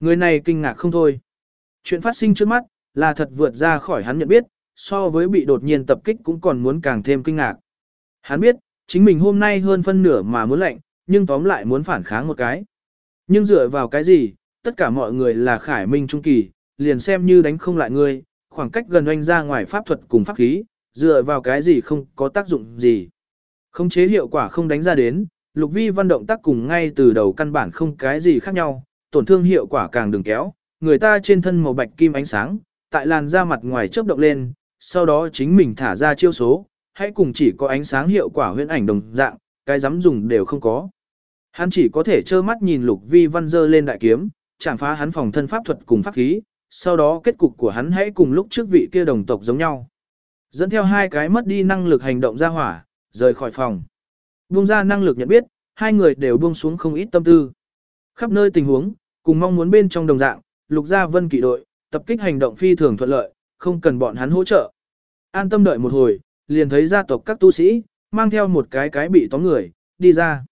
Người này kinh ngạc không thôi. Chuyện phát sinh trước mắt, là thật vượt ra khỏi hắn nhận biết, so với bị đột nhiên tập kích cũng còn muốn càng thêm kinh ngạc. Hắn biết, chính mình hôm nay hơn phân nửa mà muốn lệnh, nhưng tóm lại muốn phản kháng một cái. Nhưng dựa vào cái gì, tất cả mọi người là khải minh trung kỳ, liền xem như đánh không lại ngươi, khoảng cách gần oanh ra ngoài pháp thuật cùng pháp khí, dựa vào cái gì không có tác dụng gì. Khống chế hiệu quả không đánh ra đến, lục vi văn động tác cùng ngay từ đầu căn bản không cái gì khác nhau, tổn thương hiệu quả càng đừng kéo, người ta trên thân màu bạch kim ánh sáng, tại làn da mặt ngoài chớp động lên, sau đó chính mình thả ra chiêu số, hãy cùng chỉ có ánh sáng hiệu quả huyễn ảnh đồng dạng, cái dám dùng đều không có. Hắn chỉ có thể trơ mắt nhìn lục vi văn dơ lên đại kiếm, chạm phá hắn phòng thân pháp thuật cùng pháp khí, sau đó kết cục của hắn hãy cùng lúc trước vị kia đồng tộc giống nhau. Dẫn theo hai cái mất đi năng lực hành động ra hỏa, rời khỏi phòng. Buông ra năng lực nhận biết, hai người đều buông xuống không ít tâm tư. Khắp nơi tình huống, cùng mong muốn bên trong đồng dạng, lục gia vân kỵ đội, tập kích hành động phi thường thuận lợi, không cần bọn hắn hỗ trợ. An tâm đợi một hồi, liền thấy gia tộc các tu sĩ, mang theo một cái cái bị tóm người, đi ra.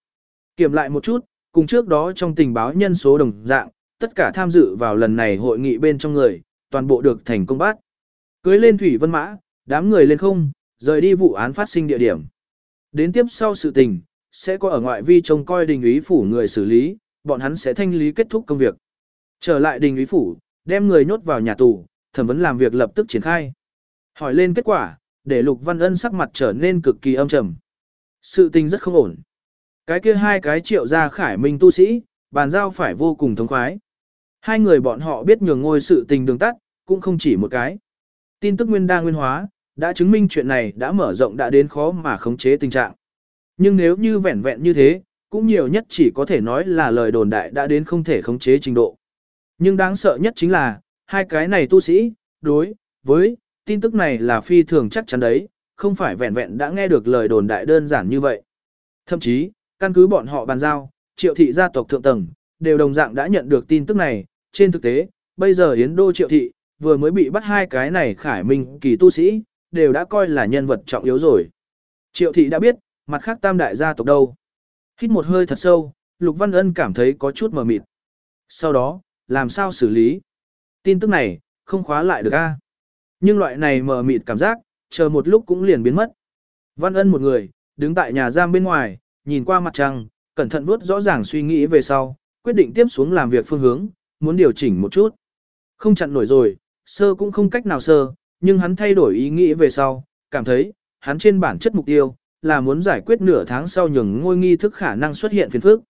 Kiểm lại một chút, cùng trước đó trong tình báo nhân số đồng dạng, tất cả tham dự vào lần này hội nghị bên trong người, toàn bộ được thành công bắt. Cưới lên thủy vân mã, đám người lên không, rời đi vụ án phát sinh địa điểm. Đến tiếp sau sự tình, sẽ có ở ngoại vi trông coi đình ý phủ người xử lý, bọn hắn sẽ thanh lý kết thúc công việc. Trở lại đình úy phủ, đem người nhốt vào nhà tù, thẩm vấn làm việc lập tức triển khai. Hỏi lên kết quả, để Lục Văn Ân sắc mặt trở nên cực kỳ âm trầm. Sự tình rất không ổn. Cái kia hai cái triệu gia khải minh tu sĩ, bàn giao phải vô cùng thống khoái. Hai người bọn họ biết nhường ngôi sự tình đường tắt, cũng không chỉ một cái. Tin tức nguyên đa nguyên hóa, đã chứng minh chuyện này đã mở rộng đã đến khó mà khống chế tình trạng. Nhưng nếu như vẹn vẹn như thế, cũng nhiều nhất chỉ có thể nói là lời đồn đại đã đến không thể khống chế trình độ. Nhưng đáng sợ nhất chính là, hai cái này tu sĩ, đối, với, tin tức này là phi thường chắc chắn đấy, không phải vẹn vẹn đã nghe được lời đồn đại đơn giản như vậy. Thậm chí, căn cứ bọn họ bàn giao, triệu thị gia tộc thượng tầng, đều đồng dạng đã nhận được tin tức này, trên thực tế, bây giờ Yến Đô triệu thị, vừa mới bị bắt hai cái này khải minh kỳ tu sĩ, đều đã coi là nhân vật trọng yếu rồi. Triệu thị đã biết, mặt khác tam đại gia tộc đâu. Hít một hơi thật sâu, Lục Văn Ân cảm thấy có chút mờ mịt. Sau đó, làm sao xử lý? Tin tức này, không khóa lại được a. Nhưng loại này mờ mịt cảm giác, chờ một lúc cũng liền biến mất. Văn Ân một người, đứng tại nhà giam bên ngoài, nhìn qua mặt trăng, cẩn thận vuốt rõ ràng suy nghĩ về sau, quyết định tiếp xuống làm việc phương hướng, muốn điều chỉnh một chút. Không chặn nổi rồi, sơ cũng không cách nào sơ, nhưng hắn thay đổi ý nghĩ về sau, cảm thấy, hắn trên bản chất mục tiêu, là muốn giải quyết nửa tháng sau nhường ngôi nghi thức khả năng xuất hiện phiền phức.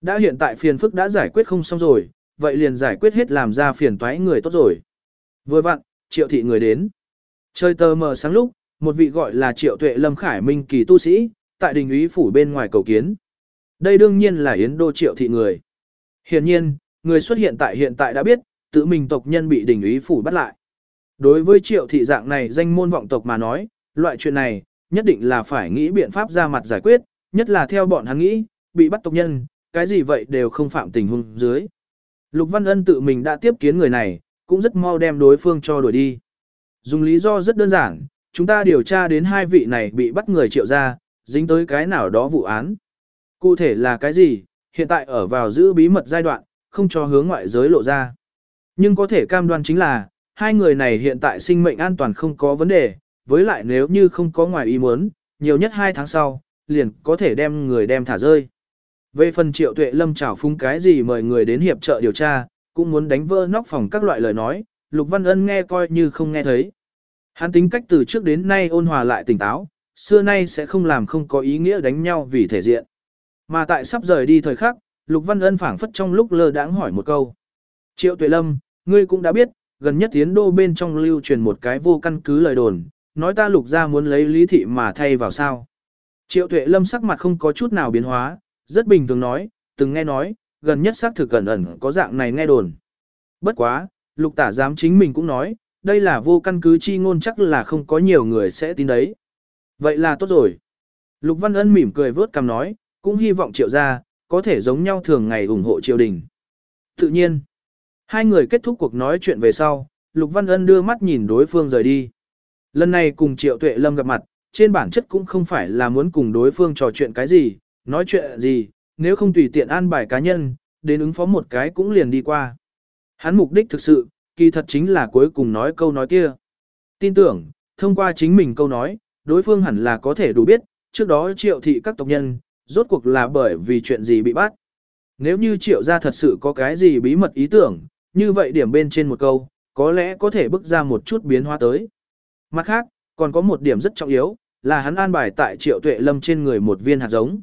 Đã hiện tại phiền phức đã giải quyết không xong rồi, vậy liền giải quyết hết làm ra phiền toái người tốt rồi. Vừa vặn, triệu thị người đến. Trời tờ mờ sáng lúc, một vị gọi là triệu tuệ lâm khải minh kỳ tu sĩ, tại đình úy phủ bên ngoài cầu kiến. Đây đương nhiên là yến đô triệu thị người. Hiển nhiên, người xuất hiện tại hiện tại đã biết, tự mình tộc nhân bị đình úy phủ bắt lại. Đối với triệu thị dạng này danh môn vọng tộc mà nói, loại chuyện này, nhất định là phải nghĩ biện pháp ra mặt giải quyết, nhất là theo bọn hắn nghĩ, bị bắt tộc nhân, cái gì vậy đều không phạm tình huống dưới. Lục Văn Ân tự mình đã tiếp kiến người này, cũng rất mau đem đối phương cho đuổi đi. Dùng lý do rất đơn giản, chúng ta điều tra đến hai vị này bị bắt người triệu ra, dính tới cái nào đó vụ án. Cụ thể là cái gì, hiện tại ở vào giữ bí mật giai đoạn, không cho hướng ngoại giới lộ ra. Nhưng có thể cam đoan chính là, hai người này hiện tại sinh mệnh an toàn không có vấn đề, với lại nếu như không có ngoài ý muốn, nhiều nhất hai tháng sau, liền có thể đem người đem thả rơi. Về phần triệu tuệ lâm trảo phung cái gì mời người đến hiệp trợ điều tra, cũng muốn đánh vỡ nóc phòng các loại lời nói, Lục Văn Ân nghe coi như không nghe thấy. Hắn tính cách từ trước đến nay ôn hòa lại tỉnh táo, xưa nay sẽ không làm không có ý nghĩa đánh nhau vì thể diện. Mà tại sắp rời đi thời khắc, Lục Văn Ân phảng phất trong lúc lơ đãng hỏi một câu. Triệu Tuệ Lâm, ngươi cũng đã biết, gần nhất tiến đô bên trong lưu truyền một cái vô căn cứ lời đồn, nói ta lục ra muốn lấy lý thị mà thay vào sao. Triệu Tuệ Lâm sắc mặt không có chút nào biến hóa, rất bình thường nói, từng nghe nói, gần nhất xác thực gần ẩn có dạng này nghe đồn. Bất quá, lục tả giám chính mình cũng nói, đây là vô căn cứ chi ngôn chắc là không có nhiều người sẽ tin đấy. Vậy là tốt rồi. Lục Văn Ân mỉm cười vớt cằm nói, cũng hy vọng triệu gia có thể giống nhau thường ngày ủng hộ triều đình. Tự nhiên, hai người kết thúc cuộc nói chuyện về sau, Lục Văn Ân đưa mắt nhìn đối phương rời đi. Lần này cùng Triệu Tuệ Lâm gặp mặt, trên bản chất cũng không phải là muốn cùng đối phương trò chuyện cái gì, nói chuyện gì, nếu không tùy tiện an bài cá nhân, đến ứng phó một cái cũng liền đi qua. Hắn mục đích thực sự, kỳ thật chính là cuối cùng nói câu nói kia. Tin tưởng, thông qua chính mình câu nói, đối phương hẳn là có thể đủ biết, trước đó triệu thị các tộc nhân, rốt cuộc là bởi vì chuyện gì bị bắt. Nếu như triệu gia thật sự có cái gì bí mật ý tưởng, như vậy điểm bên trên một câu, có lẽ có thể bước ra một chút biến hóa tới. Mặt khác, còn có một điểm rất trọng yếu, là hắn an bài tại triệu tuệ lâm trên người một viên hạt giống.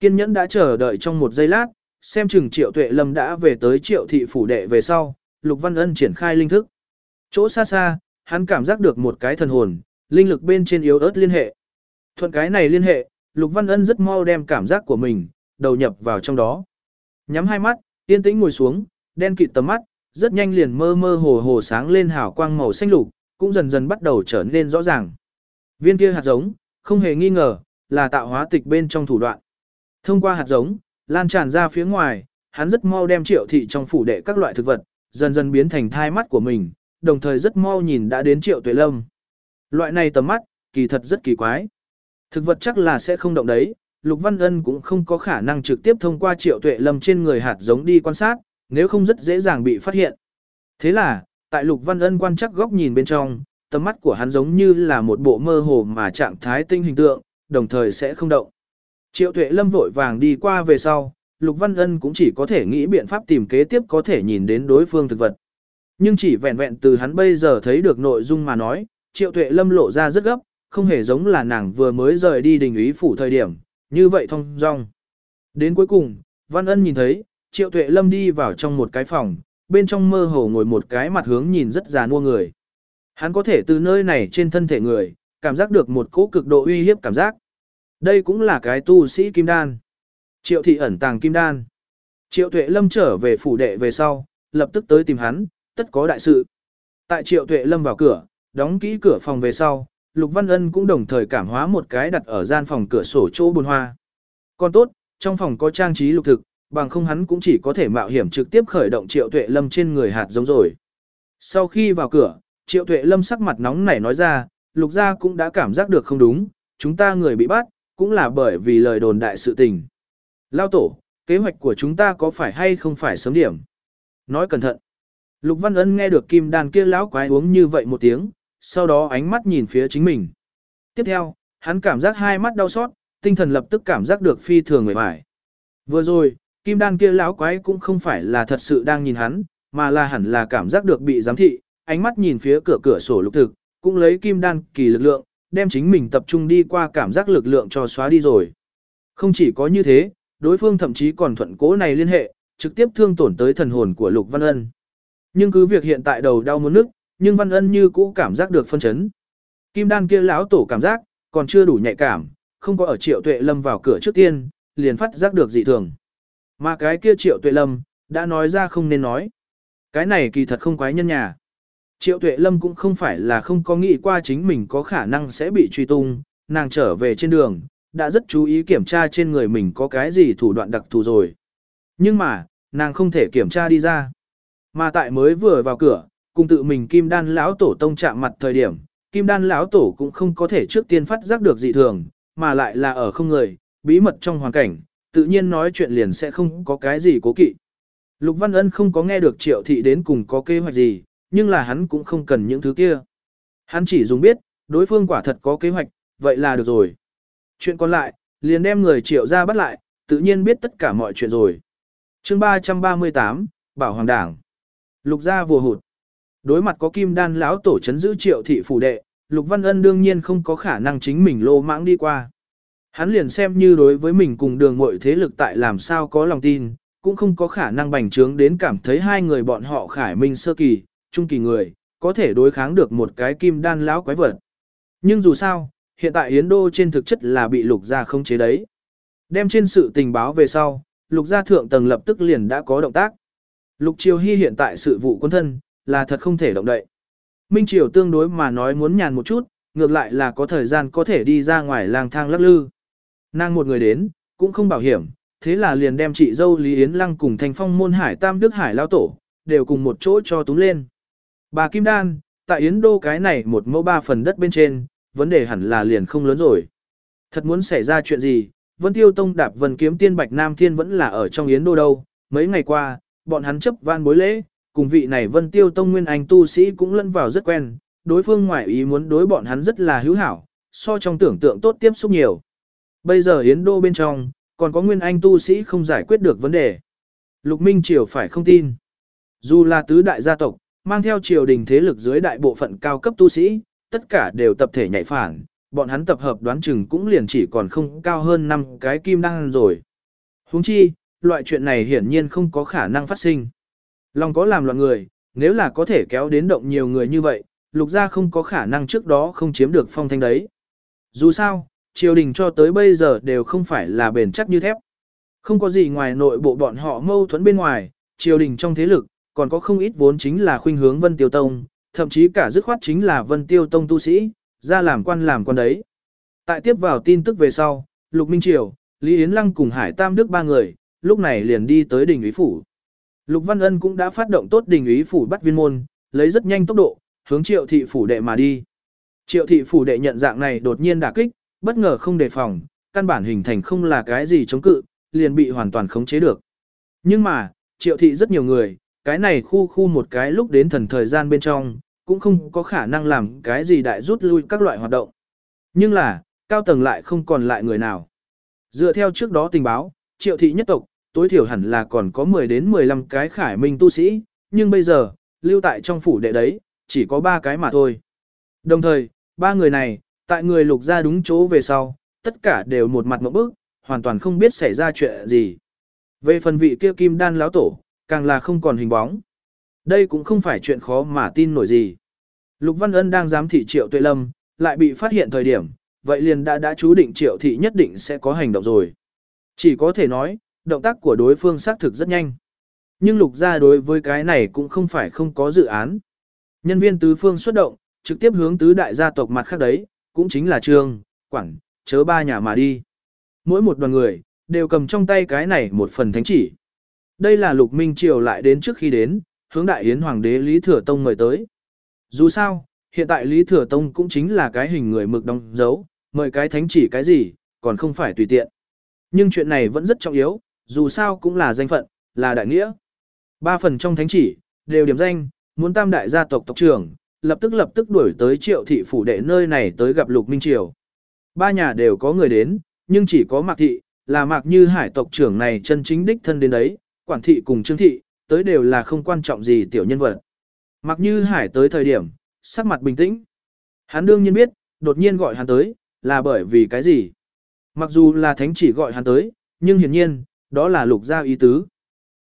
Kiên nhẫn đã chờ đợi trong một giây lát, xem chừng triệu tuệ lâm đã về tới triệu thị phủ đệ về sau, Lục Văn Ân triển khai linh thức. Chỗ xa xa, hắn cảm giác được một cái thần hồn, linh lực bên trên yếu ớt liên hệ. Thuận cái này liên hệ, Lục Văn Ân rất mau đem cảm giác của mình, đầu nhập vào trong đó. Nhắm hai mắt, yên tĩnh ngồi xuống, đen kịt tầm mắt, rất nhanh liền mơ mơ hồ hồ sáng lên hào quang màu xanh lục, cũng dần dần bắt đầu trở nên rõ ràng. Viên kia hạt giống, không hề nghi ngờ, là tạo hóa tịch bên trong thủ đoạn. Thông qua hạt giống, lan tràn ra phía ngoài, hắn rất mau đem triệu thị trong phủ đệ các loại thực vật, dần dần biến thành thai mắt của mình, đồng thời rất mau nhìn đã đến triệu tuệ lâm. Loại này tầm mắt, kỳ thật rất kỳ quái. Thực vật chắc là sẽ không động đấy, Lục Văn Ân cũng không có khả năng trực tiếp thông qua triệu tuệ lâm trên người hạt giống đi quan sát, nếu không rất dễ dàng bị phát hiện. Thế là, tại Lục Văn Ân quan chắc góc nhìn bên trong, tầm mắt của hắn giống như là một bộ mơ hồ mà trạng thái tinh hình tượng, đồng thời sẽ không động. Triệu tuệ lâm vội vàng đi qua về sau, Lục Văn Ân cũng chỉ có thể nghĩ biện pháp tìm kế tiếp có thể nhìn đến đối phương thực vật. Nhưng chỉ vẹn vẹn từ hắn bây giờ thấy được nội dung mà nói, Triệu Tuệ Lâm lộ ra rất gấp, không hề giống là nàng vừa mới rời đi đình ý phủ thời điểm, như vậy thông dong. Đến cuối cùng, Văn Ân nhìn thấy, Triệu Tuệ Lâm đi vào trong một cái phòng, bên trong mơ hồ ngồi một cái mặt hướng nhìn rất già nua người. Hắn có thể từ nơi này trên thân thể người, cảm giác được một cỗ cực độ uy hiếp cảm giác. Đây cũng là cái tu sĩ kim đan. Triệu thị ẩn tàng kim đan. Triệu Tuệ Lâm trở về phủ đệ về sau, lập tức tới tìm hắn, tất có đại sự. Tại Triệu Tuệ Lâm vào cửa, đóng kỹ cửa phòng về sau, Lục Văn Ân cũng đồng thời cảm hóa một cái đặt ở gian phòng cửa sổ chỗ buồn hoa. Còn tốt, trong phòng có trang trí lục thực, bằng không hắn cũng chỉ có thể mạo hiểm trực tiếp khởi động Triệu Tuệ Lâm trên người hạt giống rồi. Sau khi vào cửa, Triệu Tuệ Lâm sắc mặt nóng nảy nói ra, Lục gia cũng đã cảm giác được không đúng, chúng ta người bị bắt, cũng là bởi vì lời đồn đại sự tình. Lao tổ, kế hoạch của chúng ta có phải hay không phải sớm điểm? Nói cẩn thận. Lục Văn Ân nghe được kim đàn kia lão quái uống như vậy một tiếng, sau đó ánh mắt nhìn phía chính mình. Tiếp theo, hắn cảm giác hai mắt đau xót, tinh thần lập tức cảm giác được phi thường người mỏi. Vừa rồi, kim đan kia lão quái cũng không phải là thật sự đang nhìn hắn, mà là hẳn là cảm giác được bị giám thị, ánh mắt nhìn phía cửa cửa sổ lục thực, cũng lấy kim đan kỳ lực lượng, đem chính mình tập trung đi qua cảm giác lực lượng cho xóa đi rồi. Không chỉ có như thế, đối phương thậm chí còn thuận cố này liên hệ, trực tiếp thương tổn tới thần hồn của Lục Văn Ân. Nhưng cứ việc hiện tại đầu đau muốn nức, nhưng Văn Ân như cũ cảm giác được phân chấn. Kim đan kia lão tổ cảm giác, còn chưa đủ nhạy cảm, không có ở triệu tuệ lâm vào cửa trước tiên, liền phát giác được dị thường. Mà cái kia triệu tuệ lâm, đã nói ra không nên nói. Cái này kỳ thật không quái nhân nhà. Triệu tuệ lâm cũng không phải là không có nghĩ qua chính mình có khả năng sẽ bị truy tung, nàng trở về trên đường, đã rất chú ý kiểm tra trên người mình có cái gì thủ đoạn đặc thù rồi. Nhưng mà, nàng không thể kiểm tra đi ra. Mà tại mới vừa vào cửa, cùng tự mình kim đan lão tổ tông chạm mặt thời điểm, kim đan lão tổ cũng không có thể trước tiên phát giác được dị thường, mà lại là ở không người, bí mật trong hoàn cảnh, tự nhiên nói chuyện liền sẽ không có cái gì cố kỵ. Lục Văn Ân không có nghe được triệu thị đến cùng có kế hoạch gì, nhưng là hắn cũng không cần những thứ kia. Hắn chỉ dùng biết, đối phương quả thật có kế hoạch, vậy là được rồi. Chuyện còn lại, liền đem người triệu ra bắt lại, tự nhiên biết tất cả mọi chuyện rồi. chương 338, Bảo Hoàng Đảng. Lục gia vừa hụt. Đối mặt có kim đan lão tổ chấn giữ triệu thị phủ đệ, Lục Văn Ân đương nhiên không có khả năng chính mình lô mãng đi qua. Hắn liền xem như đối với mình cùng đường mội thế lực tại làm sao có lòng tin, cũng không có khả năng bành trướng đến cảm thấy hai người bọn họ khải minh sơ kỳ, trung kỳ người, có thể đối kháng được một cái kim đan lão quái vật. Nhưng dù sao, hiện tại Yến Đô trên thực chất là bị lục gia không chế đấy. Đem trên sự tình báo về sau, lục gia thượng tầng lập tức liền đã có động tác. Lục Triều Hy hiện tại sự vụ quân thân, là thật không thể động đậy. Minh Triều tương đối mà nói muốn nhàn một chút, ngược lại là có thời gian có thể đi ra ngoài lang thang lắc lư. Nàng một người đến, cũng không bảo hiểm, thế là liền đem chị dâu Lý Yến Lăng cùng thành phong môn hải tam đức hải lao tổ, đều cùng một chỗ cho túng lên. Bà Kim Đan, tại Yến Đô cái này một mẫu ba phần đất bên trên, vấn đề hẳn là liền không lớn rồi. Thật muốn xảy ra chuyện gì, Vân Tiêu Tông đạp Vân Kiếm Tiên Bạch Nam Thiên vẫn là ở trong Yến Đô đâu, mấy ngày qua, bọn hắn chấp van bối lễ, cùng vị này Vân Tiêu Tông Nguyên Anh tu sĩ cũng lẫn vào rất quen, đối phương ngoại ý muốn đối bọn hắn rất là hữu hảo, so trong tưởng tượng tốt tiếp xúc nhiều. Bây giờ Yến Đô bên trong, còn có Nguyên Anh tu sĩ không giải quyết được vấn đề. Lục Minh Triều phải không tin. Dù là tứ đại gia tộc, mang theo triều đình thế lực dưới đại bộ phận cao cấp tu sĩ, tất cả đều tập thể nhảy phản, bọn hắn tập hợp đoán chừng cũng liền chỉ còn không cao hơn 5 cái kim đăng rồi. Huống chi, loại chuyện này hiển nhiên không có khả năng phát sinh. Lòng có làm loạn người, nếu là có thể kéo đến động nhiều người như vậy, lục gia không có khả năng trước đó không chiếm được phong thanh đấy. Dù sao, triều đình cho tới bây giờ đều không phải là bền chắc như thép. Không có gì ngoài nội bộ bọn họ mâu thuẫn bên ngoài, triều đình trong thế lực, còn có không ít vốn chính là khuynh hướng Vân Tiêu Tông, thậm chí cả dứt khoát chính là Vân Tiêu Tông tu sĩ, ra làm quan làm quan đấy. Tại tiếp vào tin tức về sau, Lục Minh Triều, Lý Yến Lăng cùng Hải Tam Đức ba người, lúc này liền đi tới đỉnh úy phủ. Lục Văn Ân cũng đã phát động tốt đỉnh úy phủ bắt viên môn, lấy rất nhanh tốc độ, hướng triệu thị phủ đệ mà đi. Triệu thị phủ đệ nhận dạng này đột nhiên đả kích, bất ngờ không đề phòng, căn bản hình thành không là cái gì chống cự, liền bị hoàn toàn khống chế được. Nhưng mà, triệu thị rất nhiều người, cái này khu khu một cái lúc đến thần thời gian bên trong, cũng không có khả năng làm cái gì đại rút lui các loại hoạt động. Nhưng là, cao tầng lại không còn lại người nào. Dựa theo trước đó tình báo, triệu thị nhất tộc, tối thiểu hẳn là còn có 10 đến 15 cái khải minh tu sĩ, nhưng bây giờ, lưu tại trong phủ đệ đấy, chỉ có 3 cái mà thôi. Đồng thời, ba người này, tại người lục ra đúng chỗ về sau, tất cả đều một mặt một bức, hoàn toàn không biết xảy ra chuyện gì. Về phần vị kia kim đan lão tổ, càng là không còn hình bóng. Đây cũng không phải chuyện khó mà tin nổi gì. Lục Văn Ân đang giám thị triệu tuệ lâm, lại bị phát hiện thời điểm, vậy liền đã đã chú định triệu thị nhất định sẽ có hành động rồi. Chỉ có thể nói, động tác của đối phương xác thực rất nhanh. Nhưng lục gia đối với cái này cũng không phải không có dự án. Nhân viên tứ phương xuất động, trực tiếp hướng tứ đại gia tộc mặt khác đấy, cũng chính là trương, quảng, chớ ba nhà mà đi. Mỗi một đoàn người, đều cầm trong tay cái này một phần thánh chỉ. Đây là lục minh triều lại đến trước khi đến, hướng đại yến hoàng đế Lý Thừa Tông mời tới. Dù sao, hiện tại Lý Thừa Tông cũng chính là cái hình người mực đóng dấu, mời cái thánh chỉ cái gì, còn không phải tùy tiện. Nhưng chuyện này vẫn rất trọng yếu, dù sao cũng là danh phận, là đại nghĩa. Ba phần trong thánh chỉ, đều điểm danh, muốn tam đại gia tộc tộc trưởng, lập tức lập tức đuổi tới triệu thị phủ đệ nơi này tới gặp Lục Minh Triều. Ba nhà đều có người đến, nhưng chỉ có Mạc Thị, là Mạc Như Hải tộc trưởng này chân chính đích thân đến đấy, Quản Thị cùng Trương Thị, tới đều là không quan trọng gì tiểu nhân vật. Mạc Như Hải tới thời điểm, sắc mặt bình tĩnh. Hắn đương nhiên biết, đột nhiên gọi hắn tới, là bởi vì cái gì? Mặc dù là thánh chỉ gọi hắn tới, nhưng hiển nhiên, đó là lục gia ý tứ.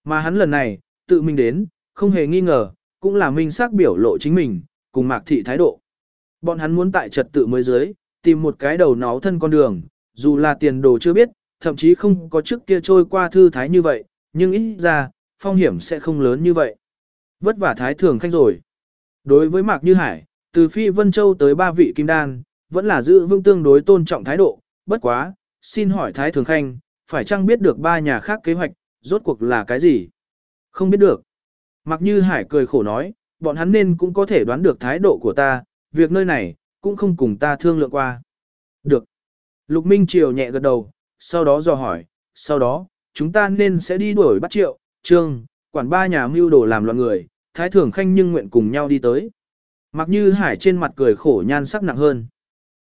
Mà hắn lần này, tự mình đến, không hề nghi ngờ, cũng là minh xác biểu lộ chính mình, cùng mạc thị thái độ. Bọn hắn muốn tại trật tự mới dưới, tìm một cái đầu náo thân con đường, dù là tiền đồ chưa biết, thậm chí không có trước kia trôi qua thư thái như vậy, nhưng ít ra, phong hiểm sẽ không lớn như vậy. Vất vả thái thường khanh rồi. Đối với Mạc Như Hải, từ Phi Vân Châu tới ba vị kim đan, vẫn là giữ vững tương đối tôn trọng thái độ, bất quá, xin hỏi thái thường khanh, phải chăng biết được ba nhà khác kế hoạch, rốt cuộc là cái gì? Không biết được. Mạc Như Hải cười khổ nói, bọn hắn nên cũng có thể đoán được thái độ của ta, việc nơi này, cũng không cùng ta thương lượng qua. Được. Lục Minh Triều nhẹ gật đầu, sau đó dò hỏi, sau đó, chúng ta nên sẽ đi đuổi bắt triệu, trương, quản ba nhà mưu đồ làm loạn người, thái thường khanh nhưng nguyện cùng nhau đi tới. Mặc như hải trên mặt cười khổ nhan sắc nặng hơn.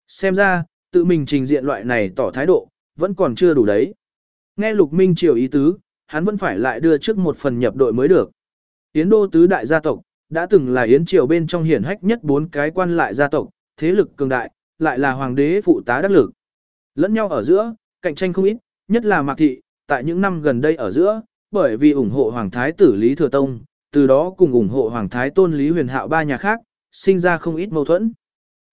Xem ra, tự mình trình diện loại này tỏ thái độ, vẫn còn chưa đủ đấy. Nghe lục minh triều ý tứ, hắn vẫn phải lại đưa trước một phần nhập đội mới được. tiến đô tứ đại gia tộc, đã từng là Yến triều bên trong hiển hách nhất bốn cái quan lại gia tộc, thế lực cường đại, lại là hoàng đế phụ tá đắc lực. Lẫn nhau ở giữa, cạnh tranh không ít, nhất là Mạc Thị, tại những năm gần đây ở giữa, bởi vì ủng hộ Hoàng Thái tử Lý Thừa Tông, từ đó cùng ủng hộ Hoàng Thái Tôn Lý Huyền Hạo ba nhà khác, sinh ra không ít mâu thuẫn.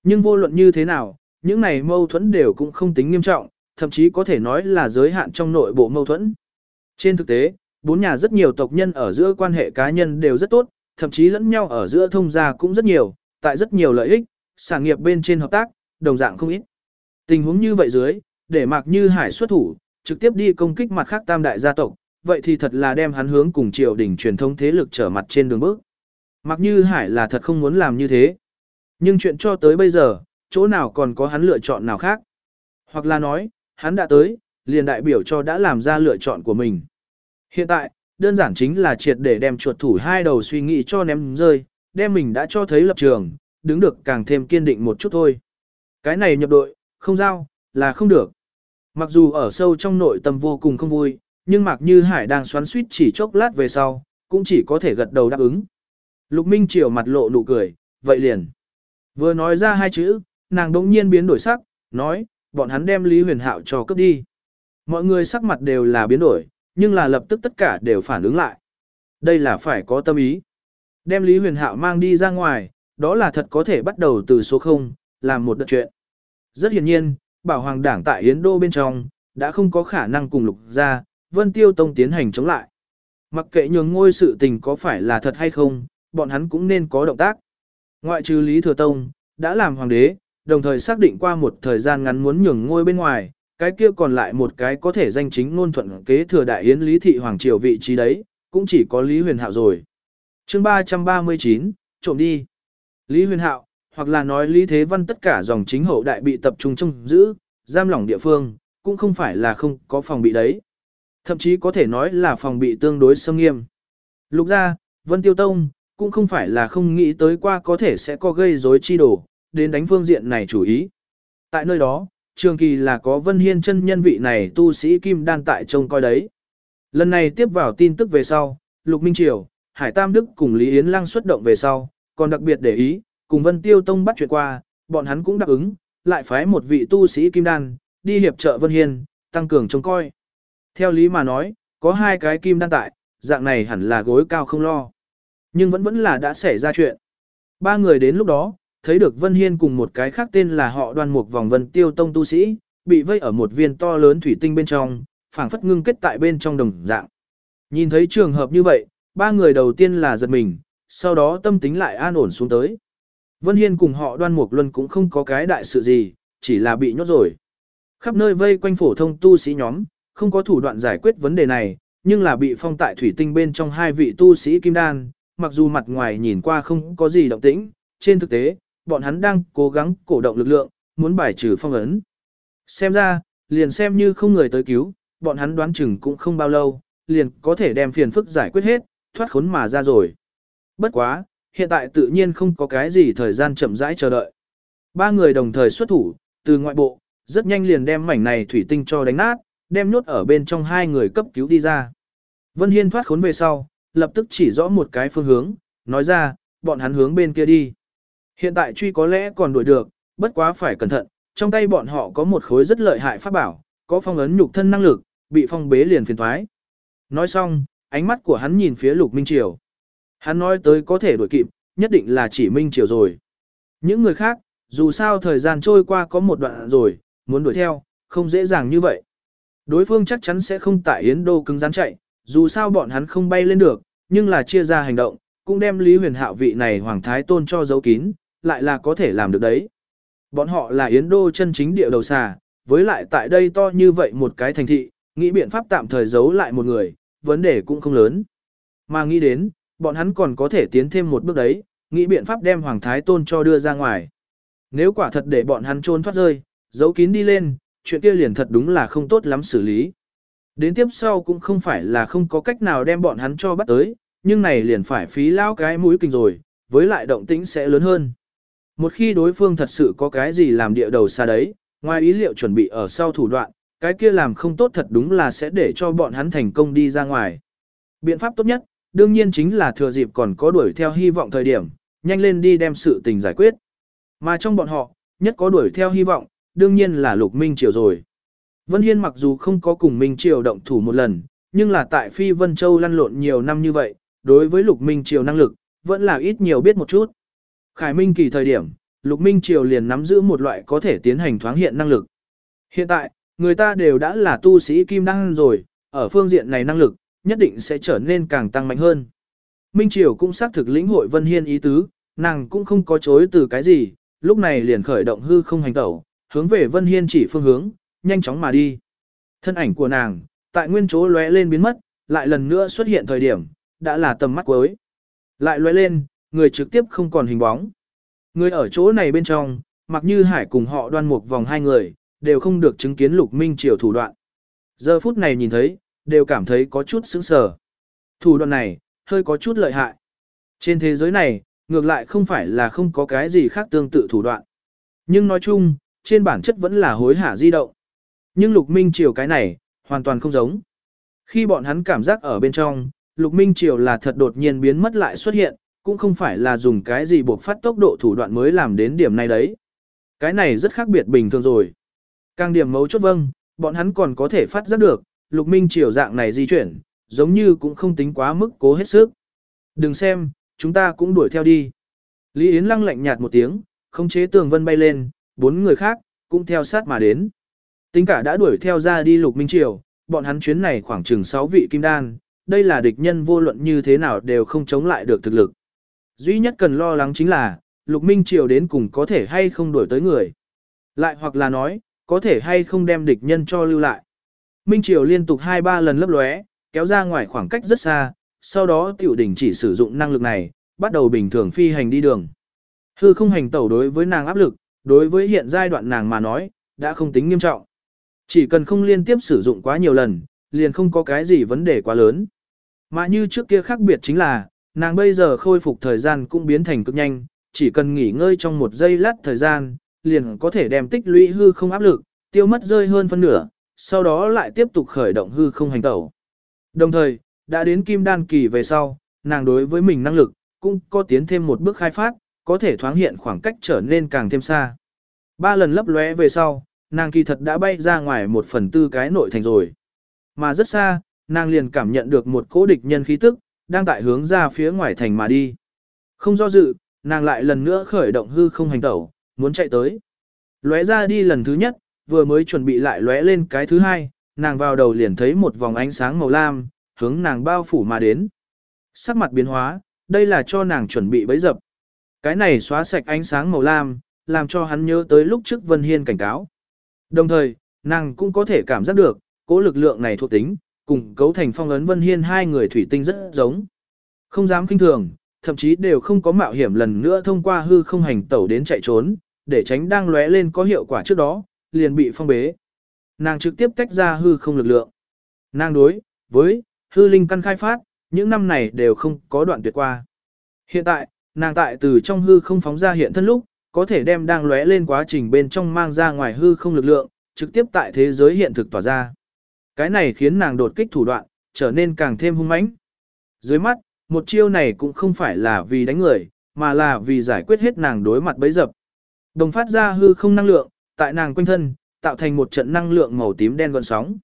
Nhưng vô luận như thế nào, những này mâu thuẫn đều cũng không tính nghiêm trọng, thậm chí có thể nói là giới hạn trong nội bộ mâu thuẫn. Trên thực tế, bốn nhà rất nhiều tộc nhân ở giữa quan hệ cá nhân đều rất tốt, thậm chí lẫn nhau ở giữa thông gia cũng rất nhiều, tại rất nhiều lợi ích, sản nghiệp bên trên hợp tác, đồng dạng không ít. Tình huống như vậy dưới, để Mạc Như Hải xuất thủ, trực tiếp đi công kích mặt khác tam đại gia tộc, vậy thì thật là đem hắn hướng cùng triều đình truyền thông thế lực trở mặt trên đường bước. Mặc như Hải là thật không muốn làm như thế. Nhưng chuyện cho tới bây giờ, chỗ nào còn có hắn lựa chọn nào khác. Hoặc là nói, hắn đã tới, liền đại biểu cho đã làm ra lựa chọn của mình. Hiện tại, đơn giản chính là triệt để đem chuột thủ hai đầu suy nghĩ cho ném rơi, đem mình đã cho thấy lập trường, đứng được càng thêm kiên định một chút thôi. Cái này nhập đội, không giao, là không được. Mặc dù ở sâu trong nội tâm vô cùng không vui, nhưng Mạc Như Hải đang xoắn suýt chỉ chốc lát về sau, cũng chỉ có thể gật đầu đáp ứng. Lục Minh Triều mặt lộ nụ cười, vậy liền. Vừa nói ra hai chữ, nàng đống nhiên biến đổi sắc, nói, bọn hắn đem Lý Huyền Hạo cho cướp đi. Mọi người sắc mặt đều là biến đổi, nhưng là lập tức tất cả đều phản ứng lại. Đây là phải có tâm ý. Đem Lý Huyền Hạo mang đi ra ngoài, đó là thật có thể bắt đầu từ số 0, làm một đợt chuyện. Rất hiển nhiên, bảo hoàng đảng tại Yến Đô bên trong, đã không có khả năng cùng lục ra, Vân Tiêu Tông tiến hành chống lại. Mặc kệ nhường ngôi sự tình có phải là thật hay không, bọn hắn cũng nên có động tác. Ngoại trừ Lý Thừa Tông, đã làm hoàng đế, đồng thời xác định qua một thời gian ngắn muốn nhường ngôi bên ngoài, cái kia còn lại một cái có thể danh chính ngôn thuận kế thừa đại yến Lý Thị Hoàng Triều vị trí đấy, cũng chỉ có Lý Huyền Hạo rồi. chương 339, trộm đi. Lý Huyền Hạo, hoặc là nói Lý Thế Văn tất cả dòng chính hậu đại bị tập trung trong giữ, giam lỏng địa phương, cũng không phải là không có phòng bị đấy. Thậm chí có thể nói là phòng bị tương đối sâm nghiêm. Lục ra, Vân Tiêu Tông, cũng không phải là không nghĩ tới qua có thể sẽ có gây rối chi đổ, đến đánh phương diện này chủ ý. Tại nơi đó, trường kỳ là có Vân Hiên chân nhân vị này tu sĩ Kim Đan tại trông coi đấy. Lần này tiếp vào tin tức về sau, Lục Minh Triều, Hải Tam Đức cùng Lý Yến Lang xuất động về sau, còn đặc biệt để ý, cùng Vân Tiêu Tông bắt chuyện qua, bọn hắn cũng đáp ứng, lại phái một vị tu sĩ Kim Đan, đi hiệp trợ Vân Hiên, tăng cường trông coi. Theo lý mà nói, có hai cái Kim Đan tại, dạng này hẳn là gối cao không lo. Nhưng vẫn vẫn là đã xảy ra chuyện. Ba người đến lúc đó, thấy được Vân Hiên cùng một cái khác tên là họ đoan mục vòng Vân Tiêu Tông tu sĩ, bị vây ở một viên to lớn thủy tinh bên trong, phảng phất ngưng kết tại bên trong đồng dạng. Nhìn thấy trường hợp như vậy, ba người đầu tiên là giật mình, sau đó tâm tính lại an ổn xuống tới. Vân Hiên cùng họ đoan mục luân cũng không có cái đại sự gì, chỉ là bị nhốt rồi. Khắp nơi vây quanh phổ thông tu sĩ nhóm, không có thủ đoạn giải quyết vấn đề này, nhưng là bị phong tại thủy tinh bên trong hai vị tu sĩ kim đan, mặc dù mặt ngoài nhìn qua không có gì động tĩnh, trên thực tế, bọn hắn đang cố gắng cổ động lực lượng, muốn bài trừ phong ấn. Xem ra, liền xem như không người tới cứu, bọn hắn đoán chừng cũng không bao lâu, liền có thể đem phiền phức giải quyết hết, thoát khốn mà ra rồi. Bất quá, hiện tại tự nhiên không có cái gì thời gian chậm rãi chờ đợi. Ba người đồng thời xuất thủ, từ ngoại bộ, rất nhanh liền đem mảnh này thủy tinh cho đánh nát, đem nhốt ở bên trong hai người cấp cứu đi ra. Vân Hiên thoát khốn về sau, lập tức chỉ rõ một cái phương hướng, nói ra, bọn hắn hướng bên kia đi. Hiện tại truy có lẽ còn đuổi được, bất quá phải cẩn thận, trong tay bọn họ có một khối rất lợi hại pháp bảo, có phong ấn nhục thân năng lực, bị phong bế liền phiền thoái. Nói xong, ánh mắt của hắn nhìn phía Lục Minh Triều. Hắn nói tới có thể đuổi kịp, nhất định là chỉ Minh Triều rồi. Những người khác, dù sao thời gian trôi qua có một đoạn rồi, muốn đuổi theo, không dễ dàng như vậy. Đối phương chắc chắn sẽ không tại Yến Đô cứng rắn chạy, dù sao bọn hắn không bay lên được, nhưng là chia ra hành động, cũng đem Lý Huyền Hạo vị này Hoàng Thái Tôn cho giấu kín, lại là có thể làm được đấy. Bọn họ là Yến Đô chân chính địa đầu xà, với lại tại đây to như vậy một cái thành thị, nghĩ biện pháp tạm thời giấu lại một người, vấn đề cũng không lớn. Mà nghĩ đến, bọn hắn còn có thể tiến thêm một bước đấy, nghĩ biện pháp đem Hoàng Thái Tôn cho đưa ra ngoài. Nếu quả thật để bọn hắn trốn thoát rơi, giấu kín đi lên, chuyện kia liền thật đúng là không tốt lắm xử lý. Đến tiếp sau cũng không phải là không có cách nào đem bọn hắn cho bắt tới, nhưng này liền phải phí lao cái mũi kinh rồi, với lại động tĩnh sẽ lớn hơn. Một khi đối phương thật sự có cái gì làm địa đầu xa đấy, ngoài ý liệu chuẩn bị ở sau thủ đoạn, cái kia làm không tốt thật đúng là sẽ để cho bọn hắn thành công đi ra ngoài. Biện pháp tốt nhất, đương nhiên chính là thừa dịp còn có đuổi theo hy vọng thời điểm, nhanh lên đi đem sự tình giải quyết. Mà trong bọn họ, nhất có đuổi theo hy vọng, đương nhiên là Lục Minh Triều rồi. Vân Hiên mặc dù không có cùng Minh Triều động thủ một lần, nhưng là tại Phi Vân Châu lăn lộn nhiều năm như vậy, đối với Lục Minh Triều năng lực, vẫn là ít nhiều biết một chút. Khải Minh kỳ thời điểm, Lục Minh Triều liền nắm giữ một loại có thể tiến hành thoáng hiện năng lực. Hiện tại, người ta đều đã là tu sĩ kim đăng rồi, ở phương diện này năng lực, nhất định sẽ trở nên càng tăng mạnh hơn. Minh Triều cũng xác thực lĩnh hội Vân Hiên ý tứ, nàng cũng không có chối từ cái gì, lúc này liền khởi động hư không hành tẩu, hướng về Vân Hiên chỉ phương hướng, nhanh chóng mà đi. Thân ảnh của nàng, tại nguyên chỗ lóe lên biến mất, lại lần nữa xuất hiện thời điểm, đã là tầm mắt cuối. Lại lóe lên, người trực tiếp không còn hình bóng. Người ở chỗ này bên trong, mặc như hải cùng họ đoan một vòng hai người, đều không được chứng kiến lục minh triều thủ đoạn. Giờ phút này nhìn thấy, đều cảm thấy có chút sững sờ. Thủ đoạn này, hơi có chút lợi hại. Trên thế giới này, ngược lại không phải là không có cái gì khác tương tự thủ đoạn. Nhưng nói chung, trên bản chất vẫn là hối hả di động. Nhưng Lục Minh Triều cái này, hoàn toàn không giống. Khi bọn hắn cảm giác ở bên trong, Lục Minh Triều là thật đột nhiên biến mất lại xuất hiện, cũng không phải là dùng cái gì buộc phát tốc độ thủ đoạn mới làm đến điểm này đấy. Cái này rất khác biệt bình thường rồi. Càng điểm mấu chốt vâng, bọn hắn còn có thể phát giác được, Lục Minh Triều dạng này di chuyển, giống như cũng không tính quá mức cố hết sức. Đừng xem, chúng ta cũng đuổi theo đi. Lý Yến lăng lạnh nhạt một tiếng, không chế tường vân bay lên, bốn người khác, cũng theo sát mà đến. Tính cả đã đuổi theo ra đi Lục Minh Triều, bọn hắn chuyến này khoảng chừng 6 vị kim đan, đây là địch nhân vô luận như thế nào đều không chống lại được thực lực. Duy nhất cần lo lắng chính là, Lục Minh Triều đến cùng có thể hay không đuổi tới người. Lại hoặc là nói, có thể hay không đem địch nhân cho lưu lại. Minh Triều liên tục 2-3 lần lấp lóe, kéo ra ngoài khoảng cách rất xa, sau đó tiểu đỉnh chỉ sử dụng năng lực này, bắt đầu bình thường phi hành đi đường. Hư không hành tẩu đối với nàng áp lực, đối với hiện giai đoạn nàng mà nói, đã không tính nghiêm trọng. Chỉ cần không liên tiếp sử dụng quá nhiều lần, liền không có cái gì vấn đề quá lớn. Mà như trước kia khác biệt chính là, nàng bây giờ khôi phục thời gian cũng biến thành cực nhanh, chỉ cần nghỉ ngơi trong một giây lát thời gian, liền có thể đem tích lũy hư không áp lực, tiêu mất rơi hơn phân nửa, sau đó lại tiếp tục khởi động hư không hành tẩu. Đồng thời, đã đến kim đan kỳ về sau, nàng đối với mình năng lực, cũng có tiến thêm một bước khai phát, có thể thoáng hiện khoảng cách trở nên càng thêm xa. Ba lần lấp lóe về sau, nàng kỳ thật đã bay ra ngoài một phần tư cái nội thành rồi. Mà rất xa, nàng liền cảm nhận được một cố địch nhân khí tức, đang tại hướng ra phía ngoài thành mà đi. Không do dự, nàng lại lần nữa khởi động hư không hành tẩu, muốn chạy tới. Lóe ra đi lần thứ nhất, vừa mới chuẩn bị lại lóe lên cái thứ hai, nàng vào đầu liền thấy một vòng ánh sáng màu lam, hướng nàng bao phủ mà đến. Sắc mặt biến hóa, đây là cho nàng chuẩn bị bấy dập. Cái này xóa sạch ánh sáng màu lam, làm cho hắn nhớ tới lúc trước Vân Hiên cảnh cáo. Đồng thời, nàng cũng có thể cảm giác được, cố lực lượng này thuộc tính, cùng cấu thành phong ấn Vân Hiên hai người thủy tinh rất giống. Không dám kinh thường, thậm chí đều không có mạo hiểm lần nữa thông qua hư không hành tẩu đến chạy trốn, để tránh đang lóe lên có hiệu quả trước đó, liền bị phong bế. Nàng trực tiếp tách ra hư không lực lượng. Nàng đối với hư linh căn khai phát, những năm này đều không có đoạn tuyệt qua. Hiện tại, nàng tại từ trong hư không phóng ra hiện thân lúc, có thể đem đang lóe lên quá trình bên trong mang ra ngoài hư không lực lượng, trực tiếp tại thế giới hiện thực tỏa ra. Cái này khiến nàng đột kích thủ đoạn, trở nên càng thêm hung mãnh. Dưới mắt, một chiêu này cũng không phải là vì đánh người, mà là vì giải quyết hết nàng đối mặt bấy dập. Đồng phát ra hư không năng lượng, tại nàng quanh thân, tạo thành một trận năng lượng màu tím đen gọn sóng.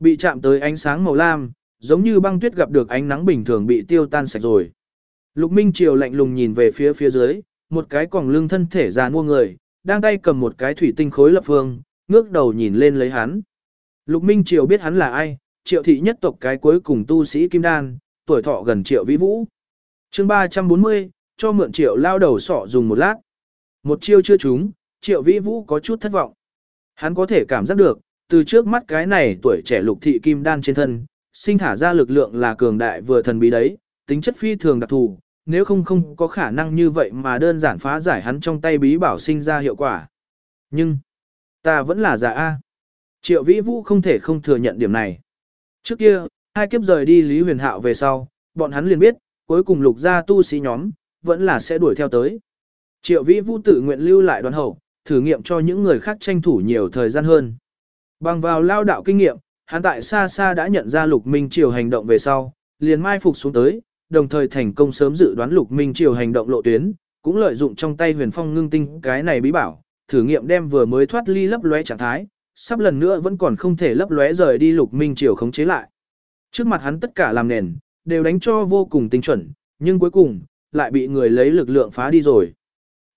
Bị chạm tới ánh sáng màu lam, giống như băng tuyết gặp được ánh nắng bình thường bị tiêu tan sạch rồi. Lục Minh Triều lạnh lùng nhìn về phía phía dưới, một cái còng lưng thân thể già mua người, đang tay cầm một cái thủy tinh khối lập phương, ngước đầu nhìn lên lấy hắn. Lục Minh Triều biết hắn là ai, triệu thị nhất tộc cái cuối cùng tu sĩ Kim Đan, tuổi thọ gần triệu vĩ vũ. chương 340, cho mượn triệu lao đầu sọ dùng một lát. Một chiêu chưa trúng, triệu vĩ vũ có chút thất vọng. Hắn có thể cảm giác được, từ trước mắt cái này tuổi trẻ lục thị Kim Đan trên thân, sinh thả ra lực lượng là cường đại vừa thần bí đấy, tính chất phi thường đặc thù, nếu không không có khả năng như vậy mà đơn giản phá giải hắn trong tay bí bảo sinh ra hiệu quả. Nhưng, ta vẫn là giả A. Triệu Vĩ Vũ không thể không thừa nhận điểm này. Trước kia, hai kiếp rời đi Lý Huyền Hạo về sau, bọn hắn liền biết, cuối cùng lục gia tu sĩ nhóm, vẫn là sẽ đuổi theo tới. Triệu Vĩ Vũ tự nguyện lưu lại đoàn hậu, thử nghiệm cho những người khác tranh thủ nhiều thời gian hơn. Bằng vào lao đạo kinh nghiệm, hắn tại xa xa đã nhận ra Lục Minh Triều hành động về sau, liền mai phục xuống tới, đồng thời thành công sớm dự đoán Lục Minh Triều hành động lộ tuyến, cũng lợi dụng trong tay Huyền Phong ngưng tinh cái này bí bảo, thử nghiệm đem vừa mới thoát ly lấp lóe trạng thái, sắp lần nữa vẫn còn không thể lấp lóe rời đi Lục Minh Triều khống chế lại. Trước mặt hắn tất cả làm nền, đều đánh cho vô cùng tinh chuẩn, nhưng cuối cùng, lại bị người lấy lực lượng phá đi rồi.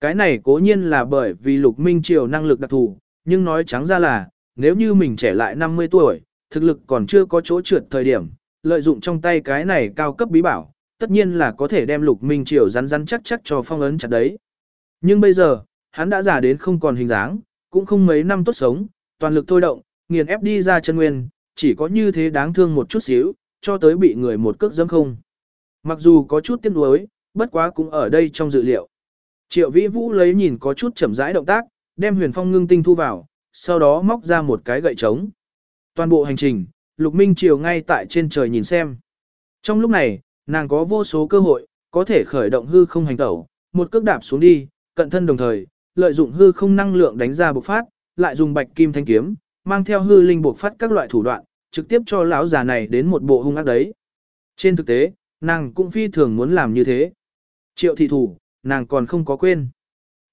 Cái này cố nhiên là bởi vì Lục Minh Triều năng lực đặc thù, nhưng nói trắng ra là, nếu như mình trẻ lại 50 tuổi, thực lực còn chưa có chỗ trượt thời điểm, lợi dụng trong tay cái này cao cấp bí bảo, tất nhiên là có thể đem Lục Minh Triều rắn rắn chắc chắc cho phong ấn chặt đấy. Nhưng bây giờ, hắn đã già đến không còn hình dáng, cũng không mấy năm tốt sống, toàn lực thôi động, nghiền ép đi ra chân nguyên, chỉ có như thế đáng thương một chút xíu, cho tới bị người một cước dẫm không. Mặc dù có chút tiếc nuối, bất quá cũng ở đây trong dự liệu. Triệu Vĩ Vũ lấy nhìn có chút chậm rãi động tác, đem Huyền Phong ngưng tinh thu vào, sau đó móc ra một cái gậy trống. Toàn bộ hành trình, Lục Minh Triều ngay tại trên trời nhìn xem. Trong lúc này, nàng có vô số cơ hội, có thể khởi động hư không hành tẩu, một cước đạp xuống đi, cận thân đồng thời, lợi dụng hư không năng lượng đánh ra bộc phát, lại dùng bạch kim thanh kiếm, mang theo hư linh buộc phát các loại thủ đoạn, trực tiếp cho lão già này đến một bộ hung ác đấy. Trên thực tế, nàng cũng phi thường muốn làm như thế. Triệu thị thủ, nàng còn không có quên.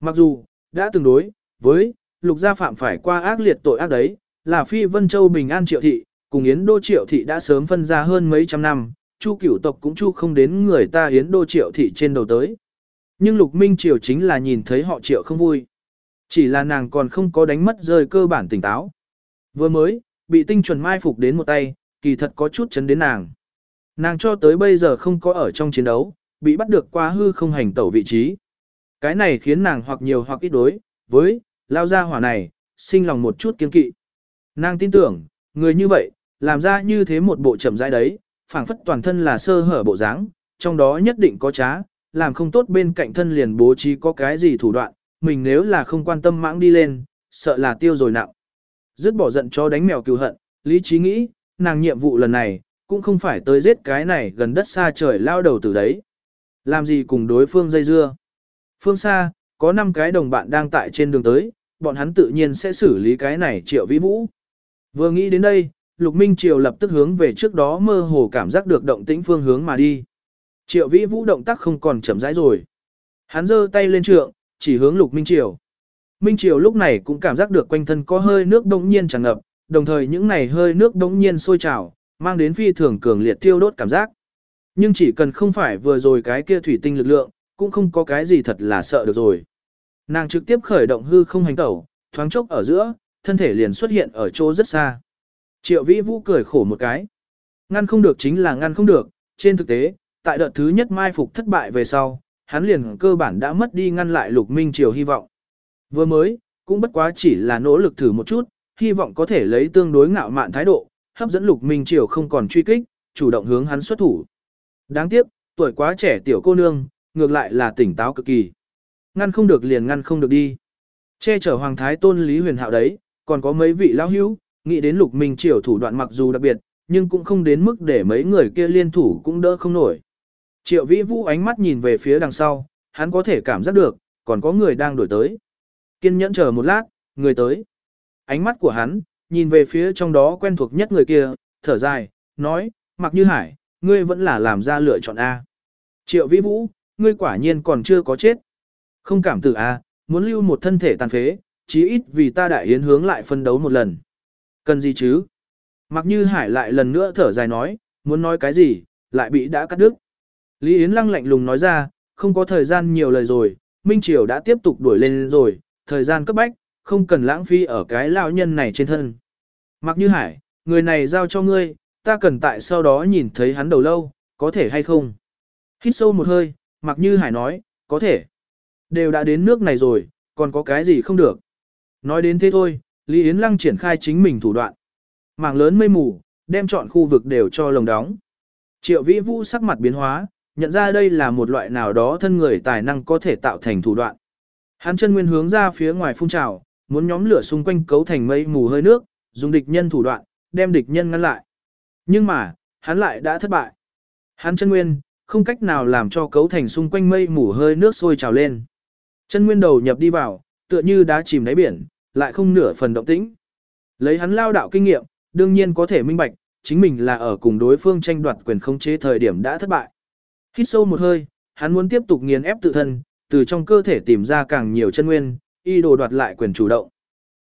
Mặc dù, đã từng đối, với, lục gia phạm phải qua ác liệt tội ác đấy, là phi vân châu bình an triệu thị, cùng yến đô triệu thị đã sớm phân ra hơn mấy trăm năm, chu cửu tộc cũng chu không đến người ta yến đô triệu thị trên đầu tới. Nhưng lục minh triều chính là nhìn thấy họ triệu không vui. Chỉ là nàng còn không có đánh mất rơi cơ bản tỉnh táo. Vừa mới, bị tinh chuẩn mai phục đến một tay, kỳ thật có chút chấn đến nàng. Nàng cho tới bây giờ không có ở trong chiến đấu, bị bắt được qua hư không hành tẩu vị trí. Cái này khiến nàng hoặc nhiều hoặc ít đối, với, lao ra hỏa này, sinh lòng một chút kiên kỵ. Nàng tin tưởng, người như vậy, làm ra như thế một bộ chậm rãi đấy, phảng phất toàn thân là sơ hở bộ dáng, trong đó nhất định có trá, làm không tốt bên cạnh thân liền bố trí có cái gì thủ đoạn, mình nếu là không quan tâm mãng đi lên, sợ là tiêu rồi nặng. Dứt bỏ giận cho đánh mèo cứu hận, lý trí nghĩ, nàng nhiệm vụ lần này, cũng không phải tới giết cái này gần đất xa trời lao đầu từ đấy. Làm gì cùng đối phương dây dưa. Phương xa, có 5 cái đồng bạn đang tại trên đường tới, bọn hắn tự nhiên sẽ xử lý cái này triệu vĩ vũ. Vừa nghĩ đến đây, Lục Minh Triều lập tức hướng về trước đó mơ hồ cảm giác được động tĩnh phương hướng mà đi. Triệu vĩ vũ động tác không còn chậm rãi rồi. Hắn giơ tay lên trượng, chỉ hướng Lục Minh Triều. Minh Triều lúc này cũng cảm giác được quanh thân có hơi nước đống nhiên tràn ngập, đồng thời những này hơi nước đống nhiên sôi trào, mang đến phi thường cường liệt tiêu đốt cảm giác. Nhưng chỉ cần không phải vừa rồi cái kia thủy tinh lực lượng, cũng không có cái gì thật là sợ được rồi. Nàng trực tiếp khởi động hư không hành tẩu, thoáng chốc ở giữa, thân thể liền xuất hiện ở chỗ rất xa. Triệu Vĩ Vũ cười khổ một cái. Ngăn không được chính là ngăn không được, trên thực tế, tại đợt thứ nhất mai phục thất bại về sau, hắn liền cơ bản đã mất đi ngăn lại Lục Minh Triều hy vọng. Vừa mới, cũng bất quá chỉ là nỗ lực thử một chút, hy vọng có thể lấy tương đối ngạo mạn thái độ, hấp dẫn Lục Minh Triều không còn truy kích, chủ động hướng hắn xuất thủ. Đáng tiếc, tuổi quá trẻ tiểu cô nương, ngược lại là tỉnh táo cực kỳ. Ngăn không được liền ngăn không được đi. Che chở Hoàng Thái Tôn Lý Huyền Hạo đấy, còn có mấy vị lão hữu, nghĩ đến Lục Minh Triều thủ đoạn mặc dù đặc biệt, nhưng cũng không đến mức để mấy người kia liên thủ cũng đỡ không nổi. Triệu Vĩ Vũ ánh mắt nhìn về phía đằng sau, hắn có thể cảm giác được, còn có người đang đổi tới. Kiên nhẫn chờ một lát, người tới. Ánh mắt của hắn, nhìn về phía trong đó quen thuộc nhất người kia, thở dài, nói, mặc như hải, ngươi vẫn là làm ra lựa chọn A. Triệu Vĩ Vũ, ngươi quả nhiên còn chưa có chết. Không cảm tử A, muốn lưu một thân thể tàn phế, chí ít vì ta đại yến hướng lại phân đấu một lần. Cần gì chứ? Mặc như hải lại lần nữa thở dài nói, muốn nói cái gì, lại bị đã cắt đứt. Lý Yến lăng lạnh lùng nói ra, không có thời gian nhiều lời rồi, Minh Triều đã tiếp tục đuổi lên rồi, thời gian cấp bách, không cần lãng phí ở cái lão nhân này trên thân. Mặc như hải, người này giao cho ngươi, ta cần tại sau đó nhìn thấy hắn đầu lâu, có thể hay không? Hít sâu một hơi, mặc như hải nói, có thể. Đều đã đến nước này rồi, còn có cái gì không được. Nói đến thế thôi, Lý Yến Lăng triển khai chính mình thủ đoạn. Mảng lớn mây mù, đem chọn khu vực đều cho lồng đóng. Triệu Vĩ Vũ sắc mặt biến hóa, nhận ra đây là một loại nào đó thân người tài năng có thể tạo thành thủ đoạn. Hắn chân nguyên hướng ra phía ngoài phun trào, muốn nhóm lửa xung quanh cấu thành mây mù hơi nước, dùng địch nhân thủ đoạn, đem địch nhân ngăn lại. Nhưng mà, hắn lại đã thất bại. Hắn chân nguyên, không cách nào làm cho cấu thành xung quanh mây mù hơi nước sôi trào lên. Chân nguyên đầu nhập đi vào, tựa như đá chìm đáy biển, lại không nửa phần động tĩnh. Lấy hắn lao đạo kinh nghiệm, đương nhiên có thể minh bạch, chính mình là ở cùng đối phương tranh đoạt quyền khống chế thời điểm đã thất bại. Hít sâu một hơi, hắn muốn tiếp tục nghiền ép tự thân, từ trong cơ thể tìm ra càng nhiều chân nguyên, y đồ đoạt lại quyền chủ động.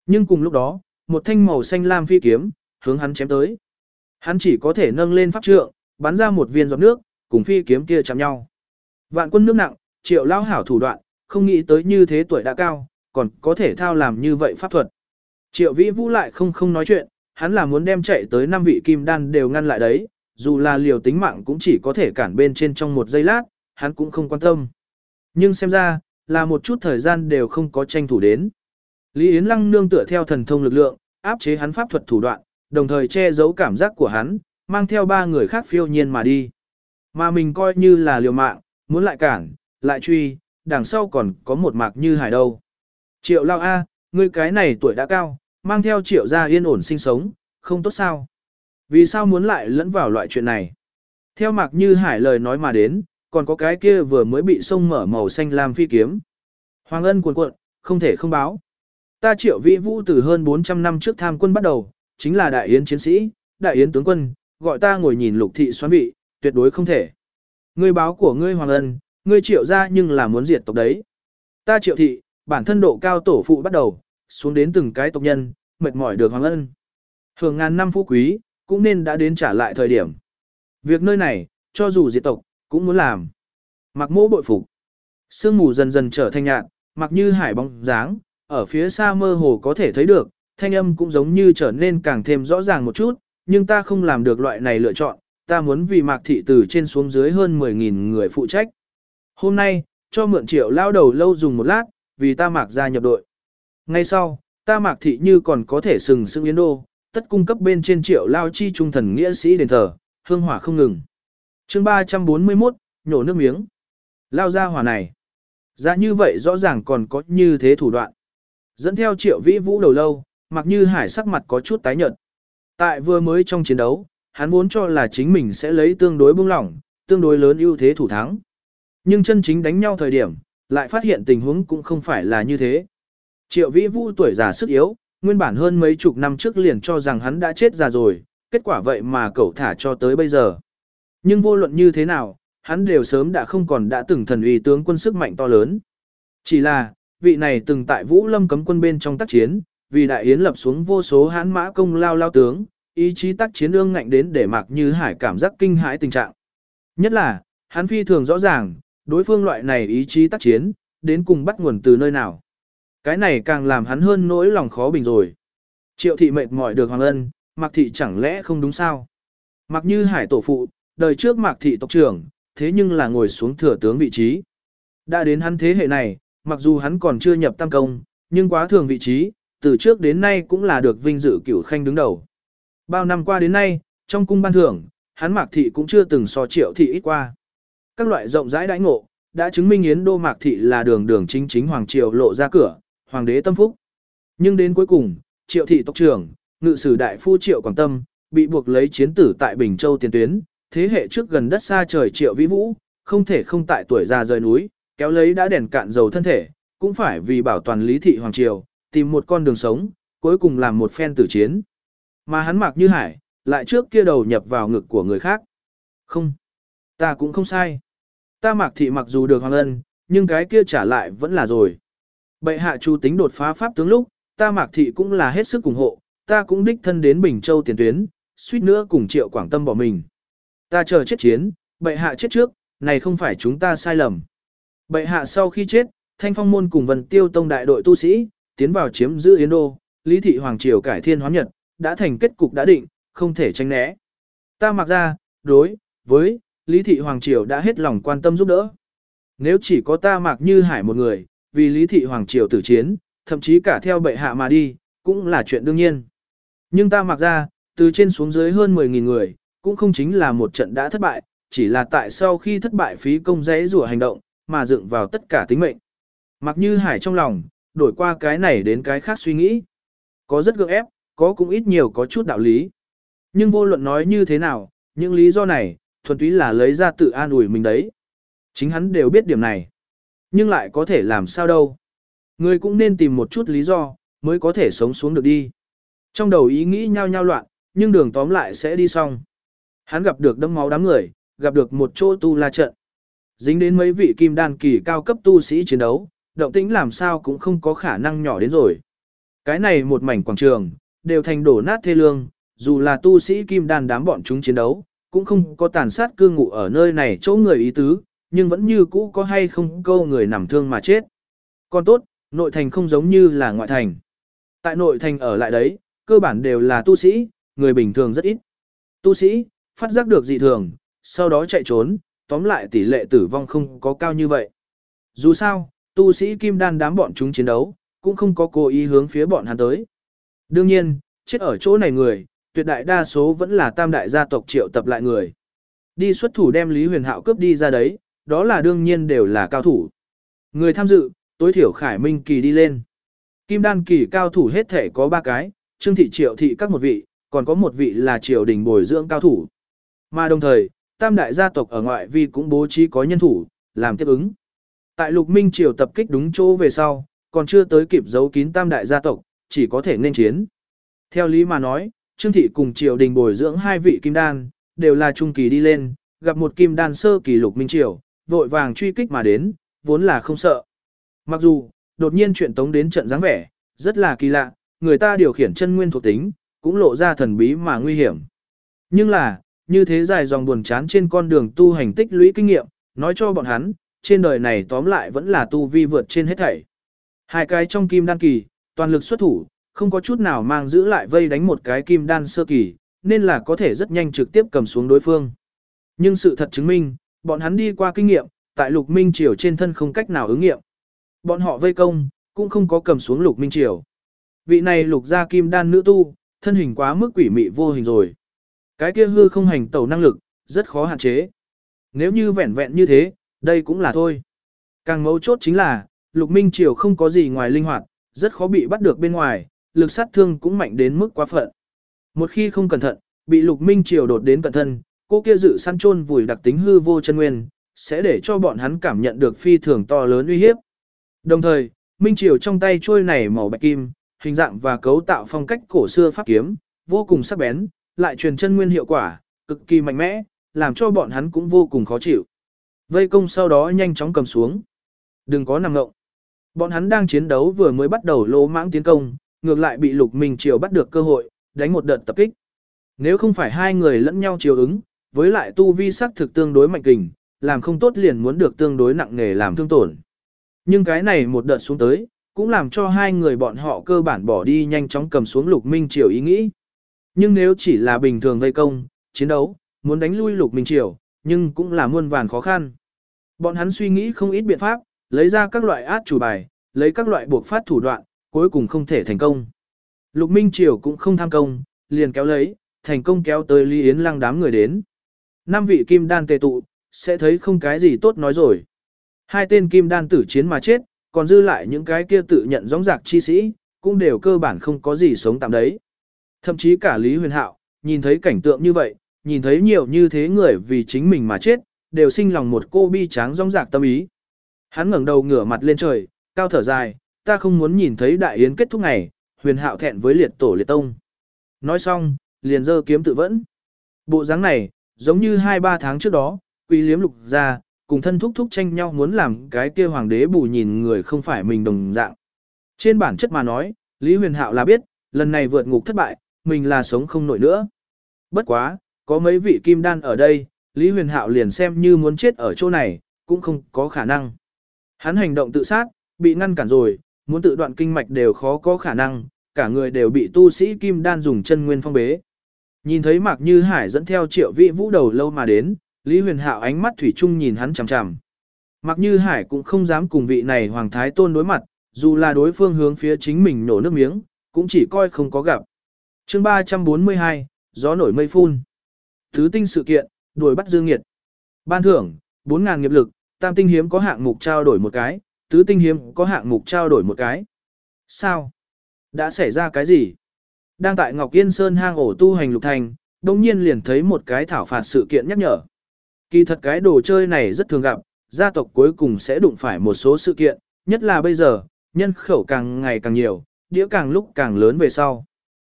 Nhưng cùng lúc đó, một thanh màu xanh lam phi kiếm, hướng hắn chém tới. Hắn chỉ có thể nâng lên pháp trượng, bắn ra một viên giọt nước, cùng phi kiếm kia chạm nhau. Vạn quân nước nặng, triệu lao hảo thủ đoạn, không nghĩ tới như thế tuổi đã cao, còn có thể thao làm như vậy pháp thuật. Triệu vĩ vũ lại không không nói chuyện, hắn là muốn đem chạy tới năm vị kim đan đều ngăn lại đấy, dù là liều tính mạng cũng chỉ có thể cản bên trên trong một giây lát, hắn cũng không quan tâm. Nhưng xem ra, là một chút thời gian đều không có tranh thủ đến. Lý Yến Lăng nương tựa theo thần thông lực lượng, áp chế hắn pháp thuật thủ đoạn, đồng thời che giấu cảm giác của hắn, mang theo ba người khác phiêu nhiên mà đi. Mà mình coi như là liều mạng, muốn lại cản, lại truy, đằng sau còn có một mạc như hải đâu. Triệu lao A, ngươi cái này tuổi đã cao, mang theo triệu gia yên ổn sinh sống, không tốt sao. Vì sao muốn lại lẫn vào loại chuyện này? Theo Mạc Như Hải lời nói mà đến, còn có cái kia vừa mới bị sông mở màu xanh lam phi kiếm. Hoàng ân cuồn cuộn, không thể không báo. Ta triệu vĩ vũ từ hơn 400 năm trước tham quân bắt đầu, chính là đại yến chiến sĩ, đại yến tướng quân, gọi ta ngồi nhìn lục thị xoán vị, tuyệt đối không thể. Ngươi báo của ngươi Hoàng ân, ngươi triệu ra nhưng là muốn diệt tộc đấy. Ta triệu thị, bản thân độ cao tổ phụ bắt đầu, xuống đến từng cái tộc nhân, mệt mỏi được Hoàng ân. Hưởng ngàn năm phú quý, cũng nên đã đến trả lại thời điểm. Việc nơi này, cho dù diệt tộc, cũng muốn làm. Mặc mô bội phục. Sương mù dần dần trở thành nhạt, mặc như hải bóng dáng, ở phía xa mơ hồ có thể thấy được, thanh âm cũng giống như trở nên càng thêm rõ ràng một chút, nhưng ta không làm được loại này lựa chọn, ta muốn vì mạc thị từ trên xuống dưới hơn 10.000 người phụ trách. Hôm nay, cho mượn triệu lao đầu lâu dùng một lát, vì ta mạc ra nhập đội. Ngay sau, ta mạc thị như còn có thể sừng sững yến đô, tất cung cấp bên trên triệu lao chi trung thần nghĩa sĩ đền thờ, hương hỏa không ngừng. chương 341, nhổ nước miếng. Lao ra hỏa này. Ra dạ như vậy rõ ràng còn có như thế thủ đoạn. Dẫn theo triệu vĩ vũ đầu lâu, mặc như hải sắc mặt có chút tái nhợt. Tại vừa mới trong chiến đấu, hắn vốn cho là chính mình sẽ lấy tương đối bông lỏng, tương đối lớn ưu thế thủ thắng. Nhưng chân chính đánh nhau thời điểm, lại phát hiện tình huống cũng không phải là như thế. Triệu vĩ vũ tuổi già sức yếu, nguyên bản hơn mấy chục năm trước liền cho rằng hắn đã chết già rồi, kết quả vậy mà cậu thả cho tới bây giờ. Nhưng vô luận như thế nào, hắn đều sớm đã không còn đã từng thần uy tướng quân sức mạnh to lớn. Chỉ là, vị này từng tại Vũ Lâm cấm quân bên trong tác chiến, vì đại yến lập xuống vô số hãn mã công lao lao tướng, ý chí tác chiến ương ngạnh đến để Mạc Như Hải cảm giác kinh hãi tình trạng. Nhất là, hắn phi thường rõ ràng, đối phương loại này ý chí tác chiến, đến cùng bắt nguồn từ nơi nào. Cái này càng làm hắn hơn nỗi lòng khó bình rồi. Triệu thị mệt mỏi được Hoàng Ân, Mạc thị chẳng lẽ không đúng sao? Mạc Như Hải tổ phụ, đời trước Mạc thị tộc trưởng, thế nhưng là ngồi xuống thừa tướng vị trí. Đã đến hắn thế hệ này, mặc dù hắn còn chưa nhập tam công, nhưng quá thường vị trí, từ trước đến nay cũng là được vinh dự cửu khanh đứng đầu. Bao năm qua đến nay, trong cung ban thưởng, hắn Mạc Thị cũng chưa từng so triệu thị ít qua. Các loại rộng rãi đãi ngộ, đã chứng minh Yến Đô Mạc Thị là đường đường chính chính Hoàng Triều lộ ra cửa, Hoàng đế tâm phúc. Nhưng đến cuối cùng, triệu thị tộc trưởng, ngự sử đại phu triệu Quảng Tâm, bị buộc lấy chiến tử tại Bình Châu tiền tuyến, thế hệ trước gần đất xa trời triệu vĩ vũ, không thể không tại tuổi già rời núi, kéo lấy đã đèn cạn dầu thân thể, cũng phải vì bảo toàn lý thị Hoàng Triều, tìm một con đường sống, cuối cùng làm một phen tử chiến. Mà hắn mặc như hải, lại trước kia đầu nhập vào ngực của người khác. Không, ta cũng không sai. Ta mặc thị mặc dù được hoàng ân, nhưng cái kia trả lại vẫn là rồi. Bệ hạ chu tính đột phá pháp tướng lúc, ta mặc thị cũng là hết sức ủng hộ, ta cũng đích thân đến Bình Châu tiền tuyến, suýt nữa cùng triệu quảng tâm bỏ mình. Ta chờ chết chiến, bệ hạ chết trước, này không phải chúng ta sai lầm. Bệ hạ sau khi chết, thanh phong môn cùng vần tiêu tông đại đội tu sĩ, tiến vào chiếm giữ Yến Đô, Lý Thị Hoàng Triều cải thiên hoán nhật, đã thành kết cục đã định, không thể tránh né. Ta mặc ra, đối, với, Lý Thị Hoàng Triều đã hết lòng quan tâm giúp đỡ. Nếu chỉ có ta mặc như hải một người, vì Lý Thị Hoàng Triều tử chiến, thậm chí cả theo bệ hạ mà đi, cũng là chuyện đương nhiên. Nhưng ta mặc ra, từ trên xuống dưới hơn 10.000 người, cũng không chính là một trận đã thất bại, chỉ là tại sau khi thất bại phí công dãy rủa hành động, mà dựng vào tất cả tính mệnh. Mặc như hải trong lòng, đổi qua cái này đến cái khác suy nghĩ. Có rất gượng ép, có cũng ít nhiều có chút đạo lý. Nhưng vô luận nói như thế nào, những lý do này, thuần túy là lấy ra tự an ủi mình đấy. Chính hắn đều biết điểm này. Nhưng lại có thể làm sao đâu. Người cũng nên tìm một chút lý do, mới có thể sống xuống được đi. Trong đầu ý nghĩ nhao nhao loạn, nhưng đường tóm lại sẽ đi xong. Hắn gặp được đâm máu đám người, gặp được một chỗ tu la trận. Dính đến mấy vị kim đan kỳ cao cấp tu sĩ chiến đấu, động tĩnh làm sao cũng không có khả năng nhỏ đến rồi. Cái này một mảnh quảng trường, đều thành đổ nát thê lương, dù là tu sĩ kim đan đám bọn chúng chiến đấu, cũng không có tàn sát cư ngụ ở nơi này chỗ người ý tứ, nhưng vẫn như cũ có hay không câu người nằm thương mà chết. Còn tốt, nội thành không giống như là ngoại thành. Tại nội thành ở lại đấy, cơ bản đều là tu sĩ, người bình thường rất ít. Tu sĩ, phát giác được dị thường, sau đó chạy trốn, tóm lại tỷ lệ tử vong không có cao như vậy. Dù sao, tu sĩ kim đan đám bọn chúng chiến đấu, cũng không có cố ý hướng phía bọn hắn tới. Đương nhiên, chết ở chỗ này người, tuyệt đại đa số vẫn là tam đại gia tộc triệu tập lại người. Đi xuất thủ đem Lý Huyền Hạo cướp đi ra đấy, đó là đương nhiên đều là cao thủ. Người tham dự, tối thiểu Khải Minh kỳ đi lên. Kim đan kỳ cao thủ hết thể có ba cái, Trương thị triệu thị các một vị, còn có một vị là triều đình bồi dưỡng cao thủ. Mà đồng thời, tam đại gia tộc ở ngoại vi cũng bố trí có nhân thủ, làm tiếp ứng. Tại Lục Minh Triều tập kích đúng chỗ về sau, còn chưa tới kịp giấu kín tam đại gia tộc, chỉ có thể nên chiến. Theo lý mà nói, Trương Thị cùng Triều Đình bồi dưỡng hai vị kim đan, đều là trung kỳ đi lên, gặp một kim đan sơ kỳ Lục Minh Triều, vội vàng truy kích mà đến, vốn là không sợ. Mặc dù, đột nhiên chuyện tống đến trận dáng vẻ, rất là kỳ lạ, người ta điều khiển chân nguyên thuộc tính, cũng lộ ra thần bí mà nguy hiểm. Nhưng là, như thế dài dòng buồn chán trên con đường tu hành tích lũy kinh nghiệm, nói cho bọn hắn, trên đời này tóm lại vẫn là tu vi vượt trên hết thảy. Hai cái trong kim đan kỳ, toàn lực xuất thủ, không có chút nào mang giữ lại vây đánh một cái kim đan sơ kỳ, nên là có thể rất nhanh trực tiếp cầm xuống đối phương. Nhưng sự thật chứng minh, bọn hắn đi qua kinh nghiệm, tại lục minh triều trên thân không cách nào ứng nghiệm. Bọn họ vây công, cũng không có cầm xuống lục minh triều. Vị này lục gia kim đan nữ tu, thân hình quá mức quỷ mị vô hình rồi. Cái kia hư không hành tẩu năng lực, rất khó hạn chế. Nếu như vẹn vẹn như thế, đây cũng là thôi. Càng mấu chốt chính là, lục minh triều không có gì ngoài linh hoạt, rất khó bị bắt được bên ngoài, lực sát thương cũng mạnh đến mức quá phận. Một khi không cẩn thận, bị lục minh triều đột đến cẩn thân, cô kia dự săn chôn vùi đặc tính hư vô chân nguyên, sẽ để cho bọn hắn cảm nhận được phi thường to lớn uy hiếp. Đồng thời, minh triều trong tay trôi này màu bạch kim, hình dạng và cấu tạo phong cách cổ xưa pháp kiếm, vô cùng sắc bén, lại truyền chân nguyên hiệu quả, cực kỳ mạnh mẽ, làm cho bọn hắn cũng vô cùng khó chịu. Vây công sau đó nhanh chóng cầm xuống. Đừng có nằm ngộng. Bọn hắn đang chiến đấu vừa mới bắt đầu lỗ mãng tiến công, ngược lại bị Lục Minh Triều bắt được cơ hội, đánh một đợt tập kích. Nếu không phải hai người lẫn nhau chiều ứng, với lại tu vi sắc thực tương đối mạnh kình, làm không tốt liền muốn được tương đối nặng nề làm thương tổn. Nhưng cái này một đợt xuống tới, cũng làm cho hai người bọn họ cơ bản bỏ đi nhanh chóng cầm xuống Lục Minh Triều ý nghĩ. Nhưng nếu chỉ là bình thường vây công, chiến đấu, muốn đánh lui Lục Minh Triều, nhưng cũng là muôn vàn khó khăn. Bọn hắn suy nghĩ không ít biện pháp, lấy ra các loại át chủ bài, lấy các loại buộc phát thủ đoạn, cuối cùng không thể thành công. Lục Minh Triều cũng không tham công, liền kéo lấy, thành công kéo tới Lý Yến Lăng đám người đến. Năm vị kim đan tề tụ, sẽ thấy không cái gì tốt nói rồi. Hai tên kim đan tử chiến mà chết, còn dư lại những cái kia tự nhận gióng giạc chi sĩ, cũng đều cơ bản không có gì sống tạm đấy. Thậm chí cả Lý Huyền Hạo, nhìn thấy cảnh tượng như vậy, nhìn thấy nhiều như thế người vì chính mình mà chết, đều sinh lòng một cô bi tráng rong rạc tâm ý. Hắn ngẩng đầu ngửa mặt lên trời, cao thở dài, ta không muốn nhìn thấy đại yến kết thúc ngày, huyền hạo thẹn với liệt tổ liệt tông. Nói xong, liền giơ kiếm tự vẫn. Bộ dáng này, giống như hai ba tháng trước đó, quý liếm lục ra, cùng thân thúc thúc tranh nhau muốn làm cái kia hoàng đế bù nhìn người không phải mình đồng dạng. Trên bản chất mà nói, Lý Huyền Hạo là biết, lần này vượt ngục thất bại, mình là sống không nổi nữa. Bất quá, có mấy vị kim đan ở đây, Lý Huyền Hạo liền xem như muốn chết ở chỗ này, cũng không có khả năng. Hắn hành động tự sát, bị ngăn cản rồi, muốn tự đoạn kinh mạch đều khó có khả năng, cả người đều bị tu sĩ kim đan dùng chân nguyên phong bế. Nhìn thấy Mạc Như Hải dẫn theo Triệu Vị Vũ đầu lâu mà đến, Lý Huyền Hạo ánh mắt thủy chung nhìn hắn chằm chằm. Mạc Như Hải cũng không dám cùng vị này hoàng thái tôn đối mặt, dù là đối phương hướng phía chính mình nổ nước miếng, cũng chỉ coi không có gặp. Chương 342, gió nổi mây phun. Thứ tinh sự kiện, đuổi bắt Dương Nghiệt. Ban thưởng, 4.000 nghiệp lực, tam tinh hiếm có hạng mục trao đổi một cái, tứ tinh hiếm có hạng mục trao đổi một cái. Sao? Đã xảy ra cái gì? Đang tại Ngọc Yên Sơn hang ổ tu hành lục thành, đồng nhiên liền thấy một cái thảo phạt sự kiện nhắc nhở. Kỳ thật cái đồ chơi này rất thường gặp, gia tộc cuối cùng sẽ đụng phải một số sự kiện, nhất là bây giờ, nhân khẩu càng ngày càng nhiều, đĩa càng lúc càng lớn về sau.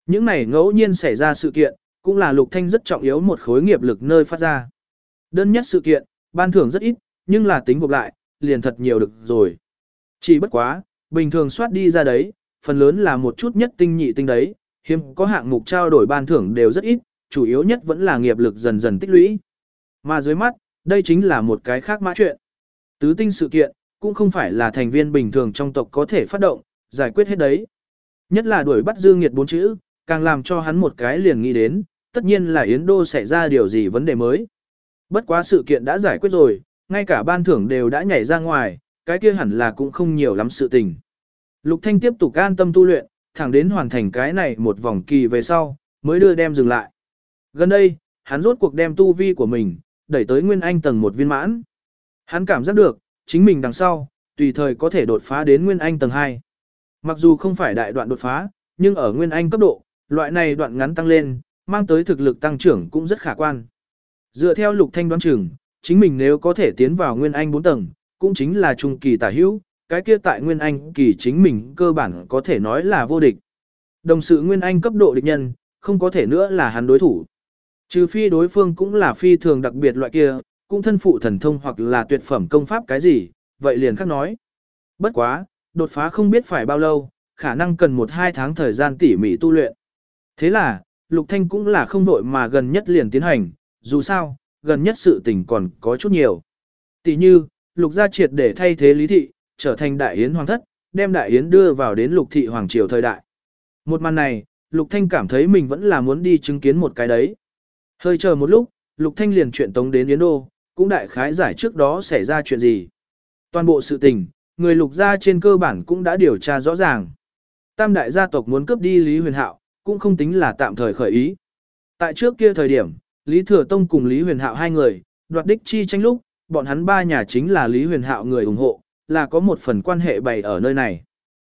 Những này ngẫu nhiên xảy ra sự kiện, cũng là lục thanh rất trọng yếu một khối nghiệp lực nơi phát ra. Đơn nhất sự kiện, ban thưởng rất ít, nhưng là tính gộp lại, liền thật nhiều được rồi. Chỉ bất quá, bình thường soát đi ra đấy, phần lớn là một chút nhất tinh nhị tinh đấy, hiếm có hạng mục trao đổi ban thưởng đều rất ít, chủ yếu nhất vẫn là nghiệp lực dần dần tích lũy. Mà dưới mắt, đây chính là một cái khác mã chuyện. Tứ tinh sự kiện, cũng không phải là thành viên bình thường trong tộc có thể phát động, giải quyết hết đấy. Nhất là đuổi bắt Dương Nghiệt bốn chữ, càng làm cho hắn một cái liền nghĩ đến, tất nhiên là Yến Đô xảy ra điều gì vấn đề mới. Bất quá sự kiện đã giải quyết rồi, ngay cả ban thưởng đều đã nhảy ra ngoài, cái kia hẳn là cũng không nhiều lắm sự tình. Lục Thanh tiếp tục an tâm tu luyện, thẳng đến hoàn thành cái này một vòng kỳ về sau, mới đưa đem dừng lại. Gần đây, hắn rốt cuộc đem tu vi của mình, đẩy tới Nguyên Anh tầng một viên mãn. Hắn cảm giác được, chính mình đằng sau, tùy thời có thể đột phá đến Nguyên Anh tầng 2. Mặc dù không phải đại đoạn đột phá, nhưng ở Nguyên Anh cấp độ, loại này đoạn ngắn tăng lên, mang tới thực lực tăng trưởng cũng rất khả quan. Dựa theo Lục Thanh đoán chừng, chính mình nếu có thể tiến vào Nguyên Anh 4 tầng, cũng chính là trung kỳ tả hữu, cái kia tại Nguyên Anh kỳ chính mình cơ bản có thể nói là vô địch. Đồng sự Nguyên Anh cấp độ địch nhân, không có thể nữa là hắn đối thủ. Trừ phi đối phương cũng là phi thường đặc biệt loại kia, cũng thân phụ thần thông hoặc là tuyệt phẩm công pháp cái gì, vậy liền khác nói. Bất quá, đột phá không biết phải bao lâu, khả năng cần 1-2 tháng thời gian tỉ mỉ tu luyện. Thế là, Lục Thanh cũng là không đội mà gần nhất liền tiến hành, dù sao, gần nhất sự tình còn có chút nhiều. Tỷ như, Lục gia triệt để thay thế Lý Thị, trở thành đại yến hoàng thất, đem đại yến đưa vào đến Lục Thị hoàng triều thời đại. Một màn này, Lục Thanh cảm thấy mình vẫn là muốn đi chứng kiến một cái đấy. Hơi chờ một lúc, Lục Thanh liền chuyện tống đến Yến Đô, cũng đại khái giải trước đó xảy ra chuyện gì. Toàn bộ sự tình, người Lục gia trên cơ bản cũng đã điều tra rõ ràng. Tam đại gia tộc muốn cướp đi Lý Huyền Hạo, cũng không tính là tạm thời khởi ý. Tại trước kia thời điểm, Lý Thừa Tông cùng Lý Huyền Hạo hai người, đoạt đích chi tranh lúc, bọn hắn ba nhà chính là Lý Huyền Hạo người ủng hộ, là có một phần quan hệ bày ở nơi này.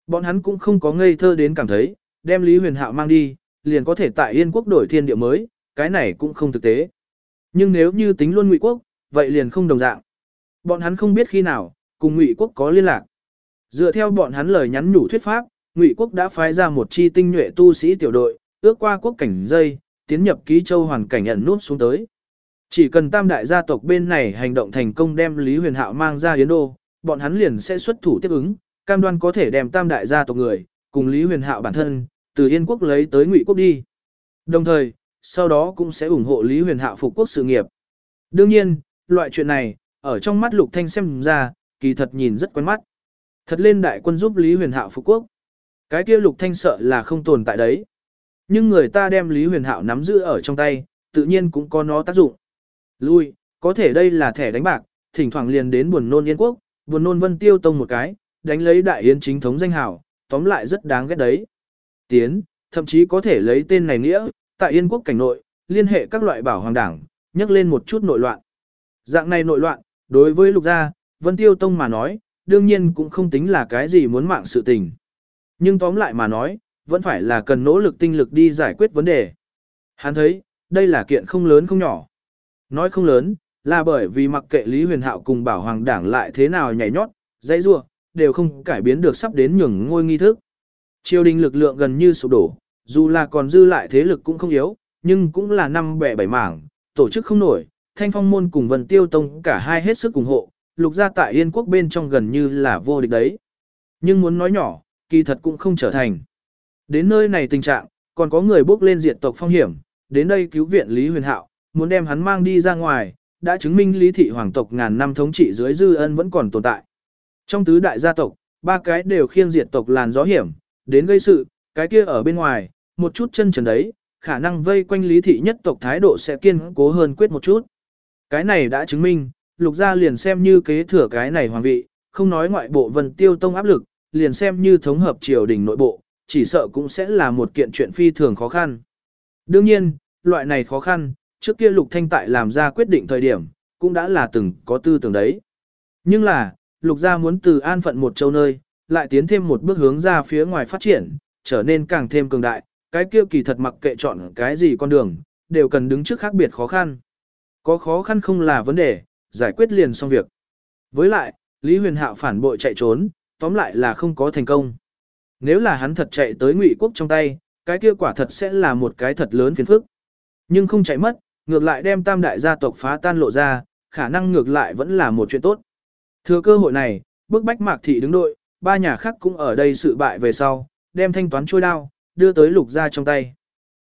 Bọn hắn cũng không có ngây thơ đến cảm thấy, đem Lý Huyền Hạo mang đi, liền có thể tại Yên quốc đổi thiên địa mới, cái này cũng không thực tế. Nhưng nếu như tính luôn Ngụy quốc, vậy liền không đồng dạng. Bọn hắn không biết khi nào, cùng Ngụy quốc có liên lạc. Dựa theo bọn hắn lời nhắn nhủ thuyết pháp, Ngụy quốc đã phái ra một chi tinh nhuệ tu sĩ tiểu đội, ước qua quốc cảnh dây, tiến nhập ký châu hoàn cảnh ẩn nút xuống tới. Chỉ cần tam đại gia tộc bên này hành động thành công đem Lý Huyền Hạo mang ra Yến Đô, bọn hắn liền sẽ xuất thủ tiếp ứng, cam đoan có thể đem tam đại gia tộc người, cùng Lý Huyền Hạo bản thân, từ Yên quốc lấy tới Ngụy quốc đi. Đồng thời, sau đó cũng sẽ ủng hộ Lý Huyền Hạo phục quốc sự nghiệp. Đương nhiên, loại chuyện này, ở trong mắt Lục Thanh xem ra, kỳ thật nhìn rất quen mắt. Thật lên đại quân giúp Lý Huyền Hạo phục quốc. Cái kia Lục Thanh sợ là không tồn tại đấy. Nhưng người ta đem Lý Huyền Hạo nắm giữ ở trong tay, tự nhiên cũng có nó tác dụng. Lui, có thể đây là thẻ đánh bạc, thỉnh thoảng liền đến buồn nôn Yên quốc, buồn nôn Vân Tiêu Tông một cái, đánh lấy đại yến chính thống danh hào, tóm lại rất đáng ghét đấy. Tiến, thậm chí có thể lấy tên này nghĩa, tại Yên quốc cảnh nội, liên hệ các loại bảo hoàng đảng, nhắc lên một chút nội loạn. Dạng này nội loạn, đối với lục gia, Vân Tiêu Tông mà nói, đương nhiên cũng không tính là cái gì muốn mạng sự tình. Nhưng tóm lại mà nói, vẫn phải là cần nỗ lực tinh lực đi giải quyết vấn đề. Hắn thấy, đây là kiện không lớn không nhỏ. Nói không lớn, là bởi vì mặc kệ Lý Huyền Hạo cùng Bảo Hoàng Đảng lại thế nào nhảy nhót, dãy rua, đều không cải biến được sắp đến nhường ngôi nghi thức. Triều đình lực lượng gần như sụp đổ, dù là còn dư lại thế lực cũng không yếu, nhưng cũng là năm bẻ bảy mảng, tổ chức không nổi, Thanh Phong môn cùng Vân Tiêu Tông cả hai hết sức ủng hộ, lục gia tại Yên quốc bên trong gần như là vô địch đấy. Nhưng muốn nói nhỏ, kỳ thật cũng không trở thành. Đến nơi này tình trạng, còn có người bước lên diệt tộc phong hiểm, đến đây cứu viện Lý Huyền Hạo, muốn đem hắn mang đi ra ngoài, đã chứng minh Lý thị hoàng tộc ngàn năm thống trị dưới dư ân vẫn còn tồn tại. Trong tứ đại gia tộc, ba cái đều khiêng diệt tộc làn gió hiểm, đến gây sự, cái kia ở bên ngoài, một chút chân trần đấy, khả năng vây quanh Lý thị nhất tộc thái độ sẽ kiên cố hơn quyết một chút. Cái này đã chứng minh, lục gia liền xem như kế thừa cái này hoàng vị, không nói ngoại bộ vân tiêu tông áp lực, liền xem như thống hợp triều đình nội bộ, chỉ sợ cũng sẽ là một kiện chuyện phi thường khó khăn. Đương nhiên, loại này khó khăn, trước kia Lục Thanh tại làm ra quyết định thời điểm, cũng đã là từng có tư tưởng đấy. Nhưng là, Lục gia muốn từ an phận một châu nơi, lại tiến thêm một bước hướng ra phía ngoài phát triển, trở nên càng thêm cường đại, cái kia kỳ thật mặc kệ chọn cái gì con đường, đều cần đứng trước khác biệt khó khăn. Có khó khăn không là vấn đề, giải quyết liền xong việc. Với lại, Lý Huyền Hạo phản bội chạy trốn, tóm lại là không có thành công. Nếu là hắn thật chạy tới ngụy quốc trong tay, cái kia quả thật sẽ là một cái thật lớn phiền phức. Nhưng không chạy mất, ngược lại đem tam đại gia tộc phá tan lộ ra, khả năng ngược lại vẫn là một chuyện tốt. Thừa cơ hội này, bước bách mạc thị đứng đội, ba nhà khác cũng ở đây sự bại về sau, đem thanh toán trôi đao, đưa tới lục ra trong tay.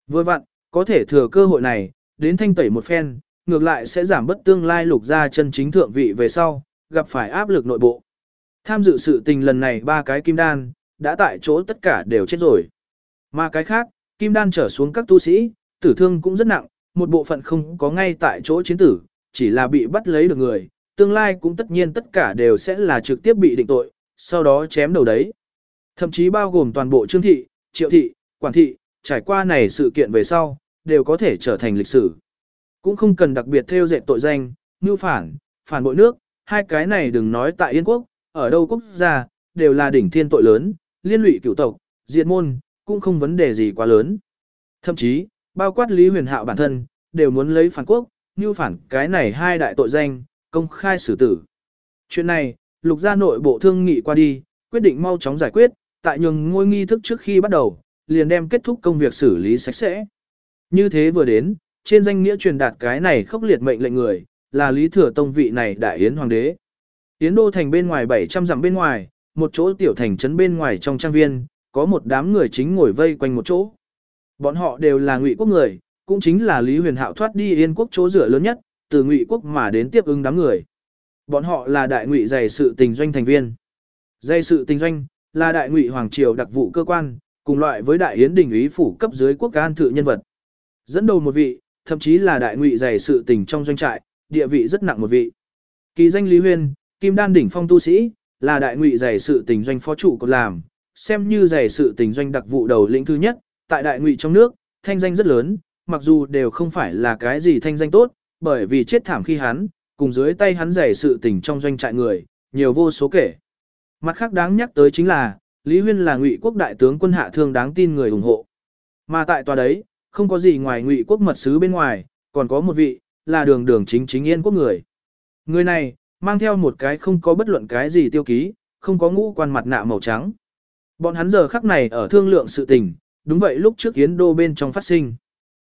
Vừa vặn, có thể thừa cơ hội này, đến thanh tẩy một phen, ngược lại sẽ giảm bất tương lai lục ra chân chính thượng vị về sau, gặp phải áp lực nội bộ. Tham dự sự tình lần này ba cái kim đan, đã tại chỗ tất cả đều chết rồi. Mà cái khác, kim đan trở xuống các tu sĩ, tử thương cũng rất nặng, một bộ phận không có ngay tại chỗ chiến tử, chỉ là bị bắt lấy được người, tương lai cũng tất nhiên tất cả đều sẽ là trực tiếp bị định tội, sau đó chém đầu đấy. Thậm chí bao gồm toàn bộ trương thị, triệu thị, quản thị, trải qua này sự kiện về sau, đều có thể trở thành lịch sử. Cũng không cần đặc biệt theo dệt tội danh, như phản, phản bội nước, hai cái này đừng nói tại Yên Quốc, ở đâu quốc gia, đều là đỉnh thiên tội lớn, liên lụy cửu tộc, diệt môn, cũng không vấn đề gì quá lớn. Thậm chí, bao quát Lý Huyền Hạo bản thân, đều muốn lấy phản quốc, như phản cái này hai đại tội danh, công khai xử tử. Chuyện này, lục gia nội bộ thương nghị qua đi, quyết định mau chóng giải quyết, tại nhường ngôi nghi thức trước khi bắt đầu, liền đem kết thúc công việc xử lý sạch sẽ. Như thế vừa đến, trên danh nghĩa truyền đạt cái này khốc liệt mệnh lệnh người, là Lý Thừa Tông vị này đại yến hoàng đế. Yến đô thành bên ngoài 700 dặm bên ngoài, một chỗ tiểu thành trấn bên ngoài trong trang viên, có một đám người chính ngồi vây quanh một chỗ. Bọn họ đều là ngụy quốc người, cũng chính là Lý Huyền Hạo thoát đi Yên quốc chỗ rửa lớn nhất, từ ngụy quốc mà đến tiếp ứng đám người. Bọn họ là đại ngụy dày sự tình doanh thành viên. Dày sự tình doanh là đại ngụy hoàng triều đặc vụ cơ quan, cùng loại với đại yến đình ý phủ cấp dưới quốc can thự nhân vật. Dẫn đầu một vị, thậm chí là đại ngụy dày sự tình trong doanh trại, địa vị rất nặng một vị. Kỳ danh Lý Huyên, Kim Đan đỉnh phong tu sĩ, là đại ngụy dày sự tình doanh phó chủ còn làm, xem như dày sự tình doanh đặc vụ đầu lĩnh thứ nhất, tại đại ngụy trong nước, thanh danh rất lớn, mặc dù đều không phải là cái gì thanh danh tốt, bởi vì chết thảm khi hắn, cùng dưới tay hắn dày sự tình trong doanh trại người, nhiều vô số kể. Mặt khác đáng nhắc tới chính là, Lý Huyên là ngụy quốc đại tướng quân hạ thương đáng tin người ủng hộ. Mà tại tòa đấy, không có gì ngoài ngụy quốc mật sứ bên ngoài, còn có một vị, là đường đường chính chính yên quốc người. Người này, mang theo một cái không có bất luận cái gì tiêu ký, không có ngũ quan mặt nạ màu trắng. Bọn hắn giờ khắc này ở thương lượng sự tình, đúng vậy lúc trước Yến Đô bên trong phát sinh.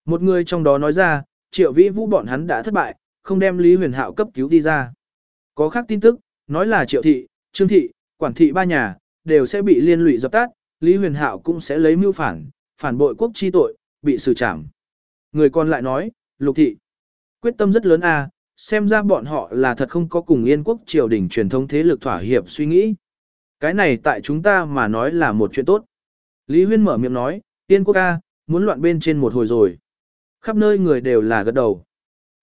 Một người trong đó nói ra, triệu vĩ vũ bọn hắn đã thất bại, không đem Lý Huyền Hạo cấp cứu đi ra. Có khác tin tức, nói là triệu thị, trương thị, quản thị ba nhà, đều sẽ bị liên lụy dập tắt, Lý Huyền Hạo cũng sẽ lấy mưu phản, phản bội quốc chi tội, bị xử trảm. Người còn lại nói, lục thị, quyết tâm rất lớn a, xem ra bọn họ là thật không có cùng yên quốc triều đình truyền thống thế lực thỏa hiệp suy nghĩ. Cái này tại chúng ta mà nói là một chuyện tốt. Lý Huyên mở miệng nói, tiên quốc ca, muốn loạn bên trên một hồi rồi. Khắp nơi người đều là gật đầu.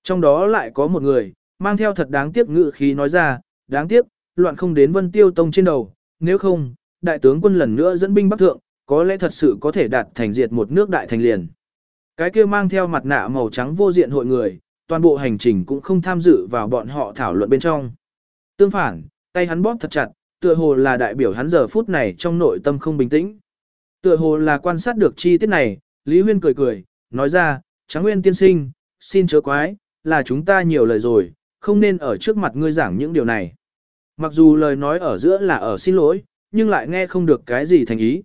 Trong đó lại có một người, mang theo thật đáng tiếc ngự khí nói ra, đáng tiếc, loạn không đến vân tiêu tông trên đầu, nếu không, đại tướng quân lần nữa dẫn binh bắc thượng, có lẽ thật sự có thể đạt thành diệt một nước đại thành liền. Cái kia mang theo mặt nạ màu trắng vô diện hội người, toàn bộ hành trình cũng không tham dự vào bọn họ thảo luận bên trong. Tương phản, tay hắn bóp thật chặt, tựa hồ là đại biểu hắn giờ phút này trong nội tâm không bình tĩnh. Tựa hồ là quan sát được chi tiết này, Lý Huyên cười cười, nói ra, Tráng Nguyên tiên sinh, xin chớ quái, là chúng ta nhiều lời rồi, không nên ở trước mặt ngươi giảng những điều này. Mặc dù lời nói ở giữa là ở xin lỗi, nhưng lại nghe không được cái gì thành ý.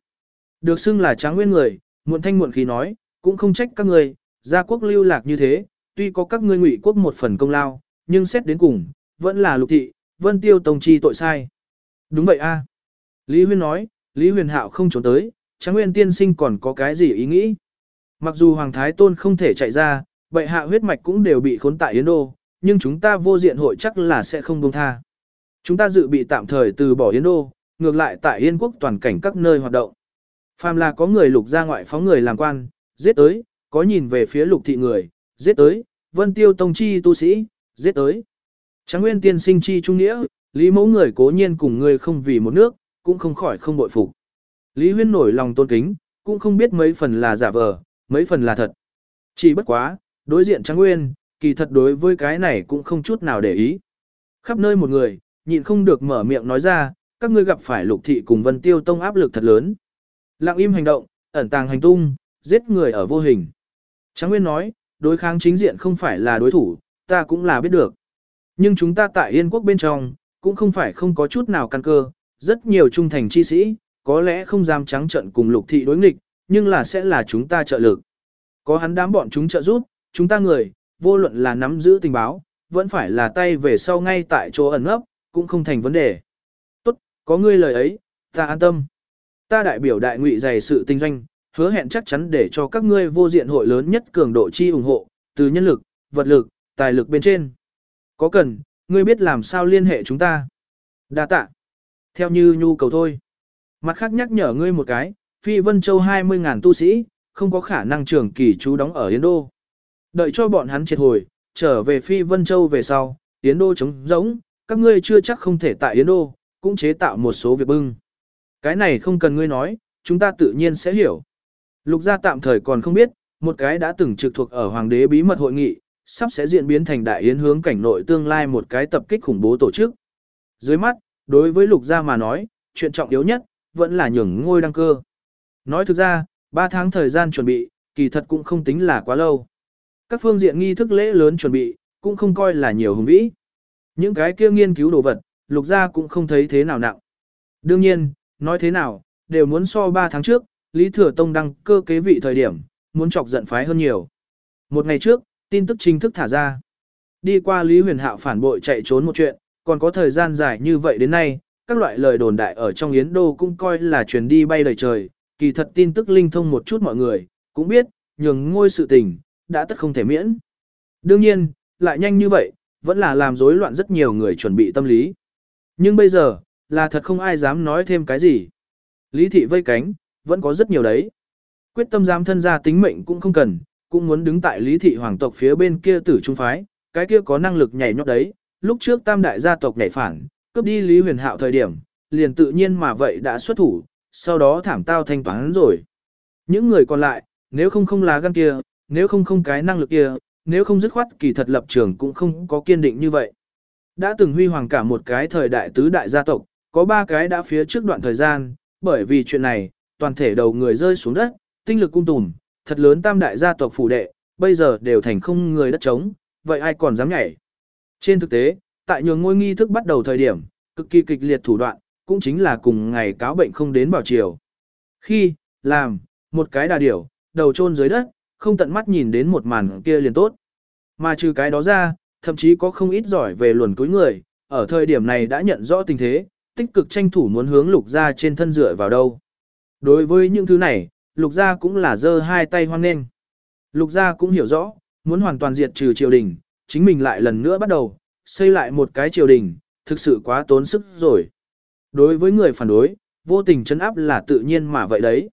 Được xưng là Tráng Nguyên người, muộn thanh muộn khí nói, cũng không trách các ngươi, gia quốc lưu lạc như thế, tuy có các ngươi ngụy quốc một phần công lao, nhưng xét đến cùng, vẫn là lục thị, vân tiêu tông chi tội sai. Đúng vậy a. Lý Huyên nói, Lý Huyền Hạo không trốn tới, Tráng Nguyên tiên sinh còn có cái gì ý nghĩ? Mặc dù Hoàng Thái Tôn không thể chạy ra, bệ hạ huyết mạch cũng đều bị khốn tại Yến Đô, nhưng chúng ta vô diện hội chắc là sẽ không buông tha. Chúng ta dự bị tạm thời từ bỏ Yến Đô, ngược lại tại Yên quốc toàn cảnh các nơi hoạt động. Phàm là có người lục ra ngoại phóng người làm quan, giết tới, có nhìn về phía lục thị người, giết tới, vân tiêu tông chi tu sĩ, giết tới. Tráng nguyên tiên sinh chi trung nghĩa, lý mẫu người cố nhiên cùng người không vì một nước, cũng không khỏi không bội phục. Lý huyên nổi lòng tôn kính, cũng không biết mấy phần là giả vờ, mấy phần là thật. Chỉ bất quá, đối diện Tráng nguyên, kỳ thật đối với cái này cũng không chút nào để ý. Khắp nơi một người, nhịn không được mở miệng nói ra, các ngươi gặp phải lục thị cùng vân tiêu tông áp lực thật lớn. Lặng im hành động, ẩn tàng hành tung, giết người ở vô hình. Tráng Nguyên nói, đối kháng chính diện không phải là đối thủ, ta cũng là biết được. Nhưng chúng ta tại Yên quốc bên trong, cũng không phải không có chút nào căn cơ, rất nhiều trung thành chi sĩ, có lẽ không dám trắng trận cùng lục thị đối nghịch, nhưng là sẽ là chúng ta trợ lực. Có hắn đám bọn chúng trợ giúp, chúng ta người, vô luận là nắm giữ tình báo, vẫn phải là tay về sau ngay tại chỗ ẩn ấp, cũng không thành vấn đề. Tốt, có ngươi lời ấy, ta an tâm. Ta đại biểu đại ngụy dày sự tinh doanh, hứa hẹn chắc chắn để cho các ngươi vô diện hội lớn nhất cường độ chi ủng hộ, từ nhân lực, vật lực, tài lực bên trên. Có cần, ngươi biết làm sao liên hệ chúng ta. Đa tạ. Theo như nhu cầu thôi. Mặt khác nhắc nhở ngươi một cái, Phi Vân Châu 20.000 tu sĩ, không có khả năng trường kỳ trú đóng ở Yến Đô. Đợi cho bọn hắn triệt hồi, trở về Phi Vân Châu về sau, Yến Đô trống rỗng, các ngươi chưa chắc không thể tại Yến Đô, cũng chế tạo một số việc bưng. Cái này không cần ngươi nói, chúng ta tự nhiên sẽ hiểu. Lục gia tạm thời còn không biết, một cái đã từng trực thuộc ở Hoàng đế bí mật hội nghị, sắp sẽ diễn biến thành đại yến hướng cảnh nội tương lai một cái tập kích khủng bố tổ chức. Dưới mắt, đối với lục gia mà nói, chuyện trọng yếu nhất, vẫn là nhường ngôi đăng cơ. Nói thực ra, 3 tháng thời gian chuẩn bị, kỳ thật cũng không tính là quá lâu. Các phương diện nghi thức lễ lớn chuẩn bị, cũng không coi là nhiều hùng vĩ. Những cái kia nghiên cứu đồ vật, lục gia cũng không thấy thế nào nặng. Đương nhiên, nói thế nào, đều muốn so 3 tháng trước, Lý Thừa Tông đăng cơ kế vị thời điểm, muốn chọc giận phái hơn nhiều. Một ngày trước, tin tức chính thức thả ra. Đi qua Lý Huyền Hạo phản bội chạy trốn một chuyện, còn có thời gian dài như vậy đến nay, các loại lời đồn đại ở trong Yến Đô cũng coi là truyền đi bay lời trời, kỳ thật tin tức linh thông một chút mọi người, cũng biết, nhường ngôi sự tình, đã tất không thể miễn. Đương nhiên, lại nhanh như vậy, vẫn là làm rối loạn rất nhiều người chuẩn bị tâm lý. Nhưng bây giờ, là thật không ai dám nói thêm cái gì. Lý thị vây cánh, vẫn có rất nhiều đấy. Quyết tâm dám thân ra tính mệnh cũng không cần, cũng muốn đứng tại lý thị hoàng tộc phía bên kia tử trung phái, cái kia có năng lực nhảy nhót đấy. Lúc trước tam đại gia tộc nhảy phản, cướp đi Lý Huyền Hạo thời điểm, liền tự nhiên mà vậy đã xuất thủ, sau đó thảm tao thanh toán rồi. Những người còn lại, nếu không không lá gan kia, nếu không không cái năng lực kia, nếu không dứt khoát kỳ thật lập trường cũng không có kiên định như vậy. Đã từng huy hoàng cả một cái thời đại tứ đại gia tộc, có ba cái đã phía trước đoạn thời gian, bởi vì chuyện này, toàn thể đầu người rơi xuống đất, tinh lực cung tùm, thật lớn tam đại gia tộc phủ đệ, bây giờ đều thành không người đất trống, vậy ai còn dám nhảy. Trên thực tế, tại nhường ngôi nghi thức bắt đầu thời điểm, cực kỳ kịch liệt thủ đoạn, cũng chính là cùng ngày cáo bệnh không đến vào chiều. Khi, làm, một cái đà điểu, đầu chôn dưới đất, không tận mắt nhìn đến một màn kia liền tốt. Mà trừ cái đó ra, thậm chí có không ít giỏi về luồn túi người, ở thời điểm này đã nhận rõ tình thế, tích cực tranh thủ muốn hướng lục gia trên thân dựa vào đâu. Đối với những thứ này, lục gia cũng là giơ hai tay hoang nghênh. Lục gia cũng hiểu rõ, muốn hoàn toàn diệt trừ triều đình, chính mình lại lần nữa bắt đầu, xây lại một cái triều đình, thực sự quá tốn sức rồi. Đối với người phản đối, vô tình chấn áp là tự nhiên mà vậy đấy.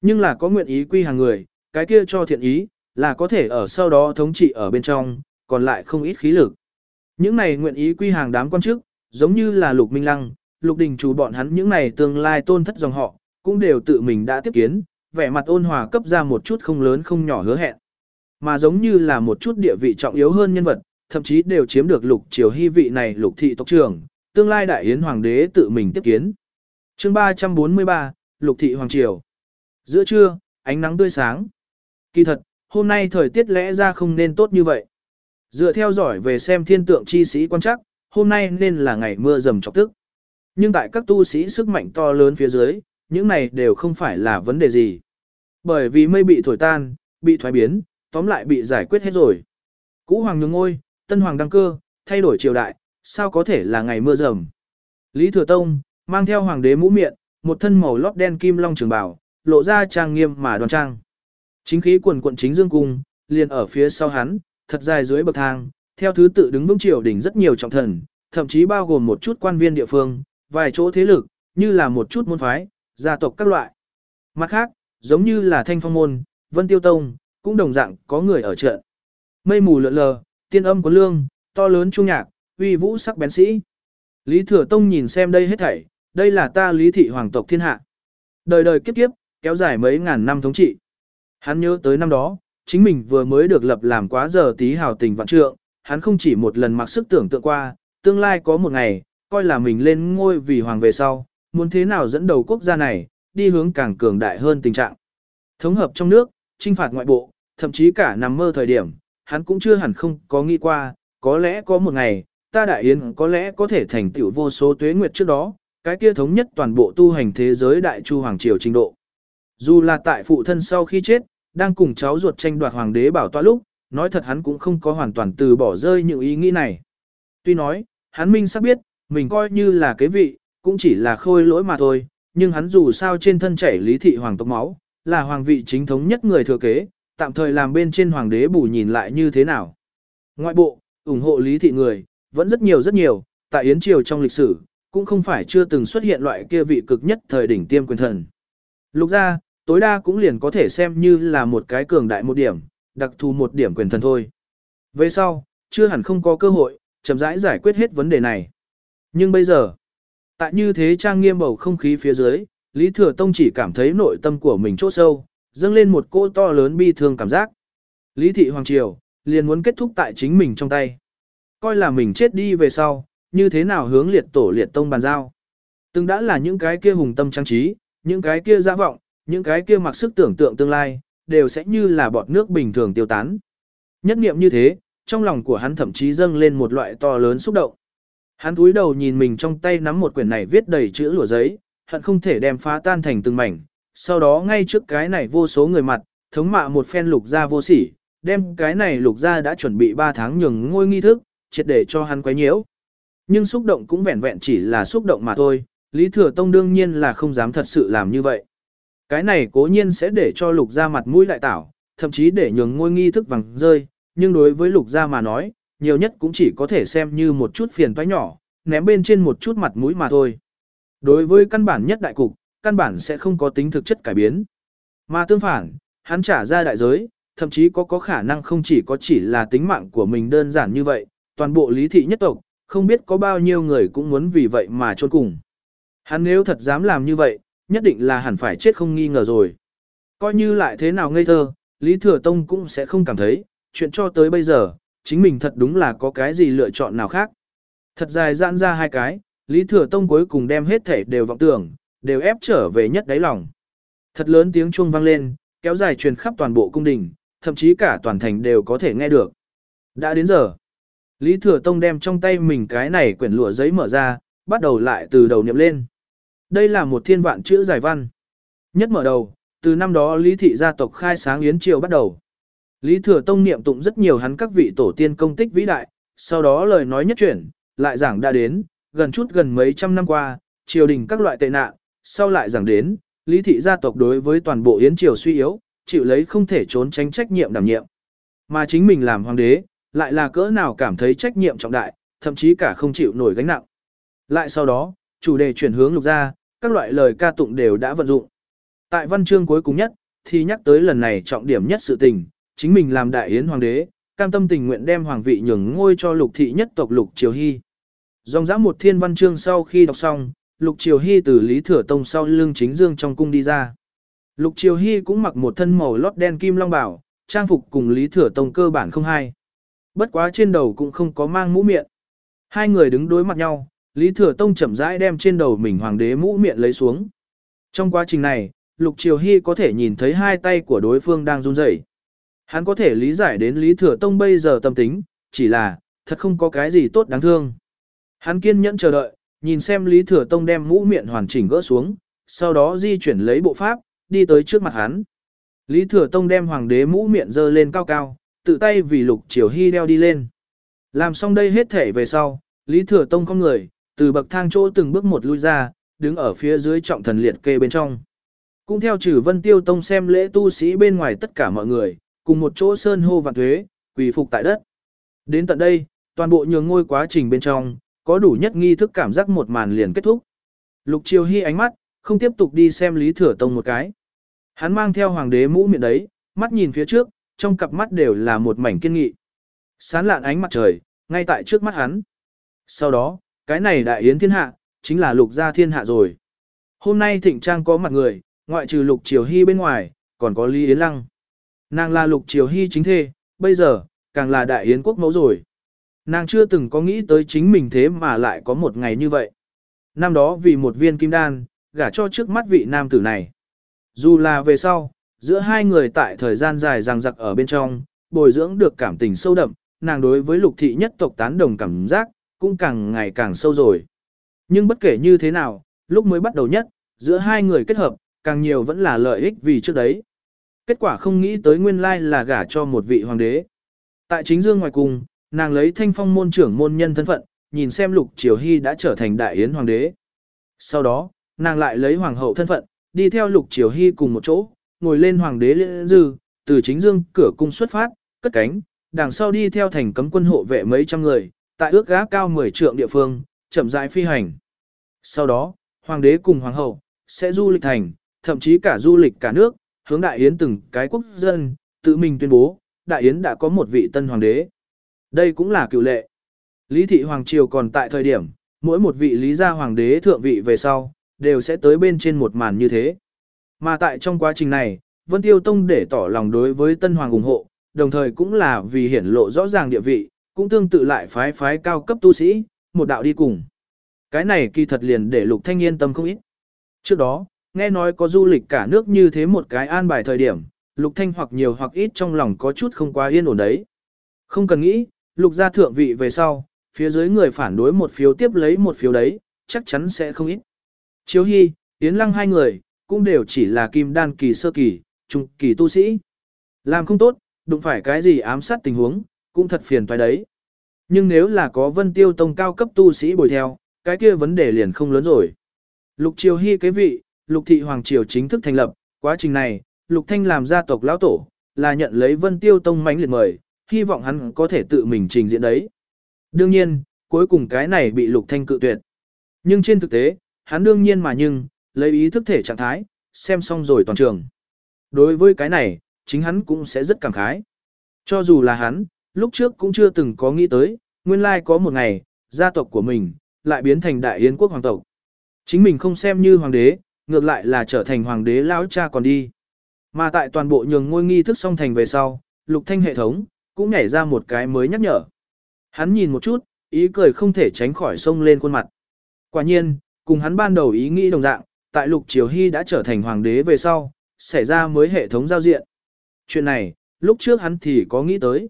Nhưng là có nguyện ý quy hàng người, cái kia cho thiện ý, là có thể ở sau đó thống trị ở bên trong, còn lại không ít khí lực. Những này nguyện ý quy hàng đám quan chức, giống như là Lục Minh Lăng, Lục Đình chủ bọn hắn những này tương lai tôn thất dòng họ, cũng đều tự mình đã tiếp kiến, vẻ mặt ôn hòa cấp ra một chút không lớn không nhỏ hứa hẹn. Mà giống như là một chút địa vị trọng yếu hơn nhân vật, thậm chí đều chiếm được lục triều hy vị này lục thị tộc trưởng, tương lai đại yến hoàng đế tự mình tiếp kiến. chương 343, lục thị hoàng triều. Giữa trưa, ánh nắng tươi sáng. Kỳ thật, hôm nay thời tiết lẽ ra không nên tốt như vậy. Dựa theo dõi về xem thiên tượng chi sĩ quan chắc, hôm nay nên là ngày mưa rầm chọc tức. Nhưng tại các tu sĩ sức mạnh to lớn phía dưới, những này đều không phải là vấn đề gì. Bởi vì mây bị thổi tan, bị thoái biến, tóm lại bị giải quyết hết rồi. Cũ hoàng nhường ngôi, tân hoàng đăng cơ, thay đổi triều đại, sao có thể là ngày mưa rầm. Lý Thừa Tông, mang theo hoàng đế mũ miệng, một thân màu lót đen kim long trường bào, lộ ra trang nghiêm mà đoan trang. Chính khí quần quận chính dương cung, liền ở phía sau hắn, thật dài dưới bậc thang, theo thứ tự đứng vững triều đỉnh rất nhiều trọng thần, thậm chí bao gồm một chút quan viên địa phương, vài chỗ thế lực, như là một chút môn phái, gia tộc các loại. Mặt khác, giống như là Thanh Phong môn, Vân Tiêu Tông, cũng đồng dạng có người ở trận. Mây mù lượn lờ, tiên âm có lương, to lớn trung nhạc, uy vũ sắc bén sĩ. Lý Thừa Tông nhìn xem đây hết thảy, đây là ta Lý thị hoàng tộc thiên hạ. Đời đời kiếp kiếp, kéo dài mấy ngàn năm thống trị. Hắn nhớ tới năm đó, chính mình vừa mới được lập làm quá giờ tí hào tình vạn trượng, hắn không chỉ một lần mặc sức tưởng tượng qua, tương lai có một ngày, coi là mình lên ngôi vì hoàng về sau, muốn thế nào dẫn đầu quốc gia này, đi hướng càng cường đại hơn tình trạng. Thống hợp trong nước, trinh phạt ngoại bộ, thậm chí cả nằm mơ thời điểm, hắn cũng chưa hẳn không có nghĩ qua, có lẽ có một ngày, ta đại yến có lẽ có thể thành tựu vô số tuế nguyệt trước đó, cái kia thống nhất toàn bộ tu hành thế giới đại chu hoàng triều trình độ. Dù là tại phụ thân sau khi chết, đang cùng cháu ruột tranh đoạt hoàng đế bảo tọa lúc, nói thật hắn cũng không có hoàn toàn từ bỏ rơi những ý nghĩ này. Tuy nói, hắn minh sắp biết, mình coi như là cái vị, cũng chỉ là khôi lỗi mà thôi, nhưng hắn dù sao trên thân chảy lý thị hoàng tộc máu, là hoàng vị chính thống nhất người thừa kế, tạm thời làm bên trên hoàng đế bù nhìn lại như thế nào. Ngoại bộ, ủng hộ lý thị người, vẫn rất nhiều rất nhiều, tại Yến Triều trong lịch sử, cũng không phải chưa từng xuất hiện loại kia vị cực nhất thời đỉnh tiêm quyền thần. Lục ra, tối đa cũng liền có thể xem như là một cái cường đại một điểm, đặc thù một điểm quyền thần thôi. Về sau, chưa hẳn không có cơ hội, chậm rãi giải quyết hết vấn đề này. Nhưng bây giờ, tại như thế trang nghiêm bầu không khí phía dưới, Lý Thừa Tông chỉ cảm thấy nội tâm của mình chỗ sâu, dâng lên một cỗ to lớn bi thương cảm giác. Lý Thị Hoàng Triều, liền muốn kết thúc tại chính mình trong tay. Coi là mình chết đi về sau, như thế nào hướng liệt tổ liệt tông bàn giao. Từng đã là những cái kia hùng tâm trang trí, những cái kia giả vọng, những cái kia mặc sức tưởng tượng tương lai, đều sẽ như là bọt nước bình thường tiêu tán. Nhất niệm như thế, trong lòng của hắn thậm chí dâng lên một loại to lớn xúc động. Hắn cúi đầu nhìn mình trong tay nắm một quyển này viết đầy chữ lụa giấy, hận không thể đem phá tan thành từng mảnh. Sau đó ngay trước cái này vô số người mặt, thống mạ một phen lục gia vô sỉ, đem cái này lục gia đã chuẩn bị 3 tháng nhường ngôi nghi thức, triệt để cho hắn quấy nhiễu. Nhưng xúc động cũng vẹn vẹn chỉ là xúc động mà thôi, Lý Thừa Tông đương nhiên là không dám thật sự làm như vậy. Cái này cố nhiên sẽ để cho lục gia mặt mũi lại tảo, thậm chí để nhường ngôi nghi thức vàng rơi, nhưng đối với lục gia mà nói, nhiều nhất cũng chỉ có thể xem như một chút phiền toái nhỏ, ném bên trên một chút mặt mũi mà thôi. Đối với căn bản nhất đại cục, căn bản sẽ không có tính thực chất cải biến. Mà tương phản, hắn trả ra đại giới, thậm chí có có khả năng không chỉ có chỉ là tính mạng của mình đơn giản như vậy, toàn bộ lý thị nhất tộc, không biết có bao nhiêu người cũng muốn vì vậy mà chôn cùng. Hắn nếu thật dám làm như vậy, nhất định là hẳn phải chết không nghi ngờ rồi. Coi như lại thế nào ngây thơ, Lý Thừa Tông cũng sẽ không cảm thấy, chuyện cho tới bây giờ, chính mình thật đúng là có cái gì lựa chọn nào khác. Thật dài giãn ra hai cái, Lý Thừa Tông cuối cùng đem hết thể đều vọng tưởng, đều ép trở về nhất đáy lòng. Thật lớn tiếng chuông vang lên, kéo dài truyền khắp toàn bộ cung đình, thậm chí cả toàn thành đều có thể nghe được. Đã đến giờ. Lý Thừa Tông đem trong tay mình cái này quyển lụa giấy mở ra, bắt đầu lại từ đầu niệm lên. Đây là một thiên vạn chữ giải văn. Nhất mở đầu, từ năm đó Lý Thị gia tộc khai sáng yến triều bắt đầu. Lý Thừa Tông niệm tụng rất nhiều hắn các vị tổ tiên công tích vĩ đại, sau đó lời nói nhất chuyển, lại giảng đã đến, gần chút gần mấy trăm năm qua, triều đình các loại tệ nạn, sau lại giảng đến, Lý Thị gia tộc đối với toàn bộ yến triều suy yếu, chịu lấy không thể trốn tránh trách nhiệm đảm nhiệm. Mà chính mình làm hoàng đế, lại là cỡ nào cảm thấy trách nhiệm trọng đại, thậm chí cả không chịu nổi gánh nặng. Lại sau đó, chủ đề chuyển hướng lục ra, các loại lời ca tụng đều đã vận dụng. Tại văn chương cuối cùng nhất, thì nhắc tới lần này trọng điểm nhất sự tình, chính mình làm đại yến hoàng đế, cam tâm tình nguyện đem hoàng vị nhường ngôi cho lục thị nhất tộc lục triều hy. Dòng dã một thiên văn chương sau khi đọc xong, lục triều hy từ Lý Thừa Tông sau lưng chính dương trong cung đi ra. Lục triều hy cũng mặc một thân màu lót đen kim long bảo, trang phục cùng Lý Thừa Tông cơ bản không hay. Bất quá trên đầu cũng không có mang mũ miệng. Hai người đứng đối mặt nhau, Lý Thừa Tông chậm rãi đem trên đầu mình hoàng đế mũ miệng lấy xuống. Trong quá trình này, Lục Triều Hy có thể nhìn thấy hai tay của đối phương đang run rẩy. Hắn có thể lý giải đến Lý Thừa Tông bây giờ tâm tính, chỉ là, thật không có cái gì tốt đáng thương. Hắn kiên nhẫn chờ đợi, nhìn xem Lý Thừa Tông đem mũ miệng hoàn chỉnh gỡ xuống, sau đó di chuyển lấy bộ pháp, đi tới trước mặt hắn. Lý Thừa Tông đem hoàng đế mũ miệng dơ lên cao cao, tự tay vì Lục Triều Hy đeo đi lên. Làm xong đây hết thể về sau, Lý Thừa Tông không người, từ bậc thang chỗ từng bước một lui ra, đứng ở phía dưới trọng thần liệt kê bên trong. Cũng theo trừ Vân Tiêu Tông xem lễ tu sĩ bên ngoài tất cả mọi người, cùng một chỗ sơn hô vạn thuế, quỳ phục tại đất. Đến tận đây, toàn bộ nhường ngôi quá trình bên trong, có đủ nhất nghi thức cảm giác một màn liền kết thúc. Lục Triều Hy ánh mắt, không tiếp tục đi xem Lý Thừa Tông một cái. Hắn mang theo hoàng đế mũ miệng đấy, mắt nhìn phía trước, trong cặp mắt đều là một mảnh kiên nghị. Sán lạn ánh mặt trời, ngay tại trước mắt hắn. Sau đó, cái này đại yến thiên hạ, chính là lục gia thiên hạ rồi. Hôm nay thịnh trang có mặt người, ngoại trừ lục triều hy bên ngoài, còn có Lý Yến Lăng. Nàng là lục triều hy chính thê, bây giờ, càng là đại yến quốc mẫu rồi. Nàng chưa từng có nghĩ tới chính mình thế mà lại có một ngày như vậy. Năm đó vì một viên kim đan, gả cho trước mắt vị nam tử này. Dù là về sau, giữa hai người tại thời gian dài ràng giặc ở bên trong, bồi dưỡng được cảm tình sâu đậm, nàng đối với lục thị nhất tộc tán đồng cảm giác, cũng càng ngày càng sâu rồi. Nhưng bất kể như thế nào, lúc mới bắt đầu nhất, giữa hai người kết hợp, càng nhiều vẫn là lợi ích vì trước đấy. Kết quả không nghĩ tới nguyên lai là gả cho một vị hoàng đế. Tại chính dương ngoài cùng, nàng lấy thanh phong môn trưởng môn nhân thân phận, nhìn xem lục triều hy đã trở thành đại yến hoàng đế. Sau đó, nàng lại lấy hoàng hậu thân phận, đi theo lục triều hy cùng một chỗ, ngồi lên hoàng đế liễn dư, từ chính dương cửa cung xuất phát, cất cánh, đằng sau đi theo thành cấm quân hộ vệ mấy trăm người, tại ước gá cao 10 trượng địa phương, chậm rãi phi hành. Sau đó, hoàng đế cùng hoàng hậu sẽ du lịch thành, thậm chí cả du lịch cả nước, hướng đại yến từng cái quốc dân, tự mình tuyên bố, đại yến đã có một vị tân hoàng đế. Đây cũng là cựu lệ. Lý thị hoàng triều còn tại thời điểm, mỗi một vị lý gia hoàng đế thượng vị về sau, đều sẽ tới bên trên một màn như thế. Mà tại trong quá trình này, Vân Tiêu Tông để tỏ lòng đối với tân hoàng ủng hộ, đồng thời cũng là vì hiển lộ rõ ràng địa vị, cũng tương tự lại phái phái cao cấp tu sĩ, một đạo đi cùng. Cái này kỳ thật liền để Lục Thanh yên tâm không ít. Trước đó, nghe nói có du lịch cả nước như thế một cái an bài thời điểm, Lục Thanh hoặc nhiều hoặc ít trong lòng có chút không quá yên ổn đấy. Không cần nghĩ, lục gia thượng vị về sau, phía dưới người phản đối một phiếu tiếp lấy một phiếu đấy, chắc chắn sẽ không ít. Chiếu Hy, Yến Lăng hai người, cũng đều chỉ là kim đan kỳ sơ kỳ, trung kỳ tu sĩ. Làm không tốt, đụng phải cái gì ám sát tình huống, cũng thật phiền toái đấy. Nhưng nếu là có vân tiêu tông cao cấp tu sĩ bồi theo, cái kia vấn đề liền không lớn rồi. Lục Triều Hy cái vị, Lục Thị Hoàng Triều chính thức thành lập, quá trình này, Lục Thanh làm gia tộc lão tổ, là nhận lấy vân tiêu tông mánh liệt mời, hy vọng hắn có thể tự mình trình diễn đấy. Đương nhiên, cuối cùng cái này bị Lục Thanh cự tuyệt. Nhưng trên thực tế, hắn đương nhiên mà nhưng, lấy ý thức thể trạng thái, xem xong rồi toàn trường. Đối với cái này, chính hắn cũng sẽ rất cảm khái. Cho dù là hắn, lúc trước cũng chưa từng có nghĩ tới, nguyên lai có một ngày, gia tộc của mình, lại biến thành đại yến quốc hoàng tộc. Chính mình không xem như hoàng đế, ngược lại là trở thành hoàng đế lão cha còn đi. Mà tại toàn bộ nhường ngôi nghi thức song thành về sau, lục thanh hệ thống, cũng nhảy ra một cái mới nhắc nhở. Hắn nhìn một chút, ý cười không thể tránh khỏi sông lên khuôn mặt. Quả nhiên, cùng hắn ban đầu ý nghĩ đồng dạng, tại lục triều hy đã trở thành hoàng đế về sau, xảy ra mới hệ thống giao diện. Chuyện này, lúc trước hắn thì có nghĩ tới.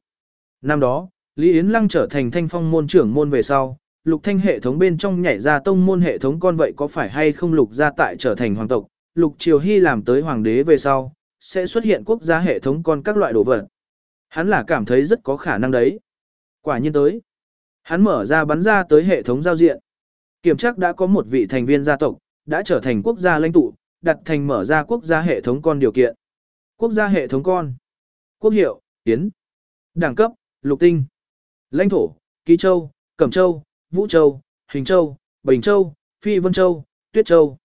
Năm đó, Lý Yến Lăng trở thành thanh phong môn trưởng môn về sau, lục thanh hệ thống bên trong nhảy ra tông môn hệ thống con vậy có phải hay không lục gia tại trở thành hoàng tộc, lục triều hy làm tới hoàng đế về sau, sẽ xuất hiện quốc gia hệ thống con các loại đồ vật. Hắn là cảm thấy rất có khả năng đấy. Quả nhiên tới. Hắn mở ra bắn ra tới hệ thống giao diện. Kiểm tra đã có một vị thành viên gia tộc, đã trở thành quốc gia lãnh tụ, đặt thành mở ra quốc gia hệ thống con điều kiện. Quốc gia hệ thống con. Quốc hiệu, Tiến. Đẳng cấp, Lục Tinh. Lãnh thổ, Ký Châu, Cẩm Châu, Vũ Châu, Hình Châu, Bình Châu, Phi Vân Châu, Tuyết Châu.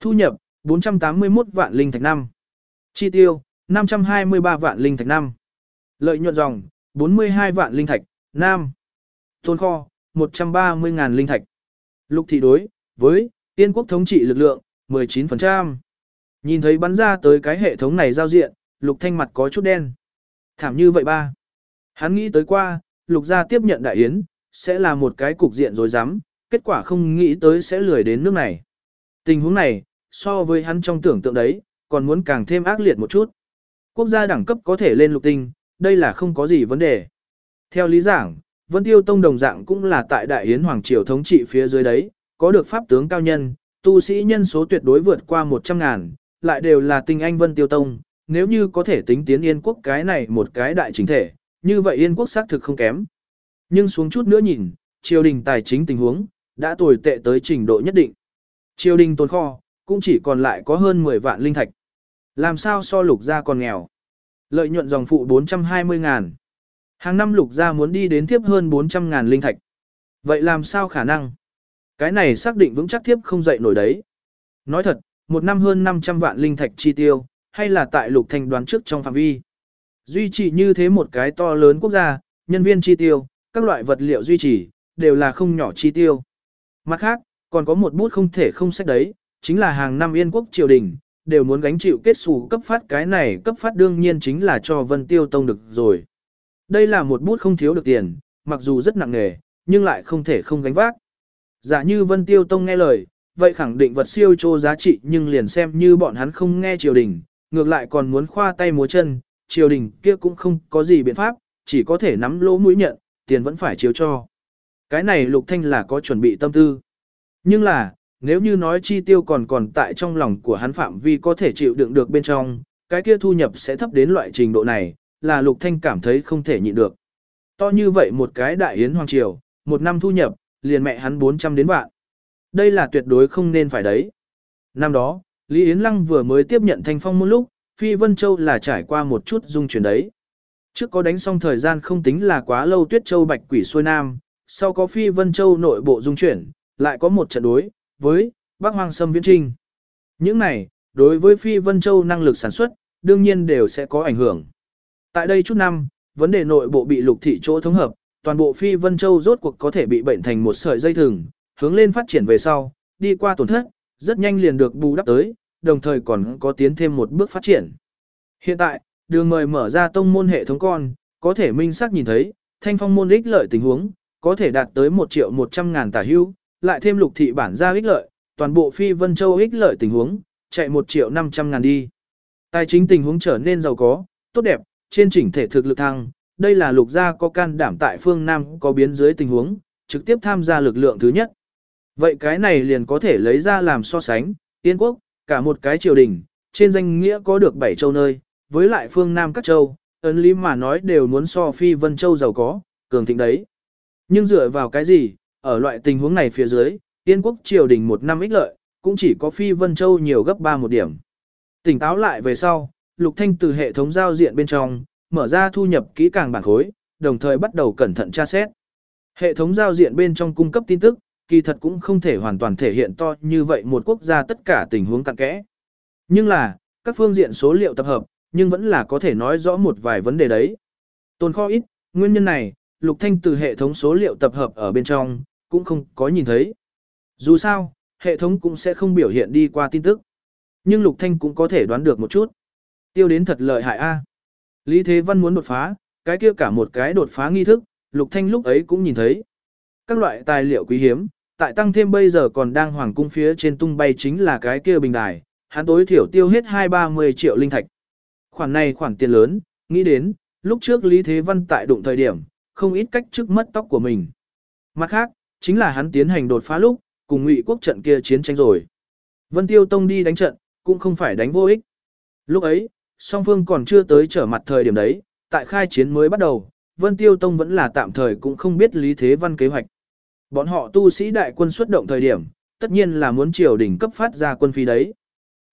Thu nhập, 481 vạn linh thạch năm. Chi tiêu, 523 vạn linh thạch năm. Lợi nhuận dòng, 42 vạn linh thạch, nam. Tôn kho, 130 ngàn linh thạch. Lục thị đối, với, tiên quốc thống trị lực lượng, 19%. Nhìn thấy bắn ra tới cái hệ thống này giao diện, lục thanh mặt có chút đen. Thảm như vậy ba. Hắn nghĩ tới qua, lục gia tiếp nhận đại yến, sẽ là một cái cục diện rồi dám, kết quả không nghĩ tới sẽ lười đến nước này. Tình huống này, so với hắn trong tưởng tượng đấy, còn muốn càng thêm ác liệt một chút. Quốc gia đẳng cấp có thể lên lục tinh, đây là không có gì vấn đề. Theo lý giảng, Vân Tiêu Tông đồng dạng cũng là tại Đại Yến Hoàng Triều thống trị phía dưới đấy, có được pháp tướng cao nhân, tu sĩ nhân số tuyệt đối vượt qua 100 ngàn, lại đều là tinh anh Vân Tiêu Tông, nếu như có thể tính tiến Yên Quốc cái này một cái đại chính thể, như vậy Yên Quốc xác thực không kém. Nhưng xuống chút nữa nhìn, triều đình tài chính tình huống, đã tồi tệ tới trình độ nhất định. Triều đình tồn kho, cũng chỉ còn lại có hơn 10 vạn linh thạch. Làm sao so lục gia còn nghèo? Lợi nhuận dòng phụ 420 ngàn. Hàng năm lục gia muốn đi đến tiếp hơn 400 ngàn linh thạch. Vậy làm sao khả năng? Cái này xác định vững chắc tiếp không dậy nổi đấy. Nói thật, một năm hơn 500 vạn linh thạch chi tiêu, hay là tại lục thành đoán trước trong phạm vi. Duy trì như thế một cái to lớn quốc gia, nhân viên chi tiêu, các loại vật liệu duy trì, đều là không nhỏ chi tiêu. Mặt khác, còn có một bút không thể không sách đấy, chính là hàng năm yên quốc triều đình, đều muốn gánh chịu kết xù cấp phát cái này cấp phát đương nhiên chính là cho Vân Tiêu Tông được rồi. Đây là một bút không thiếu được tiền, mặc dù rất nặng nề, nhưng lại không thể không gánh vác. Giả như Vân Tiêu Tông nghe lời, vậy khẳng định vật siêu trô giá trị nhưng liền xem như bọn hắn không nghe triều đình, ngược lại còn muốn khoa tay múa chân, triều đình kia cũng không có gì biện pháp, chỉ có thể nắm lỗ mũi nhận, tiền vẫn phải chiếu cho. Cái này Lục Thanh là có chuẩn bị tâm tư. Nhưng là, nếu như nói chi tiêu còn còn tại trong lòng của hắn phạm vi có thể chịu đựng được bên trong, cái kia thu nhập sẽ thấp đến loại trình độ này, là Lục Thanh cảm thấy không thể nhịn được. To như vậy một cái đại yến hoàng triều, một năm thu nhập, liền mẹ hắn 400 đến vạn. Đây là tuyệt đối không nên phải đấy. Năm đó, Lý Yến Lăng vừa mới tiếp nhận thanh phong một lúc, Phi Vân Châu là trải qua một chút dung chuyển đấy. Trước có đánh xong thời gian không tính là quá lâu Tuyết Châu Bạch Quỷ xuôi Nam, sau có Phi Vân Châu nội bộ dung chuyển, lại có một trận đối, với Bắc Hoang Sâm Viễn Trinh. Những này, đối với Phi Vân Châu năng lực sản xuất, đương nhiên đều sẽ có ảnh hưởng. Tại đây chút năm, vấn đề nội bộ bị lục thị chỗ thống hợp, toàn bộ Phi Vân Châu rốt cuộc có thể bị bệnh thành một sợi dây thừng, hướng lên phát triển về sau, đi qua tổn thất, rất nhanh liền được bù đắp tới, đồng thời còn có tiến thêm một bước phát triển. Hiện tại, đường mời mở ra tông môn hệ thống con, có thể minh xác nhìn thấy, thanh phong môn ích lợi tình huống, có thể đạt tới 1 triệu 100 ngàn tả hưu, lại thêm lục thị bản ra ích lợi, toàn bộ phi vân châu ích lợi tình huống, chạy 1 triệu 500 ngàn đi. Tài chính tình huống trở nên giàu có, tốt đẹp, trên chỉnh thể thực lực thăng, đây là lục gia có can đảm tại phương Nam có biến dưới tình huống, trực tiếp tham gia lực lượng thứ nhất. Vậy cái này liền có thể lấy ra làm so sánh, tiên quốc, cả một cái triều đình, trên danh nghĩa có được 7 châu nơi, với lại phương Nam các châu, ấn lý mà nói đều muốn so phi vân châu giàu có, cường thịnh đấy. Nhưng dựa vào cái gì, ở loại tình huống này phía dưới, Yên quốc triều đình một năm ích lợi, cũng chỉ có phi vân châu nhiều gấp 3 một điểm. Tỉnh táo lại về sau, Lục Thanh từ hệ thống giao diện bên trong, mở ra thu nhập kỹ càng bản khối, đồng thời bắt đầu cẩn thận tra xét. Hệ thống giao diện bên trong cung cấp tin tức, kỳ thật cũng không thể hoàn toàn thể hiện to như vậy một quốc gia tất cả tình huống cặn kẽ. Nhưng là, các phương diện số liệu tập hợp, nhưng vẫn là có thể nói rõ một vài vấn đề đấy. Tồn kho ít, nguyên nhân này, Lục Thanh từ hệ thống số liệu tập hợp ở bên trong, cũng không có nhìn thấy. Dù sao, hệ thống cũng sẽ không biểu hiện đi qua tin tức. Nhưng Lục Thanh cũng có thể đoán được một chút. Tiêu đến thật lợi hại a. Lý Thế Văn muốn đột phá, cái kia cả một cái đột phá nghi thức, Lục Thanh lúc ấy cũng nhìn thấy. Các loại tài liệu quý hiếm, tại tăng thêm bây giờ còn đang hoàng cung phía trên tung bay chính là cái kia bình đài, hắn tối thiểu tiêu hết 2-30 triệu linh thạch. Khoản này khoản tiền lớn, nghĩ đến, lúc trước Lý Thế Văn tại đụng thời điểm, không ít cách trước mất tóc của mình. Mặt khác, chính là hắn tiến hành đột phá lúc, cùng ngụy quốc trận kia chiến tranh rồi. Vân Tiêu Tông đi đánh trận, cũng không phải đánh vô ích. Lúc ấy, song phương còn chưa tới trở mặt thời điểm đấy, tại khai chiến mới bắt đầu, Vân Tiêu Tông vẫn là tạm thời cũng không biết Lý Thế Văn kế hoạch. Bọn họ tu sĩ đại quân xuất động thời điểm, tất nhiên là muốn triều đình cấp phát ra quân phí đấy.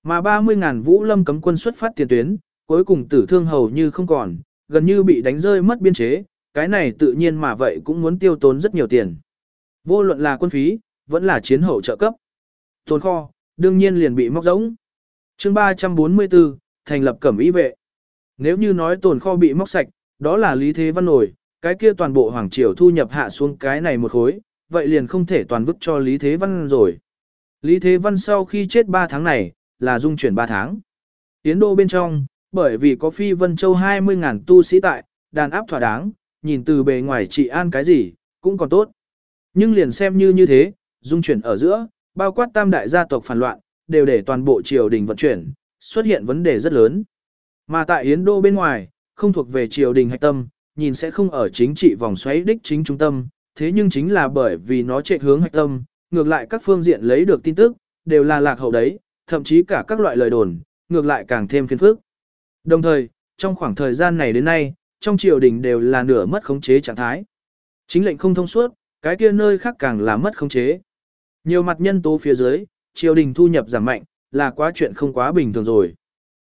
Mà 30.000 vũ lâm cấm quân xuất phát tiền tuyến, cuối cùng tử thương hầu như không còn, gần như bị đánh rơi mất biên chế, cái này tự nhiên mà vậy cũng muốn tiêu tốn rất nhiều tiền. Vô luận là quân phí, vẫn là chiến hậu trợ cấp. Tồn kho, đương nhiên liền bị móc rỗng. chương 344, thành lập cẩm y vệ. Nếu như nói tồn kho bị móc sạch, đó là lý thế văn nổi, cái kia toàn bộ hoàng triều thu nhập hạ xuống cái này một khối, vậy liền không thể toàn vứt cho lý thế văn rồi. Lý thế văn sau khi chết 3 tháng này, là dung chuyển 3 tháng. Tiến đô bên trong, bởi vì có phi vân châu 20.000 tu sĩ tại, đàn áp thỏa đáng, nhìn từ bề ngoài trị an cái gì, cũng còn tốt. Nhưng liền xem như như thế, dung chuyển ở giữa, bao quát tam đại gia tộc phản loạn, đều để toàn bộ triều đình vận chuyển, xuất hiện vấn đề rất lớn. Mà tại Yến Đô bên ngoài, không thuộc về triều đình hạch tâm, nhìn sẽ không ở chính trị vòng xoáy đích chính trung tâm, thế nhưng chính là bởi vì nó chạy hướng hạch tâm, ngược lại các phương diện lấy được tin tức, đều là lạc hậu đấy, thậm chí cả các loại lời đồn, ngược lại càng thêm phiền phức. Đồng thời, trong khoảng thời gian này đến nay, trong triều đình đều là nửa mất khống chế trạng thái. Chính lệnh không thông suốt, cái kia nơi khác càng là mất khống chế. Nhiều mặt nhân tố phía dưới, triều đình thu nhập giảm mạnh, là quá chuyện không quá bình thường rồi.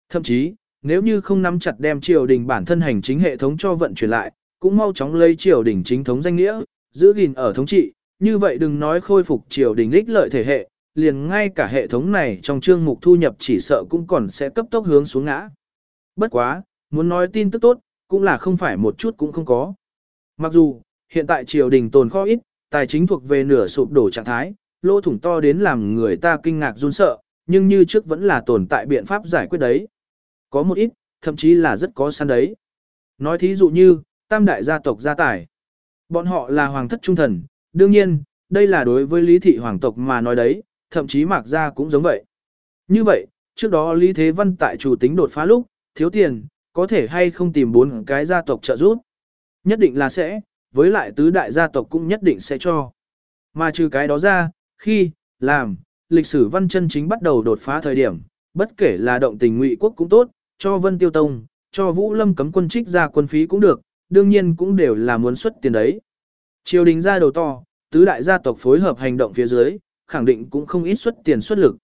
Thậm chí, nếu như không nắm chặt đem triều đình bản thân hành chính hệ thống cho vận chuyển lại, cũng mau chóng lấy triều đình chính thống danh nghĩa, giữ gìn ở thống trị, như vậy đừng nói khôi phục triều đình ích lợi thể hệ, liền ngay cả hệ thống này trong chương mục thu nhập chỉ sợ cũng còn sẽ cấp tốc hướng xuống ngã. Bất quá, muốn nói tin tức tốt, cũng là không phải một chút cũng không có. Mặc dù, hiện tại triều đình tồn kho ít, tài chính thuộc về nửa sụp đổ trạng thái, lỗ thủng to đến làm người ta kinh ngạc run sợ, nhưng như trước vẫn là tồn tại biện pháp giải quyết đấy. Có một ít, thậm chí là rất có săn đấy. Nói thí dụ như, tam đại gia tộc gia tài. Bọn họ là hoàng thất trung thần, đương nhiên, đây là đối với lý thị hoàng tộc mà nói đấy, thậm chí mạc gia cũng giống vậy. Như vậy, trước đó Lý Thế Văn tại chủ tính đột phá lúc, thiếu tiền, có thể hay không tìm bốn cái gia tộc trợ giúp. Nhất định là sẽ, với lại tứ đại gia tộc cũng nhất định sẽ cho. Mà trừ cái đó ra, khi, làm, lịch sử văn chân chính bắt đầu đột phá thời điểm, bất kể là động tình ngụy quốc cũng tốt, cho Vân Tiêu Tông, cho Vũ Lâm cấm quân trích ra quân phí cũng được, đương nhiên cũng đều là muốn xuất tiền đấy. Triều đình ra đầu to, tứ đại gia tộc phối hợp hành động phía dưới, khẳng định cũng không ít xuất tiền xuất lực.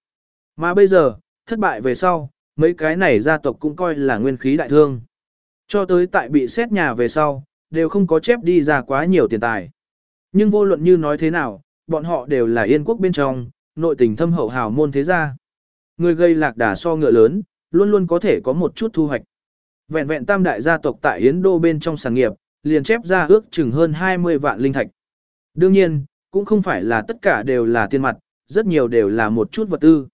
Mà bây giờ, thất bại về sau, mấy cái này gia tộc cũng coi là nguyên khí đại thương. Cho tới tại bị xét nhà về sau, đều không có chép đi ra quá nhiều tiền tài. Nhưng vô luận như nói thế nào, bọn họ đều là yên quốc bên trong, nội tình thâm hậu hào môn thế gia. Người gây lạc đà so ngựa lớn, luôn luôn có thể có một chút thu hoạch. Vẹn vẹn tam đại gia tộc tại Yến Đô bên trong sản nghiệp, liền chép ra ước chừng hơn 20 vạn linh thạch. Đương nhiên, cũng không phải là tất cả đều là tiền mặt, rất nhiều đều là một chút vật tư.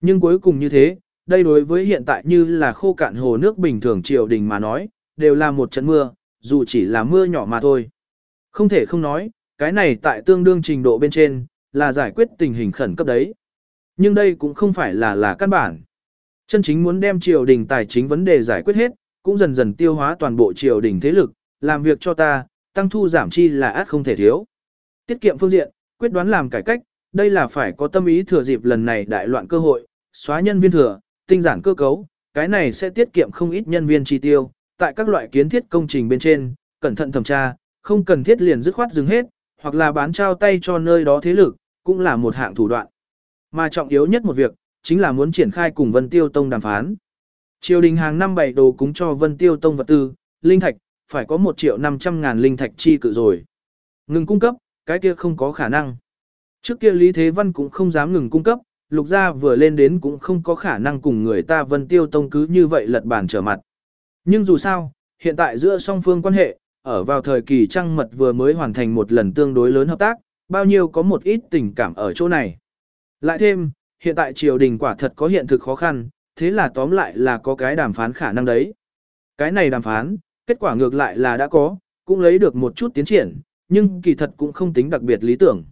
Nhưng cuối cùng như thế, đây đối với hiện tại như là khô cạn hồ nước bình thường triều đình mà nói, đều là một trận mưa, dù chỉ là mưa nhỏ mà thôi. Không thể không nói, cái này tại tương đương trình độ bên trên, là giải quyết tình hình khẩn cấp đấy. Nhưng đây cũng không phải là là căn bản. Chân chính muốn đem triều đình tài chính vấn đề giải quyết hết, cũng dần dần tiêu hóa toàn bộ triều đình thế lực, làm việc cho ta, tăng thu giảm chi là át không thể thiếu. Tiết kiệm phương diện, quyết đoán làm cải cách, đây là phải có tâm ý thừa dịp lần này đại loạn cơ hội, xóa nhân viên thừa, tinh giản cơ cấu, cái này sẽ tiết kiệm không ít nhân viên chi tiêu, tại các loại kiến thiết công trình bên trên, cẩn thận thẩm tra, không cần thiết liền dứt khoát dừng hết, hoặc là bán trao tay cho nơi đó thế lực, cũng là một hạng thủ đoạn. Mà trọng yếu nhất một việc, chính là muốn triển khai cùng Vân Tiêu Tông đàm phán. Triều đình hàng năm bảy đồ cúng cho Vân Tiêu Tông vật tư, linh thạch, phải có 1 triệu 500 ngàn linh thạch chi cự rồi. Ngừng cung cấp, cái kia không có khả năng. Trước kia Lý Thế Văn cũng không dám ngừng cung cấp, lục gia vừa lên đến cũng không có khả năng cùng người ta Vân Tiêu Tông cứ như vậy lật bản trở mặt. Nhưng dù sao, hiện tại giữa song phương quan hệ, ở vào thời kỳ trăng mật vừa mới hoàn thành một lần tương đối lớn hợp tác, bao nhiêu có một ít tình cảm ở chỗ này. Lại thêm, hiện tại triều đình quả thật có hiện thực khó khăn, thế là tóm lại là có cái đàm phán khả năng đấy. Cái này đàm phán, kết quả ngược lại là đã có, cũng lấy được một chút tiến triển, nhưng kỳ thật cũng không tính đặc biệt lý tưởng.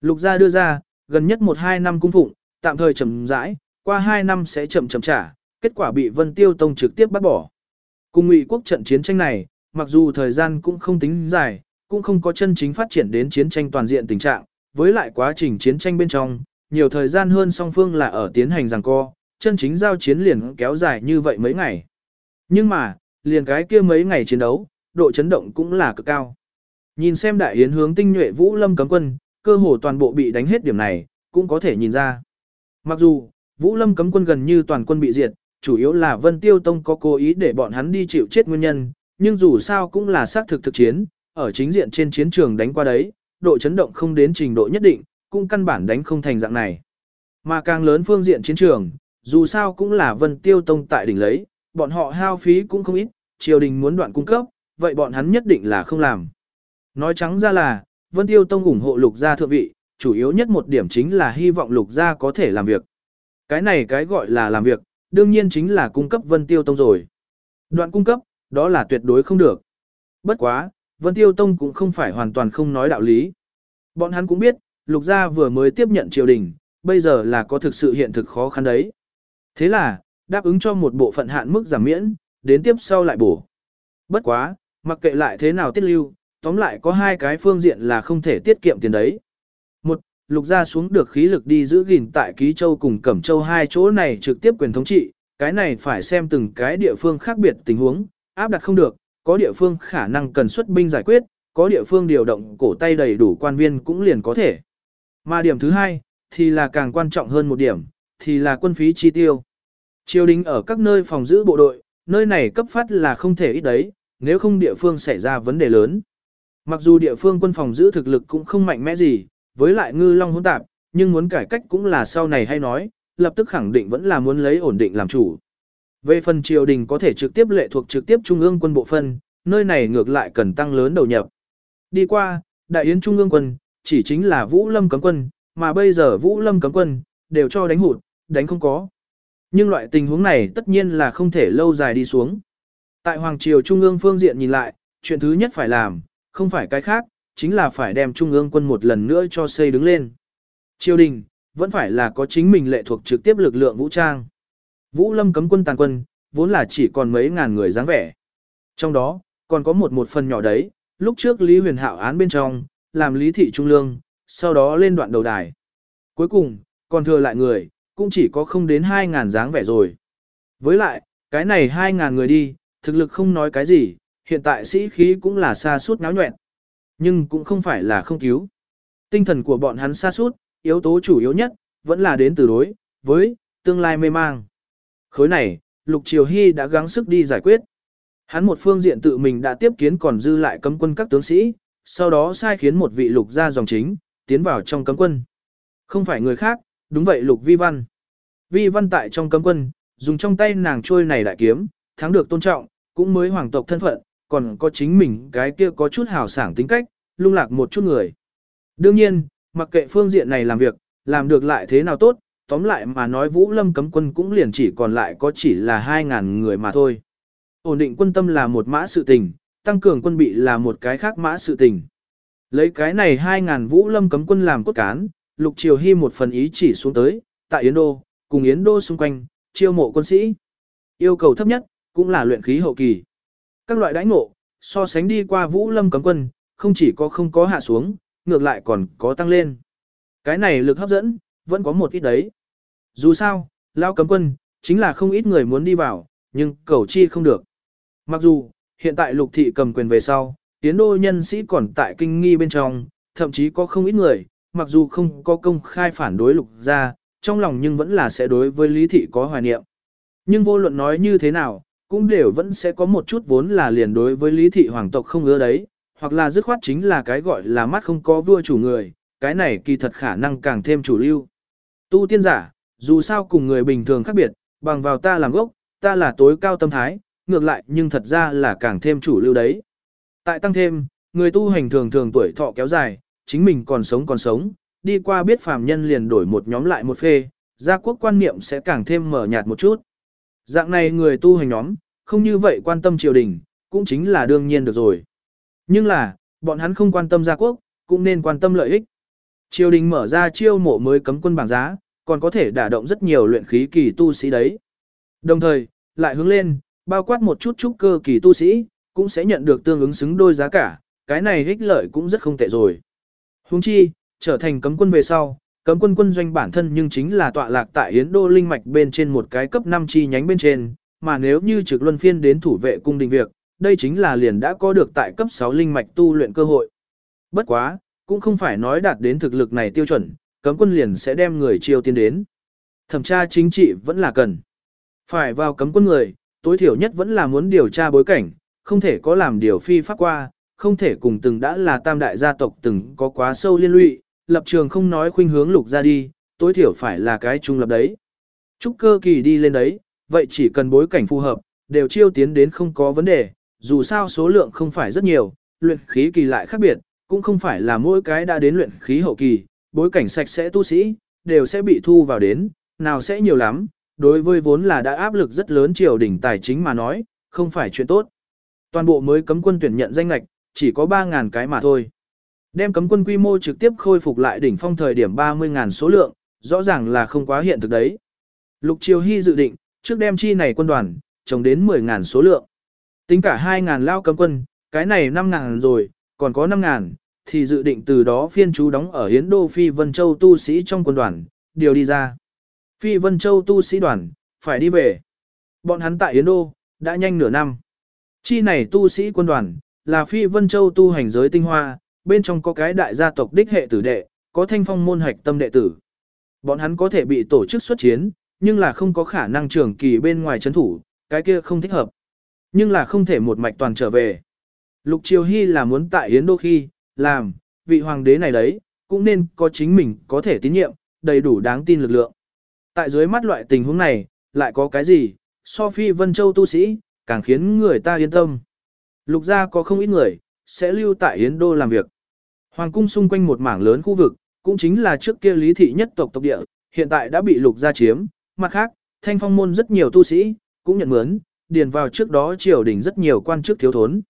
Lục gia đưa ra, gần nhất 1-2 năm cung phụng, tạm thời chậm rãi, qua 2 năm sẽ chậm chậm trả, kết quả bị Vân Tiêu Tông trực tiếp bắt bỏ. Cùng Ngụy quốc trận chiến tranh này, mặc dù thời gian cũng không tính dài, cũng không có chân chính phát triển đến chiến tranh toàn diện tình trạng, với lại quá trình chiến tranh bên trong, nhiều thời gian hơn song phương là ở tiến hành giằng co, chân chính giao chiến liền kéo dài như vậy mấy ngày. Nhưng mà, liền cái kia mấy ngày chiến đấu, độ chấn động cũng là cực cao. Nhìn xem đại yến hướng tinh nhuệ Vũ Lâm cấm quân, cơ hồ toàn bộ bị đánh hết điểm này, cũng có thể nhìn ra. Mặc dù, Vũ Lâm cấm quân gần như toàn quân bị diệt, chủ yếu là Vân Tiêu Tông có cố ý để bọn hắn đi chịu chết nguyên nhân, nhưng dù sao cũng là xác thực thực chiến, ở chính diện trên chiến trường đánh qua đấy, độ chấn động không đến trình độ nhất định, cũng căn bản đánh không thành dạng này. Mà càng lớn phương diện chiến trường, dù sao cũng là Vân Tiêu Tông tại đỉnh lấy, bọn họ hao phí cũng không ít, triều đình muốn đoạn cung cấp, vậy bọn hắn nhất định là không làm. Nói trắng ra là, Vân Tiêu Tông ủng hộ lục gia thượng vị, chủ yếu nhất một điểm chính là hy vọng lục gia có thể làm việc. Cái này cái gọi là làm việc, đương nhiên chính là cung cấp Vân Tiêu Tông rồi. Đoạn cung cấp, đó là tuyệt đối không được. Bất quá, Vân Tiêu Tông cũng không phải hoàn toàn không nói đạo lý. Bọn hắn cũng biết, lục gia vừa mới tiếp nhận triều đình, bây giờ là có thực sự hiện thực khó khăn đấy. Thế là, đáp ứng cho một bộ phận hạn mức giảm miễn, đến tiếp sau lại bổ. Bất quá, mặc kệ lại thế nào tiết lưu, tóm lại có hai cái phương diện là không thể tiết kiệm tiền đấy. Lục gia xuống được khí lực đi giữ gìn tại Ký Châu cùng Cẩm Châu hai chỗ này trực tiếp quyền thống trị, cái này phải xem từng cái địa phương khác biệt tình huống, áp đặt không được, có địa phương khả năng cần xuất binh giải quyết, có địa phương điều động cổ tay đầy đủ quan viên cũng liền có thể. Mà điểm thứ hai, thì là càng quan trọng hơn một điểm, thì là quân phí chi tiêu. Triều đình ở các nơi phòng giữ bộ đội, nơi này cấp phát là không thể ít đấy, nếu không địa phương xảy ra vấn đề lớn. Mặc dù địa phương quân phòng giữ thực lực cũng không mạnh mẽ gì, với lại ngư long hỗn tạp, nhưng muốn cải cách cũng là sau này hay nói, lập tức khẳng định vẫn là muốn lấy ổn định làm chủ. Về phần triều đình có thể trực tiếp lệ thuộc trực tiếp trung ương quân bộ phân, nơi này ngược lại cần tăng lớn đầu nhập. Đi qua, đại yến trung ương quân, chỉ chính là Vũ Lâm cấm quân, mà bây giờ Vũ Lâm cấm quân, đều cho đánh hụt, đánh không có. Nhưng loại tình huống này tất nhiên là không thể lâu dài đi xuống. Tại Hoàng Triều Trung ương phương diện nhìn lại, chuyện thứ nhất phải làm, không phải cái khác, chính là phải đem Trung ương quân một lần nữa cho xây đứng lên. Triều đình, vẫn phải là có chính mình lệ thuộc trực tiếp lực lượng vũ trang. Vũ Lâm cấm quân tàn quân, vốn là chỉ còn mấy ngàn người dáng vẻ. Trong đó, còn có một một phần nhỏ đấy, lúc trước Lý Huyền Hạo án bên trong, làm Lý Thị Trung Lương, sau đó lên đoạn đầu đài. Cuối cùng, còn thừa lại người, cũng chỉ có không đến 2.000 dáng vẻ rồi. Với lại, cái này 2.000 người đi, thực lực không nói cái gì, hiện tại sĩ khí cũng là xa suốt náo nhuẹn. Nhưng cũng không phải là không cứu. Tinh thần của bọn hắn xa suốt, yếu tố chủ yếu nhất, vẫn là đến từ đối, với, tương lai mê mang. Khối này, Lục Triều Hy đã gắng sức đi giải quyết. Hắn một phương diện tự mình đã tiếp kiến còn dư lại cấm quân các tướng sĩ, sau đó sai khiến một vị lục gia dòng chính, tiến vào trong cấm quân. Không phải người khác, đúng vậy lục vi văn. Vi văn tại trong cấm quân, dùng trong tay nàng trôi này đại kiếm, thắng được tôn trọng, cũng mới hoàng tộc thân phận, còn có chính mình cái kia có chút hào sảng tính cách, lung lạc một chút người. Đương nhiên, mặc kệ phương diện này làm việc, làm được lại thế nào tốt, tóm lại mà nói Vũ Lâm cấm quân cũng liền chỉ còn lại có chỉ là 2.000 người mà thôi. Ổn định quân tâm là một mã sự tình, tăng cường quân bị là một cái khác mã sự tình. Lấy cái này 2.000 Vũ Lâm cấm quân làm cốt cán, Lục Triều Hy một phần ý chỉ xuống tới, tại Yến Đô, cùng Yến Đô xung quanh, chiêu mộ quân sĩ. Yêu cầu thấp nhất, cũng là luyện khí hậu kỳ. Các loại đãi ngộ, so sánh đi qua Vũ Lâm cấm quân, không chỉ có không có hạ xuống, ngược lại còn có tăng lên. Cái này lực hấp dẫn, vẫn có một ít đấy. Dù sao, lao cấm quân, chính là không ít người muốn đi vào, nhưng cầu chi không được. Mặc dù, hiện tại lục thị cầm quyền về sau, tiến đô nhân sĩ còn tại kinh nghi bên trong, thậm chí có không ít người, mặc dù không có công khai phản đối lục gia, trong lòng nhưng vẫn là sẽ đối với lý thị có hoài niệm. Nhưng vô luận nói như thế nào, cũng đều vẫn sẽ có một chút vốn là liền đối với lý thị hoàng tộc không ưa đấy, hoặc là dứt khoát chính là cái gọi là mắt không có vua chủ người, cái này kỳ thật khả năng càng thêm chủ lưu. Tu tiên giả, dù sao cùng người bình thường khác biệt, bằng vào ta làm gốc, ta là tối cao tâm thái, ngược lại nhưng thật ra là càng thêm chủ lưu đấy. Tại tăng thêm, người tu hành thường thường tuổi thọ kéo dài, chính mình còn sống còn sống, đi qua biết phàm nhân liền đổi một nhóm lại một phê, gia quốc quan niệm sẽ càng thêm mở nhạt một chút. Dạng này người tu hành nhóm, không như vậy quan tâm triều đình, cũng chính là đương nhiên được rồi. Nhưng là, bọn hắn không quan tâm gia quốc, cũng nên quan tâm lợi ích. Triều đình mở ra chiêu mộ mới cấm quân bảng giá, còn có thể đả động rất nhiều luyện khí kỳ tu sĩ đấy. Đồng thời, lại hướng lên, bao quát một chút chút cơ kỳ tu sĩ, cũng sẽ nhận được tương ứng xứng đôi giá cả, cái này ích lợi cũng rất không tệ rồi. Huống chi, trở thành cấm quân về sau, cấm quân quân doanh bản thân nhưng chính là tọa lạc tại Yến Đô Linh Mạch bên trên một cái cấp 5 chi nhánh bên trên, mà nếu như trực luân phiên đến thủ vệ cung đình việc, đây chính là liền đã có được tại cấp 6 linh mạch tu luyện cơ hội. Bất quá, cũng không phải nói đạt đến thực lực này tiêu chuẩn, cấm quân liền sẽ đem người chiêu tiến đến. Thẩm tra chính trị vẫn là cần. Phải vào cấm quân người, tối thiểu nhất vẫn là muốn điều tra bối cảnh, không thể có làm điều phi pháp qua, không thể cùng từng đã là tam đại gia tộc từng có quá sâu liên lụy, lập trường không nói khuynh hướng lục ra đi, tối thiểu phải là cái trung lập đấy. Trúc cơ kỳ đi lên đấy, vậy chỉ cần bối cảnh phù hợp, đều chiêu tiến đến không có vấn đề, dù sao số lượng không phải rất nhiều, luyện khí kỳ lại khác biệt, cũng không phải là mỗi cái đã đến luyện khí hậu kỳ, bối cảnh sạch sẽ tu sĩ, đều sẽ bị thu vào đến, nào sẽ nhiều lắm, đối với vốn là đã áp lực rất lớn triều đỉnh tài chính mà nói, không phải chuyện tốt. Toàn bộ mới cấm quân tuyển nhận danh lạch, chỉ có 3.000 cái mà thôi. Đem cấm quân quy mô trực tiếp khôi phục lại đỉnh phong thời điểm 30.000 số lượng, rõ ràng là không quá hiện thực đấy. Lục Triều Hy dự định, trước đem chi này quân đoàn, trồng đến 10.000 số lượng. Tính cả 2.000 lao cấm quân, cái này 5.000 rồi, còn có 5.000, thì dự định từ đó phiên chú đóng ở Hiến Đô Phi Vân Châu tu sĩ trong quân đoàn, điều đi ra. Phi Vân Châu tu sĩ đoàn, phải đi về. Bọn hắn tại Hiến Đô, đã nhanh nửa năm. Chi này tu sĩ quân đoàn, là Phi Vân Châu tu hành giới tinh hoa, bên trong có cái đại gia tộc đích hệ tử đệ, có thanh phong môn hạch tâm đệ tử. Bọn hắn có thể bị tổ chức xuất chiến, nhưng là không có khả năng trưởng kỳ bên ngoài chấn thủ, cái kia không thích hợp. Nhưng là không thể một mạch toàn trở về. Lục Triều Hy là muốn tại Yến Đô khi, làm, vị hoàng đế này đấy, cũng nên có chính mình có thể tín nhiệm, đầy đủ đáng tin lực lượng. Tại dưới mắt loại tình huống này, lại có cái gì, so phi Vân Châu tu sĩ, càng khiến người ta yên tâm. Lục gia có không ít người, sẽ lưu tại Yến Đô làm việc. Hoàng cung xung quanh một mảng lớn khu vực, cũng chính là trước kia lý thị nhất tộc tộc địa, hiện tại đã bị lục gia chiếm, mặt khác, thanh phong môn rất nhiều tu sĩ, cũng nhận mướn, điền vào trước đó triều đình rất nhiều quan chức thiếu thốn.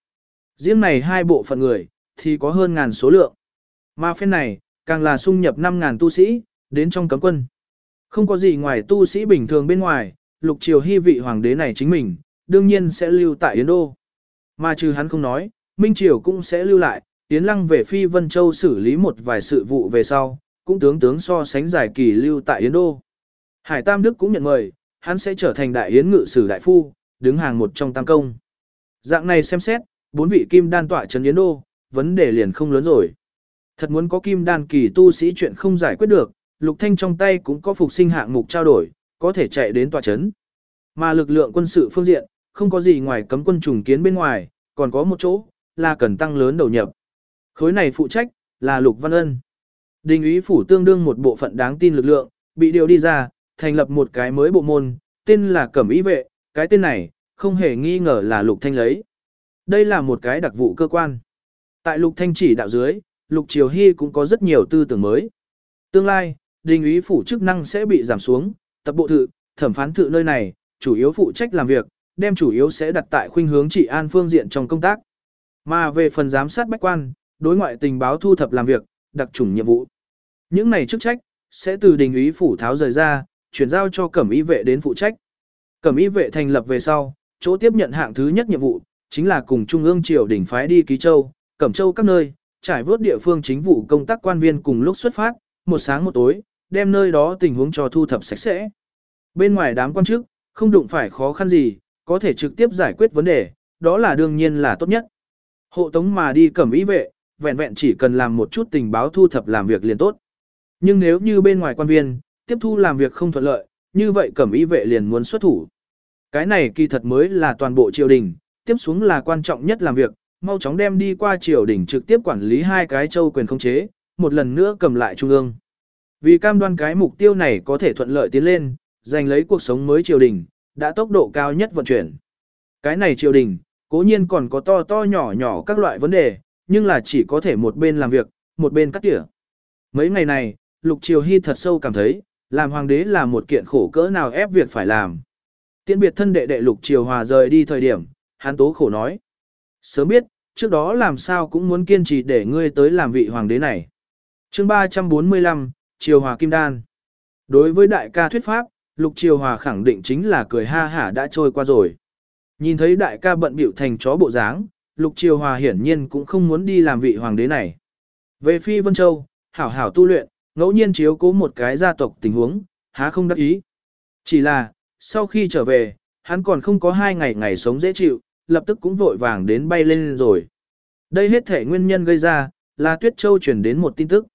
Riêng này hai bộ phận người, thì có hơn ngàn số lượng. Mà phen này, càng là xung nhập 5 ngàn tu sĩ, đến trong cấm quân. Không có gì ngoài tu sĩ bình thường bên ngoài, lục triều hy vị hoàng đế này chính mình, đương nhiên sẽ lưu tại Yến Đô. Mà trừ hắn không nói, Minh Triều cũng sẽ lưu lại, Yến Lăng về Phi Vân Châu xử lý một vài sự vụ về sau, cũng tướng tướng so sánh giải kỳ lưu tại Yến Đô. Hải Tam Đức cũng nhận mời, hắn sẽ trở thành đại yến ngự sử đại phu, đứng hàng một trong tam công. Dạng này xem xét, bốn vị kim đan tọa trấn Yến Đô, vấn đề liền không lớn rồi. Thật muốn có kim đan kỳ tu sĩ chuyện không giải quyết được, Lục Thanh trong tay cũng có phục sinh hạng mục trao đổi, có thể chạy đến tòa trấn. Mà lực lượng quân sự phương diện, không có gì ngoài cấm quân trùng kiến bên ngoài, còn có một chỗ, là cần tăng lớn đầu nhập. Khối này phụ trách, là Lục Văn Ân. Đình ý phủ tương đương một bộ phận đáng tin lực lượng, bị điều đi ra, thành lập một cái mới bộ môn, tên là Cẩm Y vệ, cái tên này, không hề nghi ngờ là Lục Thanh lấy. Đây là một cái đặc vụ cơ quan. Tại Lục Thanh chỉ đạo dưới, Lục Triều Hy cũng có rất nhiều tư tưởng mới. Tương lai, đình ý phủ chức năng sẽ bị giảm xuống, tập bộ thự, thẩm phán thự nơi này, chủ yếu phụ trách làm việc, đem chủ yếu sẽ đặt tại khuynh hướng trị an phương diện trong công tác. Mà về phần giám sát bách quan, đối ngoại tình báo thu thập làm việc, đặc chủng nhiệm vụ. Những này chức trách, sẽ từ đình ý phủ tháo rời ra, chuyển giao cho cẩm y vệ đến phụ trách. Cẩm y vệ thành lập về sau, chỗ tiếp nhận hạng thứ nhất nhiệm vụ, chính là cùng Trung ương triều đỉnh phái đi Ký Châu, Cẩm Châu các nơi, trải vớt địa phương chính vụ công tác quan viên cùng lúc xuất phát, một sáng một tối, đem nơi đó tình huống cho thu thập sạch sẽ. Bên ngoài đám quan chức, không đụng phải khó khăn gì, có thể trực tiếp giải quyết vấn đề, đó là đương nhiên là tốt nhất. Hộ tống mà đi cẩm ý vệ, vẹn vẹn chỉ cần làm một chút tình báo thu thập làm việc liền tốt. Nhưng nếu như bên ngoài quan viên, tiếp thu làm việc không thuận lợi, như vậy cẩm y vệ liền muốn xuất thủ. Cái này kỳ thật mới là toàn bộ triều đình, tiếp xuống là quan trọng nhất làm việc, mau chóng đem đi qua triều đình trực tiếp quản lý hai cái châu quyền không chế, một lần nữa cầm lại trung ương. Vì cam đoan cái mục tiêu này có thể thuận lợi tiến lên, giành lấy cuộc sống mới triều đình, đã tốc độ cao nhất vận chuyển. Cái này triều đình, cố nhiên còn có to to nhỏ nhỏ các loại vấn đề, nhưng là chỉ có thể một bên làm việc, một bên cắt tỉa. Mấy ngày này, Lục Triều Hy thật sâu cảm thấy, làm hoàng đế là một kiện khổ cỡ nào ép việc phải làm. Tiễn biệt thân đệ đệ Lục Triều Hòa rời đi thời điểm, hắn tố khổ nói. Sớm biết, trước đó làm sao cũng muốn kiên trì để ngươi tới làm vị hoàng đế này. chương 345, Triều Hòa Kim Đan. Đối với đại ca thuyết pháp, Lục Triều Hòa khẳng định chính là cười ha hả đã trôi qua rồi. Nhìn thấy đại ca bận bịu thành chó bộ dáng, Lục Triều Hòa hiển nhiên cũng không muốn đi làm vị hoàng đế này. Về Phi Vân Châu, hảo hảo tu luyện, ngẫu nhiên chiếu cố một cái gia tộc tình huống, há không đắc ý. Chỉ là, sau khi trở về, hắn còn không có hai ngày ngày sống dễ chịu, lập tức cũng vội vàng đến bay lên rồi. Đây hết thể nguyên nhân gây ra, là Tuyết Châu truyền đến một tin tức.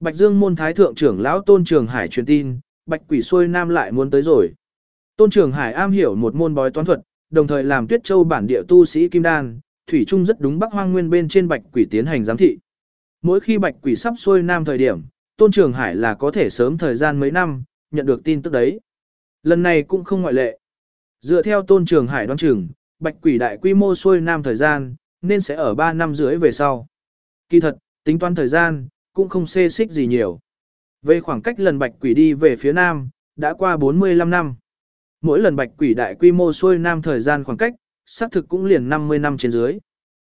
Bạch Dương môn thái thượng trưởng lão Tôn Trường Hải truyền tin, Bạch Quỷ xuôi nam lại muốn tới rồi. Tôn Trường Hải am hiểu một môn bói toán thuật, đồng thời làm Tuyết Châu bản địa tu sĩ kim đan, thủy trung rất đúng Bắc Hoang Nguyên bên trên Bạch Quỷ tiến hành giám thị. Mỗi khi Bạch Quỷ sắp xuôi nam thời điểm, Tôn Trường Hải là có thể sớm thời gian mấy năm, nhận được tin tức đấy. Lần này cũng không ngoại lệ. Dựa theo Tôn Trường Hải đoán chừng, Bạch Quỷ đại quy mô xuôi nam thời gian, nên sẽ ở 3 năm rưỡi về sau. Kỳ thật, tính toán thời gian, cũng không xê xích gì nhiều. Về khoảng cách lần Bạch Quỷ đi về phía nam, đã qua 45 năm. Mỗi lần Bạch Quỷ đại quy mô xuôi nam thời gian khoảng cách, xác thực cũng liền 50 năm trên dưới.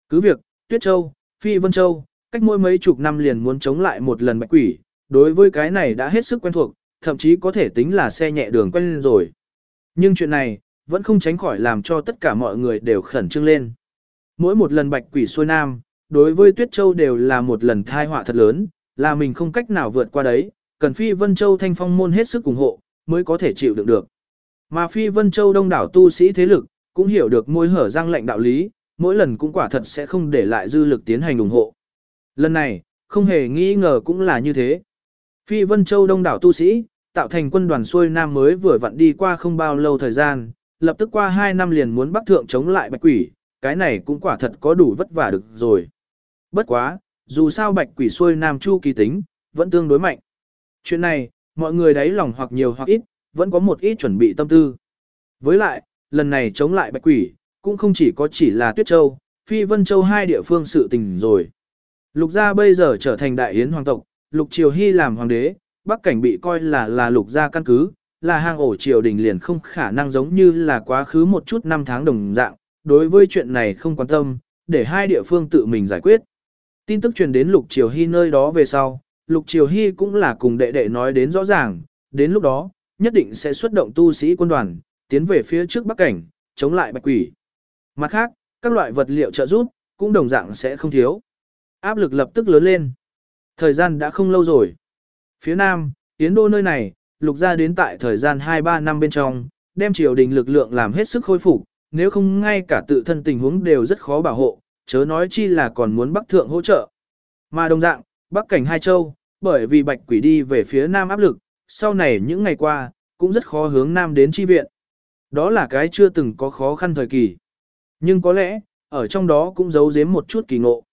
Cứ việc, Tuyết Châu, Phi Vân Châu, cách mỗi mấy chục năm liền muốn chống lại một lần Bạch Quỷ, đối với cái này đã hết sức quen thuộc, thậm chí có thể tính là xe nhẹ đường quen lên rồi. Nhưng chuyện này, vẫn không tránh khỏi làm cho tất cả mọi người đều khẩn trương lên. Mỗi một lần bạch quỷ xuôi nam, đối với Tuyết Châu đều là một lần thai họa thật lớn, là mình không cách nào vượt qua đấy, cần Phi Vân Châu thanh phong môn hết sức ủng hộ, mới có thể chịu đựng được. Mà Phi Vân Châu đông đảo tu sĩ thế lực, cũng hiểu được môi hở răng lệnh đạo lý, mỗi lần cũng quả thật sẽ không để lại dư lực tiến hành ủng hộ. Lần này, không hề nghi ngờ cũng là như thế. Phi Vân Châu đông đảo tu sĩ, tạo thành quân đoàn xuôi nam mới vừa vặn đi qua không bao lâu thời gian, lập tức qua 2 năm liền muốn bắc thượng chống lại bạch quỷ, cái này cũng quả thật có đủ vất vả được rồi. Bất quá, dù sao bạch quỷ xuôi nam chu kỳ tính, vẫn tương đối mạnh. Chuyện này, mọi người đáy lòng hoặc nhiều hoặc ít, vẫn có một ít chuẩn bị tâm tư. Với lại, lần này chống lại bạch quỷ, cũng không chỉ có chỉ là Tuyết Châu, Phi Vân Châu hai địa phương sự tình rồi. Lục gia bây giờ trở thành đại yến hoàng tộc, Lục Triều Hy làm hoàng đế, Bắc cảnh bị coi là là lục gia căn cứ, là hang ổ triều đình liền không khả năng giống như là quá khứ một chút năm tháng đồng dạng, đối với chuyện này không quan tâm, để hai địa phương tự mình giải quyết. Tin tức truyền đến Lục Triều Hy nơi đó về sau, Lục Triều Hy cũng là cùng đệ đệ nói đến rõ ràng, đến lúc đó, nhất định sẽ xuất động tu sĩ quân đoàn, tiến về phía trước Bắc cảnh, chống lại bạch quỷ. Mặt khác, các loại vật liệu trợ giúp, cũng đồng dạng sẽ không thiếu. Áp lực lập tức lớn lên. Thời gian đã không lâu rồi. Phía Nam, Yến Đô nơi này, lục gia đến tại thời gian 2-3 năm bên trong, đem triều đình lực lượng làm hết sức khôi phục, nếu không ngay cả tự thân tình huống đều rất khó bảo hộ, chớ nói chi là còn muốn Bắc Thượng hỗ trợ. Mà đồng dạng, Bắc cảnh hai châu, bởi vì bạch quỷ đi về phía Nam áp lực, sau này những ngày qua, cũng rất khó hướng Nam đến chi viện. Đó là cái chưa từng có khó khăn thời kỳ. Nhưng có lẽ, ở trong đó cũng giấu giếm một chút kỳ ngộ.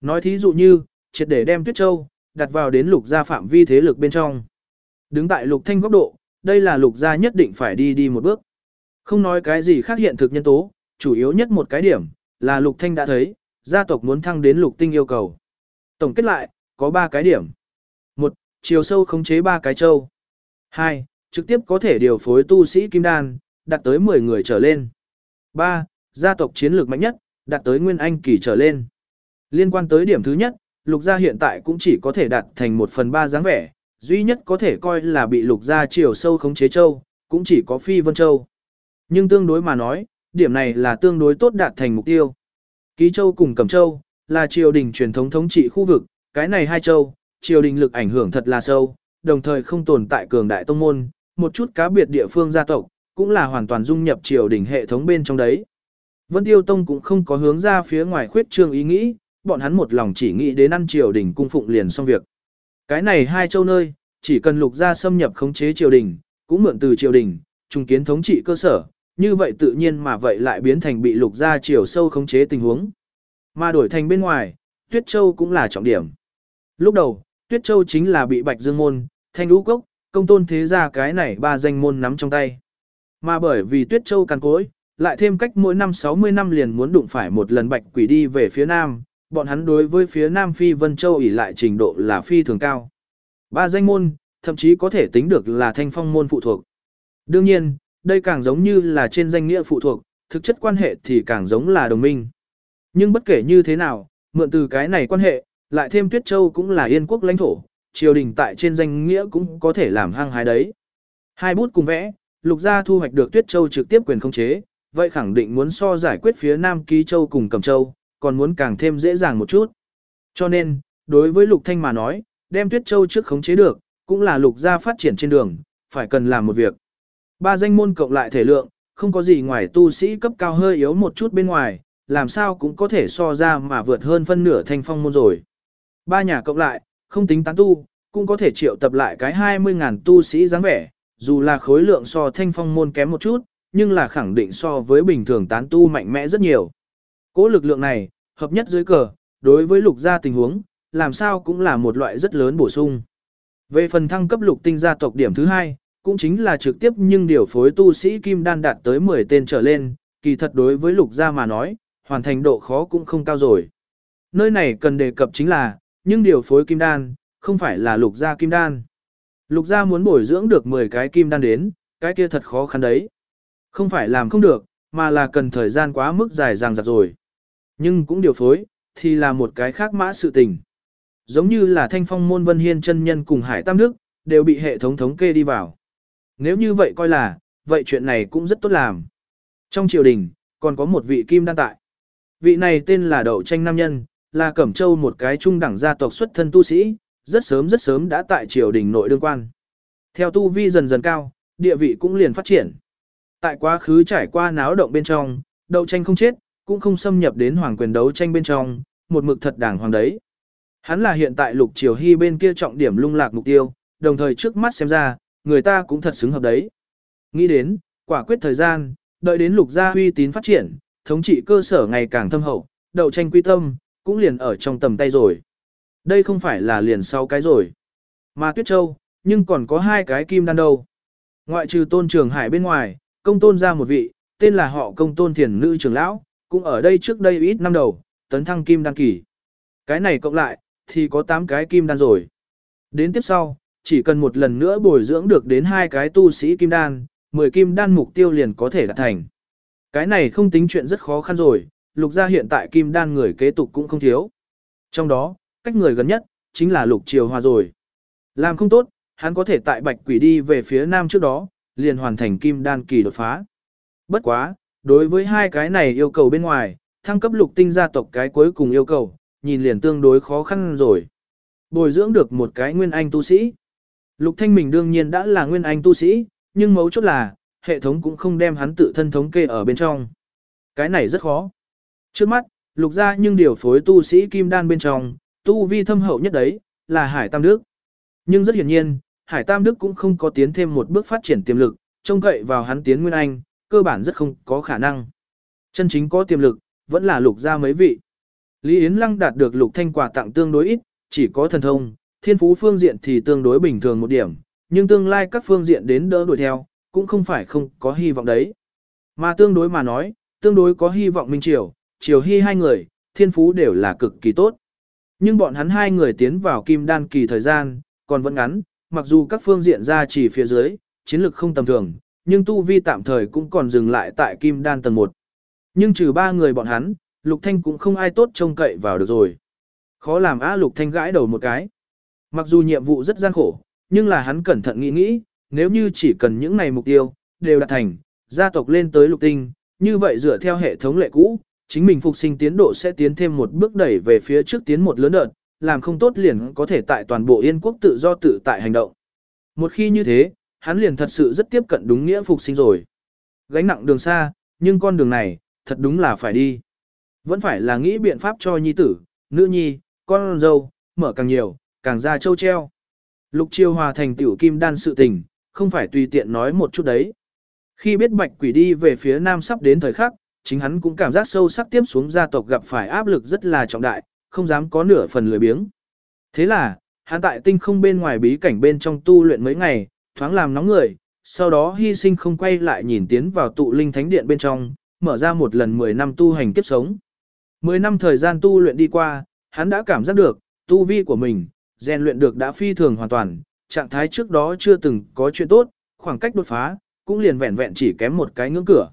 Nói thí dụ như, triệt để đem Tuyết Châu, đặt vào đến lục gia phạm vi thế lực bên trong. Đứng tại lục thanh góc độ, đây là lục gia nhất định phải đi đi một bước. Không nói cái gì khác hiện thực nhân tố, chủ yếu nhất một cái điểm, là lục thanh đã thấy, gia tộc muốn thăng đến lục tinh yêu cầu. Tổng kết lại, có ba cái điểm. một, Chiều sâu khống chế ba cái châu. hai, Trực tiếp có thể điều phối tu sĩ kim đan, đạt tới 10 người trở lên. 3. Gia tộc chiến lược mạnh nhất, đạt tới nguyên anh kỳ trở lên. Liên quan tới điểm thứ nhất, lục gia hiện tại cũng chỉ có thể đạt thành một phần ba dáng vẻ, duy nhất có thể coi là bị lục gia chiều sâu khống chế châu, cũng chỉ có phi vân châu. Nhưng tương đối mà nói, điểm này là tương đối tốt đạt thành mục tiêu. Ký Châu cùng Cẩm Châu là triều đình truyền thống thống trị khu vực, cái này hai châu, triều đình lực ảnh hưởng thật là sâu, đồng thời không tồn tại cường đại tông môn, một chút cá biệt địa phương gia tộc, cũng là hoàn toàn dung nhập triều đình hệ thống bên trong đấy. Vân Tiêu Tông cũng không có hướng ra phía ngoài khuyết trương ý nghĩ, bọn hắn một lòng chỉ nghĩ đến ăn triều đình cung phụng liền xong việc. Cái này hai châu nơi, chỉ cần lục gia xâm nhập khống chế triều đình, cũng mượn từ triều đình, trung kiến thống trị cơ sở, như vậy tự nhiên mà vậy lại biến thành bị lục gia triều sâu khống chế tình huống. Mà đổi thành bên ngoài, Tuyết Châu cũng là trọng điểm. Lúc đầu, Tuyết Châu chính là bị Bạch Dương Môn, Thanh Lũ Cốc, công tôn thế gia cái này ba danh môn nắm trong tay. Mà bởi vì Tuyết Châu càn cối, lại thêm cách mỗi năm 60 năm liền muốn đụng phải một lần Bạch Quỷ đi về phía Nam, bọn hắn đối với phía Nam Phi Vân Châu ỉ lại trình độ là phi thường cao. Ba danh môn, thậm chí có thể tính được là thanh phong môn phụ thuộc. Đương nhiên, đây càng giống như là trên danh nghĩa phụ thuộc, thực chất quan hệ thì càng giống là đồng minh. Nhưng bất kể như thế nào, mượn từ cái này quan hệ, lại thêm Tuyết Châu cũng là yên quốc lãnh thổ, triều đình tại trên danh nghĩa cũng có thể làm hăng hái đấy. Hai bút cùng vẽ, lục gia thu hoạch được Tuyết Châu trực tiếp quyền khống chế, vậy khẳng định muốn so giải quyết phía Nam Ký Châu cùng Cẩm Châu, còn muốn càng thêm dễ dàng một chút. Cho nên, đối với Lục Thanh mà nói, đem Tuyết Châu trước khống chế được, cũng là lục gia phát triển trên đường, phải cần làm một việc. Ba danh môn cộng lại thể lượng, không có gì ngoài tu sĩ cấp cao hơi yếu một chút bên ngoài, làm sao cũng có thể so ra mà vượt hơn phân nửa thanh phong môn rồi. Ba nhà cộng lại, không tính tán tu, cũng có thể triệu tập lại cái 20.000 tu sĩ dáng vẻ, dù là khối lượng so thanh phong môn kém một chút, nhưng là khẳng định so với bình thường tán tu mạnh mẽ rất nhiều. Cố lực lượng này, hợp nhất dưới cờ, đối với lục gia tình huống, làm sao cũng là một loại rất lớn bổ sung. Về phần thăng cấp lục tinh gia tộc điểm thứ hai, cũng chính là trực tiếp nhưng điều phối tu sĩ kim đan đạt tới 10 tên trở lên, kỳ thật đối với lục gia mà nói, hoàn thành độ khó cũng không cao rồi. Nơi này cần đề cập chính là, nhưng điều phối kim đan, không phải là lục gia kim đan. Lục gia muốn bồi dưỡng được 10 cái kim đan đến, cái kia thật khó khăn đấy. Không phải làm không được, mà là cần thời gian quá mức dài dằng dặc rồi. Nhưng cũng điều phối, thì là một cái khác mã sự tình. Giống như là thanh phong môn vân hiên chân nhân cùng hải tam đức, đều bị hệ thống thống kê đi vào. Nếu như vậy coi là, vậy chuyện này cũng rất tốt làm. Trong triều đình, còn có một vị kim đan tại. Vị này tên là Đậu Tranh Nam Nhân, là Cẩm Châu một cái trung đẳng gia tộc xuất thân tu sĩ, rất sớm rất sớm đã tại triều đình nội đương quan. Theo tu vi dần dần cao, địa vị cũng liền phát triển. Tại quá khứ trải qua náo động bên trong, Đậu Tranh không chết, cũng không xâm nhập đến hoàng quyền đấu tranh bên trong, một mực thật đảng hoàng đấy. Hắn là hiện tại lục triều hy bên kia trọng điểm lung lạc mục tiêu, đồng thời trước mắt xem ra, người ta cũng thật xứng hợp đấy. Nghĩ đến, quả quyết thời gian, đợi đến lục gia uy tín phát triển, thống trị cơ sở ngày càng thâm hậu, đậu tranh quy tâm, cũng liền ở trong tầm tay rồi. Đây không phải là liền sau cái rồi. Mà Tuyết Châu, nhưng còn có hai cái kim đan đâu. Ngoại trừ tôn trường hải bên ngoài, công tôn ra một vị, tên là họ công tôn thiền nữ trưởng lão, cũng ở đây trước đây ít năm đầu, tấn thăng kim đan kỳ. Cái này cộng lại, thì có 8 cái kim đan rồi. Đến tiếp sau, chỉ cần một lần nữa bồi dưỡng được đến hai cái tu sĩ kim đan, 10 kim đan mục tiêu liền có thể đạt thành. Cái này không tính chuyện rất khó khăn rồi, lục gia hiện tại kim đan người kế tục cũng không thiếu. Trong đó, cách người gần nhất, chính là lục triều hòa rồi. Làm không tốt, hắn có thể tại bạch quỷ đi về phía nam trước đó, liền hoàn thành kim đan kỳ đột phá. Bất quá, đối với hai cái này yêu cầu bên ngoài, thăng cấp lục tinh gia tộc cái cuối cùng yêu cầu, nhìn liền tương đối khó khăn rồi. Bồi dưỡng được một cái nguyên anh tu sĩ. Lục Thanh mình đương nhiên đã là nguyên anh tu sĩ, nhưng mấu chốt là, hệ thống cũng không đem hắn tự thân thống kê ở bên trong. Cái này rất khó. Trước mắt, lục gia nhưng điều phối tu sĩ kim đan bên trong, tu vi thâm hậu nhất đấy, là Hải Tam Đức. Nhưng rất hiển nhiên, Hải Tam Đức cũng không có tiến thêm một bước phát triển tiềm lực, trông cậy vào hắn tiến nguyên anh, cơ bản rất không có khả năng. Chân chính có tiềm lực, vẫn là lục gia mấy vị. Lý Yến Lăng đạt được lục thanh quà tặng tương đối ít, chỉ có thần thông, thiên phú phương diện thì tương đối bình thường một điểm, nhưng tương lai các phương diện đến đỡ đuổi theo, cũng không phải không có hy vọng đấy. Mà tương đối mà nói, tương đối có hy vọng Minh Triều, Triều Hy hai người, thiên phú đều là cực kỳ tốt. Nhưng bọn hắn hai người tiến vào kim đan kỳ thời gian, còn vẫn ngắn, mặc dù các phương diện ra chỉ phía dưới, chiến lược không tầm thường, nhưng tu vi tạm thời cũng còn dừng lại tại kim đan tầng 1. Nhưng trừ ba người bọn hắn, Lục Thanh cũng không ai tốt trông cậy vào được rồi. Khó làm á Lục Thanh gãi đầu một cái. Mặc dù nhiệm vụ rất gian khổ, nhưng là hắn cẩn thận nghĩ nghĩ, nếu như chỉ cần những này mục tiêu, đều đạt thành, gia tộc lên tới lục tinh, như vậy dựa theo hệ thống lệ cũ, chính mình phục sinh tiến độ sẽ tiến thêm một bước đẩy về phía trước tiến một lớn đợt, làm không tốt liền có thể tại toàn bộ Yên quốc tự do tự tại hành động. Một khi như thế, hắn liền thật sự rất tiếp cận đúng nghĩa phục sinh rồi. Gánh nặng đường xa, nhưng con đường này, thật đúng là phải đi. Vẫn phải là nghĩ biện pháp cho nhi tử, nữ nhi, con dâu, mở càng nhiều, càng ra châu treo. Lục chiêu hòa thành tiểu kim đan sự tình, không phải tùy tiện nói một chút đấy. Khi biết bạch quỷ đi về phía nam sắp đến thời khắc, chính hắn cũng cảm giác sâu sắc tiếp xuống gia tộc gặp phải áp lực rất là trọng đại, không dám có nửa phần lười biếng. Thế là, hắn tại tinh không bên ngoài bí cảnh bên trong tu luyện mấy ngày, thoáng làm nóng người, sau đó hy sinh không quay lại nhìn tiến vào tụ linh thánh điện bên trong, mở ra một lần 10 năm tu hành kiếp sống. 10 năm thời gian tu luyện đi qua, hắn đã cảm giác được, tu vi của mình, rèn luyện được đã phi thường hoàn toàn, trạng thái trước đó chưa từng có chuyện tốt, khoảng cách đột phá, cũng liền vẹn vẹn chỉ kém một cái ngưỡng cửa.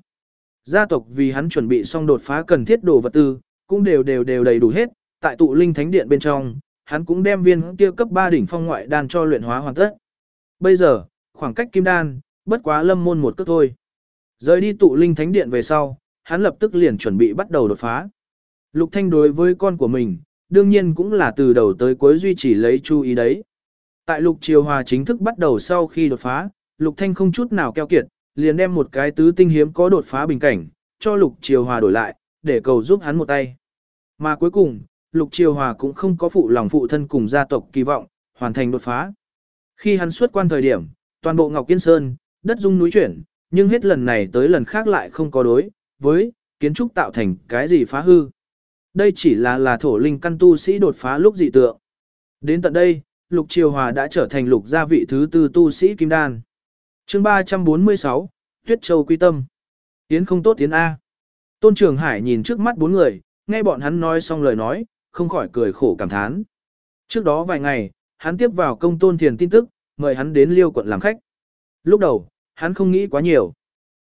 Gia tộc vì hắn chuẩn bị xong đột phá cần thiết đồ vật tư, cũng đều đều đều đầy đủ hết, tại tụ linh thánh điện bên trong, hắn cũng đem viên kia cấp 3 đỉnh phong ngoại đan cho luyện hóa hoàn tất. Bây giờ, khoảng cách kim đan, bất quá lâm môn một cước thôi. Rời đi tụ linh thánh điện về sau, hắn lập tức liền chuẩn bị bắt đầu đột phá. Lục Thanh đối với con của mình, đương nhiên cũng là từ đầu tới cuối duy trì lấy chú ý đấy. Tại Lục Triều Hòa chính thức bắt đầu sau khi đột phá, Lục Thanh không chút nào keo kiệt, liền đem một cái tứ tinh hiếm có đột phá bình cảnh, cho Lục Triều Hòa đổi lại, để cầu giúp hắn một tay. Mà cuối cùng, Lục Triều Hòa cũng không có phụ lòng phụ thân cùng gia tộc kỳ vọng, hoàn thành đột phá. Khi hắn xuất quan thời điểm, toàn bộ Ngọc Kiên Sơn, đất dung núi chuyển, nhưng hết lần này tới lần khác lại không có đối, với, kiến trúc tạo thành cái gì phá hư. Đây chỉ là là thổ linh căn tu sĩ đột phá lúc dị tượng. Đến tận đây, Lục Triều Hòa đã trở thành lục gia vị thứ tư tu sĩ Kim Đan. chương 346, Tuyết Châu Quy Tâm. Tiến không tốt tiến A. Tôn Trường Hải nhìn trước mắt bốn người, nghe bọn hắn nói xong lời nói, không khỏi cười khổ cảm thán. Trước đó vài ngày, hắn tiếp vào công tôn thiền tin tức, mời hắn đến liêu quận làm khách. Lúc đầu, hắn không nghĩ quá nhiều.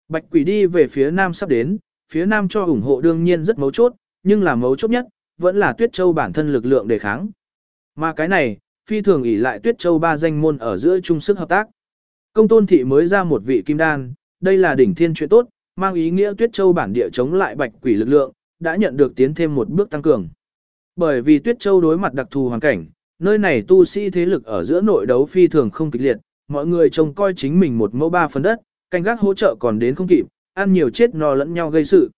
Bạch quỷ đi về phía nam sắp đến, phía nam cho ủng hộ đương nhiên rất mấu chốt, nhưng là mấu chốt nhất, vẫn là tuyết châu bản thân lực lượng đề kháng. Mà cái này, phi thường ỷ lại tuyết châu ba danh môn ở giữa chung sức hợp tác. Công tôn thị mới ra một vị kim đan, đây là đỉnh thiên chuyện tốt, mang ý nghĩa tuyết châu bản địa chống lại bạch quỷ lực lượng, đã nhận được tiến thêm một bước tăng cường. Bởi vì tuyết châu đối mặt đặc thù hoàn cảnh, nơi này tu sĩ thế lực ở giữa nội đấu phi thường không kịch liệt, mọi người trông coi chính mình một mẫu ba phần đất, canh gác hỗ trợ còn đến không kịp, ăn nhiều chết no lẫn nhau gây sự.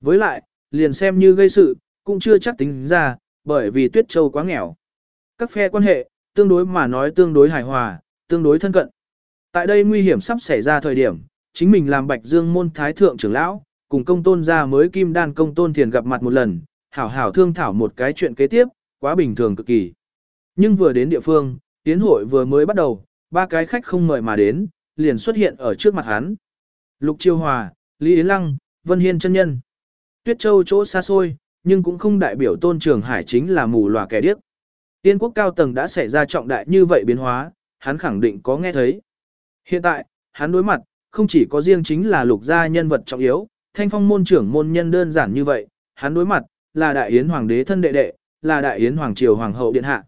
Với lại, liền xem như gây sự, cũng chưa chắc tính ra, bởi vì Tuyết Châu quá nghèo. Các phe quan hệ, tương đối mà nói tương đối hài hòa, tương đối thân cận. Tại đây nguy hiểm sắp xảy ra thời điểm, chính mình làm Bạch Dương môn thái thượng trưởng lão, cùng công tôn gia mới kim đan công tôn thiền gặp mặt một lần, hảo hảo thương thảo một cái chuyện kế tiếp, quá bình thường cực kỳ. Nhưng vừa đến địa phương, tiến hội vừa mới bắt đầu, ba cái khách không mời mà đến, liền xuất hiện ở trước mặt hắn. Lục Chiêu Hòa, Lý Yến Lăng, Vân Hiên chân nhân. Tuyết Châu chỗ xa xôi, nhưng cũng không đại biểu Tôn Trường Hải chính là mù lòa kẻ điếc. Tiên quốc cao tầng đã xảy ra trọng đại như vậy biến hóa, hắn khẳng định có nghe thấy. Hiện tại, hắn đối mặt, không chỉ có riêng chính là lục gia nhân vật trọng yếu, thanh phong môn trưởng môn nhân đơn giản như vậy, hắn đối mặt, là đại yến hoàng đế thân đệ đệ, là đại yến hoàng triều hoàng hậu điện hạ.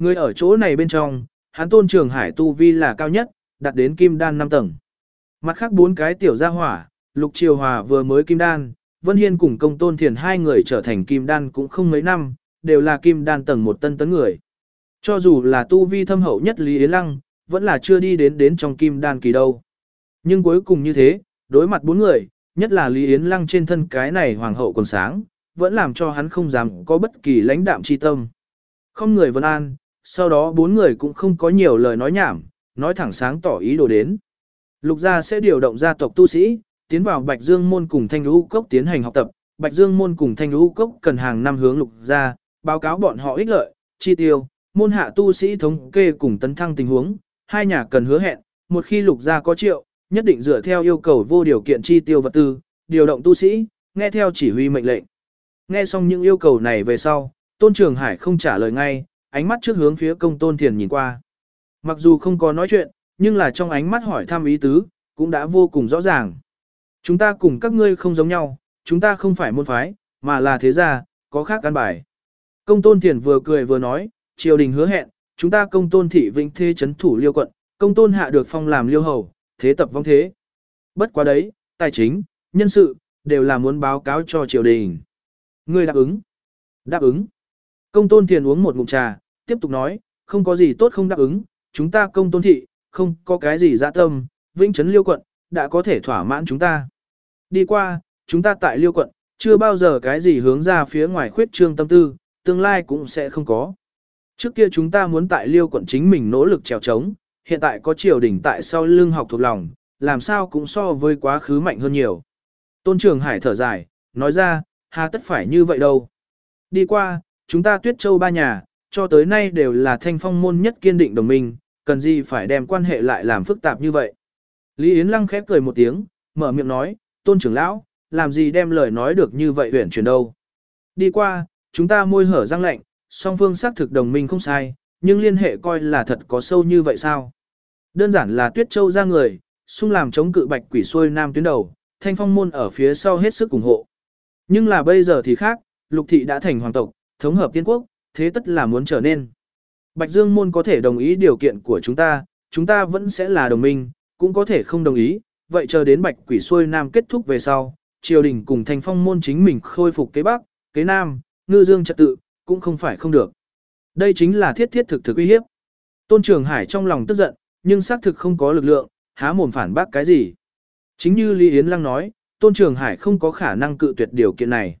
Người ở chỗ này bên trong, hắn tôn trường hải tu vi là cao nhất, đạt đến kim đan 5 tầng. Mặt khác bốn cái tiểu gia hỏa, lục triều hòa vừa mới kim đan, Vân Hiên cùng công tôn thiền hai người trở thành kim đan cũng không mấy năm, đều là kim đan tầng một tân tấn người. Cho dù là tu vi thâm hậu nhất Lý Yến Lăng, vẫn là chưa đi đến đến trong kim đan kỳ đâu. Nhưng cuối cùng như thế, đối mặt bốn người, nhất là Lý Yến Lăng trên thân cái này hoàng hậu còn sáng, vẫn làm cho hắn không dám có bất kỳ lãnh đạm chi tâm. Không người vân an, sau đó bốn người cũng không có nhiều lời nói nhảm, nói thẳng sáng tỏ ý đồ đến. Lục gia sẽ điều động gia tộc tu sĩ, tiến vào Bạch Dương môn cùng Thanh Lũ Cốc tiến hành học tập. Bạch Dương môn cùng Thanh Lũ Cốc cần hàng năm hướng lục gia, báo cáo bọn họ ích lợi, chi tiêu, môn hạ tu sĩ thống kê cùng tấn thăng tình huống, hai nhà cần hứa hẹn, một khi lục gia có triệu, nhất định dựa theo yêu cầu vô điều kiện chi tiêu vật tư, điều động tu sĩ, nghe theo chỉ huy mệnh lệnh. Nghe xong những yêu cầu này về sau, Tôn Trường Hải không trả lời ngay, ánh mắt trước hướng phía công tôn thiền nhìn qua. Mặc dù không có nói chuyện, nhưng là trong ánh mắt hỏi thăm ý tứ, cũng đã vô cùng rõ ràng. Chúng ta cùng các ngươi không giống nhau, chúng ta không phải môn phái, mà là thế gia, có khác căn bài. Công tôn thiền vừa cười vừa nói, triều đình hứa hẹn, chúng ta công tôn thị vĩnh thế chấn thủ liêu quận, công tôn hạ được phong làm liêu hầu, thế tập vong thế. Bất quá đấy, tài chính, nhân sự, đều là muốn báo cáo cho triều đình. Ngươi đáp ứng. Đáp ứng. Công tôn thiền uống một ngụm trà, tiếp tục nói, không có gì tốt không đáp ứng, chúng ta công tôn thị, không có cái gì dạ tâm, vĩnh trấn liêu quận, đã có thể thỏa mãn chúng ta. Đi qua, chúng ta tại liêu quận, chưa bao giờ cái gì hướng ra phía ngoài khuyết trương tâm tư, tương lai cũng sẽ không có. Trước kia chúng ta muốn tại liêu quận chính mình nỗ lực trèo trống, hiện tại có triều đình tại sau lưng học thuộc lòng, làm sao cũng so với quá khứ mạnh hơn nhiều. Tôn Trường Hải thở dài, nói ra, hà tất phải như vậy đâu. Đi qua, chúng ta tuyết châu ba nhà, cho tới nay đều là thanh phong môn nhất kiên định đồng minh, cần gì phải đem quan hệ lại làm phức tạp như vậy. Lý Yến Lăng khép cười một tiếng, mở miệng nói, tôn trưởng lão, làm gì đem lời nói được như vậy huyển chuyển đâu. Đi qua, chúng ta môi hở răng lạnh, song phương xác thực đồng minh không sai, nhưng liên hệ coi là thật có sâu như vậy sao? Đơn giản là tuyết châu ra người, xung làm chống cự bạch quỷ xuôi nam tuyến đầu, thanh phong môn ở phía sau hết sức ủng hộ. Nhưng là bây giờ thì khác, lục thị đã thành hoàng tộc, thống hợp tiên quốc, thế tất là muốn trở nên. Bạch Dương môn có thể đồng ý điều kiện của chúng ta, chúng ta vẫn sẽ là đồng minh, cũng có thể không đồng ý, vậy chờ đến bạch quỷ xuôi nam kết thúc về sau, triều đình cùng thanh phong môn chính mình khôi phục kế bắc, kế nam, ngư dương trật tự, cũng không phải không được. Đây chính là thiết thiết thực thực uy hiếp. Tôn Trường Hải trong lòng tức giận, nhưng xác thực không có lực lượng, há mồm phản bác cái gì. Chính như Lý Yến Lăng nói, Tôn Trường Hải không có khả năng cự tuyệt điều kiện này.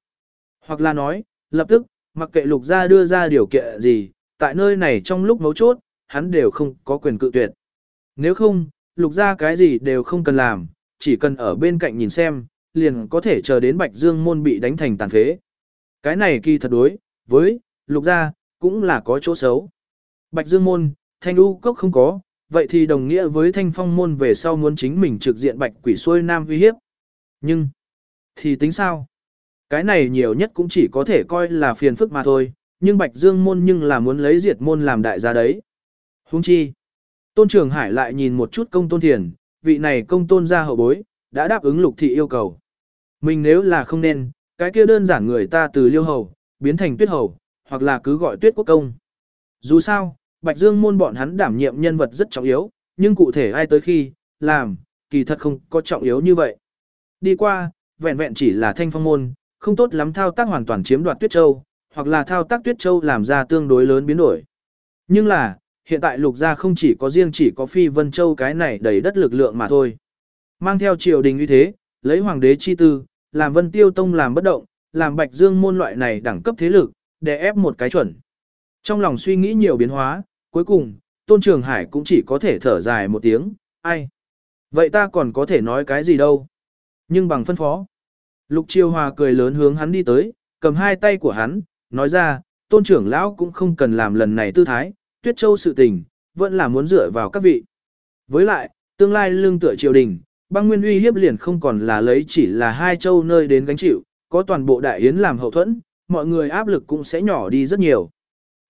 Hoặc là nói, lập tức, mặc kệ lục gia đưa ra điều kiện gì, tại nơi này trong lúc mấu chốt, hắn đều không có quyền cự tuyệt. Nếu không, lục gia cái gì đều không cần làm, chỉ cần ở bên cạnh nhìn xem, liền có thể chờ đến Bạch Dương môn bị đánh thành tàn phế. Cái này kỳ thật đối, với, lục gia, cũng là có chỗ xấu. Bạch Dương môn, thanh u cốc không có, vậy thì đồng nghĩa với thanh phong môn về sau muốn chính mình trực diện bạch quỷ xuôi nam uy hiếp. Nhưng, thì tính sao? Cái này nhiều nhất cũng chỉ có thể coi là phiền phức mà thôi, nhưng bạch dương môn nhưng là muốn lấy diệt môn làm đại gia đấy. Hung chi, tôn trường hải lại nhìn một chút công tôn thiền, vị này công tôn gia hậu bối, đã đáp ứng lục thị yêu cầu. Mình nếu là không nên, cái kia đơn giản người ta từ liêu hầu, biến thành tuyết hầu, hoặc là cứ gọi tuyết quốc công. Dù sao, Bạch Dương môn bọn hắn đảm nhiệm nhân vật rất trọng yếu, nhưng cụ thể ai tới khi, làm, kỳ thật không có trọng yếu như vậy. Đi qua, vẹn vẹn chỉ là thanh phong môn, không tốt lắm thao tác hoàn toàn chiếm đoạt Tuyết Châu, hoặc là thao tác Tuyết Châu làm ra tương đối lớn biến đổi. Nhưng là, hiện tại lục gia không chỉ có riêng chỉ có Phi Vân Châu cái này đầy đất lực lượng mà thôi. Mang theo triều đình như thế, lấy hoàng đế chi tư, làm Vân Tiêu Tông làm bất động, làm Bạch Dương môn loại này đẳng cấp thế lực, để ép một cái chuẩn. Trong lòng suy nghĩ nhiều biến hóa, cuối cùng, Tôn Trường Hải cũng chỉ có thể thở dài một tiếng, ai? Vậy ta còn có thể nói cái gì đâu? Nhưng bằng phân phó. Lục Chiêu Hòa cười lớn hướng hắn đi tới, cầm hai tay của hắn, nói ra, Tôn trưởng lão cũng không cần làm lần này tư thái, Tuyết Châu sự tình, vẫn là muốn dựa vào các vị. Với lại, tương lai lương tựa triều đình, băng nguyên uy hiếp liền không còn là lấy chỉ là hai châu nơi đến gánh chịu, có toàn bộ đại yến làm hậu thuẫn, mọi người áp lực cũng sẽ nhỏ đi rất nhiều.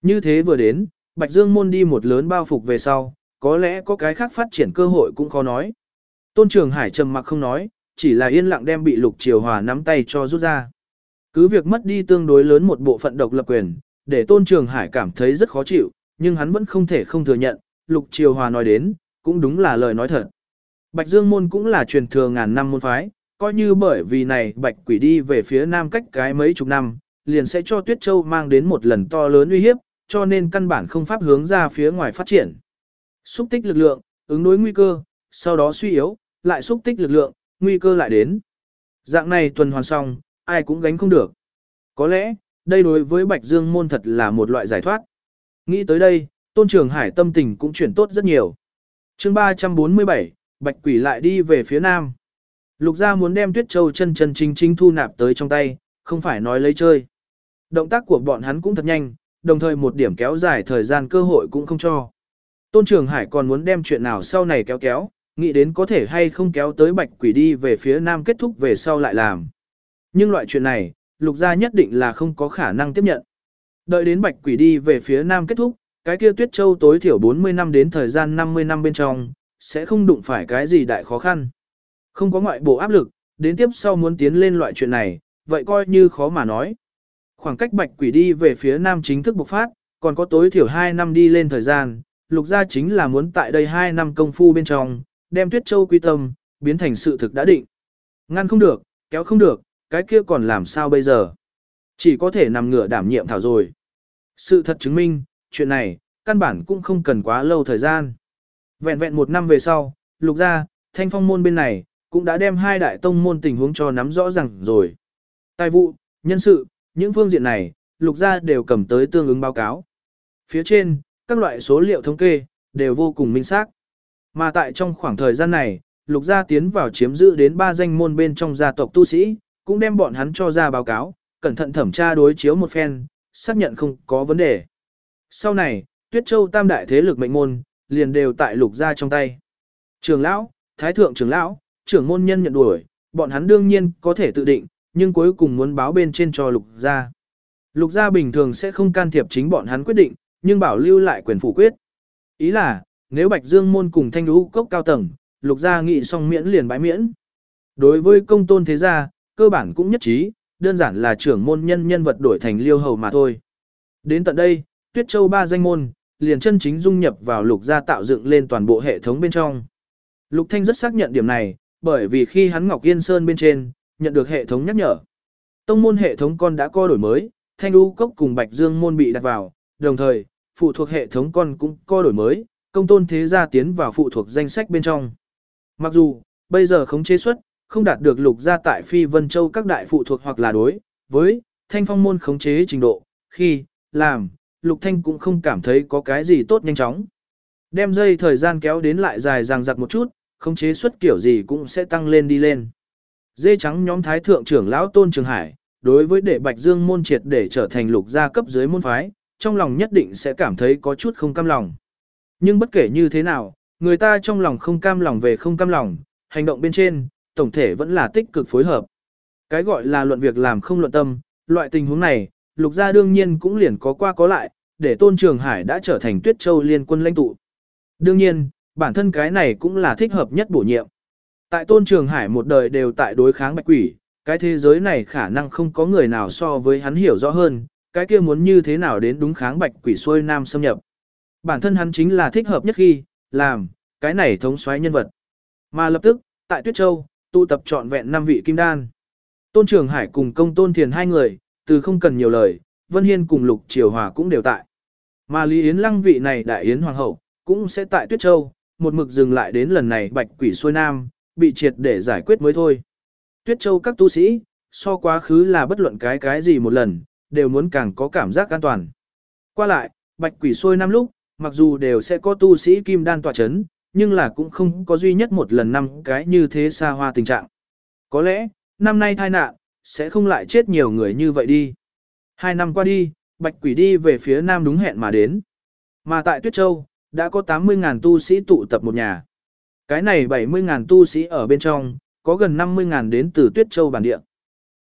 Như thế vừa đến, Bạch Dương môn đi một lớn bao phục về sau, có lẽ có cái khác phát triển cơ hội cũng khó nói. Tôn Trường Hải trầm mặc không nói, chỉ là yên lặng đem bị Lục Triều Hòa nắm tay cho rút ra. Cứ việc mất đi tương đối lớn một bộ phận độc lập quyền, để Tôn Trường Hải cảm thấy rất khó chịu, nhưng hắn vẫn không thể không thừa nhận, Lục Triều Hòa nói đến, cũng đúng là lời nói thật. Bạch Dương môn cũng là truyền thừa ngàn năm môn phái, coi như bởi vì này Bạch Quỷ đi về phía nam cách cái mấy chục năm, liền sẽ cho Tuyết Châu mang đến một lần to lớn uy hiếp, cho nên căn bản không pháp hướng ra phía ngoài phát triển. Xúc tích lực lượng, ứng đối nguy cơ, sau đó suy yếu, lại xúc tích lực lượng, nguy cơ lại đến. Dạng này tuần hoàn xong, ai cũng gánh không được. Có lẽ, đây đối với Bạch Dương môn thật là một loại giải thoát. Nghĩ tới đây, Tôn Trường Hải tâm tình cũng chuyển tốt rất nhiều. chương 347, Bạch Quỷ lại đi về phía nam. Lục gia muốn đem Tuyết Châu chân chân chính chính thu nạp tới trong tay, không phải nói lấy chơi. Động tác của bọn hắn cũng thật nhanh, đồng thời một điểm kéo dài thời gian cơ hội cũng không cho. Tôn Trường Hải còn muốn đem chuyện nào sau này kéo kéo, nghĩ đến có thể hay không kéo tới bạch quỷ đi về phía nam kết thúc về sau lại làm. Nhưng loại chuyện này, lục gia nhất định là không có khả năng tiếp nhận. Đợi đến bạch quỷ đi về phía nam kết thúc, cái kia tuyết châu tối thiểu 40 năm đến thời gian 50 năm bên trong, sẽ không đụng phải cái gì đại khó khăn. Không có ngoại bộ áp lực, đến tiếp sau muốn tiến lên loại chuyện này, vậy coi như khó mà nói. Khoảng cách bạch quỷ đi về phía nam chính thức bộc phát, còn có tối thiểu 2 năm đi lên thời gian, lục gia chính là muốn tại đây 2 năm công phu bên trong, đem tuyết châu quy tâm, biến thành sự thực đã định. Ngăn không được, kéo không được, cái kia còn làm sao bây giờ? Chỉ có thể nằm ngửa đảm nhiệm thảo rồi. Sự thật chứng minh, chuyện này, căn bản cũng không cần quá lâu thời gian. Vẹn vẹn một năm về sau, lục gia, thanh phong môn bên này, cũng đã đem hai đại tông môn tình huống cho nắm rõ ràng rồi. Tài vụ, nhân sự, những phương diện này, lục gia đều cầm tới tương ứng báo cáo. Phía trên, các loại số liệu thống kê, đều vô cùng minh xác. Mà tại trong khoảng thời gian này, lục gia tiến vào chiếm giữ đến ba danh môn bên trong gia tộc tu sĩ, cũng đem bọn hắn cho ra báo cáo, cẩn thận thẩm tra đối chiếu một phen, xác nhận không có vấn đề. Sau này, Tuyết Châu tam đại thế lực mệnh môn, liền đều tại lục gia trong tay. Trường lão, thái thượng trưởng lão, trưởng môn nhân nhận đuổi, bọn hắn đương nhiên có thể tự định, nhưng cuối cùng muốn báo bên trên cho lục gia. Lục gia bình thường sẽ không can thiệp chính bọn hắn quyết định, nhưng bảo lưu lại quyền phủ quyết. Ý là, nếu Bạch Dương môn cùng thanh lũ cốc cao tầng, lục gia nghị xong miễn liền bãi miễn. Đối với công tôn thế gia, cơ bản cũng nhất trí, đơn giản là trưởng môn nhân nhân vật đổi thành liêu hầu mà thôi. Đến tận đây, Tuyết Châu ba danh môn, liền chân chính dung nhập vào lục gia tạo dựng lên toàn bộ hệ thống bên trong. Lục Thanh rất xác nhận điểm này, bởi vì khi hắn Ngọc Yên Sơn bên trên, nhận được hệ thống nhắc nhở. Tông môn hệ thống con đã có đổi mới, Thanh U Cốc cùng Bạch Dương môn bị đặt vào, đồng thời, phụ thuộc hệ thống con cũng co đổi mới, công tôn thế gia tiến vào phụ thuộc danh sách bên trong. Mặc dù, bây giờ khống chế suất, không đạt được lục gia tại Phi Vân Châu các đại phụ thuộc hoặc là đối, với, thanh phong môn khống chế trình độ, khi, làm, lục thanh cũng không cảm thấy có cái gì tốt nhanh chóng. Đem dây thời gian kéo đến lại dài dằng dặc một chút, khống chế suất kiểu gì cũng sẽ tăng lên đi lên. Dê trắng nhóm thái thượng trưởng lão Tôn Trường Hải, đối với để Bạch Dương môn triệt để trở thành lục gia cấp dưới môn phái, trong lòng nhất định sẽ cảm thấy có chút không cam lòng. Nhưng bất kể như thế nào, người ta trong lòng không cam lòng về không cam lòng, hành động bên trên, tổng thể vẫn là tích cực phối hợp. Cái gọi là luận việc làm không luận tâm, loại tình huống này, lục gia đương nhiên cũng liền có qua có lại, để Tôn Trường Hải đã trở thành Tuyết Châu liên quân lãnh tụ. Đương nhiên, bản thân cái này cũng là thích hợp nhất bổ nhiệm. Tại Tôn Trường Hải một đời đều tại đối kháng bạch quỷ, cái thế giới này khả năng không có người nào so với hắn hiểu rõ hơn, cái kia muốn như thế nào đến đúng kháng bạch quỷ xuôi nam xâm nhập. Bản thân hắn chính là thích hợp nhất khi, làm, cái này thống soái nhân vật. Mà lập tức, tại Tuyết Châu, tụ tập trọn vẹn năm vị kim đan. Tôn Trường Hải cùng công tôn thiền hai người, từ không cần nhiều lời, Vân Hiên cùng Lục Triều Hòa cũng đều tại. Mà Lý Yến Lăng vị này đại yến hoàng hậu, cũng sẽ tại Tuyết Châu, một mực dừng lại đến lần này bạch quỷ xuôi nam, bị triệt để giải quyết mới thôi. Tuyết Châu các tu sĩ, so quá khứ là bất luận cái cái gì một lần, đều muốn càng có cảm giác an toàn. Qua lại, bạch quỷ xuôi năm lúc, mặc dù đều sẽ có tu sĩ kim đan tọa chấn, nhưng là cũng không có duy nhất một lần năm cái như thế xa hoa tình trạng. Có lẽ, năm nay thai nạn, sẽ không lại chết nhiều người như vậy đi. Hai năm qua đi, bạch quỷ đi về phía nam đúng hẹn mà đến. Mà tại Tuyết Châu, đã có 80.000 tu sĩ tụ tập một nhà. Cái này 70.000 tu sĩ ở bên trong, có gần 50.000 đến từ Tuyết Châu bản địa.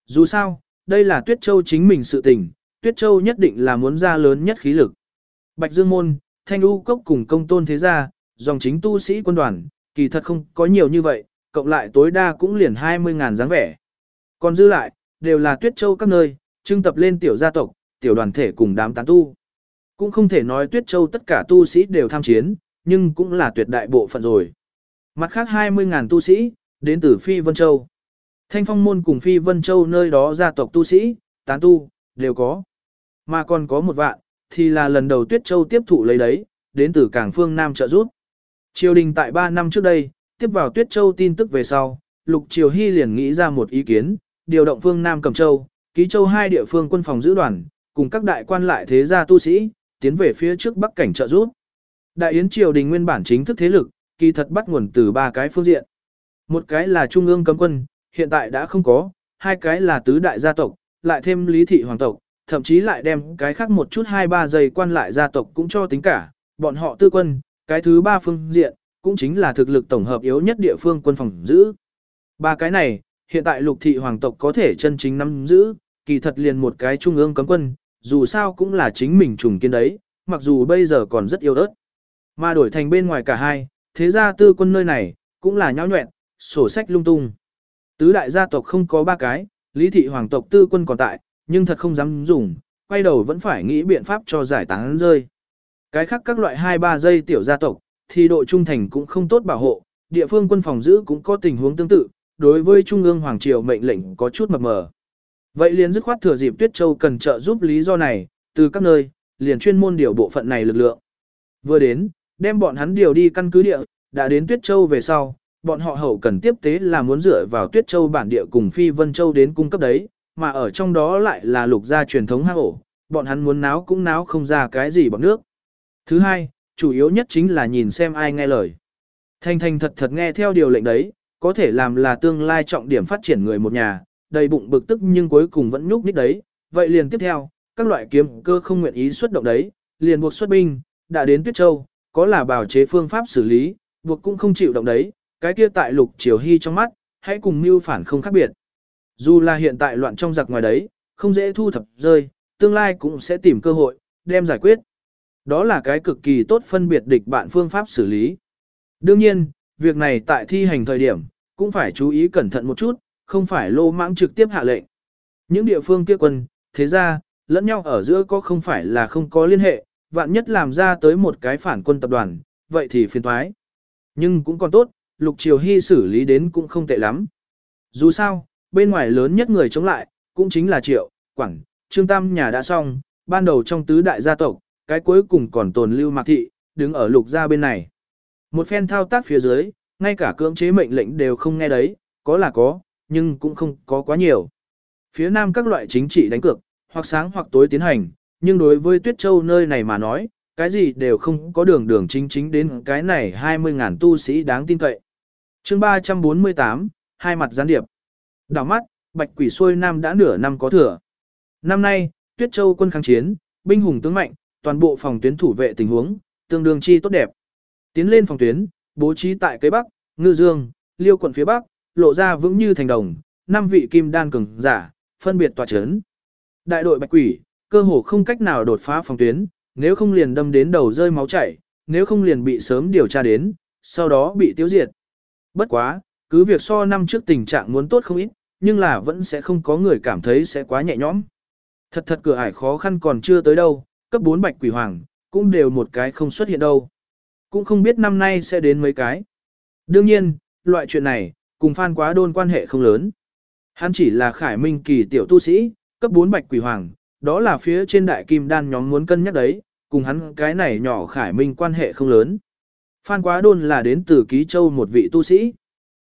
Dù sao, đây là Tuyết Châu chính mình sự tình, Tuyết Châu nhất định là muốn ra lớn nhất khí lực. Bạch Dương Môn, Thanh U Cốc cùng công tôn thế gia, dòng chính tu sĩ quân đoàn, kỳ thật không có nhiều như vậy, cộng lại tối đa cũng liền 20.000 dáng vẻ. Còn dư lại, đều là Tuyết Châu các nơi, trưng tập lên tiểu gia tộc, tiểu đoàn thể cùng đám tán tu. Cũng không thể nói Tuyết Châu tất cả tu sĩ đều tham chiến, nhưng cũng là tuyệt đại bộ phận rồi. Mặt khác 20.000 tu sĩ, đến từ Phi Vân Châu. Thanh Phong Môn cùng Phi Vân Châu nơi đó gia tộc tu sĩ, tán tu, đều có. Mà còn có một vạn, thì là lần đầu Tuyết Châu tiếp thụ lấy đấy, đến từ cảng phương Nam trợ giúp. Triều đình tại 3 năm trước đây, tiếp vào Tuyết Châu tin tức về sau, Lục Triều Hy liền nghĩ ra một ý kiến, điều động phương Nam Cẩm Châu, Ký Châu hai địa phương quân phòng giữ đoàn, cùng các đại quan lại thế gia tu sĩ, tiến về phía trước Bắc cảnh trợ giúp. Đại Yến triều đình nguyên bản chính thức thế lực, kỳ thật bắt nguồn từ ba cái phương diện. Một cái là trung ương cấm quân, hiện tại đã không có, hai cái là tứ đại gia tộc, lại thêm lý thị hoàng tộc, thậm chí lại đem cái khác một chút hai ba giây quan lại gia tộc cũng cho tính cả, bọn họ tư quân, cái thứ ba phương diện, cũng chính là thực lực tổng hợp yếu nhất địa phương quân phòng giữ. Ba cái này, hiện tại lục thị hoàng tộc có thể chân chính nắm giữ, kỳ thật liền một cái trung ương cấm quân, dù sao cũng là chính mình trùng kiên đấy, mặc dù bây giờ còn rất yếu ớt. Mà đổi thành bên ngoài cả hai, thế ra tư quân nơi này, cũng là nhão nhuẹn, sổ sách lung tung. Tứ đại gia tộc không có ba cái, lý thị hoàng tộc tư quân còn tại, nhưng thật không dám dùng, quay đầu vẫn phải nghĩ biện pháp cho giải tán rơi. Cái khác các loại 2-3 giây tiểu gia tộc, thì độ trung thành cũng không tốt bảo hộ, địa phương quân phòng giữ cũng có tình huống tương tự, đối với Trung ương Hoàng Triều mệnh lệnh có chút mập mờ. Vậy liền dứt khoát thừa dịp Tuyết Châu cần trợ giúp lý do này, từ các nơi, liền chuyên môn điều bộ phận này lực lượng. Vừa đến, đem bọn hắn điều đi căn cứ địa, đã đến Tuyết Châu về sau, bọn họ hậu cần tiếp tế là muốn dựa vào Tuyết Châu bản địa cùng Phi Vân Châu đến cung cấp đấy, mà ở trong đó lại là lục gia truyền thống hang ổ, bọn hắn muốn náo cũng náo không ra cái gì bằng nước. Thứ hai, chủ yếu nhất chính là nhìn xem ai nghe lời. Thanh thanh thật thật nghe theo điều lệnh đấy, có thể làm là tương lai trọng điểm phát triển người một nhà, đầy bụng bực tức nhưng cuối cùng vẫn nhúc nhích đấy. Vậy liền tiếp theo, các loại kiếm cơ không nguyện ý xuất động đấy, liền buộc xuất binh, đã đến Tuyết Châu, có là bảo chế phương pháp xử lý, buộc cũng không chịu động đấy, cái kia tại lục triều hy trong mắt, hãy cùng mưu phản không khác biệt. Dù là hiện tại loạn trong giặc ngoài đấy, không dễ thu thập rơi, tương lai cũng sẽ tìm cơ hội, đem giải quyết. Đó là cái cực kỳ tốt phân biệt địch bạn phương pháp xử lý. Đương nhiên, việc này tại thi hành thời điểm, cũng phải chú ý cẩn thận một chút, không phải lô mãng trực tiếp hạ lệnh. Những địa phương kia quân, thế ra, lẫn nhau ở giữa có không phải là không có liên hệ, vạn nhất làm ra tới một cái phản quân tập đoàn, vậy thì phiền thoái. Nhưng cũng còn tốt, Lục Triều Hy xử lý đến cũng không tệ lắm. Dù sao, bên ngoài lớn nhất người chống lại, cũng chính là Triệu, Quảng, Trương Tam nhà đã xong, ban đầu trong tứ đại gia tộc, cái cuối cùng còn tồn lưu mạc thị, đứng ở lục gia bên này. Một phen thao tác phía dưới, ngay cả cưỡng chế mệnh lệnh đều không nghe đấy, có là có, nhưng cũng không có quá nhiều. Phía nam các loại chính trị đánh cược, hoặc sáng hoặc tối tiến hành, nhưng đối với Tuyết Châu nơi này mà nói, cái gì đều không có đường đường chính chính đến cái này 20.000 tu sĩ đáng tin cậy. chương 348, hai mặt gián điệp. Đảo mắt, bạch quỷ xuôi nam đã nửa năm có thừa. Năm nay, Tuyết Châu quân kháng chiến, binh hùng tướng mạnh, toàn bộ phòng tuyến thủ vệ tình huống, tương đương chi tốt đẹp. Tiến lên phòng tuyến, bố trí tại cây bắc, ngư dương, liêu quận phía bắc, lộ ra vững như thành đồng, năm vị kim đan cường giả, phân biệt tòa chấn. Đại đội bạch quỷ, cơ hồ không cách nào đột phá phòng tuyến, nếu không liền đâm đến đầu rơi máu chảy, nếu không liền bị sớm điều tra đến, sau đó bị tiêu diệt. Bất quá, cứ việc so năm trước tình trạng muốn tốt không ít, nhưng là vẫn sẽ không có người cảm thấy sẽ quá nhẹ nhõm. Thật thật cửa ải khó khăn còn chưa tới đâu, cấp 4 bạch quỷ hoàng, cũng đều một cái không xuất hiện đâu. Cũng không biết năm nay sẽ đến mấy cái. Đương nhiên, loại chuyện này, cùng Phan Quá Đôn quan hệ không lớn. Hắn chỉ là khải minh kỳ tiểu tu sĩ, cấp 4 bạch quỷ hoàng, đó là phía trên đại kim đan nhóm muốn cân nhắc đấy, cùng hắn cái này nhỏ khải minh quan hệ không lớn. Phan Quá Đôn là đến từ Ký Châu một vị tu sĩ.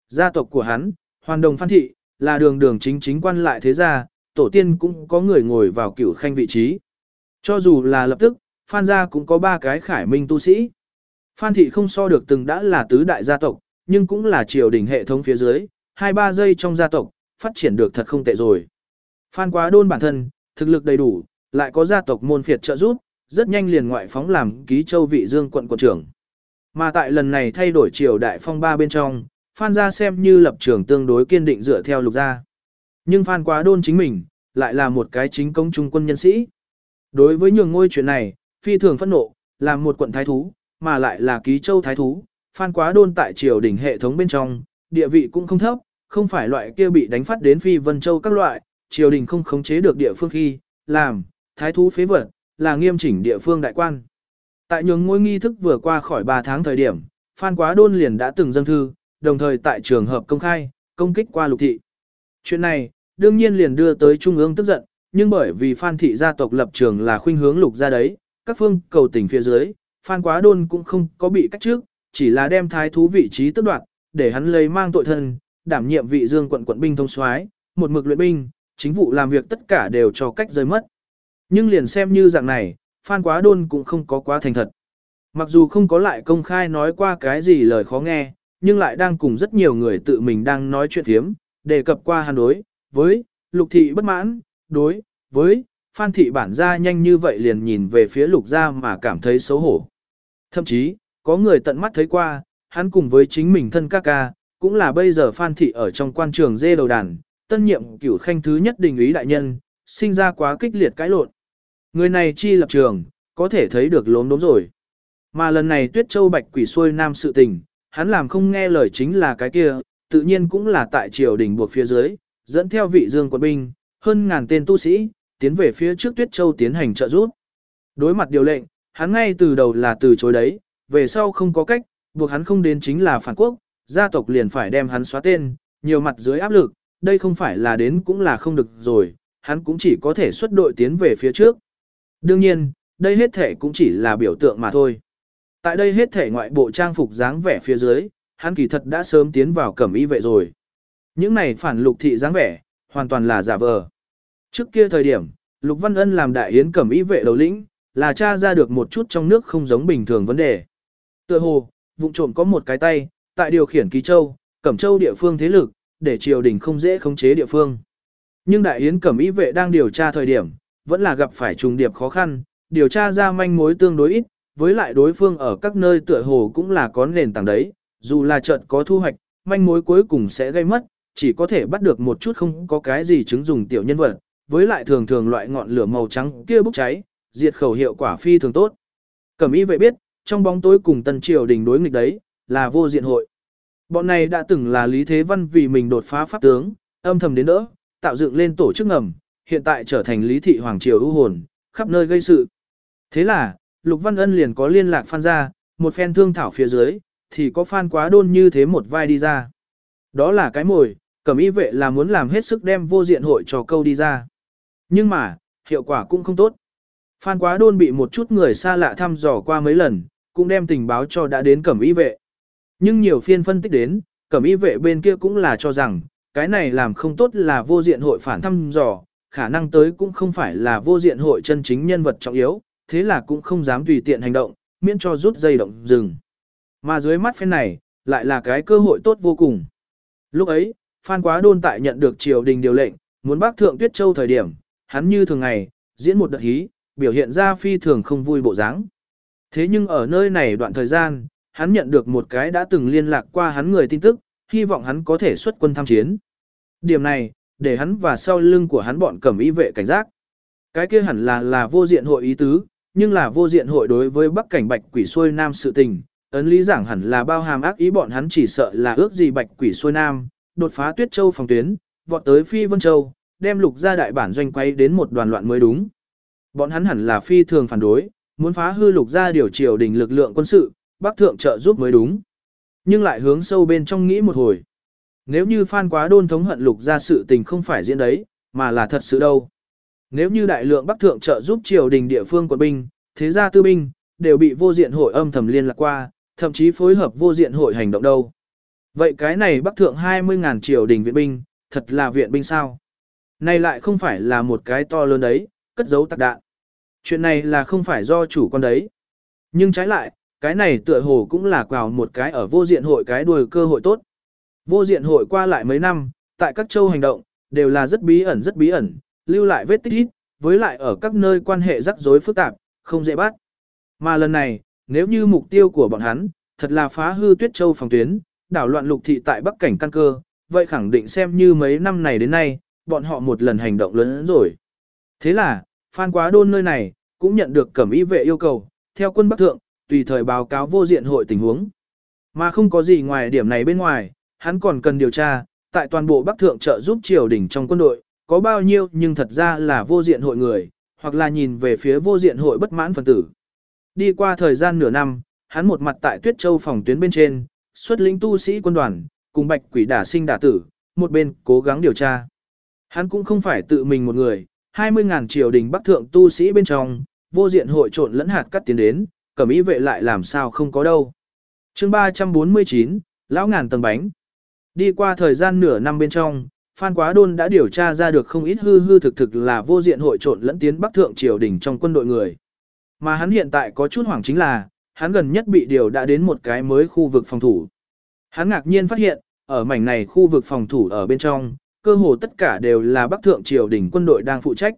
Gia tộc của hắn, Hoàn Đồng Phan Thị, là đường đường chính chính quan lại thế gia, tổ tiên cũng có người ngồi vào cửu khanh vị trí. Cho dù là lập tức, Phan gia cũng có ba cái khải minh tu sĩ. Phan thị không so được từng đã là tứ đại gia tộc, nhưng cũng là triều đình hệ thống phía dưới, hai ba giây trong gia tộc, phát triển được thật không tệ rồi. Phan quá đôn bản thân, thực lực đầy đủ, lại có gia tộc môn phiệt trợ giúp, rất nhanh liền ngoại phóng làm ký châu vị dương quận quận trưởng. Mà tại lần này thay đổi triều đại phong ba bên trong, Phan gia xem như lập trường tương đối kiên định dựa theo lục gia. Nhưng Phan quá đôn chính mình, lại là một cái chính công trung quân nhân sĩ. Đối với nhường ngôi chuyện này, phi thường phẫn nộ, là một quận thái thú, mà lại là ký châu thái thú, phan quá đôn tại triều đỉnh hệ thống bên trong, địa vị cũng không thấp, không phải loại kia bị đánh phát đến phi vân châu các loại, triều đình không khống chế được địa phương khi, làm, thái thú phế vật, là nghiêm chỉnh địa phương đại quan. Tại nhường ngôi nghi thức vừa qua khỏi 3 tháng thời điểm, phan quá đôn liền đã từng dâng thư, đồng thời tại trường hợp công khai, công kích qua lục thị. Chuyện này, đương nhiên liền đưa tới trung ương tức giận, nhưng bởi vì Phan thị gia tộc lập trường là khuynh hướng lục gia đấy, các phương cầu tỉnh phía dưới, Phan Quá Đôn cũng không có bị cách trước, chỉ là đem thái thú vị trí tức đoạt, để hắn lấy mang tội thân, đảm nhiệm vị dương quận quận binh thông soái, một mực luyện binh, chính vụ làm việc tất cả đều cho cách rơi mất. Nhưng liền xem như dạng này, Phan Quá Đôn cũng không có quá thành thật. Mặc dù không có lại công khai nói qua cái gì lời khó nghe, nhưng lại đang cùng rất nhiều người tự mình đang nói chuyện thiếm, đề cập qua hắn đối, với, lục thị bất mãn, đối với Phan thị bản ra nhanh như vậy liền nhìn về phía lục gia mà cảm thấy xấu hổ. Thậm chí, có người tận mắt thấy qua, hắn cùng với chính mình thân ca ca, cũng là bây giờ Phan thị ở trong quan trường dê đầu đàn, tân nhiệm cửu khanh thứ nhất đình ý đại nhân, sinh ra quá kích liệt cãi lộn. Người này chi lập trường, có thể thấy được lốm đốm rồi. Mà lần này Tuyết Châu Bạch quỷ xuôi nam sự tình, hắn làm không nghe lời chính là cái kia, tự nhiên cũng là tại triều đình buộc phía dưới, dẫn theo vị dương quân binh, hơn ngàn tên tu sĩ, tiến về phía trước Tuyết Châu tiến hành trợ giúp. Đối mặt điều lệnh, hắn ngay từ đầu là từ chối đấy, về sau không có cách, buộc hắn không đến chính là phản quốc, gia tộc liền phải đem hắn xóa tên, nhiều mặt dưới áp lực, đây không phải là đến cũng là không được rồi, hắn cũng chỉ có thể xuất đội tiến về phía trước. Đương nhiên, đây hết thể cũng chỉ là biểu tượng mà thôi. Tại đây hết thể ngoại bộ trang phục dáng vẻ phía dưới, hắn kỳ thật đã sớm tiến vào cẩm y vệ rồi. Những này phản lục thị dáng vẻ, hoàn toàn là giả vờ. Trước kia thời điểm, Lục Văn Ân làm đại yến cẩm y vệ đầu lĩnh, là tra ra được một chút trong nước không giống bình thường vấn đề. Tựa hồ, vụ trộm có một cái tay, tại điều khiển ký châu, cẩm châu địa phương thế lực, để triều đình không dễ khống chế địa phương. Nhưng đại yến cẩm y vệ đang điều tra thời điểm, vẫn là gặp phải trùng điệp khó khăn, điều tra ra manh mối tương đối ít, với lại đối phương ở các nơi tựa hồ cũng là có nền tảng đấy, dù là trận có thu hoạch, manh mối cuối cùng sẽ gây mất, chỉ có thể bắt được một chút không có cái gì chứng dùng tiểu nhân vật, với lại thường thường loại ngọn lửa màu trắng kia bốc cháy, diệt khẩu hiệu quả phi thường tốt. Cẩm y vậy biết, trong bóng tối cùng tân triều đình đối nghịch đấy, là vô diện hội. Bọn này đã từng là Lý Thế Văn vì mình đột phá pháp tướng, âm thầm đến đỡ, tạo dựng lên tổ chức ngầm, hiện tại trở thành Lý Thị Hoàng Triều ưu hồn, khắp nơi gây sự. Thế là, Lục Văn Ân liền có liên lạc Phan ra, một phen thương thảo phía dưới, thì có Phan quá đôn như thế một vai đi ra. Đó là cái mồi, cẩm y vệ là muốn làm hết sức đem vô diện hội cho câu đi ra. Nhưng mà, hiệu quả cũng không tốt. Phan quá đôn bị một chút người xa lạ thăm dò qua mấy lần, cũng đem tình báo cho đã đến cẩm y vệ. Nhưng nhiều phiên phân tích đến, cẩm y vệ bên kia cũng là cho rằng, cái này làm không tốt là vô diện hội phản thăm dò, khả năng tới cũng không phải là vô diện hội chân chính nhân vật trọng yếu, thế là cũng không dám tùy tiện hành động, miễn cho rút dây động dừng. Mà dưới mắt phen này, lại là cái cơ hội tốt vô cùng. Lúc ấy, Phan Quá Đôn tại nhận được triều đình điều lệnh, muốn bác thượng Tuyết Châu thời điểm, hắn như thường ngày, diễn một đợt hí, biểu hiện ra phi thường không vui bộ dáng. Thế nhưng ở nơi này đoạn thời gian, hắn nhận được một cái đã từng liên lạc qua hắn người tin tức, hy vọng hắn có thể xuất quân tham chiến. Điểm này, để hắn và sau lưng của hắn bọn cẩm y vệ cảnh giác. Cái kia hẳn là là vô diện hội ý tứ, nhưng là vô diện hội đối với bắc cảnh bạch quỷ xuôi nam sự tình, ấn lý giảng hẳn là bao hàm ác ý bọn hắn chỉ sợ là ước gì bạch quỷ xuôi nam, đột phá tuyết châu phòng tuyến, vọt tới phi vân châu, đem lục gia đại bản doanh quay đến một đoàn loạn mới đúng. Bọn hắn hẳn là phi thường phản đối, muốn phá hư lục gia điều triều đình lực lượng quân sự, bắc thượng trợ giúp mới đúng. Nhưng lại hướng sâu bên trong nghĩ một hồi. Nếu như Phan Quá Đôn thống hận lục gia sự tình không phải diễn đấy, mà là thật sự đâu. Nếu như đại lượng Bắc Thượng trợ giúp triều đình địa phương quân binh, thế gia tư binh, đều bị vô diện hội âm thầm liên lạc qua, thậm chí phối hợp vô diện hội hành động đâu. Vậy cái này Bắc Thượng 20.000 triều đình viện binh, thật là viện binh sao? Này lại không phải là một cái to lớn đấy, cất giấu tạc đạn. Chuyện này là không phải do chủ quan đấy. Nhưng trái lại, cái này tựa hồ cũng là quào một cái ở vô diện hội cái đuôi cơ hội tốt. Vô diện hội qua lại mấy năm, tại các châu hành động, đều là rất bí ẩn rất bí ẩn, lưu lại vết tích ít, với lại ở các nơi quan hệ rắc rối phức tạp, không dễ bắt. Mà lần này, nếu như mục tiêu của bọn hắn, thật là phá hư tuyết châu phòng tuyến, đảo loạn lục thị tại bắc cảnh căn cơ, vậy khẳng định xem như mấy năm này đến nay, bọn họ một lần hành động lớn rồi. Thế là, Phan Quá Đôn nơi này, cũng nhận được cẩm y vệ yêu cầu, theo quân Bắc Thượng, tùy thời báo cáo vô diện hội tình huống. Mà không có gì ngoài điểm này bên ngoài, hắn còn cần điều tra, tại toàn bộ Bắc Thượng trợ giúp triều đình trong quân đội, có bao nhiêu nhưng thật ra là vô diện hội người, hoặc là nhìn về phía vô diện hội bất mãn phần tử. Đi qua thời gian nửa năm, hắn một mặt tại Tuyết Châu phòng tuyến bên trên, xuất lĩnh tu sĩ quân đoàn, cùng bạch quỷ đả sinh đả tử, một bên cố gắng điều tra. Hắn cũng không phải tự mình một người, 20.000 triều đình bắc thượng tu sĩ bên trong, vô diện hội trộn lẫn hạt cắt tiến đến, cẩm ý vệ lại làm sao không có đâu. chương 349, Lão ngàn tầng bánh. Đi qua thời gian nửa năm bên trong, Phan Quá Đôn đã điều tra ra được không ít hư hư thực thực là vô diện hội trộn lẫn tiến Bắc Thượng Triều Đình trong quân đội người. Mà hắn hiện tại có chút hoảng chính là, hắn gần nhất bị điều đã đến một cái mới khu vực phòng thủ. Hắn ngạc nhiên phát hiện, ở mảnh này khu vực phòng thủ ở bên trong, cơ hồ tất cả đều là Bắc Thượng Triều Đình quân đội đang phụ trách.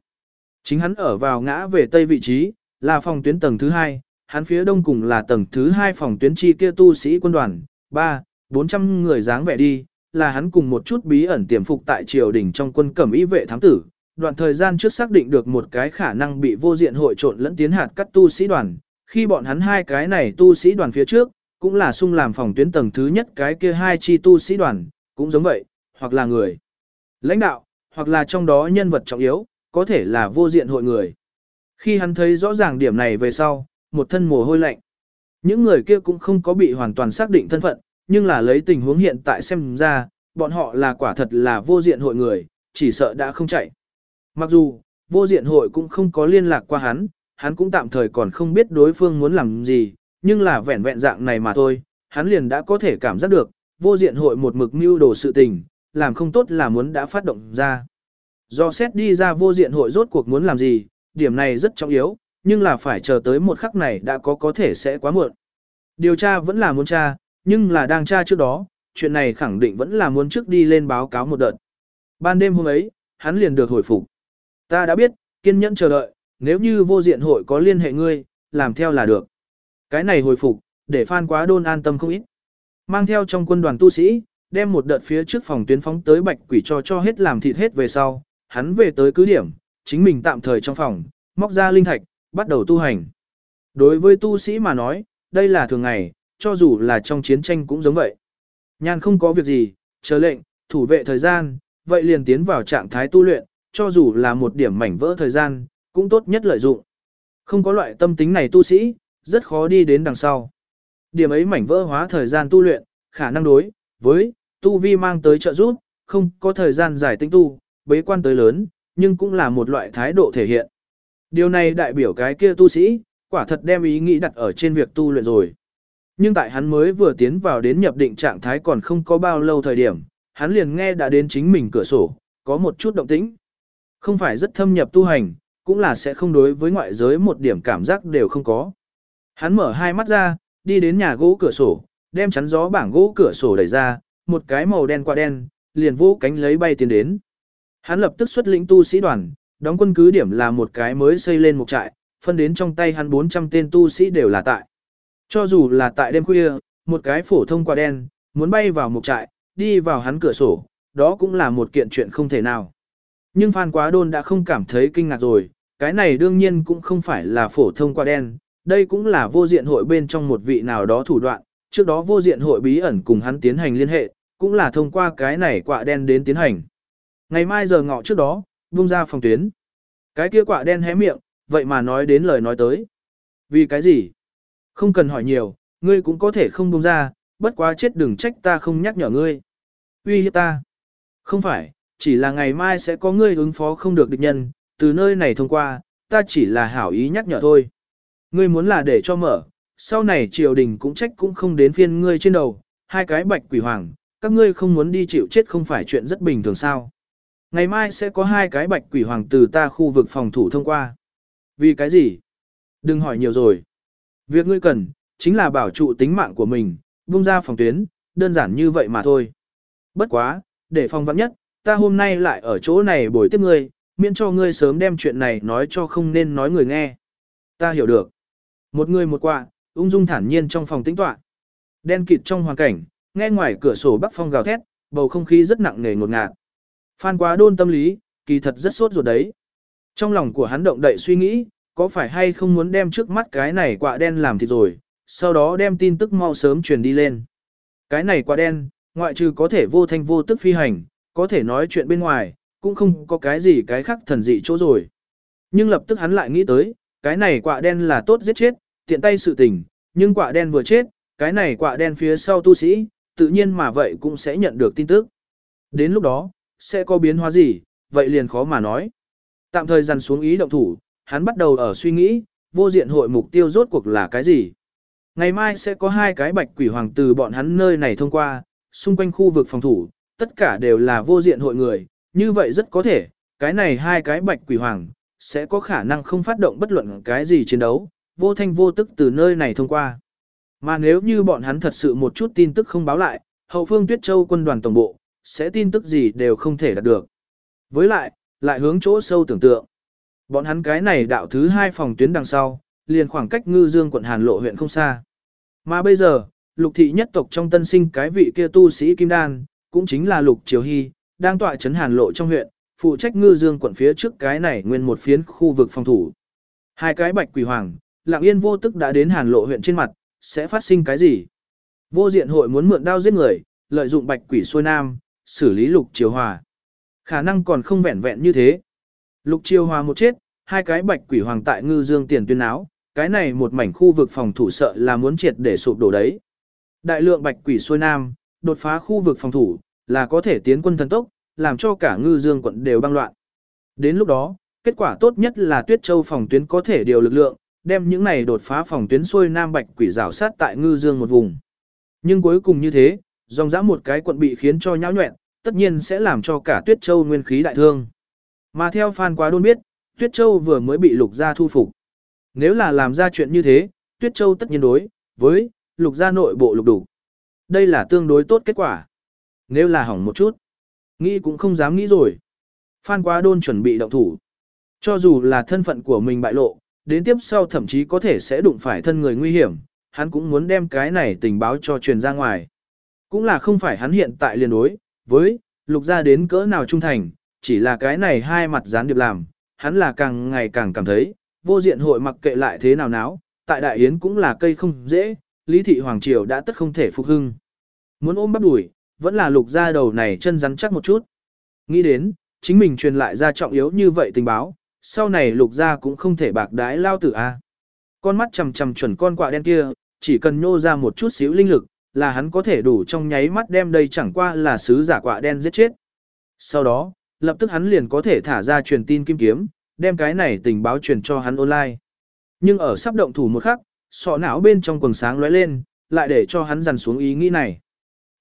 Chính hắn ở vào ngã về tây vị trí, là phòng tuyến tầng thứ hai, hắn phía đông cùng là tầng thứ hai phòng tuyến chi kia tu sĩ quân đoàn, ba, bốn trăm người dáng vẻ đi, là hắn cùng một chút bí ẩn tiềm phục tại triều đình trong quân cẩm y vệ thám tử, đoạn thời gian trước xác định được một cái khả năng bị vô diện hội trộn lẫn tiến hạt cắt tu sĩ đoàn, khi bọn hắn hai cái này tu sĩ đoàn phía trước, cũng là sung làm phòng tuyến tầng thứ nhất cái kia hai chi tu sĩ đoàn, cũng giống vậy, hoặc là người lãnh đạo, hoặc là trong đó nhân vật trọng yếu, có thể là vô diện hội người. Khi hắn thấy rõ ràng điểm này về sau, một thân mồ hôi lạnh. Những người kia cũng không có bị hoàn toàn xác định thân phận, nhưng là lấy tình huống hiện tại xem ra, bọn họ là quả thật là vô diện hội người, chỉ sợ đã không chạy. Mặc dù, vô diện hội cũng không có liên lạc qua hắn, hắn cũng tạm thời còn không biết đối phương muốn làm gì, nhưng là vẹn vẹn dạng này mà thôi, hắn liền đã có thể cảm giác được, vô diện hội một mực mưu đồ sự tình, làm không tốt là muốn đã phát động ra. Do xét đi ra vô diện hội rốt cuộc muốn làm gì, điểm này rất trọng yếu, nhưng là phải chờ tới một khắc này đã có có thể sẽ quá muộn. Điều tra vẫn là muốn tra, nhưng là đang tra trước đó, chuyện này khẳng định vẫn là muốn trước đi lên báo cáo một đợt. Ban đêm hôm ấy, hắn liền được hồi phục. Ta đã biết, kiên nhẫn chờ đợi, nếu như vô diện hội có liên hệ ngươi, làm theo là được. Cái này hồi phục, để Phan Quá Đôn an tâm không ít. Mang theo trong quân đoàn tu sĩ, đem một đợt phía trước phòng tuyến phóng tới bạch quỷ cho cho hết làm thịt hết về sau, hắn về tới cứ điểm, chính mình tạm thời trong phòng, móc ra linh thạch, bắt đầu tu hành. Đối với tu sĩ mà nói, đây là thường ngày, cho dù là trong chiến tranh cũng giống vậy. Nhan không có việc gì, chờ lệnh, thủ vệ thời gian, vậy liền tiến vào trạng thái tu luyện, cho dù là một điểm mảnh vỡ thời gian, cũng tốt nhất lợi dụng. Không có loại tâm tính này tu sĩ, rất khó đi đến đằng sau. Điểm ấy mảnh vỡ hóa thời gian tu luyện, khả năng đối với tu vi mang tới trợ giúp, không có thời gian giải tinh tu, bế quan tới lớn, nhưng cũng là một loại thái độ thể hiện. Điều này đại biểu cái kia tu sĩ, quả thật đem ý nghĩ đặt ở trên việc tu luyện rồi. Nhưng tại hắn mới vừa tiến vào đến nhập định trạng thái còn không có bao lâu thời điểm, hắn liền nghe đã đến chính mình cửa sổ, có một chút động tĩnh. Không phải rất thâm nhập tu hành, cũng là sẽ không đối với ngoại giới một điểm cảm giác đều không có. Hắn mở hai mắt ra, đi đến nhà gỗ cửa sổ, đem chắn gió bảng gỗ cửa sổ đẩy ra, một cái màu đen qua đen, liền vũ cánh lấy bay tiến đến. Hắn lập tức xuất lĩnh tu sĩ đoàn, đóng quân cứ điểm là một cái mới xây lên một trại, phân đến trong tay hắn 400 tên tu sĩ đều là tại. Cho dù là tại đêm khuya, một cái phổ thông qua đen, muốn bay vào một trại, đi vào hắn cửa sổ, đó cũng là một kiện chuyện không thể nào. Nhưng Phan Quá Đôn đã không cảm thấy kinh ngạc rồi, cái này đương nhiên cũng không phải là phổ thông qua đen, đây cũng là vô diện hội bên trong một vị nào đó thủ đoạn, trước đó vô diện hội bí ẩn cùng hắn tiến hành liên hệ, cũng là thông qua cái này quạ đen đến tiến hành. Ngày mai giờ ngọ trước đó, vung ra phòng tuyến. Cái kia quạ đen hé miệng, vậy mà nói đến lời nói tới. Vì cái gì? Không cần hỏi nhiều, ngươi cũng có thể không buông ra, bất quá chết đừng trách ta không nhắc nhở ngươi. Uy hiếp ta. Không phải, chỉ là ngày mai sẽ có ngươi ứng phó không được địch nhân, từ nơi này thông qua, ta chỉ là hảo ý nhắc nhở thôi. Ngươi muốn là để cho mở, sau này triều đình cũng trách cũng không đến phiên ngươi trên đầu, hai cái bạch quỷ hoàng, các ngươi không muốn đi chịu chết không phải chuyện rất bình thường sao. Ngày mai sẽ có hai cái bạch quỷ hoàng từ ta khu vực phòng thủ thông qua. Vì cái gì? Đừng hỏi nhiều rồi. Việc ngươi cần, chính là bảo trụ tính mạng của mình, buông ra phòng tuyến, đơn giản như vậy mà thôi. Bất quá, để phòng vắng nhất, ta hôm nay lại ở chỗ này bồi tiếp ngươi, miễn cho ngươi sớm đem chuyện này nói cho không nên nói người nghe. Ta hiểu được. Một người một quạ, ung dung thản nhiên trong phòng tĩnh tọa. Đen kịt trong hoàn cảnh, nghe ngoài cửa sổ bắc phong gào thét, bầu không khí rất nặng nề ngột ngạt. Phan quá đôn tâm lý, kỳ thật rất sốt ruột đấy. Trong lòng của hắn động đậy suy nghĩ, có phải hay không muốn đem trước mắt cái này quạ đen làm thịt rồi, sau đó đem tin tức mau sớm truyền đi lên. Cái này quạ đen, ngoại trừ có thể vô thanh vô tức phi hành, có thể nói chuyện bên ngoài, cũng không có cái gì cái khác thần dị chỗ rồi. Nhưng lập tức hắn lại nghĩ tới, cái này quạ đen là tốt giết chết, tiện tay sự tình, nhưng quạ đen vừa chết, cái này quạ đen phía sau tu sĩ, tự nhiên mà vậy cũng sẽ nhận được tin tức. Đến lúc đó, sẽ có biến hóa gì, vậy liền khó mà nói. Tạm thời dằn xuống ý động thủ, hắn bắt đầu ở suy nghĩ, vô diện hội mục tiêu rốt cuộc là cái gì. Ngày mai sẽ có hai cái bạch quỷ hoàng từ bọn hắn nơi này thông qua, xung quanh khu vực phòng thủ, tất cả đều là vô diện hội người, như vậy rất có thể, cái này hai cái bạch quỷ hoàng, sẽ có khả năng không phát động bất luận cái gì chiến đấu, vô thanh vô tức từ nơi này thông qua. Mà nếu như bọn hắn thật sự một chút tin tức không báo lại, hậu phương Tuyết Châu quân đoàn tổng bộ, sẽ tin tức gì đều không thể đạt được. Với lại, lại hướng chỗ sâu tưởng tượng. Bọn hắn cái này đạo thứ hai phòng tuyến đằng sau, liền khoảng cách ngư dương quận Hàn Lộ huyện không xa. Mà bây giờ, lục thị nhất tộc trong tân sinh cái vị kia tu sĩ Kim Đan, cũng chính là lục triều hy, đang tọa chấn Hàn Lộ trong huyện, phụ trách ngư dương quận phía trước cái này nguyên một phiến khu vực phòng thủ. Hai cái bạch quỷ hoàng, lạng yên vô tức đã đến Hàn Lộ huyện trên mặt, sẽ phát sinh cái gì? Vô diện hội muốn mượn đao giết người, lợi dụng bạch quỷ xuôi nam, xử lý lục triều hòa. Khả năng còn không vẹn vẹn như thế. Lục chiêu hòa một chết, hai cái bạch quỷ hoàng tại ngư dương tiền tuyên áo, cái này một mảnh khu vực phòng thủ sợ là muốn triệt để sụp đổ đấy. Đại lượng bạch quỷ xuôi nam, đột phá khu vực phòng thủ, là có thể tiến quân thần tốc, làm cho cả ngư dương quận đều băng loạn. Đến lúc đó, kết quả tốt nhất là Tuyết Châu phòng tuyến có thể điều lực lượng, đem những này đột phá phòng tuyến xuôi Nam Bạch quỷ rào sát tại ngư dương một vùng. Nhưng cuối cùng như thế, dòng dã một cái quận bị khiến cho nhão nhẹn, tất nhiên sẽ làm cho cả Tuyết Châu nguyên khí đại thương. Mà theo Phan Quá Đôn biết, Tuyết Châu vừa mới bị lục gia thu phục. Nếu là làm ra chuyện như thế, Tuyết Châu tất nhiên đối với lục gia nội bộ lục đủ. Đây là tương đối tốt kết quả. Nếu là hỏng một chút, nghĩ cũng không dám nghĩ rồi. Phan Quá Đôn chuẩn bị động thủ. Cho dù là thân phận của mình bại lộ, đến tiếp sau thậm chí có thể sẽ đụng phải thân người nguy hiểm, hắn cũng muốn đem cái này tình báo cho truyền ra ngoài. Cũng là không phải hắn hiện tại liền đối, với, lục gia đến cỡ nào trung thành, chỉ là cái này hai mặt gián điệp làm, hắn là càng ngày càng cảm thấy, vô diện hội mặc kệ lại thế nào náo, tại đại yến cũng là cây không dễ, lý thị hoàng triều đã tất không thể phục hưng. Muốn ôm bắp đuổi, vẫn là lục gia đầu này chân rắn chắc một chút. Nghĩ đến, chính mình truyền lại ra trọng yếu như vậy tình báo, sau này lục gia cũng không thể bạc đái lao tử a. Con mắt chầm chầm chuẩn con quạ đen kia, chỉ cần nhô ra một chút xíu linh lực, là hắn có thể đủ trong nháy mắt đem đây chẳng qua là sứ giả quạ đen giết chết. Sau đó, lập tức hắn liền có thể thả ra truyền tin kim kiếm, đem cái này tình báo truyền cho hắn online. Nhưng ở sắp động thủ một khắc, sọ não bên trong quần sáng lóe lên, lại để cho hắn dằn xuống ý nghĩ này.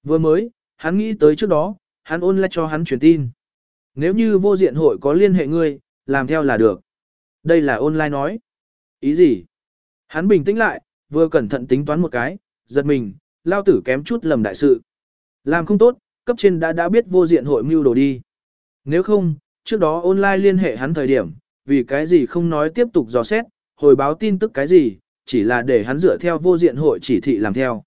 Vừa mới, hắn nghĩ tới trước đó, hắn online cho hắn truyền tin. Nếu như vô diện hội có liên hệ ngươi, làm theo là được. Đây là online nói. Ý gì? Hắn bình tĩnh lại, vừa cẩn thận tính toán một cái, giật mình, lao tử kém chút lầm đại sự. Làm không tốt, cấp trên đã đã biết vô diện hội mưu đồ đi. Nếu không, trước đó online liên hệ hắn thời điểm, vì cái gì không nói tiếp tục dò xét, hồi báo tin tức cái gì, chỉ là để hắn dựa theo vô diện hội chỉ thị làm theo.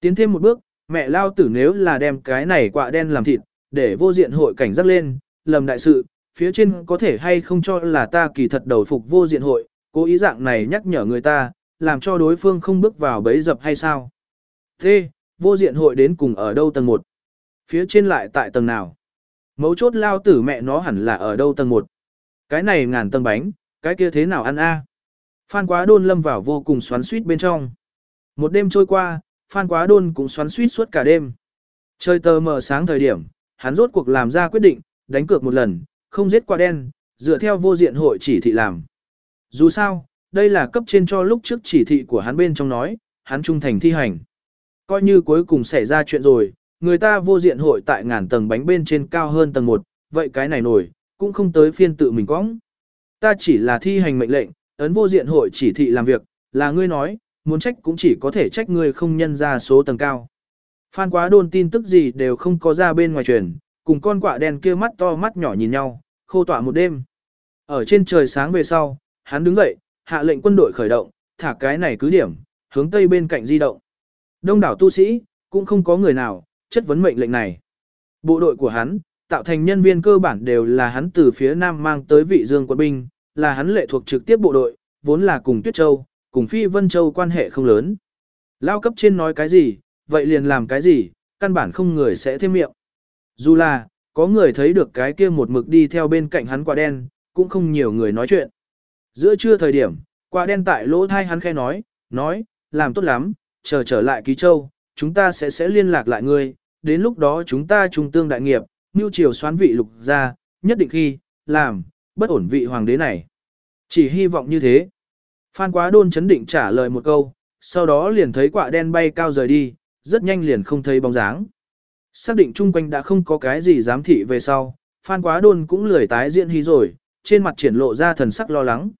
Tiến thêm một bước, mẹ lao tử nếu là đem cái này quạ đen làm thịt, để vô diện hội cảnh giác lên, lầm đại sự, phía trên có thể hay không cho là ta kỳ thật đầu phục vô diện hội, cố ý dạng này nhắc nhở người ta, làm cho đối phương không bước vào bẫy dập hay sao. Thế, vô diện hội đến cùng ở đâu tầng 1? Phía trên lại tại tầng nào? Mấu chốt lao tử mẹ nó hẳn là ở đâu tầng một, Cái này ngàn tầng bánh, cái kia thế nào ăn a? Phan Quá Đôn lâm vào vô cùng xoắn suýt bên trong. Một đêm trôi qua, Phan Quá Đôn cũng xoắn suýt suốt cả đêm. Trời tờ mờ sáng thời điểm, hắn rốt cuộc làm ra quyết định, đánh cược một lần, không giết quả đen, dựa theo vô diện hội chỉ thị làm. Dù sao, đây là cấp trên cho lúc trước chỉ thị của hắn bên trong nói, hắn trung thành thi hành. Coi như cuối cùng xảy ra chuyện rồi, người ta vô diện hội tại ngàn tầng bánh bên trên cao hơn tầng 1, vậy cái này nổi, cũng không tới phiên tự mình cóng. Ta chỉ là thi hành mệnh lệnh, ấn vô diện hội chỉ thị làm việc, là ngươi nói, muốn trách cũng chỉ có thể trách ngươi không nhân ra số tầng cao. Phan quá đôn tin tức gì đều không có ra bên ngoài truyền, cùng con quạ đen kia mắt to mắt nhỏ nhìn nhau, khô tỏa một đêm. Ở trên trời sáng về sau, hắn đứng dậy, hạ lệnh quân đội khởi động, thả cái này cứ điểm, hướng tây bên cạnh di động. Đông đảo tu sĩ, cũng không có người nào, chất vấn mệnh lệnh này. Bộ đội của hắn, tạo thành nhân viên cơ bản đều là hắn từ phía nam mang tới vị dương quân binh, là hắn lệ thuộc trực tiếp bộ đội, vốn là cùng Tuyết Châu, cùng Phi Vân Châu quan hệ không lớn. Lao cấp trên nói cái gì, vậy liền làm cái gì, căn bản không người sẽ thêm miệng. Dù là, có người thấy được cái kia một mực đi theo bên cạnh hắn quả đen, cũng không nhiều người nói chuyện. Giữa trưa thời điểm, quả đen tại lỗ thai hắn khe nói, nói, làm tốt lắm, chờ trở lại ký châu, chúng ta sẽ sẽ liên lạc lại ngươi, đến lúc đó chúng ta trung tương đại nghiệp, mưu triều xoán vị lục ra, nhất định khi, làm, bất ổn vị hoàng đế này. Chỉ hy vọng như thế. Phan quá đôn chấn định trả lời một câu, sau đó liền thấy quả đen bay cao rời đi, rất nhanh liền không thấy bóng dáng. Xác định chung quanh đã không có cái gì giám thị về sau, Phan Quá Đôn cũng lười tái diễn hí rồi, trên mặt triển lộ ra thần sắc lo lắng.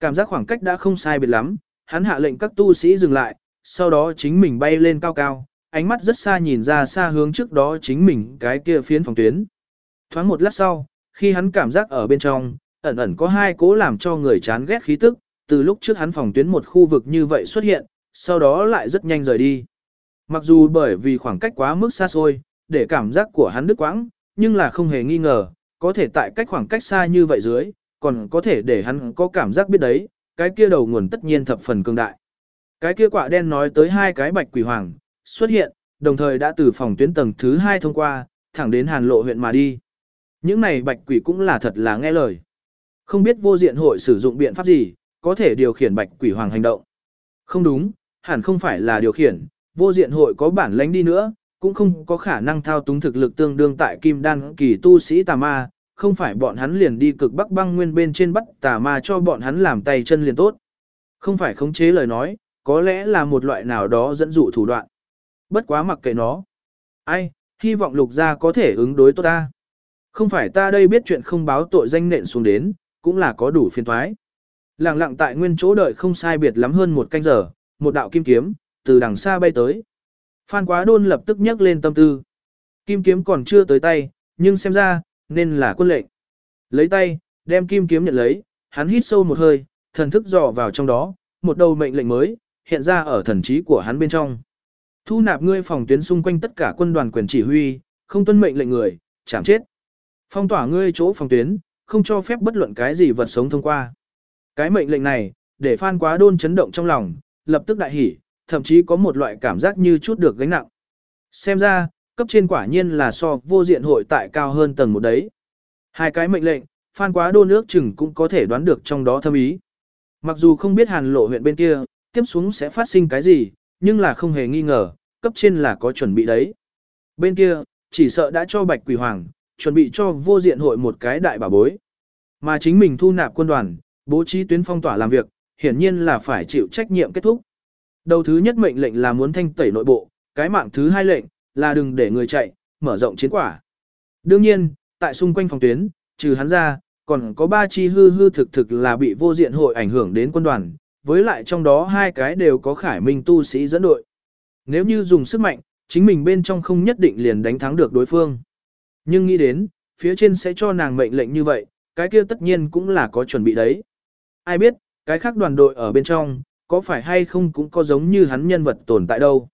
Cảm giác khoảng cách đã không sai biệt lắm, hắn hạ lệnh các tu sĩ dừng lại, sau đó chính mình bay lên cao cao, ánh mắt rất xa nhìn ra xa hướng trước đó chính mình cái kia phiến phòng tuyến. Thoáng một lát sau, khi hắn cảm giác ở bên trong, ẩn ẩn có hai cố làm cho người chán ghét khí tức, từ lúc trước hắn phòng tuyến một khu vực như vậy xuất hiện, sau đó lại rất nhanh rời đi. Mặc dù bởi vì khoảng cách quá mức xa xôi, để cảm giác của hắn đứt quãng, nhưng là không hề nghi ngờ, có thể tại cách khoảng cách xa như vậy dưới, còn có thể để hắn có cảm giác biết đấy, cái kia đầu nguồn tất nhiên thập phần cường đại. Cái kia quạ đen nói tới hai cái bạch quỷ hoàng, xuất hiện, đồng thời đã từ phòng tuyến tầng thứ hai thông qua, thẳng đến hàn lộ huyện mà đi. Những này bạch quỷ cũng là thật là nghe lời. Không biết vô diện hội sử dụng biện pháp gì, có thể điều khiển bạch quỷ hoàng hành động. Không đúng, hẳn không phải là điều khiển, vô diện hội có bản lãnh đi nữa, cũng không có khả năng thao túng thực lực tương đương tại kim đan kỳ tu sĩ tà ma, không phải bọn hắn liền đi cực bắc băng nguyên bên trên bắt tà ma cho bọn hắn làm tay chân liền tốt. Không phải khống chế lời nói, có lẽ là một loại nào đó dẫn dụ thủ đoạn. Bất quá mặc kệ nó. Ai, hy vọng lục gia có thể ứng đối tốt ta. Không phải ta đây biết chuyện không báo tội danh nện xuống đến, cũng là có đủ phiền thoái. Lặng lặng tại nguyên chỗ đợi không sai biệt lắm hơn một canh giờ, một đạo kim kiếm, từ đằng xa bay tới. Phan Quá Đôn lập tức nhắc lên tâm tư. Kim kiếm còn chưa tới tay, nhưng xem ra, nên là quân lệnh. Lấy tay, đem kim kiếm nhận lấy, hắn hít sâu một hơi, thần thức dò vào trong đó, một đầu mệnh lệnh mới, hiện ra ở thần trí của hắn bên trong. Thu nạp ngươi phòng tuyến xung quanh tất cả quân đoàn quyền chỉ huy, không tuân mệnh lệnh người, chảm chết. Phong tỏa ngươi chỗ phòng tuyến, không cho phép bất luận cái gì vật sống thông qua. Cái mệnh lệnh này, để Phan Quá Đôn chấn động trong lòng, lập tức đại hỉ, thậm chí có một loại cảm giác như chút được gánh nặng. Xem ra, cấp trên quả nhiên là so vô diện hội tại cao hơn tầng một đấy. Hai cái mệnh lệnh, Phan Quá Đôn nước chừng cũng có thể đoán được trong đó thâm ý. Mặc dù không biết hàn lộ huyện bên kia, tiếp xuống sẽ phát sinh cái gì, nhưng là không hề nghi ngờ, cấp trên là có chuẩn bị đấy. Bên kia, chỉ sợ đã cho Bạch Quỷ Hoàng, chuẩn bị cho vô diện hội một cái đại bảo bối. Mà chính mình thu nạp quân đoàn, bố trí tuyến phong tỏa làm việc, hiển nhiên là phải chịu trách nhiệm kết thúc. Đầu thứ nhất mệnh lệnh là muốn thanh tẩy nội bộ, cái mạng thứ hai lệnh là đừng để người chạy, mở rộng chiến quả. Đương nhiên, tại xung quanh phòng tuyến, trừ hắn ra, còn có ba chi hư hư thực thực là bị vô diện hội ảnh hưởng đến quân đoàn, với lại trong đó hai cái đều có khải minh tu sĩ dẫn đội. Nếu như dùng sức mạnh, chính mình bên trong không nhất định liền đánh thắng được đối phương. Nhưng nghĩ đến, phía trên sẽ cho nàng mệnh lệnh như vậy, cái kia tất nhiên cũng là có chuẩn bị đấy. Ai biết, cái khác đoàn đội ở bên trong, có phải hay không cũng có giống như hắn nhân vật tồn tại đâu.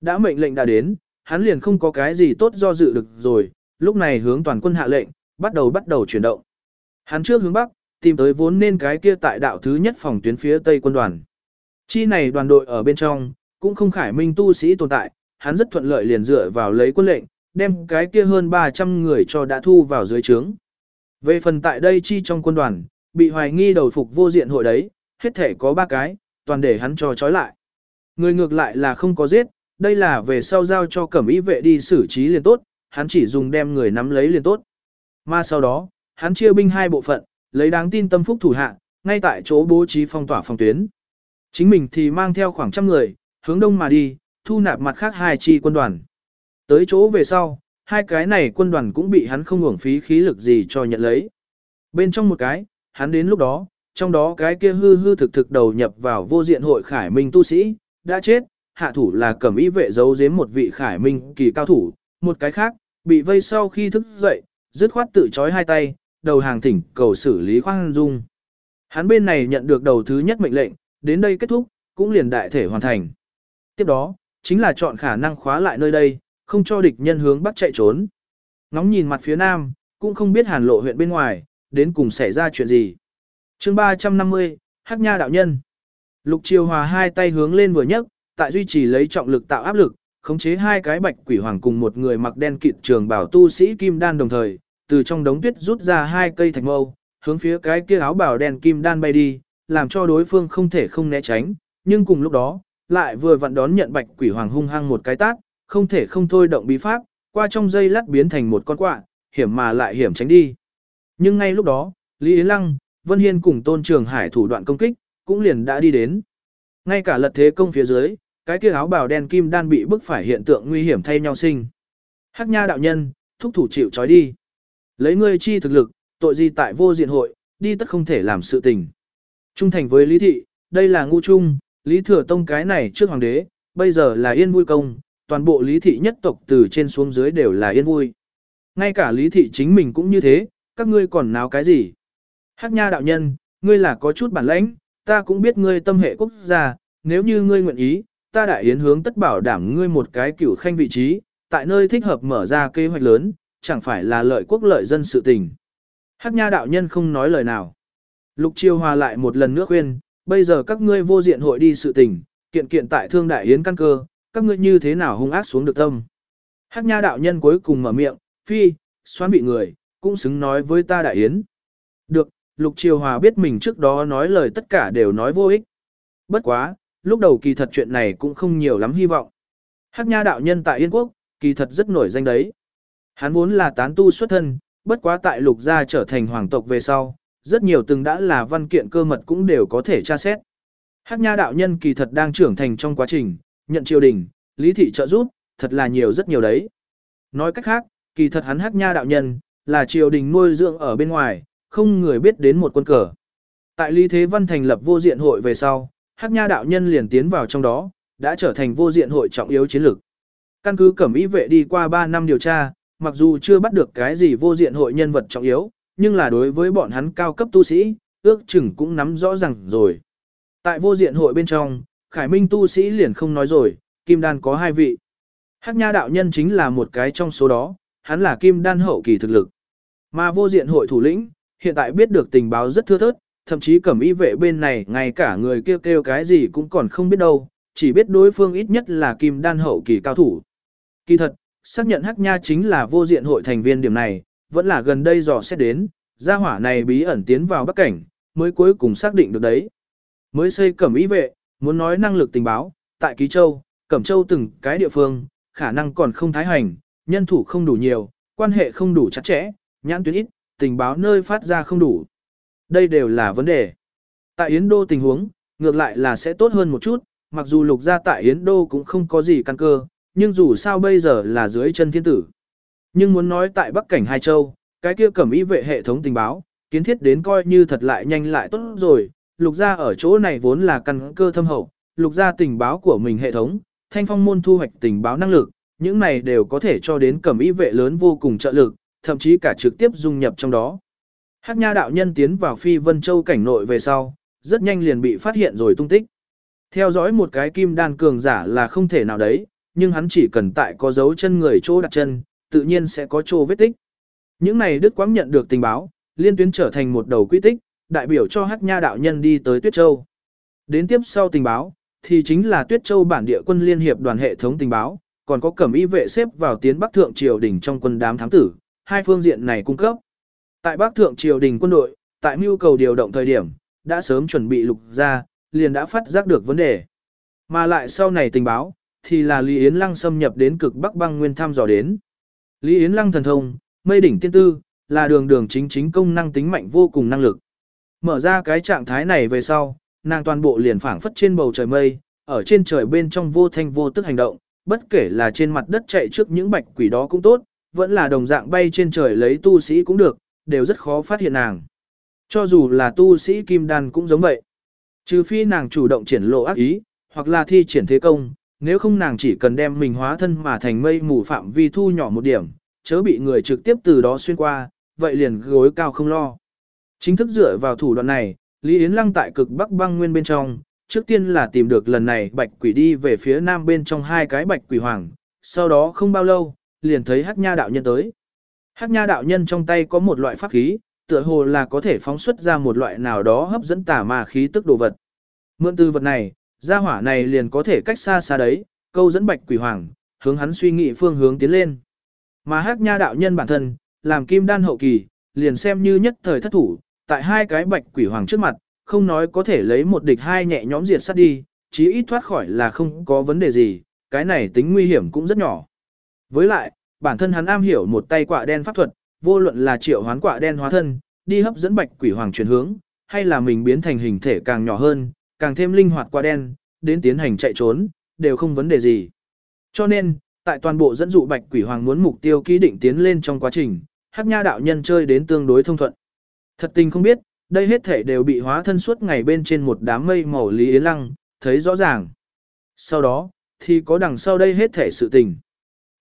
Đã mệnh lệnh đã đến, hắn liền không có cái gì tốt do dự được rồi, lúc này hướng toàn quân hạ lệnh, bắt đầu bắt đầu chuyển động. Hắn trước hướng bắc, tìm tới vốn nên cái kia tại đạo thứ nhất phòng tuyến phía tây quân đoàn. Chi này đoàn đội ở bên trong, cũng không khải minh tu sĩ tồn tại, hắn rất thuận lợi liền dựa vào lấy quân lệnh, đem cái kia hơn 300 người cho đã thu vào dưới trướng. Về phần tại đây chi trong quân đoàn, bị hoài nghi đầu phục vô diện hội đấy, hết thể có ba cái, toàn để hắn cho trói lại. Người ngược lại là không có giết, đây là về sau giao cho cẩm ý vệ đi xử trí liền tốt, hắn chỉ dùng đem người nắm lấy liền tốt. Mà sau đó, hắn chia binh hai bộ phận, lấy đáng tin tâm phúc thủ hạ, ngay tại chỗ bố trí phong tỏa phòng tuyến. Chính mình thì mang theo khoảng trăm người, hướng đông mà đi, thu nạp mặt khác hai chi quân đoàn. Tới chỗ về sau, hai cái này quân đoàn cũng bị hắn không uổng phí khí lực gì cho nhận lấy. Bên trong một cái, hắn đến lúc đó, trong đó cái kia hư hư thực thực đầu nhập vào vô diện hội khải minh tu sĩ, đã chết, hạ thủ là cẩm ý vệ giấu giếm một vị khải minh kỳ cao thủ, một cái khác, bị vây sau khi thức dậy, dứt khoát tự chói hai tay, đầu hàng thỉnh cầu xử lý khoan dung. Hắn bên này nhận được đầu thứ nhất mệnh lệnh, đến đây kết thúc, cũng liền đại thể hoàn thành. Tiếp đó, chính là chọn khả năng khóa lại nơi đây, không cho địch nhân hướng bắc chạy trốn. Ngóng nhìn mặt phía nam, cũng không biết hàn lộ huyện bên ngoài, đến cùng xảy ra chuyện gì. chương 350, Hắc Nha đạo nhân. Lục Triều Hòa hai tay hướng lên vừa nhấc, tại duy trì lấy trọng lực tạo áp lực, khống chế hai cái bạch quỷ hoàng cùng một người mặc đen kịt trường bảo tu sĩ kim đan đồng thời, từ trong đống tuyết rút ra hai cây thạch mâu, hướng phía cái kia áo bảo đen kim đan bay đi, làm cho đối phương không thể không né tránh, nhưng cùng lúc đó, lại vừa vặn đón nhận bạch quỷ hoàng hung hăng một cái tát, không thể không thôi động bí pháp, qua trong dây lát biến thành một con quạ, hiểm mà lại hiểm tránh đi. Nhưng ngay lúc đó, Lý Yến Lăng, Vân Hiên cùng Tôn Trường Hải thủ đoạn công kích, cũng liền đã đi đến. Ngay cả lật thế công phía dưới, cái kia áo bào đen kim đan bị bức phải hiện tượng nguy hiểm thay nhau sinh. Hắc Nha đạo nhân, thúc thủ chịu trói đi. Lấy ngươi chi thực lực, tội gì tại vô diện hội, đi tất không thể làm sự tình. Trung thành với Lý Thị, đây là ngu trung, Lý Thừa Tông cái này trước hoàng đế, bây giờ là yên vui công, toàn bộ Lý Thị nhất tộc từ trên xuống dưới đều là yên vui. Ngay cả Lý Thị chính mình cũng như thế, các ngươi còn náo cái gì? Hắc nha đạo nhân, ngươi là có chút bản lãnh, ta cũng biết ngươi tâm hệ quốc gia, nếu như ngươi nguyện ý, ta đại yến hướng tất bảo đảm ngươi một cái cửu khanh vị trí, tại nơi thích hợp mở ra kế hoạch lớn, chẳng phải là lợi quốc lợi dân sự tình. Hắc nha đạo nhân không nói lời nào. Lục Chiêu Hòa lại một lần nữa khuyên, bây giờ các ngươi vô diện hội đi sự tình, kiện kiện tại thương đại yến căn cơ, các ngươi như thế nào hung ác xuống được tâm. Hắc nha đạo nhân cuối cùng mở miệng, phi, xoán bị người, cũng xứng nói với ta đại yến. Được, Lục Chiêu Hòa biết mình trước đó nói lời tất cả đều nói vô ích. Bất quá, lúc đầu kỳ thật chuyện này cũng không nhiều lắm hy vọng. Hắc nha đạo nhân tại Yên Quốc, kỳ thật rất nổi danh đấy. Hắn vốn là tán tu xuất thân, bất quá tại lục gia trở thành hoàng tộc về sau, rất nhiều từng đã là văn kiện cơ mật cũng đều có thể tra xét. Hắc nha đạo nhân kỳ thật đang trưởng thành trong quá trình, nhận triều đình, lý thị trợ giúp, thật là nhiều rất nhiều đấy. Nói cách khác, kỳ thật hắn hắc nha đạo nhân, là triều đình nuôi dưỡng ở bên ngoài, không người biết đến một quân cờ. Tại Lý Thế Văn thành lập vô diện hội về sau, hắc nha đạo nhân liền tiến vào trong đó, đã trở thành vô diện hội trọng yếu chiến lược. Căn cứ cẩm ý vệ đi qua 3 năm điều tra, mặc dù chưa bắt được cái gì vô diện hội nhân vật trọng yếu, nhưng là đối với bọn hắn cao cấp tu sĩ, ước chừng cũng nắm rõ ràng rồi. Tại vô diện hội bên trong, Khải Minh tu sĩ liền không nói rồi, Kim Đan có hai vị. Hắc Nha đạo nhân chính là một cái trong số đó, hắn là Kim Đan hậu kỳ thực lực. Mà vô diện hội thủ lĩnh, hiện tại biết được tình báo rất thưa thớt, thậm chí cẩm y vệ bên này ngay cả người kêu kêu cái gì cũng còn không biết đâu, chỉ biết đối phương ít nhất là Kim Đan hậu kỳ cao thủ. Kỳ thật, xác nhận Hắc Nha chính là vô diện hội thành viên điểm này, vẫn là gần đây dò xét đến, gia hỏa này bí ẩn tiến vào Bắc Cảnh, mới cuối cùng xác định được đấy. Mới xây cẩm ý vệ, muốn nói năng lực tình báo, tại Ký Châu, Cẩm Châu từng cái địa phương, khả năng còn không thái hành, nhân thủ không đủ nhiều, quan hệ không đủ chặt chẽ, nhãn tuyến ít, tình báo nơi phát ra không đủ. Đây đều là vấn đề. Tại Yến Đô tình huống, ngược lại là sẽ tốt hơn một chút, mặc dù lục gia tại Yến Đô cũng không có gì căn cơ, nhưng dù sao bây giờ là dưới chân thiên tử. Nhưng muốn nói tại Bắc Cảnh Hai Châu, cái kia cẩm ý vệ hệ thống tình báo, kiến thiết đến coi như thật lại nhanh lại tốt rồi, lục gia ở chỗ này vốn là căn cơ thâm hậu, lục gia tình báo của mình hệ thống, thanh phong môn thu hoạch tình báo năng lực, những này đều có thể cho đến cẩm ý vệ lớn vô cùng trợ lực, thậm chí cả trực tiếp dung nhập trong đó. Hắc Nha đạo nhân tiến vào Phi Vân Châu cảnh nội về sau, rất nhanh liền bị phát hiện rồi tung tích. Theo dõi một cái kim đan cường giả là không thể nào đấy, nhưng hắn chỉ cần tại có dấu chân người chỗ đặt chân, tự nhiên sẽ có chỗ vết tích. Những này Đức Quang nhận được tình báo, liên tuyến trở thành một đầu quy tích, đại biểu cho Hắc Nha đạo nhân đi tới Tuyết Châu. Đến tiếp sau tình báo, thì chính là Tuyết Châu bản địa quân liên hiệp đoàn hệ thống tình báo, còn có cẩm y vệ xếp vào tiến Bắc Thượng Triều Đình trong quân đám thám tử, hai phương diện này cung cấp. Tại Bắc Thượng Triều Đình quân đội, tại mưu cầu điều động thời điểm, đã sớm chuẩn bị lục ra, liền đã phát giác được vấn đề. Mà lại sau này tình báo, thì là Lý Yến Lăng xâm nhập đến cực Bắc băng nguyên thăm dò đến. Lý Yến Lăng thần thông, mây đỉnh tiên tư, là đường đường chính chính công năng tính mạnh vô cùng năng lực. Mở ra cái trạng thái này về sau, nàng toàn bộ liền phảng phất trên bầu trời mây, ở trên trời bên trong vô thanh vô tức hành động, bất kể là trên mặt đất chạy trước những bạch quỷ đó cũng tốt, vẫn là đồng dạng bay trên trời lấy tu sĩ cũng được, đều rất khó phát hiện nàng. Cho dù là tu sĩ kim đan cũng giống vậy. Trừ phi nàng chủ động triển lộ ác ý, hoặc là thi triển thế công, nếu không nàng chỉ cần đem mình hóa thân mà thành mây mù phạm vi thu nhỏ một điểm, chớ bị người trực tiếp từ đó xuyên qua, vậy liền gối cao không lo. Chính thức dựa vào thủ đoạn này, Lý Yến Lăng tại cực Bắc băng nguyên bên trong, trước tiên là tìm được lần này bạch quỷ đi về phía nam bên trong hai cái bạch quỷ hoàng, sau đó không bao lâu, liền thấy Hắc Nha đạo nhân tới. Hắc Nha đạo nhân trong tay có một loại pháp khí, tựa hồ là có thể phóng xuất ra một loại nào đó hấp dẫn tà ma khí tức đồ vật. Mượn từ vật này, gia hỏa này liền có thể cách xa xa đấy, câu dẫn bạch quỷ hoàng, hướng hắn suy nghĩ phương hướng tiến lên. Mà Hắc Nha đạo nhân bản thân, làm kim đan hậu kỳ, liền xem như nhất thời thất thủ, tại hai cái bạch quỷ hoàng trước mặt, không nói có thể lấy một địch hai nhẹ nhõm diệt sát đi, chí ít thoát khỏi là không có vấn đề gì, cái này tính nguy hiểm cũng rất nhỏ. Với lại, bản thân hắn am hiểu một tay quạ đen pháp thuật, vô luận là triệu hoán quạ đen hóa thân, đi hấp dẫn bạch quỷ hoàng chuyển hướng, hay là mình biến thành hình thể càng nhỏ hơn, càng thêm linh hoạt qua đen, đến tiến hành chạy trốn, đều không vấn đề gì. Cho nên, tại toàn bộ dẫn dụ bạch quỷ hoàng muốn mục tiêu ký định tiến lên trong quá trình, hắc nha đạo nhân chơi đến tương đối thông thuận. Thật tình không biết, đây hết thể đều bị hóa thân suốt ngày bên trên một đám mây màu lý yến lăng, thấy rõ ràng. Sau đó, thì có đằng sau đây hết thể sự tình.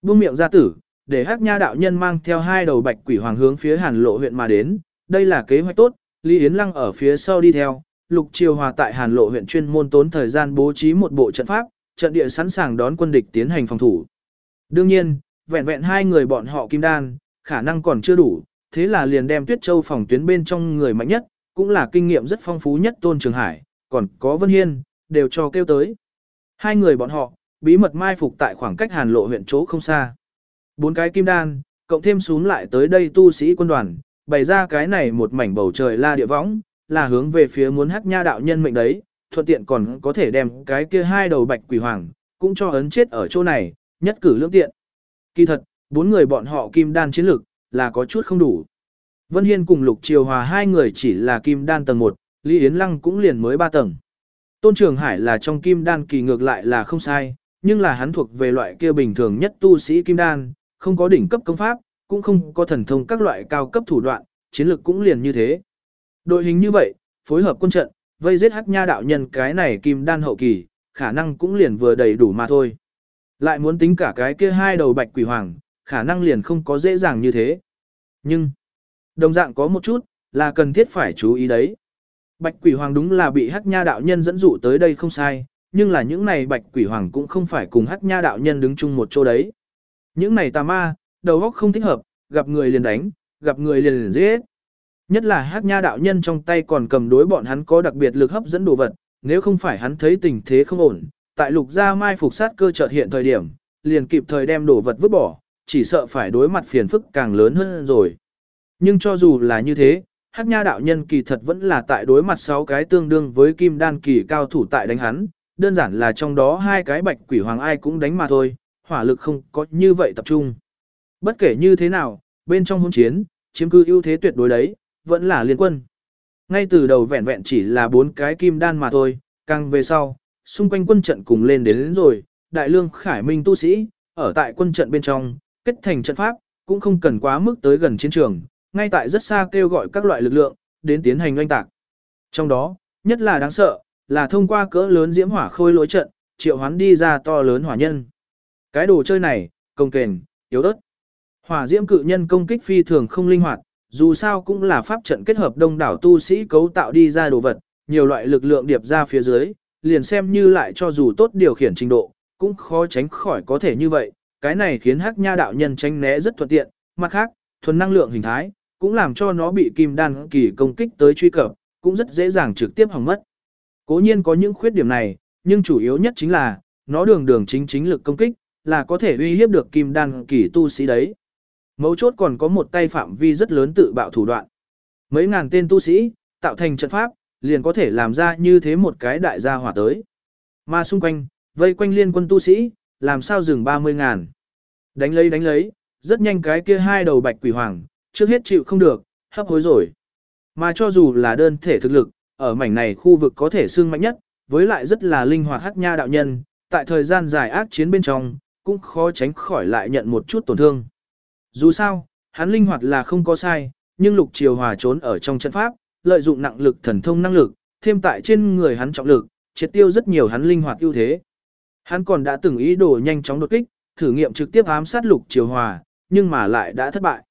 Buông miệng ra tử, để hắc nha đạo nhân mang theo hai đầu bạch quỷ hoàng hướng phía hàn lộ huyện mà đến, đây là kế hoạch tốt, Lý Yến Lăng ở phía sau đi theo, Lục Triều Hòa tại Hàn Lộ huyện chuyên môn tốn thời gian bố trí một bộ trận pháp, trận địa sẵn sàng đón quân địch tiến hành phòng thủ. Đương nhiên, vẹn vẹn hai người bọn họ kim đan, khả năng còn chưa đủ, thế là liền đem Tuyết Châu phòng tuyến bên trong người mạnh nhất, cũng là kinh nghiệm rất phong phú nhất Tôn Trường Hải, còn có Vân Hiên, đều cho kêu tới. Hai người bọn họ, bí mật mai phục tại khoảng cách Hàn Lộ huyện chỗ không xa. Bốn cái kim đan, cộng thêm xuống lại tới đây tu sĩ quân đoàn, bày ra cái này một mảnh bầu trời la địa võng, là hướng về phía muốn hắc nha đạo nhân mệnh đấy, thuận tiện còn có thể đem cái kia hai đầu bạch quỷ hoàng, cũng cho ấn chết ở chỗ này, nhất cử lưỡng tiện. Kỳ thật, bốn người bọn họ kim đan chiến lực là có chút không đủ. Vân Hiên cùng Lục Triều Hòa hai người chỉ là kim đan tầng 1, Lý Yến Lăng cũng liền mới 3 tầng. Tôn Trường Hải là trong kim đan kỳ ngược lại là không sai, nhưng là hắn thuộc về loại kia bình thường nhất tu sĩ kim đan, không có đỉnh cấp công pháp, cũng không có thần thông các loại cao cấp thủ đoạn, chiến lược cũng liền như thế. Đội hình như vậy, phối hợp quân trận, vây giết hắc nha đạo nhân cái này kim đan hậu kỳ, khả năng cũng liền vừa đầy đủ mà thôi. Lại muốn tính cả cái kia hai đầu bạch quỷ hoàng, khả năng liền không có dễ dàng như thế. Nhưng, đồng dạng có một chút, là cần thiết phải chú ý đấy. Bạch quỷ hoàng đúng là bị hắc nha đạo nhân dẫn dụ tới đây không sai, nhưng là những này bạch quỷ hoàng cũng không phải cùng hắc nha đạo nhân đứng chung một chỗ đấy. Những này tà ma, đầu óc không thích hợp, gặp người liền đánh, gặp người liền liền giết. Nhất là hắc nha đạo nhân trong tay còn cầm đối bọn hắn có đặc biệt lực hấp dẫn đồ vật, nếu không phải hắn thấy tình thế không ổn, tại lục gia mai phục sát cơ chợt hiện thời điểm, liền kịp thời đem đồ vật vứt bỏ, chỉ sợ phải đối mặt phiền phức càng lớn hơn rồi. Nhưng cho dù là như thế, Hắc Nha đạo nhân kỳ thật vẫn là tại đối mặt sáu cái tương đương với kim đan kỳ cao thủ tại đánh hắn, đơn giản là trong đó hai cái bạch quỷ hoàng ai cũng đánh mà thôi, hỏa lực không có như vậy tập trung. Bất kể như thế nào, bên trong hỗn chiến, chiếm cư ưu thế tuyệt đối đấy, vẫn là liên quân. Ngay từ đầu vẹn vẹn chỉ là bốn cái kim đan mà thôi, càng về sau, xung quanh quân trận cùng lên đến, đến rồi, đại lương khải minh tu sĩ, ở tại quân trận bên trong, kết thành trận pháp, cũng không cần quá mức tới gần chiến trường, ngay tại rất xa kêu gọi các loại lực lượng, đến tiến hành oanh tạc. Trong đó, nhất là đáng sợ, là thông qua cỡ lớn diễm hỏa khôi lối trận, triệu hoán đi ra to lớn hỏa nhân. Cái đồ chơi này, công kền, yếu ớt. Hỏa diễm cự nhân công kích phi thường không linh hoạt, dù sao cũng là pháp trận kết hợp đông đảo tu sĩ cấu tạo đi ra đồ vật, nhiều loại lực lượng điệp ra phía dưới, liền xem như lại cho dù tốt điều khiển trình độ, cũng khó tránh khỏi có thể như vậy, cái này khiến hắc nha đạo nhân tránh né rất thuận tiện, mặt khác, thuần năng lượng hình thái, cũng làm cho nó bị kim đan kỳ công kích tới truy cập, cũng rất dễ dàng trực tiếp hỏng mất. Cố nhiên có những khuyết điểm này, nhưng chủ yếu nhất chính là, nó đường đường chính chính lực công kích, là có thể uy hiếp được kim đan kỳ tu sĩ đấy. Mấu chốt còn có một tay phạm vi rất lớn tự bạo thủ đoạn. Mấy ngàn tên tu sĩ, tạo thành trận pháp, liền có thể làm ra như thế một cái đại gia hỏa tới. Mà xung quanh, vây quanh liên quân tu sĩ, làm sao dừng 30 ngàn. Đánh lấy đánh lấy, rất nhanh cái kia hai đầu bạch quỷ hoàng, trước hết chịu không được, hấp hối rồi. Mà cho dù là đơn thể thực lực, ở mảnh này khu vực có thể xương mạnh nhất, với lại rất là linh hoạt hắc nha đạo nhân, tại thời gian dài ác chiến bên trong, cũng khó tránh khỏi lại nhận một chút tổn thương. Dù sao, hắn linh hoạt là không có sai, nhưng lục triều hòa trốn ở trong trận pháp, lợi dụng nặng lực thần thông năng lực, thêm tại trên người hắn trọng lực, triệt tiêu rất nhiều hắn linh hoạt ưu thế. Hắn còn đã từng ý đồ nhanh chóng đột kích, thử nghiệm trực tiếp ám sát lục triều hòa, nhưng mà lại đã thất bại.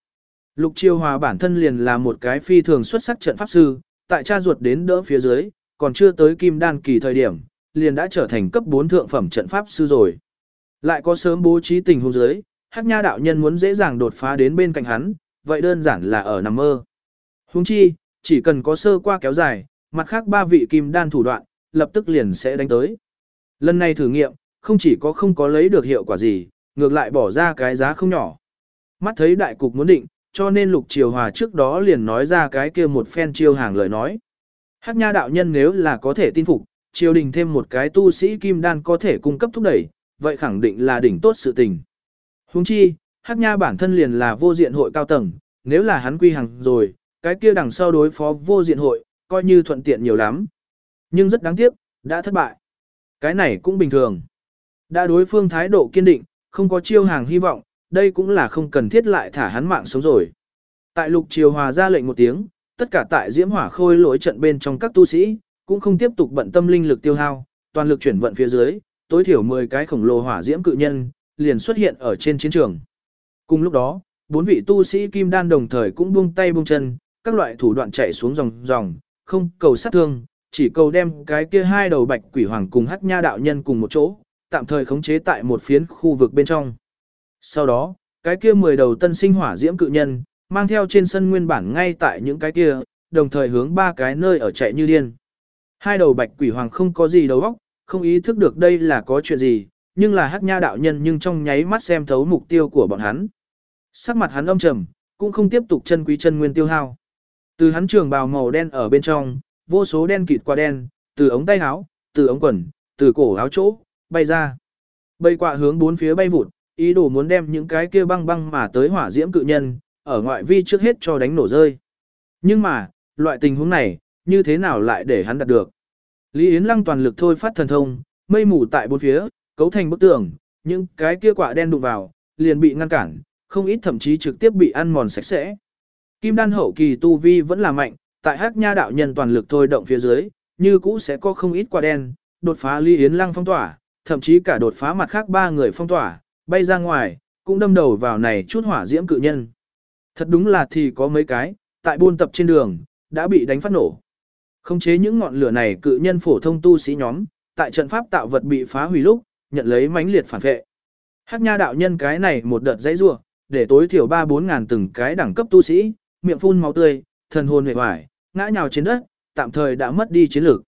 Lục triều hòa bản thân liền là một cái phi thường xuất sắc trận pháp sư, tại cha ruột đến đỡ phía dưới, còn chưa tới kim đan kỳ thời điểm, liền đã trở thành cấp 4 thượng phẩm trận pháp sư rồi. Lại có sớm bố trí tình huống dưới, Hắc Nha đạo nhân muốn dễ dàng đột phá đến bên cạnh hắn, vậy đơn giản là ở nằm mơ. Huống chi, chỉ cần có sơ qua kéo dài, mặt khác ba vị kim đan thủ đoạn, lập tức liền sẽ đánh tới. Lần này thử nghiệm, không chỉ có không có lấy được hiệu quả gì, ngược lại bỏ ra cái giá không nhỏ. Mắt thấy đại cục muốn định, cho nên Lục Triều Hòa trước đó liền nói ra cái kia một phen chiêu hàng lời nói. Hắc Nha đạo nhân nếu là có thể tin phục, triều đình thêm một cái tu sĩ kim đan có thể cung cấp thúc đẩy, vậy khẳng định là đỉnh tốt sự tình. Huống chi, Hắc Nha bản thân liền là vô diện hội cao tầng, nếu là hắn quy hàng rồi, cái kia đằng sau đối phó vô diện hội, coi như thuận tiện nhiều lắm. Nhưng rất đáng tiếc, đã thất bại. Cái này cũng bình thường. Đã đối phương thái độ kiên định, không có chiêu hàng hy vọng, đây cũng là không cần thiết lại thả hắn mạng sống rồi. Tại lục triều hòa ra lệnh một tiếng, tất cả tại diễm hỏa khôi lỗi trận bên trong các tu sĩ, cũng không tiếp tục bận tâm linh lực tiêu hao, toàn lực chuyển vận phía dưới, tối thiểu 10 cái khổng lồ hỏa diễm cự nhân, liền xuất hiện ở trên chiến trường. Cùng lúc đó, bốn vị tu sĩ kim đan đồng thời cũng buông tay buông chân, các loại thủ đoạn chạy xuống dòng dòng, không cầu sát thương, chỉ cầu đem cái kia hai đầu bạch quỷ hoàng cùng hắc nha đạo nhân cùng một chỗ, tạm thời khống chế tại một phiến khu vực bên trong. Sau đó, cái kia 10 đầu tân sinh hỏa diễm cự nhân, mang theo trên sân nguyên bản ngay tại những cái kia, đồng thời hướng ba cái nơi ở chạy như điên. Hai đầu bạch quỷ hoàng không có gì đầu óc, không ý thức được đây là có chuyện gì, nhưng là hắc nha đạo nhân nhưng trong nháy mắt xem thấu mục tiêu của bọn hắn. Sắc mặt hắn âm trầm, cũng không tiếp tục chân quý chân nguyên tiêu hao. Từ hắn trường bào màu đen ở bên trong, vô số đen kịt qua đen, từ ống tay áo, từ ống quần, từ cổ áo chỗ, bay ra. Bay quạ hướng bốn phía bay vụt, ý đồ muốn đem những cái kia băng băng mà tới hỏa diễm cự nhân, ở ngoại vi trước hết cho đánh nổ rơi. Nhưng mà, loại tình huống này, như thế nào lại để hắn đạt được? Lý Yến Lăng toàn lực thôi phát thần thông, mây mù tại bốn phía, cấu thành bức tường, những cái kia quả đen đụng vào, liền bị ngăn cản, không ít thậm chí trực tiếp bị ăn mòn sạch sẽ. Kim đan hậu kỳ tu vi vẫn là mạnh, tại hắc nha đạo nhân toàn lực thôi động phía dưới, như cũ sẽ có không ít quả đen, đột phá ly Yến Lăng phong tỏa, thậm chí cả đột phá mặt khác ba người phong tỏa, bay ra ngoài, cũng đâm đầu vào này chút hỏa diễm cự nhân. Thật đúng là thì có mấy cái, tại buôn tập trên đường, đã bị đánh phát nổ. Không chế những ngọn lửa này cự nhân phổ thông tu sĩ nhóm, tại trận pháp tạo vật bị phá hủy lúc, nhận lấy mãnh liệt phản vệ. Hắc nha đạo nhân cái này một đợt dãy rủa, để tối thiểu 3-4 ngàn từng cái đẳng cấp tu sĩ, miệng phun máu tươi, thần hồn hề hoài, ngã nhào trên đất, tạm thời đã mất đi chiến lược.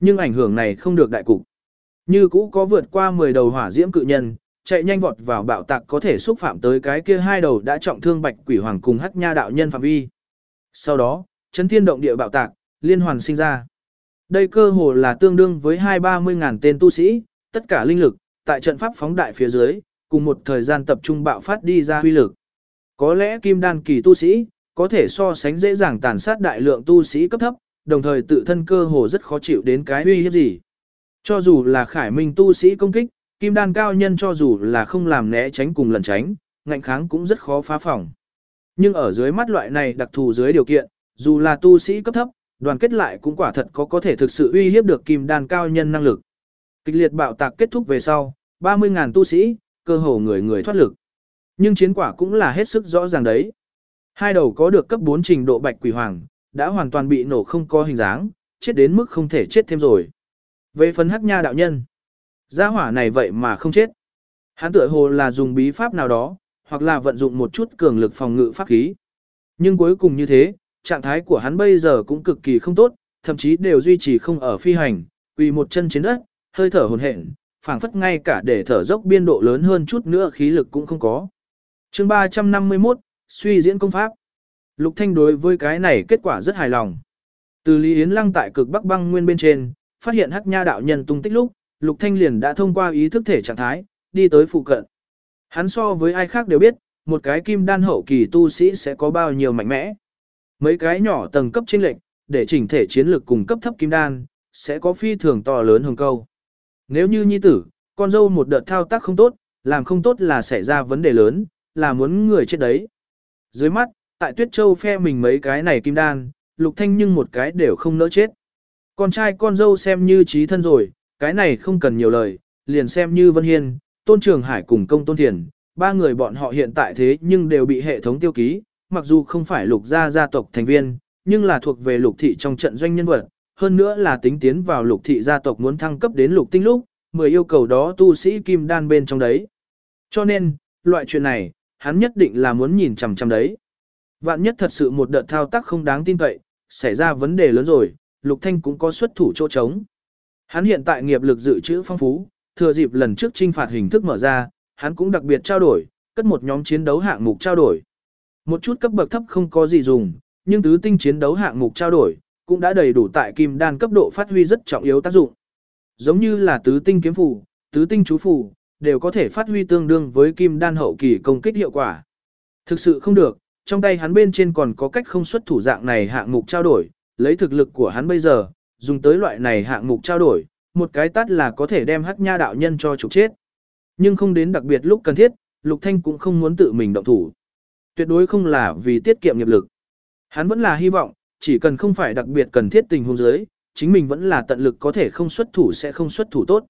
Nhưng ảnh hưởng này không được đại cục. Như cũ có vượt qua 10 đầu hỏa diễm cự nhân, chạy nhanh vọt vào bạo tạc có thể xúc phạm tới cái kia hai đầu đã trọng thương bạch quỷ hoàng cùng hắc nha đạo nhân phạm vi. Sau đó, chấn thiên động địa bạo tạc, liên hoàn sinh ra. Đây cơ hồ là tương đương với hai ba mươi ngàn tên tu sĩ, tất cả linh lực, tại trận pháp phóng đại phía dưới, cùng một thời gian tập trung bạo phát đi ra huy lực. Có lẽ kim đan kỳ tu sĩ, có thể so sánh dễ dàng tàn sát đại lượng tu sĩ cấp thấp, đồng thời tự thân cơ hồ rất khó chịu đến cái uy hiếp gì. Cho dù là khải minh tu sĩ công kích, kim đan cao nhân cho dù là không làm né tránh cùng lần tránh, ngạnh kháng cũng rất khó phá phòng. Nhưng ở dưới mắt loại này đặc thù dưới điều kiện, dù là tu sĩ cấp thấp, đoàn kết lại cũng quả thật có có thể thực sự uy hiếp được kim đan cao nhân năng lực. Kịch liệt bạo tạc kết thúc về sau, 30.000 tu sĩ, cơ hồ người người thoát lực. Nhưng chiến quả cũng là hết sức rõ ràng đấy. Hai đầu có được cấp 4 trình độ bạch quỷ hoàng, đã hoàn toàn bị nổ không có hình dáng, chết đến mức không thể chết thêm rồi. Về phần hắc nha đạo nhân, gia hỏa này vậy mà không chết. Hắn tựa hồ là dùng bí pháp nào đó, hoặc là vận dụng một chút cường lực phòng ngự pháp khí. Nhưng cuối cùng như thế, trạng thái của hắn bây giờ cũng cực kỳ không tốt, thậm chí đều duy trì không ở phi hành, quỳ một chân trên đất, hơi thở hồn hển, phảng phất ngay cả để thở dốc biên độ lớn hơn chút nữa khí lực cũng không có. Chương 351, suy diễn công pháp. Lục Thanh đối với cái này kết quả rất hài lòng. Từ Lý Yến Lăng tại cực Bắc băng nguyên bên trên, phát hiện Hắc Nha đạo nhân tung tích lúc, Lục Thanh liền đã thông qua ý thức thể trạng thái, đi tới phụ cận. Hắn so với ai khác đều biết, một cái kim đan hậu kỳ tu sĩ sẽ có bao nhiêu mạnh mẽ. Mấy cái nhỏ tầng cấp chênh lệnh, để chỉnh thể chiến lược cùng cấp thấp kim đan, sẽ có phi thường to lớn hơn câu. Nếu như nhi tử, con dâu một đợt thao tác không tốt, làm không tốt là xảy ra vấn đề lớn, là muốn người chết đấy. Dưới mắt, tại Tuyết Châu phe mình mấy cái này kim đan, Lục Thanh nhưng một cái đều không nỡ chết. Con trai con dâu xem như trí thân rồi, cái này không cần nhiều lời, liền xem như Vân Hiên, Tôn Trường Hải cùng công Tôn Thiền, ba người bọn họ hiện tại thế nhưng đều bị hệ thống tiêu ký, mặc dù không phải lục gia gia tộc thành viên, nhưng là thuộc về lục thị trong trận doanh nhân vật, hơn nữa là tính tiến vào lục thị gia tộc muốn thăng cấp đến lục tinh lúc, mười yêu cầu đó tu sĩ kim đan bên trong đấy. Cho nên, loại chuyện này, hắn nhất định là muốn nhìn chằm chằm đấy. Vạn nhất thật sự một đợt thao tác không đáng tin cậy, xảy ra vấn đề lớn rồi, lục thanh cũng có xuất thủ chỗ trống. Hắn hiện tại nghiệp lực dự trữ phong phú, thừa dịp lần trước trinh phạt hình thức mở ra, hắn cũng đặc biệt trao đổi, cất một nhóm chiến đấu hạng mục trao đổi. Một chút cấp bậc thấp không có gì dùng, nhưng tứ tinh chiến đấu hạng mục trao đổi, cũng đã đầy đủ tại kim đan cấp độ phát huy rất trọng yếu tác dụng. Giống như là tứ tinh kiếm phù, tứ tinh chú phù, đều có thể phát huy tương đương với kim đan hậu kỳ công kích hiệu quả. Thực sự không được, trong tay hắn bên trên còn có cách không xuất thủ dạng này hạng mục trao đổi, lấy thực lực của hắn bây giờ, dùng tới loại này hạng mục trao đổi, một cái tắt là có thể đem hắc nha đạo nhân cho trục chết. Nhưng không đến đặc biệt lúc cần thiết, Lục Thanh cũng không muốn tự mình động thủ. Tuyệt đối không là vì tiết kiệm nghiệp lực. Hắn vẫn là hy vọng, chỉ cần không phải đặc biệt cần thiết tình huống dưới, chính mình vẫn là tận lực có thể không xuất thủ sẽ không xuất thủ tốt.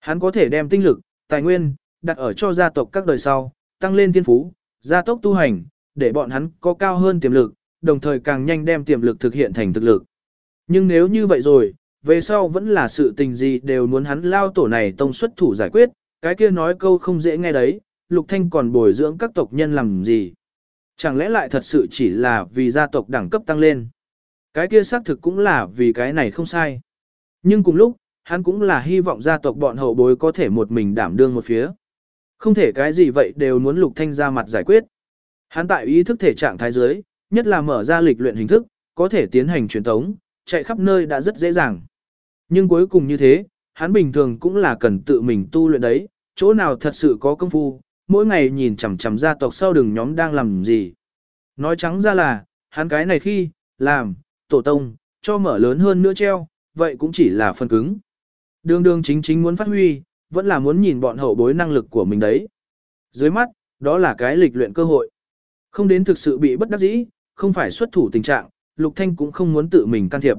Hắn có thể đem tinh lực, tài nguyên, đặt ở cho gia tộc các đời sau, tăng lên thiên phú, gia tốc tu hành, để bọn hắn có cao hơn tiềm lực, đồng thời càng nhanh đem tiềm lực thực hiện thành thực lực. Nhưng nếu như vậy rồi, về sau vẫn là sự tình gì đều muốn hắn lao tổ này tông xuất thủ giải quyết, cái kia nói câu không dễ nghe đấy, Lục Thanh còn bồi dưỡng các tộc nhân làm gì. Chẳng lẽ lại thật sự chỉ là vì gia tộc đẳng cấp tăng lên? Cái kia xác thực cũng là vì cái này không sai. Nhưng cùng lúc, hắn cũng là hy vọng gia tộc bọn hậu bối có thể một mình đảm đương một phía. Không thể cái gì vậy đều muốn lục thanh ra mặt giải quyết. Hắn tại ý thức thể trạng thái dưới, nhất là mở ra lịch luyện hình thức, có thể tiến hành truyền tống, chạy khắp nơi đã rất dễ dàng. Nhưng cuối cùng như thế, hắn bình thường cũng là cần tự mình tu luyện đấy, chỗ nào thật sự có công phu, mỗi ngày nhìn chằm chằm gia tộc sau đường nhóm đang làm gì. Nói trắng ra là, hắn cái này khi, làm, tổ tông, cho mở lớn hơn nữa treo, vậy cũng chỉ là phần cứng. Đường đường chính chính muốn phát huy, vẫn là muốn nhìn bọn hậu bối năng lực của mình đấy. Dưới mắt, đó là cái lịch luyện cơ hội. Không đến thực sự bị bất đắc dĩ, không phải xuất thủ tình trạng, Lục Thanh cũng không muốn tự mình can thiệp.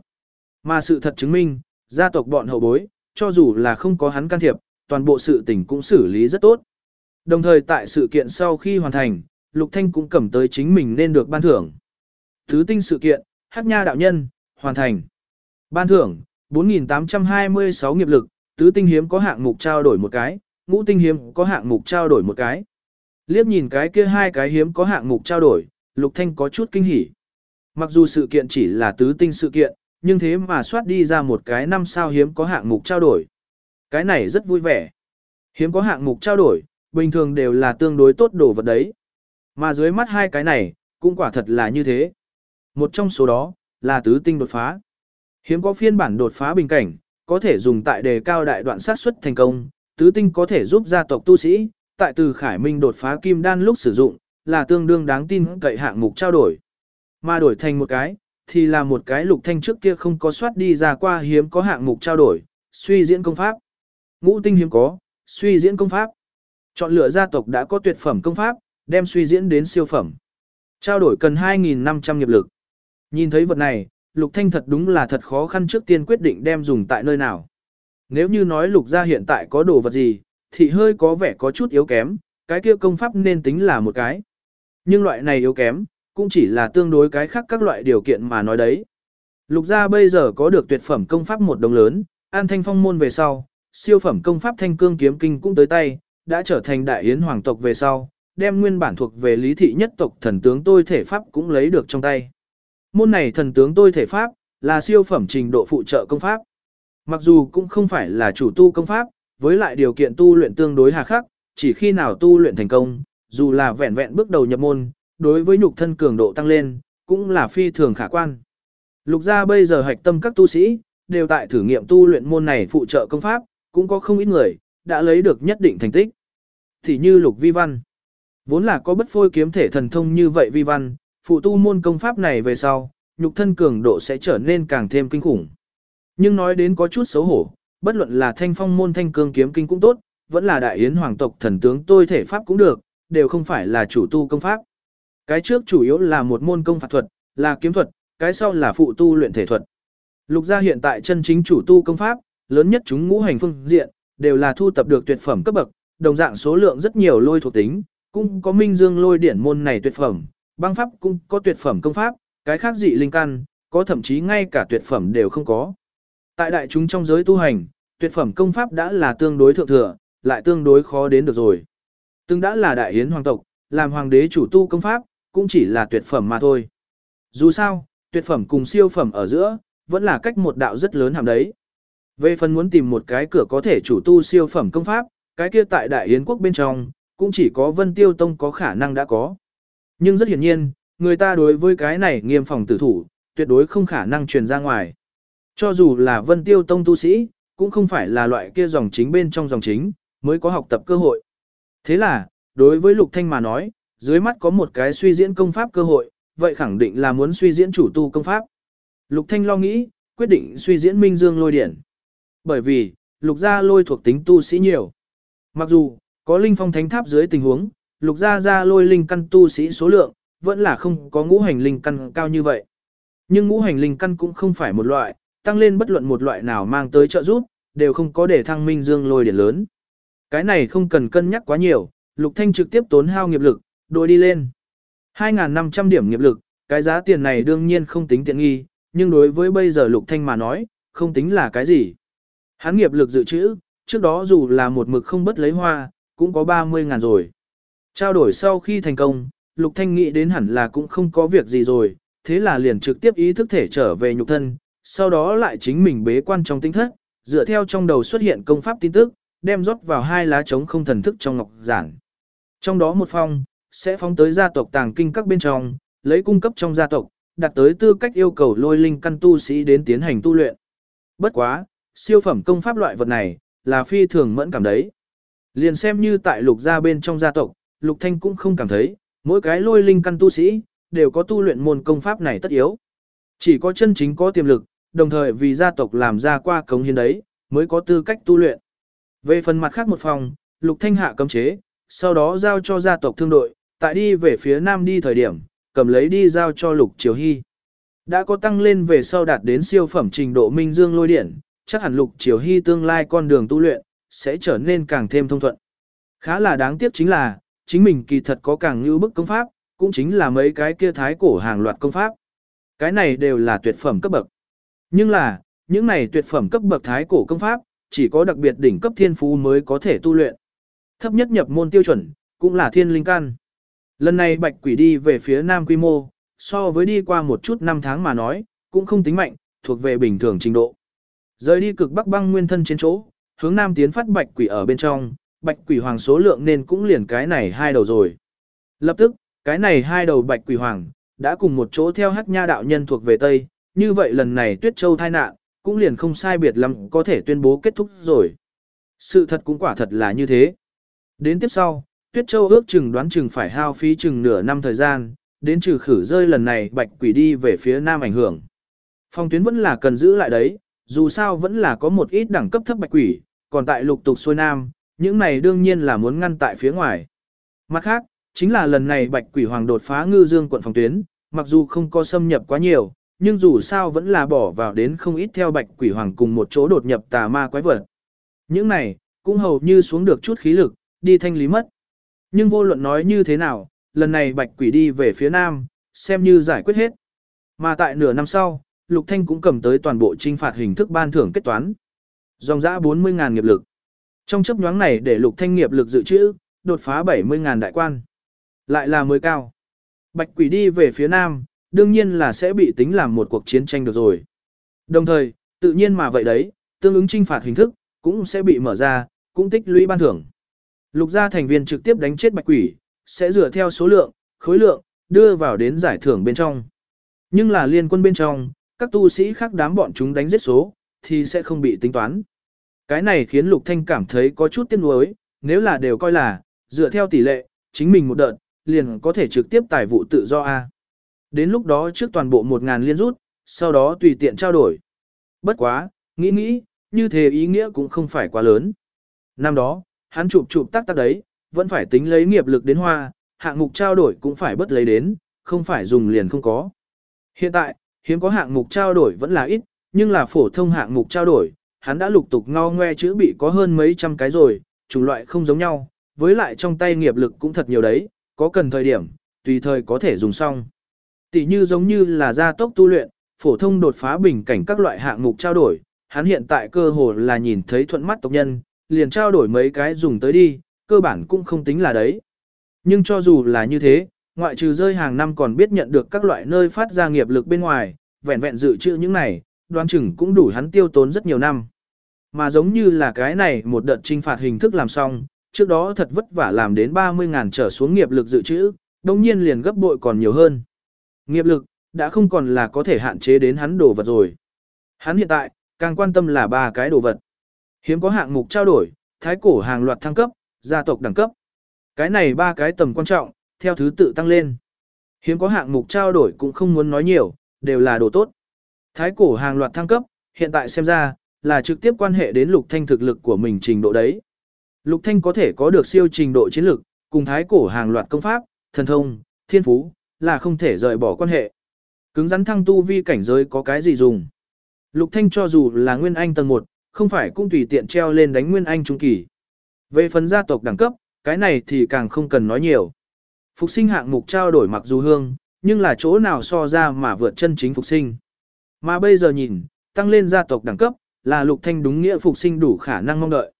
Mà sự thật chứng minh, gia tộc bọn hậu bối, cho dù là không có hắn can thiệp, toàn bộ sự tình cũng xử lý rất tốt. Đồng thời tại sự kiện sau khi hoàn thành, Lục Thanh cũng cầm tới chính mình nên được ban thưởng. Thứ tinh sự kiện, Hắc Nha đạo nhân, hoàn thành. Ban thưởng, 4.826 nghiệp lực, tứ tinh hiếm có hạng mục trao đổi một cái, ngũ tinh hiếm có hạng mục trao đổi một cái. Liếc nhìn cái kia hai cái hiếm có hạng mục trao đổi, Lục Thanh có chút kinh hỉ. Mặc dù sự kiện chỉ là tứ tinh sự kiện, nhưng thế mà soát đi ra một cái năm sao hiếm có hạng mục trao đổi. Cái này rất vui vẻ. Hiếm có hạng mục trao đổi, bình thường đều là tương đối tốt đồ vật đấy. Mà dưới mắt hai cái này, cũng quả thật là như thế. Một trong số đó, là tứ tinh đột phá. Hiếm có phiên bản đột phá bình cảnh, có thể dùng tại đề cao đại đoạn sát xuất thành công, tứ tinh có thể giúp gia tộc tu sĩ, tại từ khải minh đột phá kim đan lúc sử dụng, là tương đương đáng tin cậy hạng mục trao đổi. Mà đổi thành một cái, thì là một cái lục thanh trước kia không có soát đi ra qua hiếm có hạng mục trao đổi, suy diễn công pháp. Ngũ tinh hiếm có, suy diễn công pháp. Chọn lựa gia tộc đã có tuyệt phẩm công pháp, đem suy diễn đến siêu phẩm. Trao đổi cần 2.500 nghiệp lực. Nhìn thấy vật này, Lục Thanh thật đúng là thật khó khăn trước tiên quyết định đem dùng tại nơi nào. Nếu như nói Lục gia hiện tại có đồ vật gì, thì hơi có vẻ có chút yếu kém, cái kia công pháp nên tính là một cái. Nhưng loại này yếu kém, cũng chỉ là tương đối cái khác các loại điều kiện mà nói đấy. Lục gia bây giờ có được tuyệt phẩm công pháp một đồng lớn, an thanh phong môn về sau, siêu phẩm công pháp thanh cương kiếm kinh cũng tới tay, đã trở thành đại yến hoàng tộc về sau, đem nguyên bản thuộc về lý thị nhất tộc thần tướng tôi thể pháp cũng lấy được trong tay. Môn này thần tướng tôi thể pháp, là siêu phẩm trình độ phụ trợ công pháp. Mặc dù cũng không phải là chủ tu công pháp, với lại điều kiện tu luyện tương đối hà khắc, chỉ khi nào tu luyện thành công, dù là vẹn vẹn bước đầu nhập môn, đối với nhục thân cường độ tăng lên, cũng là phi thường khả quan. Lục gia bây giờ hạch tâm các tu sĩ, đều tại thử nghiệm tu luyện môn này phụ trợ công pháp, cũng có không ít người, đã lấy được nhất định thành tích. Thì như lục vi văn, vốn là có bất phôi kiếm thể thần thông như vậy vi văn, phụ tu môn công pháp này về sau, nhục thân cường độ sẽ trở nên càng thêm kinh khủng. Nhưng nói đến có chút xấu hổ, bất luận là thanh phong môn thanh cương kiếm kinh cũng tốt, vẫn là đại yến hoàng tộc thần tướng tôi thể pháp cũng được, đều không phải là chủ tu công pháp. Cái trước chủ yếu là một môn công pháp thuật, là kiếm thuật, cái sau là phụ tu luyện thể thuật. Lục gia hiện tại chân chính chủ tu công pháp, lớn nhất chúng ngũ hành phương diện, đều là thu tập được tuyệt phẩm cấp bậc, đồng dạng số lượng rất nhiều lôi thuộc tính, cũng có minh dương lôi điển môn này tuyệt phẩm, băng pháp cũng có tuyệt phẩm công pháp, cái khác dị linh căn, có thậm chí ngay cả tuyệt phẩm đều không có. Tại đại chúng trong giới tu hành, tuyệt phẩm công pháp đã là tương đối thượng thừa, lại tương đối khó đến được rồi. Từng đã là đại yến hoàng tộc, làm hoàng đế chủ tu công pháp, cũng chỉ là tuyệt phẩm mà thôi. Dù sao, tuyệt phẩm cùng siêu phẩm ở giữa, vẫn là cách một đạo rất lớn hàm đấy. Về phần muốn tìm một cái cửa có thể chủ tu siêu phẩm công pháp, cái kia tại Đại Yến quốc bên trong, cũng chỉ có Vân Tiêu Tông có khả năng đã có. Nhưng rất hiển nhiên, người ta đối với cái này nghiêm phòng tử thủ, tuyệt đối không khả năng truyền ra ngoài. Cho dù là Vân Tiêu Tông tu sĩ, cũng không phải là loại kia dòng chính bên trong dòng chính, mới có học tập cơ hội. Thế là, đối với Lục Thanh mà nói, dưới mắt có một cái suy diễn công pháp cơ hội, vậy khẳng định là muốn suy diễn chủ tu công pháp. Lục Thanh lo nghĩ, quyết định suy diễn Minh Dương lôi điển. Bởi vì, lục gia lôi thuộc tính tu sĩ nhiều. Mặc dù, có linh phong thánh tháp dưới tình huống, lục gia gia lôi linh căn tu sĩ số lượng, vẫn là không có ngũ hành linh căn cao như vậy. Nhưng ngũ hành linh căn cũng không phải một loại, tăng lên bất luận một loại nào mang tới trợ giúp, đều không có để thăng minh dương lôi điển lớn. Cái này không cần cân nhắc quá nhiều, lục thanh trực tiếp tốn hao nghiệp lực, đội đi lên. 2.500 điểm nghiệp lực, cái giá tiền này đương nhiên không tính tiện nghi, nhưng đối với bây giờ lục thanh mà nói, không tính là cái gì. Hắn nghiệp lực dự trữ, trước đó dù là một mực không bất lấy hoa, cũng có 30 ngàn rồi. Trao đổi sau khi thành công, Lục Thanh nghĩ đến hẳn là cũng không có việc gì rồi, thế là liền trực tiếp ý thức thể trở về nhục thân, sau đó lại chính mình bế quan trong tinh thất, dựa theo trong đầu xuất hiện công pháp tin tức, đem rót vào hai lá trống không thần thức trong ngọc giản. Trong đó một phong, sẽ phóng tới gia tộc tàng kinh các bên trong, lấy cung cấp trong gia tộc, đặt tới tư cách yêu cầu lôi linh căn tu sĩ đến tiến hành tu luyện. Bất quá, siêu phẩm công pháp loại vật này, là phi thường mẫn cảm đấy. Liền xem như tại lục gia bên trong gia tộc, Lục Thanh cũng không cảm thấy, mỗi cái lôi linh căn tu sĩ, đều có tu luyện môn công pháp này tất yếu. Chỉ có chân chính có tiềm lực, đồng thời vì gia tộc làm ra qua cống hiến đấy, mới có tư cách tu luyện. Về phần mặt khác một phòng, Lục Thanh hạ cấm chế, sau đó giao cho gia tộc thương đội, tại đi về phía nam đi thời điểm, cầm lấy đi giao cho Lục Triều Hy. Đã có tăng lên về sau đạt đến siêu phẩm trình độ minh dương lôi điển, chắc hẳn Lục Triều Hy tương lai con đường tu luyện, sẽ trở nên càng thêm thông thuận. Khá là đáng tiếc chính là, chính mình kỳ thật có càng như bức công pháp, cũng chính là mấy cái kia thái cổ hàng loạt công pháp. Cái này đều là tuyệt phẩm cấp bậc. Nhưng là, những này tuyệt phẩm cấp bậc thái cổ công pháp, chỉ có đặc biệt đỉnh cấp thiên phú mới có thể tu luyện. Thấp nhất nhập môn tiêu chuẩn, cũng là thiên linh căn. Lần này bạch quỷ đi về phía nam quy mô, so với đi qua một chút năm tháng mà nói, cũng không tính mạnh, thuộc về bình thường trình độ. Rời đi cực bắc băng nguyên thân trên chỗ, hướng nam tiến phát bạch quỷ ở bên trong, bạch quỷ hoàng số lượng nên cũng liền cái này hai đầu rồi. Lập tức, cái này hai đầu bạch quỷ hoàng, đã cùng một chỗ theo hắc nha đạo nhân thuộc về Tây, như vậy lần này tuyết châu thai nạn, cũng liền không sai biệt lắm có thể tuyên bố kết thúc rồi. Sự thật cũng quả thật là như thế. Đến tiếp sau, tuyết châu ước chừng đoán chừng phải hao phí chừng nửa năm thời gian, đến trừ khử rơi lần này bạch quỷ đi về phía nam ảnh hưởng. Phong tuyến vẫn là cần giữ lại đấy, dù sao vẫn là có một ít đẳng cấp thấp bạch quỷ, còn tại lục tục xuôi nam, những này đương nhiên là muốn ngăn tại phía ngoài. Mặt khác, chính là lần này bạch quỷ hoàng đột phá ngư dương quận phòng tuyến, mặc dù không có xâm nhập quá nhiều, nhưng dù sao vẫn là bỏ vào đến không ít theo bạch quỷ hoàng cùng một chỗ đột nhập tà ma quái vật. Những này, cũng hầu như xuống được chút khí lực, đi thanh lý mất. Nhưng vô luận nói như thế nào, lần này bạch quỷ đi về phía nam, xem như giải quyết hết. Mà tại nửa năm sau, Lục Thanh cũng cầm tới toàn bộ trinh phạt hình thức ban thưởng kết toán. Dòng dã 40.000 nghiệp lực. Trong chấp nhoáng này để Lục Thanh nghiệp lực dự trữ, đột phá 70.000 đại quan. Lại là mới cao. Bạch quỷ đi về phía nam, đương nhiên là sẽ bị tính làm một cuộc chiến tranh được rồi. Đồng thời, tự nhiên mà vậy đấy, tương ứng trinh phạt hình thức, cũng sẽ bị mở ra, cũng tích lũy ban thưởng. Lục gia thành viên trực tiếp đánh chết bạch quỷ, sẽ dựa theo số lượng, khối lượng, đưa vào đến giải thưởng bên trong. Nhưng là liên quân bên trong, các tu sĩ khác đám bọn chúng đánh giết số, thì sẽ không bị tính toán. Cái này khiến Lục Thanh cảm thấy có chút tiếc nuối, nếu là đều coi là, dựa theo tỷ lệ, chính mình một đợt, liền có thể trực tiếp tài vụ tự do A. Đến lúc đó trước toàn bộ 1.000 liên rút, sau đó tùy tiện trao đổi. Bất quá, nghĩ nghĩ, như thế ý nghĩa cũng không phải quá lớn. Năm đó, hắn chụp chụp tác tác đấy, vẫn phải tính lấy nghiệp lực đến hoa, hạng mục trao đổi cũng phải bất lấy đến, không phải dùng liền không có. Hiện tại, hiếm có hạng mục trao đổi vẫn là ít, nhưng là phổ thông hạng mục trao đổi, hắn đã lục tục ngao ngoe chữ bị có hơn mấy trăm cái rồi, chủng loại không giống nhau, với lại trong tay nghiệp lực cũng thật nhiều đấy, có cần thời điểm, tùy thời có thể dùng xong. Tỷ như giống như là gia tốc tu luyện, phổ thông đột phá bình cảnh các loại hạng mục trao đổi, hắn hiện tại cơ hồ là nhìn thấy thuận mắt tộc nhân, liền trao đổi mấy cái dùng tới đi, cơ bản cũng không tính là đấy. Nhưng cho dù là như thế, ngoại trừ rơi hàng năm còn biết nhận được các loại nơi phát ra nghiệp lực bên ngoài, vẹn vẹn dự trữ những này, đoán chừng cũng đủ hắn tiêu tốn rất nhiều năm. Mà giống như là cái này một đợt trinh phạt hình thức làm xong, trước đó thật vất vả làm đến 30.000 trở xuống nghiệp lực dự trữ, đồng nhiên liền gấp bội còn nhiều hơn. Nghiệp lực, đã không còn là có thể hạn chế đến hắn đồ vật rồi. Hắn hiện tại, càng quan tâm là ba cái đồ vật. Hiếm có hạng mục trao đổi, thái cổ hàng loạt thăng cấp, gia tộc đẳng cấp. Cái này ba cái tầm quan trọng, theo thứ tự tăng lên. Hiếm có hạng mục trao đổi cũng không muốn nói nhiều, đều là đồ tốt. Thái cổ hàng loạt thăng cấp, hiện tại xem ra, là trực tiếp quan hệ đến lục thanh thực lực của mình trình độ đấy. Lục thanh có thể có được siêu trình độ chiến lực, cùng thái cổ hàng loạt công pháp, thần thông, thiên phú, là không thể rời bỏ quan hệ. Cứng rắn thăng tu vi cảnh giới có cái gì dùng. Lục thanh cho dù là nguyên anh tầng 1, không phải cũng tùy tiện treo lên đánh nguyên anh trung kỳ. Về phần gia tộc đẳng cấp, cái này thì càng không cần nói nhiều. Phục sinh hạng mục trao đổi mặc dù hương, nhưng là chỗ nào so ra mà vượt chân chính phục sinh. Mà bây giờ nhìn, tăng lên gia tộc đẳng cấp, là lục thanh đúng nghĩa phục sinh đủ khả năng mong đợi.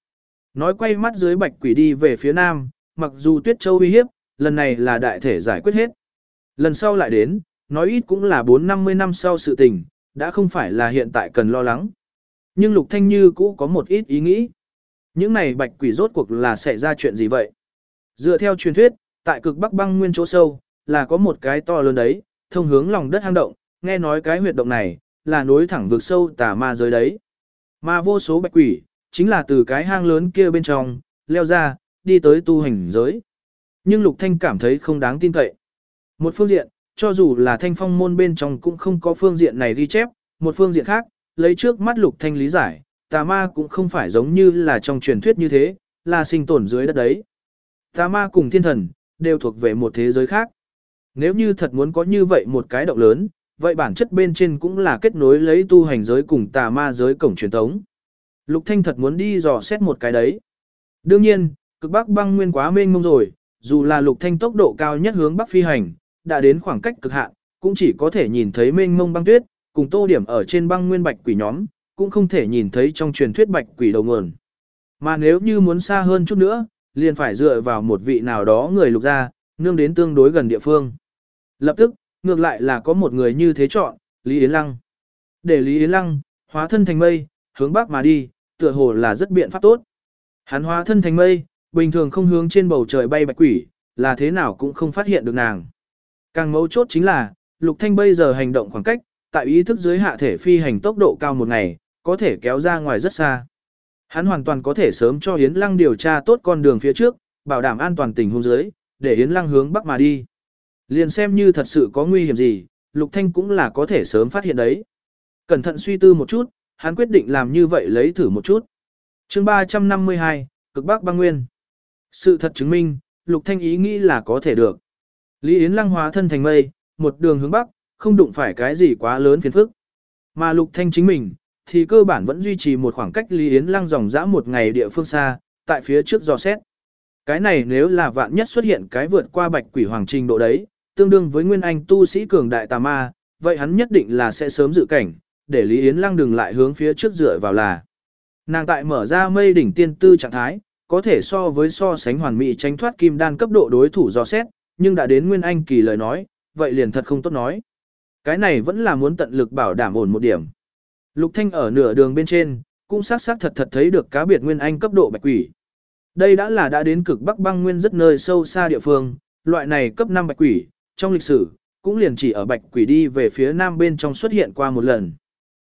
Nói quay mắt dưới bạch quỷ đi về phía nam, mặc dù tuyết châu uy hiếp, lần này là đại thể giải quyết hết. Lần sau lại đến, nói ít cũng là 4-50 năm sau sự tình, đã không phải là hiện tại cần lo lắng. Nhưng lục thanh như cũ có một ít ý nghĩ. Những này bạch quỷ rốt cuộc là xảy ra chuyện gì vậy? Dựa theo truyền thuyết, tại cực bắc băng nguyên chỗ sâu, là có một cái to lớn đấy, thông hướng lòng đất hang động, nghe nói cái huyệt động này, là nối thẳng vực sâu tà ma giới đấy. Mà vô số bạch quỷ, chính là từ cái hang lớn kia bên trong, leo ra, đi tới tu hành giới. Nhưng Lục Thanh cảm thấy không đáng tin cậy. Một phương diện, cho dù là thanh phong môn bên trong cũng không có phương diện này ghi chép, một phương diện khác, lấy trước mắt Lục Thanh lý giải, tà ma cũng không phải giống như là trong truyền thuyết như thế, là sinh tồn dưới đất đấy. Tà ma cùng thiên thần, đều thuộc về một thế giới khác. Nếu như thật muốn có như vậy một cái động lớn, vậy bản chất bên trên cũng là kết nối lấy tu hành giới cùng tà ma giới cổng truyền thống. Lục Thanh thật muốn đi dò xét một cái đấy. Đương nhiên, cực bắc băng nguyên quá mênh mông rồi, dù là Lục Thanh tốc độ cao nhất hướng bắc phi hành, đã đến khoảng cách cực hạn, cũng chỉ có thể nhìn thấy mênh mông băng tuyết, cùng tô điểm ở trên băng nguyên bạch quỷ nhóm, cũng không thể nhìn thấy trong truyền thuyết bạch quỷ đầu nguồn. Mà nếu như muốn xa hơn chút nữa, liền phải dựa vào một vị nào đó người lục gia, nương đến tương đối gần địa phương. Lập tức, ngược lại là có một người như thế chọn, Lý Yến Lăng. Để Lý Yến Lăng, hóa thân thành mây, hướng bắc mà đi, tựa hồ là rất biện pháp tốt. Hắn hóa thân thành mây, bình thường không hướng trên bầu trời bay bạch quỷ, là thế nào cũng không phát hiện được nàng. Càng mấu chốt chính là, Lục Thanh bây giờ hành động khoảng cách, tại ý thức dưới hạ thể phi hành tốc độ cao một ngày, có thể kéo ra ngoài rất xa. Hắn hoàn toàn có thể sớm cho Yến Lăng điều tra tốt con đường phía trước, bảo đảm an toàn tình huống dưới, để Yến Lăng hướng bắc mà đi. Liền xem như thật sự có nguy hiểm gì, Lục Thanh cũng là có thể sớm phát hiện đấy. Cẩn thận suy tư một chút, hắn quyết định làm như vậy lấy thử một chút. Chương 352, Cực Bắc băng nguyên. Sự thật chứng minh, Lục Thanh ý nghĩ là có thể được. Lý Yến Lăng hóa thân thành mây, một đường hướng bắc, không đụng phải cái gì quá lớn phiền phức. Mà Lục Thanh chính mình, thì cơ bản vẫn duy trì một khoảng cách Lý Yến Lăng dòng dã một ngày địa phương xa, tại phía trước dò xét. Cái này nếu là vạn nhất xuất hiện cái vượt qua bạch quỷ hoàng trình độ đấy, tương đương với nguyên anh tu sĩ cường đại tà ma, vậy hắn nhất định là sẽ sớm dự cảnh, để Lý Yến Lăng đừng lại hướng phía trước dựa vào là. Nàng tại mở ra mây đỉnh tiên tư trạng thái, có thể so với so sánh hoàn mỹ tránh thoát kim đan cấp độ đối thủ do xét, nhưng đã đến nguyên anh kỳ lời nói, vậy liền thật không tốt nói. Cái này vẫn là muốn tận lực bảo đảm ổn một điểm. Lục Thanh ở nửa đường bên trên, cũng xác xác thật thật thấy được cá biệt nguyên anh cấp độ bạch quỷ. Đây đã là đã đến cực bắc băng nguyên rất nơi sâu xa địa phương, loại này cấp 5 bạch quỷ, trong lịch sử, cũng liền chỉ ở bạch quỷ đi về phía nam bên trong xuất hiện qua một lần.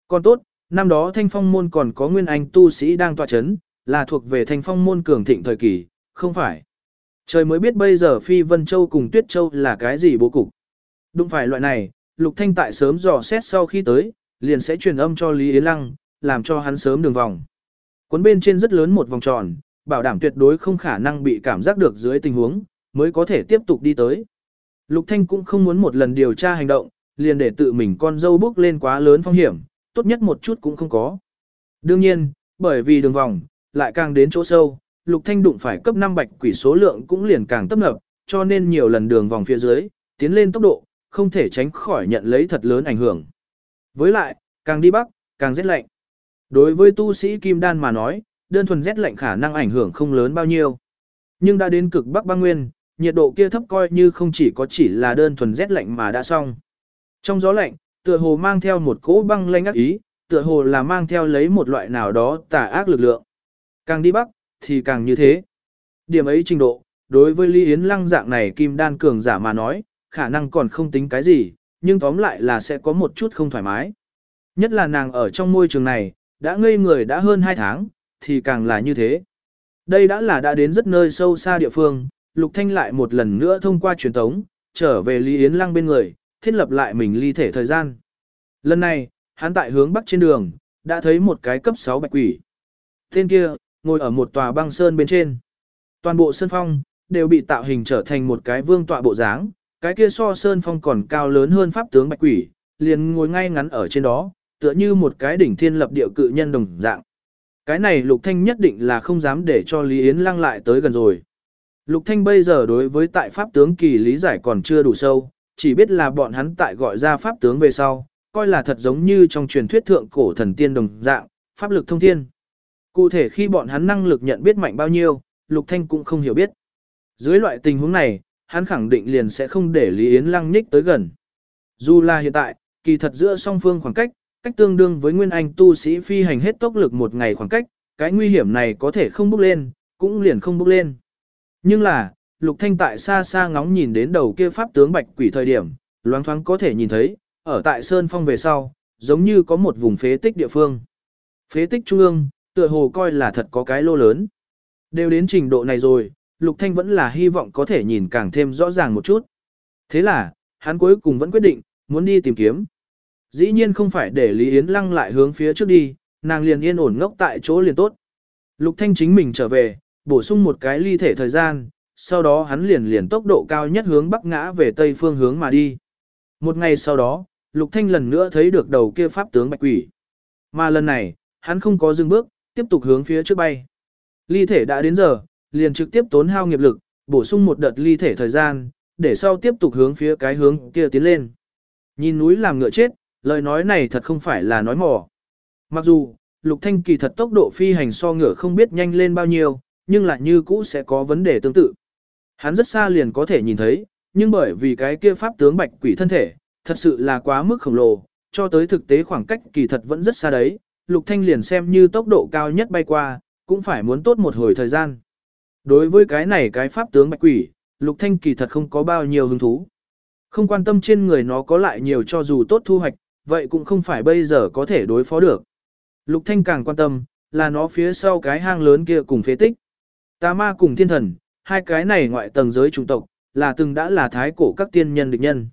Còn tốt, năm đó thanh phong môn còn có nguyên anh tu sĩ đang tọa chấn, là thuộc về thanh phong môn cường thịnh thời kỳ, không phải. Trời mới biết bây giờ Phi Vân Châu cùng Tuyết Châu là cái gì bố cục. Đúng phải loại này, Lục Thanh tại sớm dò xét sau khi tới, liền sẽ truyền âm cho Lý Yến Lăng, làm cho hắn sớm đường vòng. Cuốn bên trên rất lớn một vòng tròn, bảo đảm tuyệt đối không khả năng bị cảm giác được dưới tình huống, mới có thể tiếp tục đi tới. Lục Thanh cũng không muốn một lần điều tra hành động, liền để tự mình con dâu bước lên quá lớn phong hiểm, tốt nhất một chút cũng không có. Đương nhiên, bởi vì đường vòng, lại càng đến chỗ sâu, Lục Thanh đụng phải cấp 5 bạch quỷ số lượng cũng liền càng tấp nập, cho nên nhiều lần đường vòng phía dưới, tiến lên tốc độ, không thể tránh khỏi nhận lấy thật lớn ảnh hưởng. Với lại, càng đi bắc, càng rét lạnh. Đối với tu sĩ kim đan mà nói, đơn thuần rét lạnh khả năng ảnh hưởng không lớn bao nhiêu. Nhưng đã đến cực bắc băng nguyên, nhiệt độ kia thấp coi như không chỉ có chỉ là đơn thuần rét lạnh mà đã xong. Trong gió lạnh, tựa hồ mang theo một cỗ băng lanh ác ý, tựa hồ là mang theo lấy một loại nào đó tà ác lực lượng. Càng đi bắc, thì càng như thế. Điểm ấy trình độ, đối với Lý Yến Lăng dạng này kim đan cường giả mà nói, khả năng còn không tính cái gì, nhưng tóm lại là sẽ có một chút không thoải mái. Nhất là nàng ở trong môi trường này, đã ngây người đã hơn 2 tháng, thì càng là như thế. Đây đã là đã đến rất nơi sâu xa địa phương, Lục Thanh lại một lần nữa thông qua truyền tống, trở về Lý Yến Lăng bên người, thiết lập lại mình ly thể thời gian. Lần này, hắn tại hướng bắc trên đường, đã thấy một cái cấp 6 bạch quỷ. Tên kia, ngồi ở một tòa băng sơn bên trên. Toàn bộ sơn phong, đều bị tạo hình trở thành một cái vương tọa bộ dáng, cái kia so sơn phong còn cao lớn hơn pháp tướng bạch quỷ, liền ngồi ngay ngắn ở trên đó, tựa như một cái đỉnh thiên lập địa cự nhân đồng dạng. Cái này Lục Thanh nhất định là không dám để cho Lý Yến Lăng lại tới gần rồi. Lục Thanh bây giờ đối với tại pháp tướng kỳ lý giải còn chưa đủ sâu, chỉ biết là bọn hắn tại gọi ra pháp tướng về sau, coi là thật giống như trong truyền thuyết thượng cổ thần tiên đồng dạng, pháp lực thông thiên. Cụ thể khi bọn hắn năng lực nhận biết mạnh bao nhiêu, Lục Thanh cũng không hiểu biết. Dưới loại tình huống này, hắn khẳng định liền sẽ không để Lý Yến Lăng nhích tới gần. Dù là hiện tại, kỳ thật giữa song phương khoảng cách, cách tương đương với nguyên anh tu sĩ phi hành hết tốc lực một ngày khoảng cách, cái nguy hiểm này có thể không bước lên, cũng liền không bước lên. Nhưng là, Lục Thanh tại xa xa ngóng nhìn đến đầu kia pháp tướng bạch quỷ thời điểm, loáng thoáng có thể nhìn thấy, ở tại Sơn Phong về sau, giống như có một vùng phế tích địa phương. Phế tích trung ương, tựa hồ coi là thật có cái lô lớn. Đều đến trình độ này rồi, Lục Thanh vẫn là hy vọng có thể nhìn càng thêm rõ ràng một chút. Thế là, hắn cuối cùng vẫn quyết định, muốn đi tìm kiếm. Dĩ nhiên không phải để Lý Yến Lăng lại hướng phía trước đi, nàng liền yên ổn ngốc tại chỗ liền tốt. Lục Thanh chính mình trở về, bổ sung một cái ly thể thời gian, sau đó hắn liền liền tốc độ cao nhất hướng bắc ngã về tây phương hướng mà đi. Một ngày sau đó, Lục Thanh lần nữa thấy được đầu kia pháp tướng bạch quỷ. Mà lần này, hắn không có dừng bước, tiếp tục hướng phía trước bay. Ly thể đã đến giờ, liền trực tiếp tốn hao nghiệp lực, bổ sung một đợt ly thể thời gian, để sau tiếp tục hướng phía cái hướng kia tiến lên. Nhìn núi làm ngựa chết, lời nói này thật không phải là nói mỏ. Mặc dù, Lục Thanh kỳ thật tốc độ phi hành so ngựa không biết nhanh lên bao nhiêu, nhưng lại như cũ sẽ có vấn đề tương tự. Hắn rất xa liền có thể nhìn thấy, nhưng bởi vì cái kia pháp tướng bạch quỷ thân thể, thật sự là quá mức khổng lồ, cho tới thực tế khoảng cách kỳ thật vẫn rất xa đấy, Lục Thanh liền xem như tốc độ cao nhất bay qua, cũng phải muốn tốt một hồi thời gian. Đối với cái này cái pháp tướng bạch quỷ, Lục Thanh kỳ thật không có bao nhiêu hứng thú. Không quan tâm trên người nó có lại nhiều cho dù tốt thu hoạch, vậy cũng không phải bây giờ có thể đối phó được. Lục Thanh càng quan tâm, là nó phía sau cái hang lớn kia cùng phế tích. Tà ma cùng thiên thần, hai cái này ngoại tầng giới chủng tộc, là từng đã là thái cổ các tiên nhân địch nhân.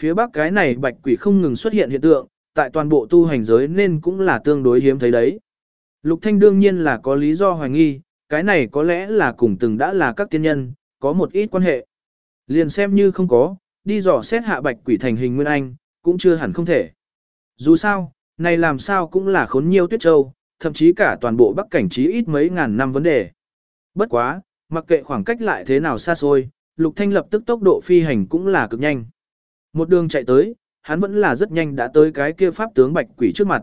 Phía bắc cái này bạch quỷ không ngừng xuất hiện hiện tượng, tại toàn bộ tu hành giới nên cũng là tương đối hiếm thấy đấy. Lục Thanh đương nhiên là có lý do hoài nghi, cái này có lẽ là cùng từng đã là các tiên nhân, có một ít quan hệ. Liền xem như không có, đi dò xét hạ bạch quỷ thành hình nguyên anh, cũng chưa hẳn không thể. Dù sao, này làm sao cũng là khốn nhiều tuyết châu, thậm chí cả toàn bộ bắc cảnh trí ít mấy ngàn năm vấn đề. Bất quá, mặc kệ khoảng cách lại thế nào xa xôi, Lục Thanh lập tức tốc độ phi hành cũng là cực nhanh. Một đường chạy tới, hắn vẫn là rất nhanh đã tới cái kia pháp tướng bạch quỷ trước mặt.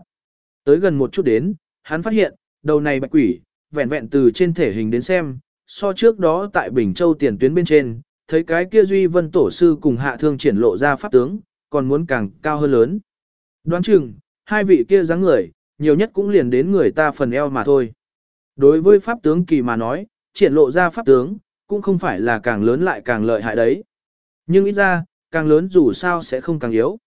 Tới gần một chút đến, hắn phát hiện, đầu này bạch quỷ, vẹn vẹn từ trên thể hình đến xem, so trước đó tại Bình Châu tiền tuyến bên trên, thấy cái kia Duy Vân Tổ Sư cùng hạ thương triển lộ ra pháp tướng, còn muốn càng cao hơn lớn. Đoán chừng, hai vị kia dáng người, nhiều nhất cũng liền đến người ta phần eo mà thôi. Đối với pháp tướng kỳ mà nói, triển lộ ra pháp tướng, cũng không phải là càng lớn lại càng lợi hại đấy. Nhưng ít ra, càng lớn dù sao sẽ không càng yếu.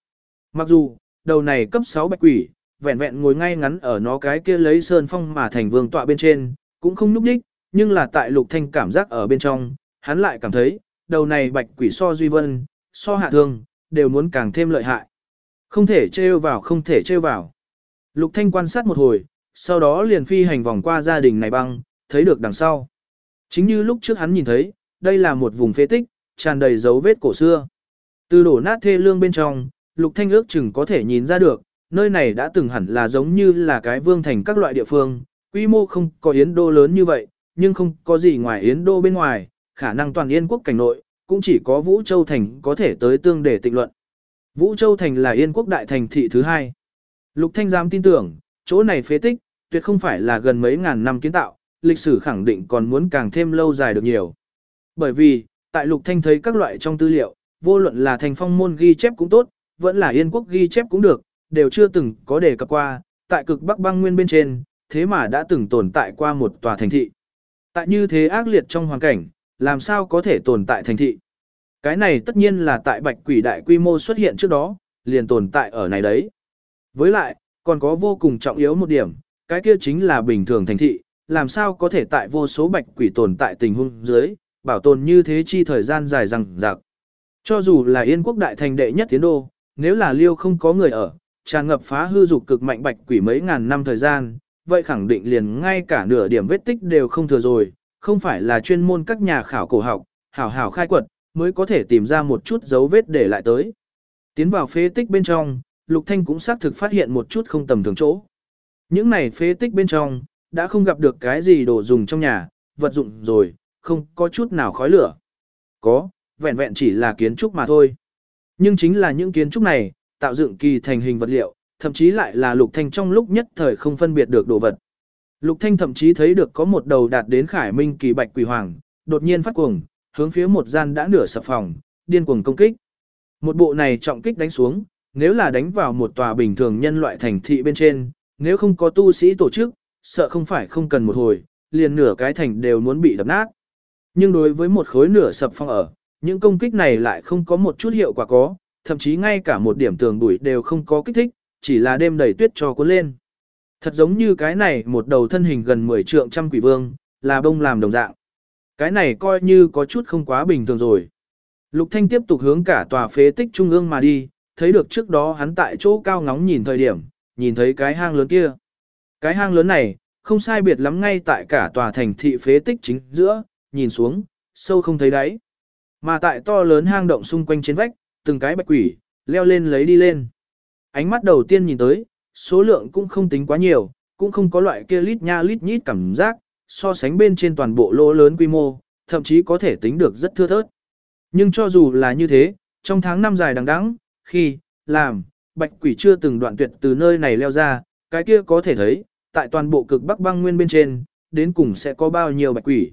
Mặc dù, đầu này cấp 6 bạch quỷ, vẹn vẹn ngồi ngay ngắn ở nó cái kia lấy sơn phong mà thành vương tọa bên trên, cũng không núp đích, nhưng là tại lục thanh cảm giác ở bên trong, hắn lại cảm thấy, đầu này bạch quỷ so duy vân, so hạ thương, đều muốn càng thêm lợi hại. Không thể trêu vào không thể trêu vào. Lục thanh quan sát một hồi, sau đó liền phi hành vòng qua gia đình này băng, thấy được đằng sau. Chính như lúc trước hắn nhìn thấy, đây là một vùng phế tích, tràn đầy dấu vết cổ xưa. Từ đổ nát thê lương bên trong, Lục Thanh ước chừng có thể nhìn ra được, nơi này đã từng hẳn là giống như là cái vương thành các loại địa phương, quy mô không có Yến Đô lớn như vậy, nhưng không có gì ngoài Yến Đô bên ngoài, khả năng toàn Yên quốc cảnh nội, cũng chỉ có Vũ Châu Thành có thể tới tương để tịnh luận. Vũ Châu Thành là Yên quốc đại thành thị thứ hai. Lục Thanh dám tin tưởng, chỗ này phế tích, tuyệt không phải là gần mấy ngàn năm kiến tạo, lịch sử khẳng định còn muốn càng thêm lâu dài được nhiều. Bởi vì, tại Lục Thanh thấy các loại trong tư liệu, vô luận là thành phong môn ghi chép cũng tốt, vẫn là Yên quốc ghi chép cũng được, đều chưa từng có đề cập qua, tại cực Bắc băng nguyên bên trên, thế mà đã từng tồn tại qua một tòa thành thị. Tại như thế ác liệt trong hoàn cảnh, làm sao có thể tồn tại thành thị? Cái này tất nhiên là tại bạch quỷ đại quy mô xuất hiện trước đó, liền tồn tại ở này đấy. Với lại, còn có vô cùng trọng yếu một điểm, cái kia chính là bình thường thành thị, làm sao có thể tại vô số bạch quỷ tồn tại tình huống dưới, bảo tồn như thế chi thời gian dài rằng rạc. Cho dù là yên quốc đại thành đệ nhất tiến đô, nếu là liêu không có người ở, tràn ngập phá hư dục cực mạnh bạch quỷ mấy ngàn năm thời gian, vậy khẳng định liền ngay cả nửa điểm vết tích đều không thừa rồi, không phải là chuyên môn các nhà khảo cổ học, hảo hảo khai quật, mới có thể tìm ra một chút dấu vết để lại tới. Tiến vào phế tích bên trong, Lục Thanh cũng xác thực phát hiện một chút không tầm thường chỗ. Những này phế tích bên trong, đã không gặp được cái gì đồ dùng trong nhà, vật dụng rồi, không có chút nào khói lửa. Có, vẹn vẹn chỉ là kiến trúc mà thôi. Nhưng chính là những kiến trúc này, tạo dựng kỳ thành hình vật liệu, thậm chí lại là Lục Thanh trong lúc nhất thời không phân biệt được đồ vật. Lục Thanh thậm chí thấy được có một đầu đạt đến khải minh kỳ bạch quỷ hoàng, đột nhiên phát cuồng, hướng phía một gian đã nửa sập phòng, điên cuồng công kích. Một bộ này trọng kích đánh xuống, nếu là đánh vào một tòa bình thường nhân loại thành thị bên trên, nếu không có tu sĩ tổ chức, sợ không phải không cần một hồi, liền nửa cái thành đều muốn bị đập nát. Nhưng đối với một khối nửa sập phong ở, những công kích này lại không có một chút hiệu quả có, thậm chí ngay cả một điểm tường bụi đều không có kích thích, chỉ là đêm đầy tuyết cho cuốn lên. Thật giống như cái này một đầu thân hình gần 10 trượng trăm quỷ vương, là bông làm đồng dạng. Cái này coi như có chút không quá bình thường rồi. Lục Thanh tiếp tục hướng cả tòa phế tích trung ương mà đi, thấy được trước đó hắn tại chỗ cao ngóng nhìn thời điểm, nhìn thấy cái hang lớn kia. Cái hang lớn này, không sai biệt lắm ngay tại cả tòa thành thị phế tích chính giữa, nhìn xuống, sâu không thấy đáy. Mà tại to lớn hang động xung quanh trên vách, từng cái bạch quỷ, leo lên lấy đi lên. Ánh mắt đầu tiên nhìn tới, số lượng cũng không tính quá nhiều, cũng không có loại kia lít nha lít nhít cảm giác, so sánh bên trên toàn bộ lỗ lớn quy mô, thậm chí có thể tính được rất thưa thớt. Nhưng cho dù là như thế, trong tháng năm dài đằng đẵng, khi, làm, bạch quỷ chưa từng đoạn tuyệt từ nơi này leo ra, cái kia có thể thấy, tại toàn bộ cực bắc băng nguyên bên trên, đến cùng sẽ có bao nhiêu bạch quỷ.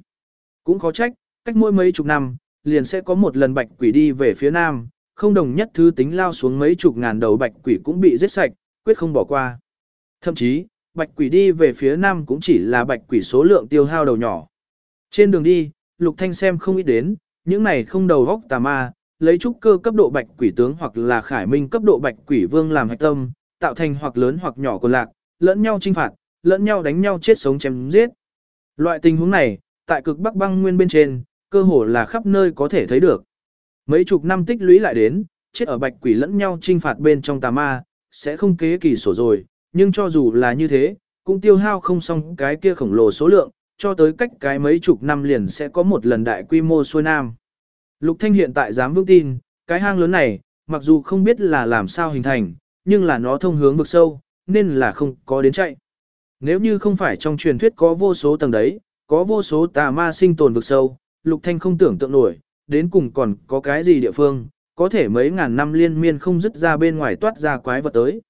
Cũng khó trách, cách mỗi mấy chục năm, liền sẽ có một lần bạch quỷ đi về phía nam, không đồng nhất thứ tính lao xuống mấy chục ngàn đầu bạch quỷ cũng bị giết sạch, quyết không bỏ qua. Thậm chí, bạch quỷ đi về phía nam cũng chỉ là bạch quỷ số lượng tiêu hao đầu nhỏ. Trên đường đi, Lục Thanh xem không ít đến, những này không đầu góc tà ma, lấy trúc cơ cấp độ bạch quỷ tướng hoặc là khải minh cấp độ bạch quỷ vương làm hạch tâm, tạo thành hoặc lớn hoặc nhỏ của lạc, lẫn nhau trinh phạt, lẫn nhau đánh nhau chết sống chém giết. Loại tình huống này, tại cực bắc băng nguyên bên trên, cơ hồ là khắp nơi có thể thấy được. Mấy chục năm tích lũy lại đến, chết ở bạch quỷ lẫn nhau trinh phạt bên trong tà ma, sẽ không kế kỳ sổ rồi, nhưng cho dù là như thế, cũng tiêu hao không xong cái kia khổng lồ số lượng, cho tới cách cái mấy chục năm liền sẽ có một lần đại quy mô xuôi nam. Lục Thanh hiện tại dám vững tin, cái hang lớn này, mặc dù không biết là làm sao hình thành, nhưng là nó thông hướng vực sâu, nên là không có đến chạy. Nếu như không phải trong truyền thuyết có vô số tầng đấy, có vô số tà ma sinh tồn vực sâu, Lục Thanh không tưởng tượng nổi, đến cùng còn có cái gì địa phương, có thể mấy ngàn năm liên miên không dứt ra bên ngoài toát ra quái vật tới.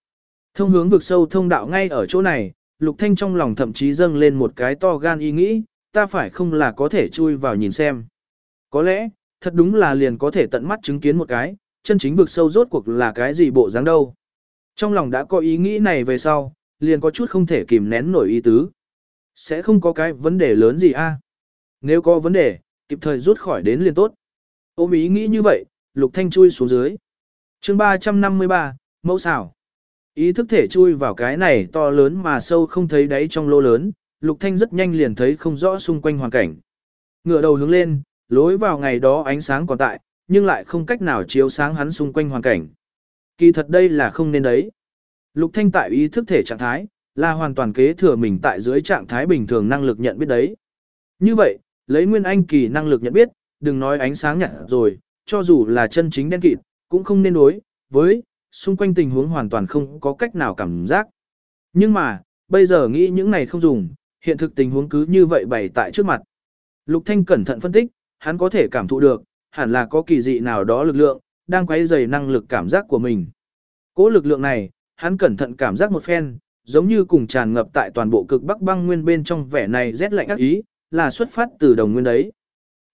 Thông hướng vực sâu thông đạo ngay ở chỗ này, Lục Thanh trong lòng thậm chí dâng lên một cái to gan ý nghĩ, ta phải không là có thể chui vào nhìn xem. Có lẽ, thật đúng là liền có thể tận mắt chứng kiến một cái, chân chính vực sâu rốt cuộc là cái gì bộ dáng đâu. Trong lòng đã có ý nghĩ này về sau, liền có chút không thể kìm nén nổi ý tứ. Sẽ không có cái vấn đề lớn gì a? Nếu có vấn đề, kịp thời rút khỏi đến liền tốt. Ôm ý nghĩ như vậy, Lục Thanh chui xuống dưới. chương 353, mẫu xảo. Ý thức thể chui vào cái này to lớn mà sâu không thấy đáy trong lô lớn, Lục Thanh rất nhanh liền thấy không rõ xung quanh hoàn cảnh. ngửa đầu hướng lên, lối vào ngày đó ánh sáng còn tại, nhưng lại không cách nào chiếu sáng hắn xung quanh hoàn cảnh. Kỳ thật đây là không nên đấy. Lục Thanh tại ý thức thể trạng thái, là hoàn toàn kế thừa mình tại dưới trạng thái bình thường năng lực nhận biết đấy. Như vậy, lấy nguyên anh kỳ năng lực nhận biết, đừng nói ánh sáng nhạt rồi, cho dù là chân chính đen kịt, cũng không nên đối với xung quanh tình huống hoàn toàn không có cách nào cảm giác. Nhưng mà, bây giờ nghĩ những này không dùng, hiện thực tình huống cứ như vậy bày tại trước mặt. Lục Thanh cẩn thận phân tích, hắn có thể cảm thụ được, hẳn là có kỳ dị nào đó lực lượng, đang quấy rầy năng lực cảm giác của mình. Cố lực lượng này, hắn cẩn thận cảm giác một phen, giống như cùng tràn ngập tại toàn bộ cực bắc băng nguyên bên trong vẻ này rét lạnh ác ý, là xuất phát từ đồng nguyên đấy.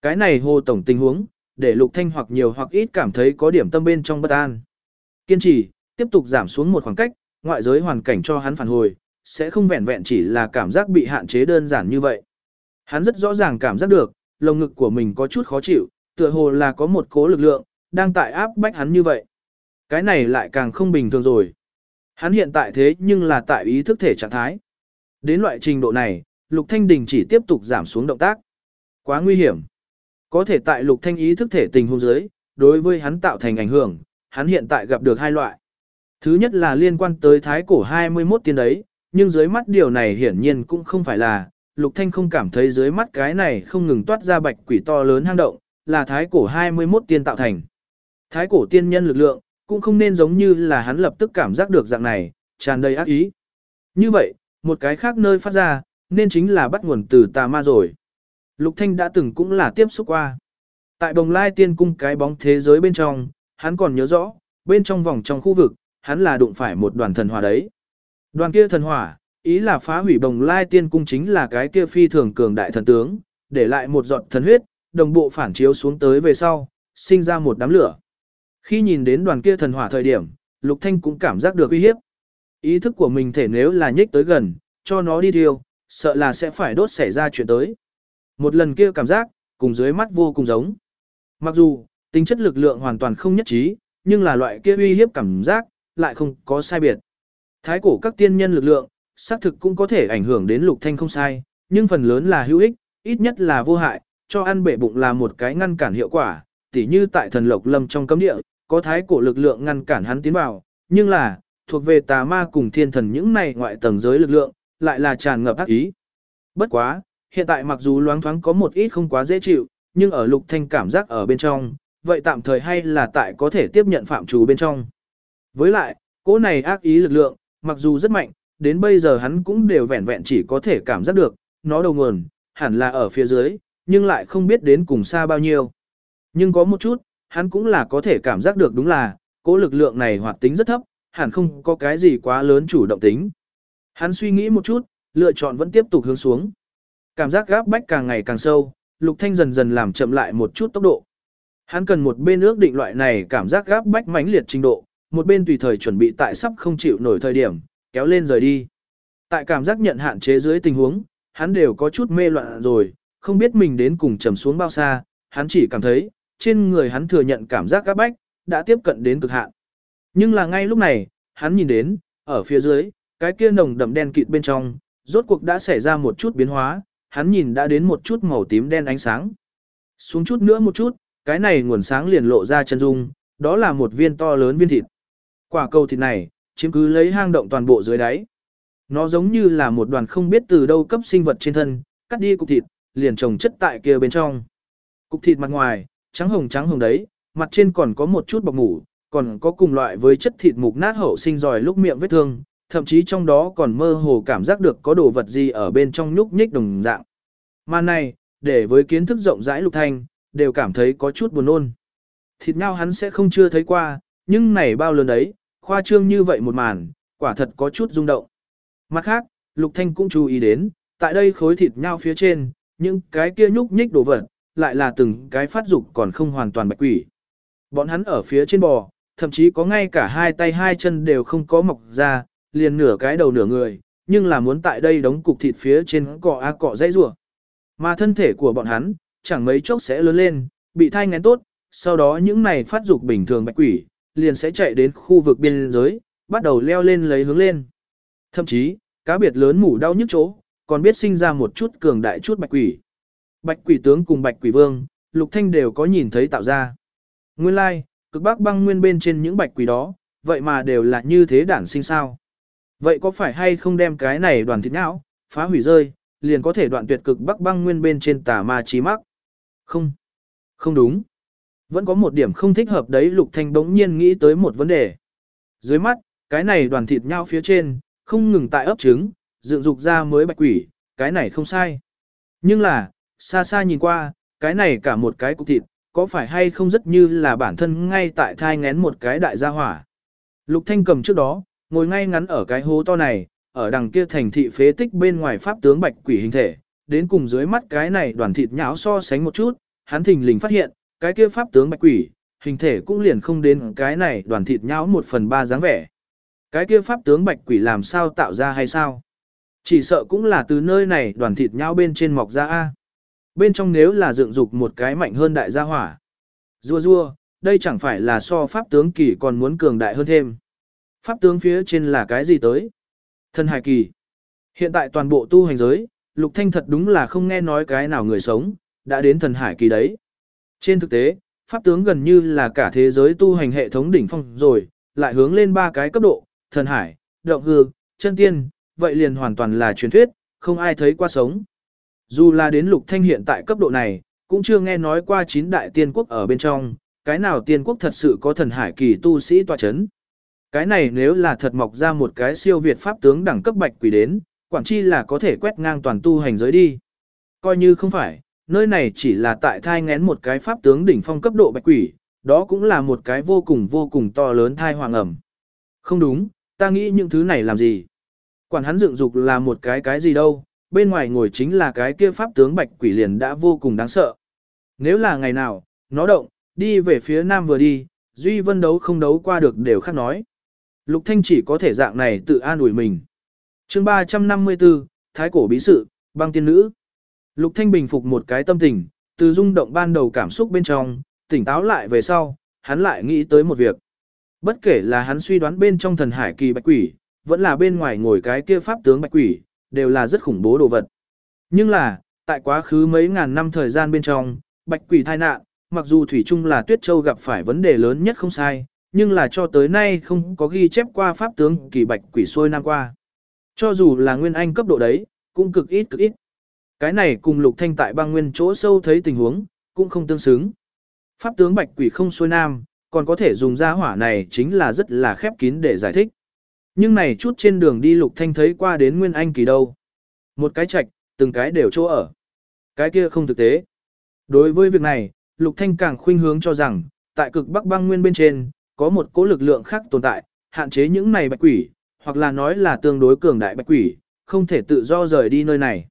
Cái này hồ tổng tình huống, để lục thanh hoặc nhiều hoặc ít cảm thấy có điểm tâm bên trong bất an. Kiên trì, tiếp tục giảm xuống một khoảng cách, ngoại giới hoàn cảnh cho hắn phản hồi, sẽ không vẹn vẹn chỉ là cảm giác bị hạn chế đơn giản như vậy. Hắn rất rõ ràng cảm giác được, lồng ngực của mình có chút khó chịu, tựa hồ là có một cố lực lượng, đang tại áp bách hắn như vậy. Cái này lại càng không bình thường rồi. Hắn hiện tại thế nhưng là tại ý thức thể trạng thái. Đến loại trình độ này, Lục Thanh Đình chỉ tiếp tục giảm xuống động tác. Quá nguy hiểm. Có thể tại Lục Thanh ý thức thể tình huống dưới, đối với hắn tạo thành ảnh hưởng, hắn hiện tại gặp được hai loại. Thứ nhất là liên quan tới thái cổ 21 tiên đấy, nhưng dưới mắt điều này hiển nhiên cũng không phải là, Lục Thanh không cảm thấy dưới mắt cái này không ngừng toát ra bạch quỷ to lớn hang động, là thái cổ 21 tiên tạo thành. Thái cổ tiên nhân lực lượng, cũng không nên giống như là hắn lập tức cảm giác được dạng này, tràn đầy ác ý. Như vậy, một cái khác nơi phát ra, nên chính là bắt nguồn từ tà ma rồi. Lục Thanh đã từng cũng là tiếp xúc qua. Tại Đồng Lai Tiên Cung cái bóng thế giới bên trong, hắn còn nhớ rõ, bên trong vòng trong khu vực, hắn là đụng phải một đoàn thần hỏa đấy. Đoàn kia thần hỏa, ý là phá hủy Đồng Lai Tiên Cung chính là cái kia phi thường cường đại thần tướng, để lại một giọt thần huyết, đồng bộ phản chiếu xuống tới về sau, sinh ra một đám lửa. Khi nhìn đến đoàn kia thần hỏa thời điểm, Lục Thanh cũng cảm giác được uy hiếp. Ý thức của mình thể nếu là nhích tới gần, cho nó đi thiêu, sợ là sẽ phải đốt xảy ra chuyện tới. Một lần kia cảm giác, cùng dưới mắt vô cùng giống. Mặc dù, tính chất lực lượng hoàn toàn không nhất trí, nhưng là loại kia uy hiếp cảm giác, lại không có sai biệt. Thái cổ các tiên nhân lực lượng, xác thực cũng có thể ảnh hưởng đến lục thanh không sai, nhưng phần lớn là hữu ích, ít nhất là vô hại, cho ăn bể bụng là một cái ngăn cản hiệu quả, tỉ như tại thần lộc lâm trong cấm địa, có thái cổ lực lượng ngăn cản hắn tiến vào, nhưng là, thuộc về tà ma cùng thiên thần những này ngoại tầng giới lực lượng, lại là tràn ngập ác ý. Bất quá, hiện tại mặc dù loáng thoáng có một ít không quá dễ chịu, nhưng ở lục thanh cảm giác ở bên trong, vậy tạm thời hay là tại có thể tiếp nhận phạm chủ bên trong. Với lại, cỗ này ác ý lực lượng, mặc dù rất mạnh, đến bây giờ hắn cũng đều vẹn vẹn chỉ có thể cảm giác được, nó đầu nguồn, hẳn là ở phía dưới, nhưng lại không biết đến cùng xa bao nhiêu. Nhưng có một chút, hắn cũng là có thể cảm giác được đúng là, cỗ lực lượng này hoạt tính rất thấp, hẳn không có cái gì quá lớn chủ động tính. Hắn suy nghĩ một chút, lựa chọn vẫn tiếp tục hướng xuống. Cảm giác gáp bách càng ngày càng sâu, Lục Thanh dần dần làm chậm lại một chút tốc độ. Hắn cần một bên ước định loại này cảm giác gáp bách mãnh liệt trình độ, một bên tùy thời chuẩn bị tại sắp không chịu nổi thời điểm, kéo lên rời đi. Tại cảm giác nhận hạn chế dưới tình huống, hắn đều có chút mê loạn rồi, không biết mình đến cùng trầm xuống bao xa, hắn chỉ cảm thấy, trên người hắn thừa nhận cảm giác gáp bách, đã tiếp cận đến cực hạn. Nhưng là ngay lúc này, hắn nhìn đến, ở phía dưới, cái kia nồng đậm đen kịt bên trong, rốt cuộc đã xảy ra một chút biến hóa, hắn nhìn đã đến một chút màu tím đen ánh sáng. Xuống chút nữa một chút, cái này nguồn sáng liền lộ ra chân dung, đó là một viên to lớn viên thịt. Quả cầu thịt này, chiếm cứ lấy hang động toàn bộ dưới đáy. Nó giống như là một đoàn không biết từ đâu cấp sinh vật trên thân, cắt đi cục thịt, liền trồng chất tại kia bên trong. Cục thịt mặt ngoài, trắng hồng trắng hồng đấy, mặt trên còn có một chút bọc ngủ, còn có cùng loại với chất thịt mục nát hậu sinh giỏi lúc miệng vết thương, thậm chí trong đó còn mơ hồ cảm giác được có đồ vật gì ở bên trong nhúc nhích đồng dạng. Mà này, để với kiến thức rộng rãi lục thanh, đều cảm thấy có chút buồn nôn. Thịt nhau hắn sẽ không chưa thấy qua, nhưng này bao lớn đấy, khoa trương như vậy một màn, quả thật có chút rung động. Mặt khác, lục thanh cũng chú ý đến, tại đây khối thịt nhau phía trên, những cái kia nhúc nhích đồ vật, lại là từng cái phát dục còn không hoàn toàn bạch quỷ. Bọn hắn ở phía trên bò, thậm chí có ngay cả hai tay hai chân đều không có mọc ra, liền nửa cái đầu nửa người, nhưng là muốn tại đây đóng cục thịt phía trên cọ a cọ dãy rủa. Mà thân thể của bọn hắn, chẳng mấy chốc sẽ lớn lên, bị thai ngén tốt, sau đó những này phát dục bình thường bạch quỷ, liền sẽ chạy đến khu vực biên giới, bắt đầu leo lên lấy hướng lên. Thậm chí, cá biệt lớn mủ đau nhức chỗ, còn biết sinh ra một chút cường đại chút bạch quỷ. Bạch quỷ tướng cùng bạch quỷ vương, lục thanh đều có nhìn thấy tạo ra. Nguyên lai, like, cực bắc băng nguyên bên trên những bạch quỷ đó, vậy mà đều là như thế đản sinh sao. Vậy có phải hay không đem cái này đoàn thịt não, phá hủy rơi, liền có thể đoạn tuyệt cực bắc băng nguyên bên trên tà ma trí mắc? Không. Không đúng. Vẫn có một điểm không thích hợp đấy Lục Thanh bỗng nhiên nghĩ tới một vấn đề. Dưới mắt, cái này đoàn thịt nhau phía trên, không ngừng tại ấp trứng, dựng dục ra mới bạch quỷ, cái này không sai. Nhưng là, xa xa nhìn qua, cái này cả một cái cục thịt, có phải hay không rất như là bản thân ngay tại thai ngén một cái đại gia hỏa. Lục Thanh cầm trước đó, ngồi ngay ngắn ở cái hố to này, ở đằng kia thành thị phế tích bên ngoài pháp tướng bạch quỷ hình thể, đến cùng dưới mắt cái này đoàn thịt nhão so sánh một chút, hắn thình lình phát hiện, cái kia pháp tướng bạch quỷ, hình thể cũng liền không đến cái này đoàn thịt nhão một phần ba dáng vẻ. Cái kia pháp tướng bạch quỷ làm sao tạo ra hay sao? Chỉ sợ cũng là từ nơi này đoàn thịt nhão bên trên mọc ra A. Bên trong nếu là dựng dục một cái mạnh hơn đại gia hỏa. Rua rua, đây chẳng phải là so pháp tướng kỳ còn muốn cường đại hơn thêm. Pháp tướng phía trên là cái gì tới? Thân hải kỳ. Hiện tại toàn bộ tu hành giới, Lục Thanh thật đúng là không nghe nói cái nào người sống, đã đến thần hải kỳ đấy. Trên thực tế, pháp tướng gần như là cả thế giới tu hành hệ thống đỉnh phong rồi, lại hướng lên ba cái cấp độ, thần hải, động hư, chân tiên, vậy liền hoàn toàn là truyền thuyết, không ai thấy qua sống. Dù là đến lục thanh hiện tại cấp độ này, cũng chưa nghe nói qua chín đại tiên quốc ở bên trong, cái nào tiên quốc thật sự có thần hải kỳ tu sĩ tòa chấn. Cái này nếu là thật mọc ra một cái siêu việt pháp tướng đẳng cấp bạch quỷ đến, quản chi là có thể quét ngang toàn tu hành giới đi. Coi như không phải, nơi này chỉ là tại thai ngén một cái pháp tướng đỉnh phong cấp độ bạch quỷ, đó cũng là một cái vô cùng vô cùng to lớn thai hoàng ẩm. Không đúng, ta nghĩ những thứ này làm gì? Quản hắn dựng dục là một cái cái gì đâu, bên ngoài ngồi chính là cái kia pháp tướng bạch quỷ liền đã vô cùng đáng sợ. Nếu là ngày nào, nó động, đi về phía nam vừa đi, Duy Vân đấu không đấu qua được đều khác nói. Lục Thanh chỉ có thể dạng này tự an ủi mình. chương 354, Thái cổ bí sự, băng tiên nữ. Lục Thanh bình phục một cái tâm tình, từ rung động ban đầu cảm xúc bên trong, tỉnh táo lại về sau, hắn lại nghĩ tới một việc. Bất kể là hắn suy đoán bên trong thần hải kỳ bạch quỷ, vẫn là bên ngoài ngồi cái kia pháp tướng bạch quỷ, đều là rất khủng bố đồ vật. Nhưng là, tại quá khứ mấy ngàn năm thời gian bên trong, bạch quỷ thai nạn, mặc dù Thủy Trung là Tuyết Châu gặp phải vấn đề lớn nhất không sai, nhưng là cho tới nay không có ghi chép qua pháp tướng kỳ bạch quỷ xuôi nam qua. Cho dù là nguyên anh cấp độ đấy, cũng cực ít cực ít. Cái này cùng Lục Thanh tại băng nguyên chỗ sâu thấy tình huống, cũng không tương xứng. Pháp tướng bạch quỷ không xuôi nam, còn có thể dùng ra hỏa này chính là rất là khép kín để giải thích. Nhưng này chút trên đường đi Lục Thanh thấy qua đến nguyên anh kỳ đâu. Một cái chạch, từng cái đều chỗ ở. Cái kia không thực tế. Đối với việc này, Lục Thanh càng khuynh hướng cho rằng, tại cực Bắc băng nguyên bên trên, có một cỗ lực lượng khác tồn tại, hạn chế những này bạch quỷ, hoặc là nói là tương đối cường đại bạch quỷ, không thể tự do rời đi nơi này.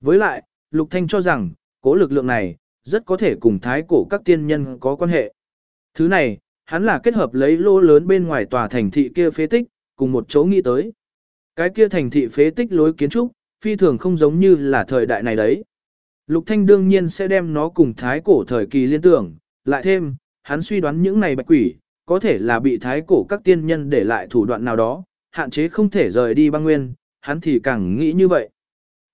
Với lại, Lục Thanh cho rằng, cỗ lực lượng này, rất có thể cùng thái cổ các tiên nhân có quan hệ. Thứ này, hắn là kết hợp lấy lô lớn bên ngoài tòa thành thị kia phế tích, cùng một chỗ nghĩ tới. Cái kia thành thị phế tích lối kiến trúc, phi thường không giống như là thời đại này đấy. Lục Thanh đương nhiên sẽ đem nó cùng thái cổ thời kỳ liên tưởng, lại thêm, hắn suy đoán những này bạch quỷ, có thể là bị thái cổ các tiên nhân để lại thủ đoạn nào đó, hạn chế không thể rời đi băng nguyên, hắn thì càng nghĩ như vậy.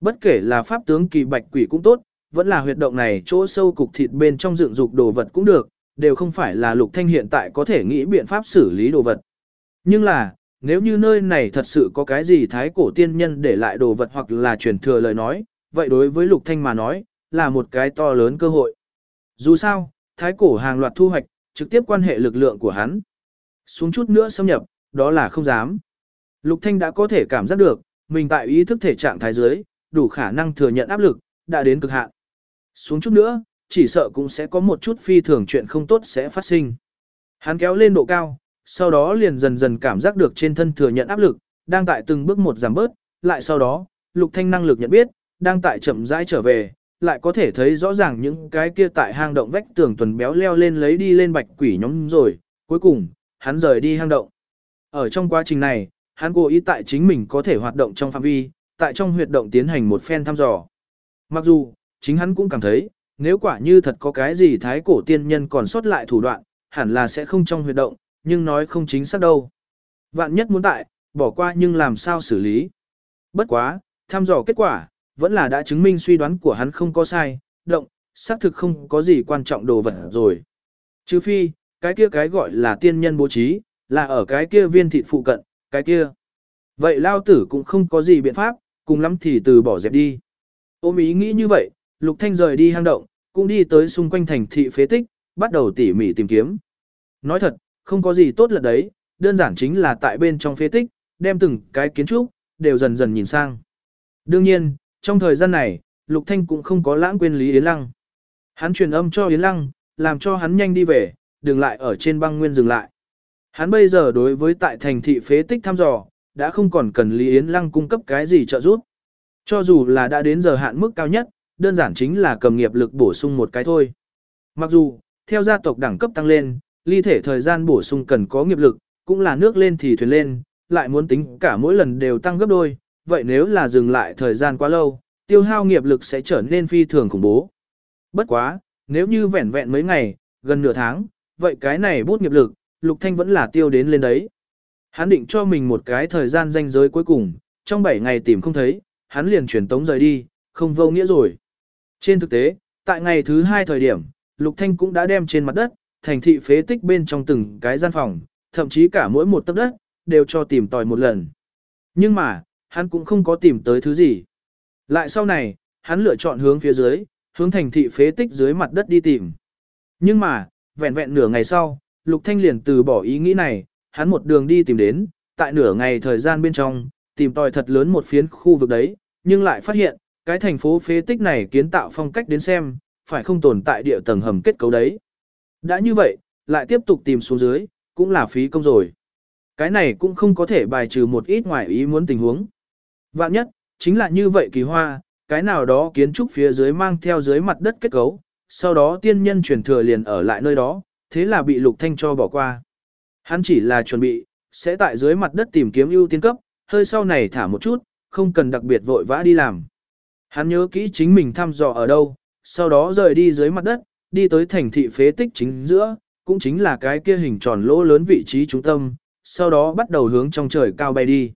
Bất kể là pháp tướng kỳ bạch quỷ cũng tốt, vẫn là huyệt động này chỗ sâu cục thịt bên trong dựng dục đồ vật cũng được, đều không phải là lục thanh hiện tại có thể nghĩ biện pháp xử lý đồ vật. Nhưng là, nếu như nơi này thật sự có cái gì thái cổ tiên nhân để lại đồ vật hoặc là truyền thừa lời nói, vậy đối với lục thanh mà nói, là một cái to lớn cơ hội. Dù sao, thái cổ hàng loạt thu hoạch, trực tiếp quan hệ lực lượng của hắn. Xuống chút nữa xâm nhập, đó là không dám. Lục thanh đã có thể cảm giác được, mình tại ý thức thể trạng thái dưới đủ khả năng thừa nhận áp lực, đã đến cực hạn. Xuống chút nữa, chỉ sợ cũng sẽ có một chút phi thường chuyện không tốt sẽ phát sinh. Hắn kéo lên độ cao, sau đó liền dần dần cảm giác được trên thân thừa nhận áp lực, đang tại từng bước một giảm bớt, lại sau đó, lục thanh năng lực nhận biết, đang tại chậm rãi trở về, lại có thể thấy rõ ràng những cái kia tại hang động vách tường tuần béo leo lên lấy đi lên bạch quỷ nhóm rồi, cuối cùng, hắn rời đi hang động. Ở trong quá trình này, hắn cố ý tại chính mình có thể hoạt động trong phạm vi, tại trong huyệt động tiến hành một phen thăm dò. Mặc dù, chính hắn cũng cảm thấy, nếu quả như thật có cái gì thái cổ tiên nhân còn sót lại thủ đoạn, hẳn là sẽ không trong huyệt động, nhưng nói không chính xác đâu. Vạn nhất muốn tại, bỏ qua nhưng làm sao xử lý. Bất quá, thăm dò kết quả, vẫn là đã chứng minh suy đoán của hắn không có sai, động, xác thực không có gì quan trọng đồ vật rồi. Chứ phi, cái kia cái gọi là tiên nhân bố trí, là ở cái kia viên thịt phụ cận, cái kia. Vậy lao tử cũng không có gì biện pháp, cùng lắm thì từ bỏ dẹp đi. Ôm ý nghĩ như vậy, Lục Thanh rời đi hang động, cũng đi tới xung quanh thành thị phế tích, bắt đầu tỉ mỉ tìm kiếm. Nói thật, không có gì tốt lật đấy, đơn giản chính là tại bên trong phế tích, đem từng cái kiến trúc, đều dần dần nhìn sang. Đương nhiên, trong thời gian này, Lục Thanh cũng không có lãng quên Lý Yến Lăng. Hắn truyền âm cho Yến Lăng, làm cho hắn nhanh đi về, đừng lại ở trên băng nguyên dừng lại. Hắn bây giờ đối với tại thành thị phế tích thăm dò, đã không còn cần Lý Yến Lăng cung cấp cái gì trợ giúp. Cho dù là đã đến giờ hạn mức cao nhất, đơn giản chính là cầm nghiệp lực bổ sung một cái thôi. Mặc dù, theo gia tộc đẳng cấp tăng lên, ly thể thời gian bổ sung cần có nghiệp lực, cũng là nước lên thì thuyền lên, lại muốn tính cả mỗi lần đều tăng gấp đôi, vậy nếu là dừng lại thời gian quá lâu, tiêu hao nghiệp lực sẽ trở nên phi thường khủng bố. Bất quá, nếu như vẹn vẹn mấy ngày, gần nửa tháng, vậy cái này bút nghiệp lực, Lục Thanh vẫn là tiêu đến lên đấy. Hắn định cho mình một cái thời gian danh giới cuối cùng, trong 7 ngày tìm không thấy, hắn liền chuyển tống rời đi, không vô nghĩa rồi. Trên thực tế, tại ngày thứ hai thời điểm, Lục Thanh cũng đã đem trên mặt đất, thành thị phế tích bên trong từng cái gian phòng, thậm chí cả mỗi một tấc đất, đều cho tìm tòi một lần. Nhưng mà, hắn cũng không có tìm tới thứ gì. Lại sau này, hắn lựa chọn hướng phía dưới, hướng thành thị phế tích dưới mặt đất đi tìm. Nhưng mà, vẹn vẹn nửa ngày sau, Lục Thanh liền từ bỏ ý nghĩ này, hắn một đường đi tìm đến, tại nửa ngày thời gian bên trong, tìm tòi thật lớn một phiến khu vực đấy, nhưng lại phát hiện, cái thành phố phế tích này kiến tạo phong cách đến xem, phải không tồn tại địa tầng hầm kết cấu đấy. Đã như vậy, lại tiếp tục tìm xuống dưới, cũng là phí công rồi. Cái này cũng không có thể bài trừ một ít ngoài ý muốn tình huống. Vạn nhất, chính là như vậy kỳ hoa, cái nào đó kiến trúc phía dưới mang theo dưới mặt đất kết cấu, sau đó tiên nhân truyền thừa liền ở lại nơi đó, thế là bị Lục Thanh cho bỏ qua. Hắn chỉ là chuẩn bị, sẽ tại dưới mặt đất tìm kiếm ưu tiên cấp, hơi sau này thả một chút, không cần đặc biệt vội vã đi làm. Hắn nhớ kỹ chính mình thăm dò ở đâu, sau đó rời đi dưới mặt đất, đi tới thành thị phế tích chính giữa, cũng chính là cái kia hình tròn lỗ lớn vị trí trung tâm, sau đó bắt đầu hướng trong trời cao bay đi.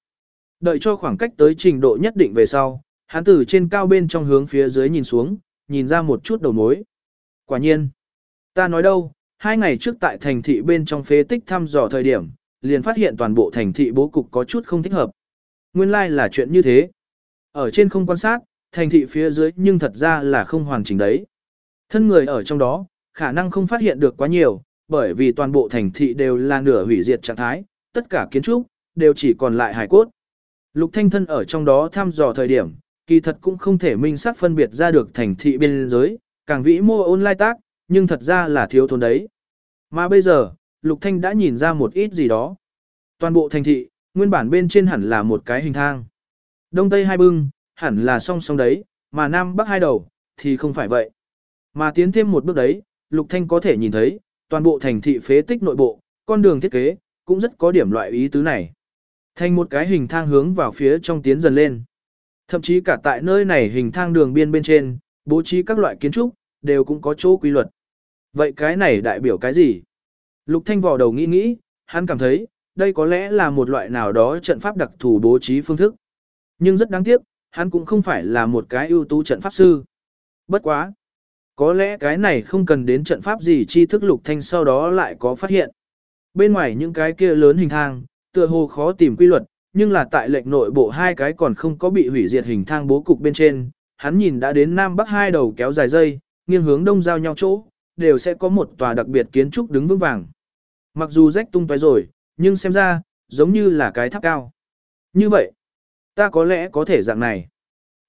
Đợi cho khoảng cách tới trình độ nhất định về sau, hắn từ trên cao bên trong hướng phía dưới nhìn xuống, nhìn ra một chút đầu mối. Quả nhiên, ta nói đâu, hai ngày trước tại thành thị bên trong phế tích thăm dò thời điểm, liền phát hiện toàn bộ thành thị bố cục có chút không thích hợp. Nguyên lai like là chuyện như thế. Ở trên không quan sát, thành thị phía dưới nhưng thật ra là không hoàn chỉnh đấy. Thân người ở trong đó, khả năng không phát hiện được quá nhiều, bởi vì toàn bộ thành thị đều là nửa hủy diệt trạng thái, tất cả kiến trúc, đều chỉ còn lại hải cốt. Lục Thanh Thân ở trong đó thăm dò thời điểm, kỳ thật cũng không thể minh xác phân biệt ra được thành thị biên giới, càng vĩ mô ôn lai tác, nhưng thật ra là thiếu thốn đấy. Mà bây giờ, Lục Thanh đã nhìn ra một ít gì đó. Toàn bộ thành thị, nguyên bản bên trên hẳn là một cái hình thang. Đông Tây hai bưng, hẳn là song song đấy, mà Nam Bắc hai đầu, thì không phải vậy. Mà tiến thêm một bước đấy, Lục Thanh có thể nhìn thấy, toàn bộ thành thị phế tích nội bộ, con đường thiết kế, cũng rất có điểm loại ý tứ này. Thành một cái hình thang hướng vào phía trong tiến dần lên. Thậm chí cả tại nơi này hình thang đường biên bên trên, bố trí các loại kiến trúc, đều cũng có chỗ quy luật. Vậy cái này đại biểu cái gì? Lục Thanh vò đầu nghĩ nghĩ, hắn cảm thấy, đây có lẽ là một loại nào đó trận pháp đặc thù bố trí phương thức. Nhưng rất đáng tiếc, hắn cũng không phải là một cái ưu tú trận pháp sư. Bất quá. Có lẽ cái này không cần đến trận pháp gì chi thức Lục Thanh sau đó lại có phát hiện. Bên ngoài những cái kia lớn hình thang, tựa hồ khó tìm quy luật, nhưng là tại lệnh nội bộ hai cái còn không có bị hủy diệt hình thang bố cục bên trên, hắn nhìn đã đến nam bắc hai đầu kéo dài dây, nghiêng hướng đông giao nhau chỗ, đều sẽ có một tòa đặc biệt kiến trúc đứng vững vàng. Mặc dù rách tung tóe rồi, nhưng xem ra, giống như là cái tháp cao. Như vậy, ta có lẽ có thể dạng này.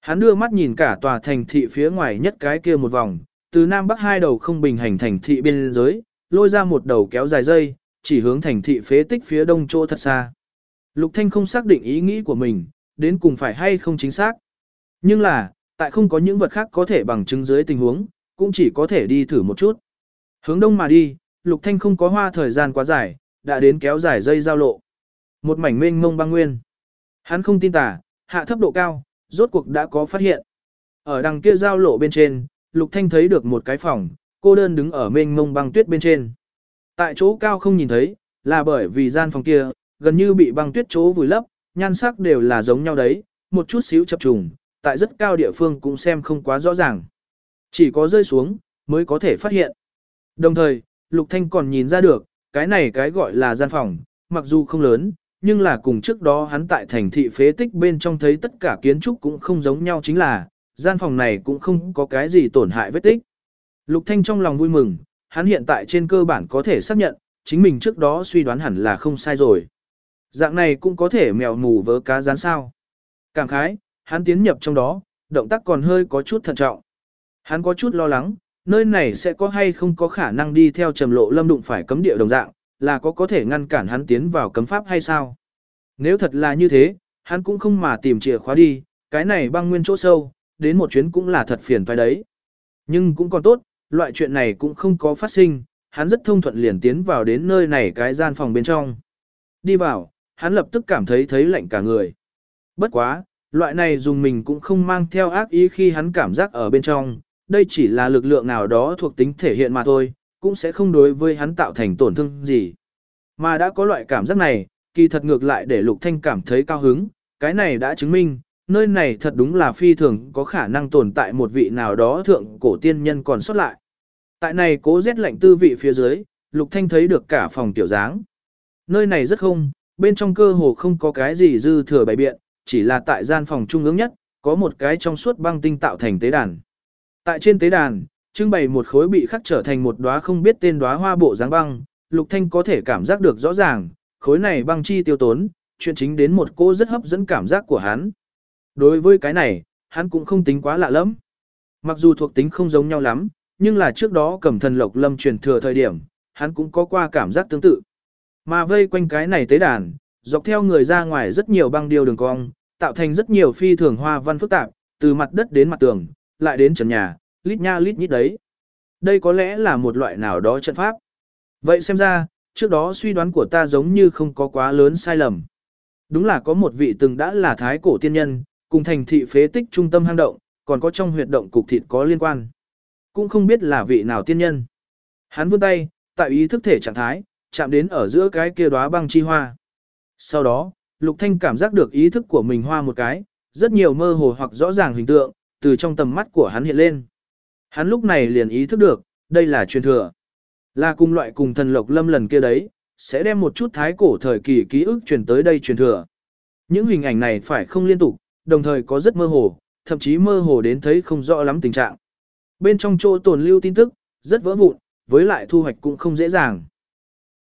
Hắn đưa mắt nhìn cả tòa thành thị phía ngoài nhất cái kia một vòng, từ nam bắc hai đầu không bình hành thành thị biên giới, lôi ra một đầu kéo dài dây, chỉ hướng thành thị phế tích phía đông chỗ thật xa. Lục Thanh không xác định ý nghĩ của mình, đến cùng phải hay không chính xác. Nhưng là, tại không có những vật khác có thể bằng chứng dưới tình huống, cũng chỉ có thể đi thử một chút. Hướng đông mà đi, Lục Thanh không có hoa thời gian quá dài, đã đến kéo dài dây giao lộ. Một mảnh mênh mông băng nguyên. Hắn không tin tả, hạ thấp độ cao, rốt cuộc đã có phát hiện. Ở đằng kia giao lộ bên trên, Lục Thanh thấy được một cái phòng, cô đơn đứng ở mênh mông băng tuyết bên trên. Tại chỗ cao không nhìn thấy, là bởi vì gian phòng kia, gần như bị băng tuyết chỗ vùi lấp, nhan sắc đều là giống nhau đấy, một chút xíu chập trùng, tại rất cao địa phương cũng xem không quá rõ ràng. Chỉ có rơi xuống, mới có thể phát hiện. Đồng thời, Lục Thanh còn nhìn ra được, cái này cái gọi là gian phòng, mặc dù không lớn, nhưng là cùng trước đó hắn tại thành thị phế tích bên trong thấy tất cả kiến trúc cũng không giống nhau chính là, gian phòng này cũng không có cái gì tổn hại vết tích. Lục Thanh trong lòng vui mừng, hắn hiện tại trên cơ bản có thể xác nhận, chính mình trước đó suy đoán hẳn là không sai rồi. Dạng này cũng có thể mèo mù vớ cá rán sao. Cảm khái, hắn tiến nhập trong đó, động tác còn hơi có chút thận trọng. Hắn có chút lo lắng, nơi này sẽ có hay không có khả năng đi theo trầm lộ lâm đụng phải cấm địa đồng dạng, là có có thể ngăn cản hắn tiến vào cấm pháp hay sao. Nếu thật là như thế, hắn cũng không mà tìm chìa khóa đi, cái này băng nguyên chỗ sâu, đến một chuyến cũng là thật phiền toái đấy. Nhưng cũng còn tốt, loại chuyện này cũng không có phát sinh, hắn rất thông thuận liền tiến vào đến nơi này cái gian phòng bên trong. Đi vào, hắn lập tức cảm thấy thấy lạnh cả người. Bất quá, loại này dùng mình cũng không mang theo ác ý khi hắn cảm giác ở bên trong, đây chỉ là lực lượng nào đó thuộc tính thể hiện mà thôi, cũng sẽ không đối với hắn tạo thành tổn thương gì. Mà đã có loại cảm giác này, kỳ thật ngược lại để Lục Thanh cảm thấy cao hứng, cái này đã chứng minh, nơi này thật đúng là phi thường có khả năng tồn tại một vị nào đó thượng cổ tiên nhân còn xuất lại. Tại này cố rét lạnh tư vị phía dưới, Lục Thanh thấy được cả phòng tiểu dáng. Nơi này rất không, bên trong cơ hồ không có cái gì dư thừa bày biện, chỉ là tại gian phòng trung ương nhất, có một cái trong suốt băng tinh tạo thành tế đàn. Tại trên tế đàn, trưng bày một khối bị khắc trở thành một đóa không biết tên đóa hoa bộ dáng băng, Lục Thanh có thể cảm giác được rõ ràng, khối này băng chi tiêu tốn, chuyện chính đến một cô rất hấp dẫn cảm giác của hắn. Đối với cái này, hắn cũng không tính quá lạ lắm. Mặc dù thuộc tính không giống nhau lắm, nhưng là trước đó cầm thần lộc lâm truyền thừa thời điểm, hắn cũng có qua cảm giác tương tự. Mà vây quanh cái này tế đàn, dọc theo người ra ngoài rất nhiều băng điêu đường cong, tạo thành rất nhiều phi thường hoa văn phức tạp, từ mặt đất đến mặt tường, lại đến trần nhà, lít nha lít nhít đấy. Đây có lẽ là một loại nào đó trận pháp. Vậy xem ra, trước đó suy đoán của ta giống như không có quá lớn sai lầm. Đúng là có một vị từng đã là thái cổ tiên nhân, cùng thành thị phế tích trung tâm hang động, còn có trong huyệt động cục thịt có liên quan. Cũng không biết là vị nào tiên nhân. Hắn vươn tay, tại ý thức thể trạng thái, chạm đến ở giữa cái kia đóa băng chi hoa. Sau đó, Lục Thanh cảm giác được ý thức của mình hoa một cái, rất nhiều mơ hồ hoặc rõ ràng hình tượng, từ trong tầm mắt của hắn hiện lên. Hắn lúc này liền ý thức được, đây là truyền thừa. Là cùng loại cùng thần lộc lâm lần kia đấy, sẽ đem một chút thái cổ thời kỳ ký ức truyền tới đây truyền thừa. Những hình ảnh này phải không liên tục, đồng thời có rất mơ hồ, thậm chí mơ hồ đến thấy không rõ lắm tình trạng. Bên trong chỗ tồn lưu tin tức, rất vỡ vụn, với lại thu hoạch cũng không dễ dàng.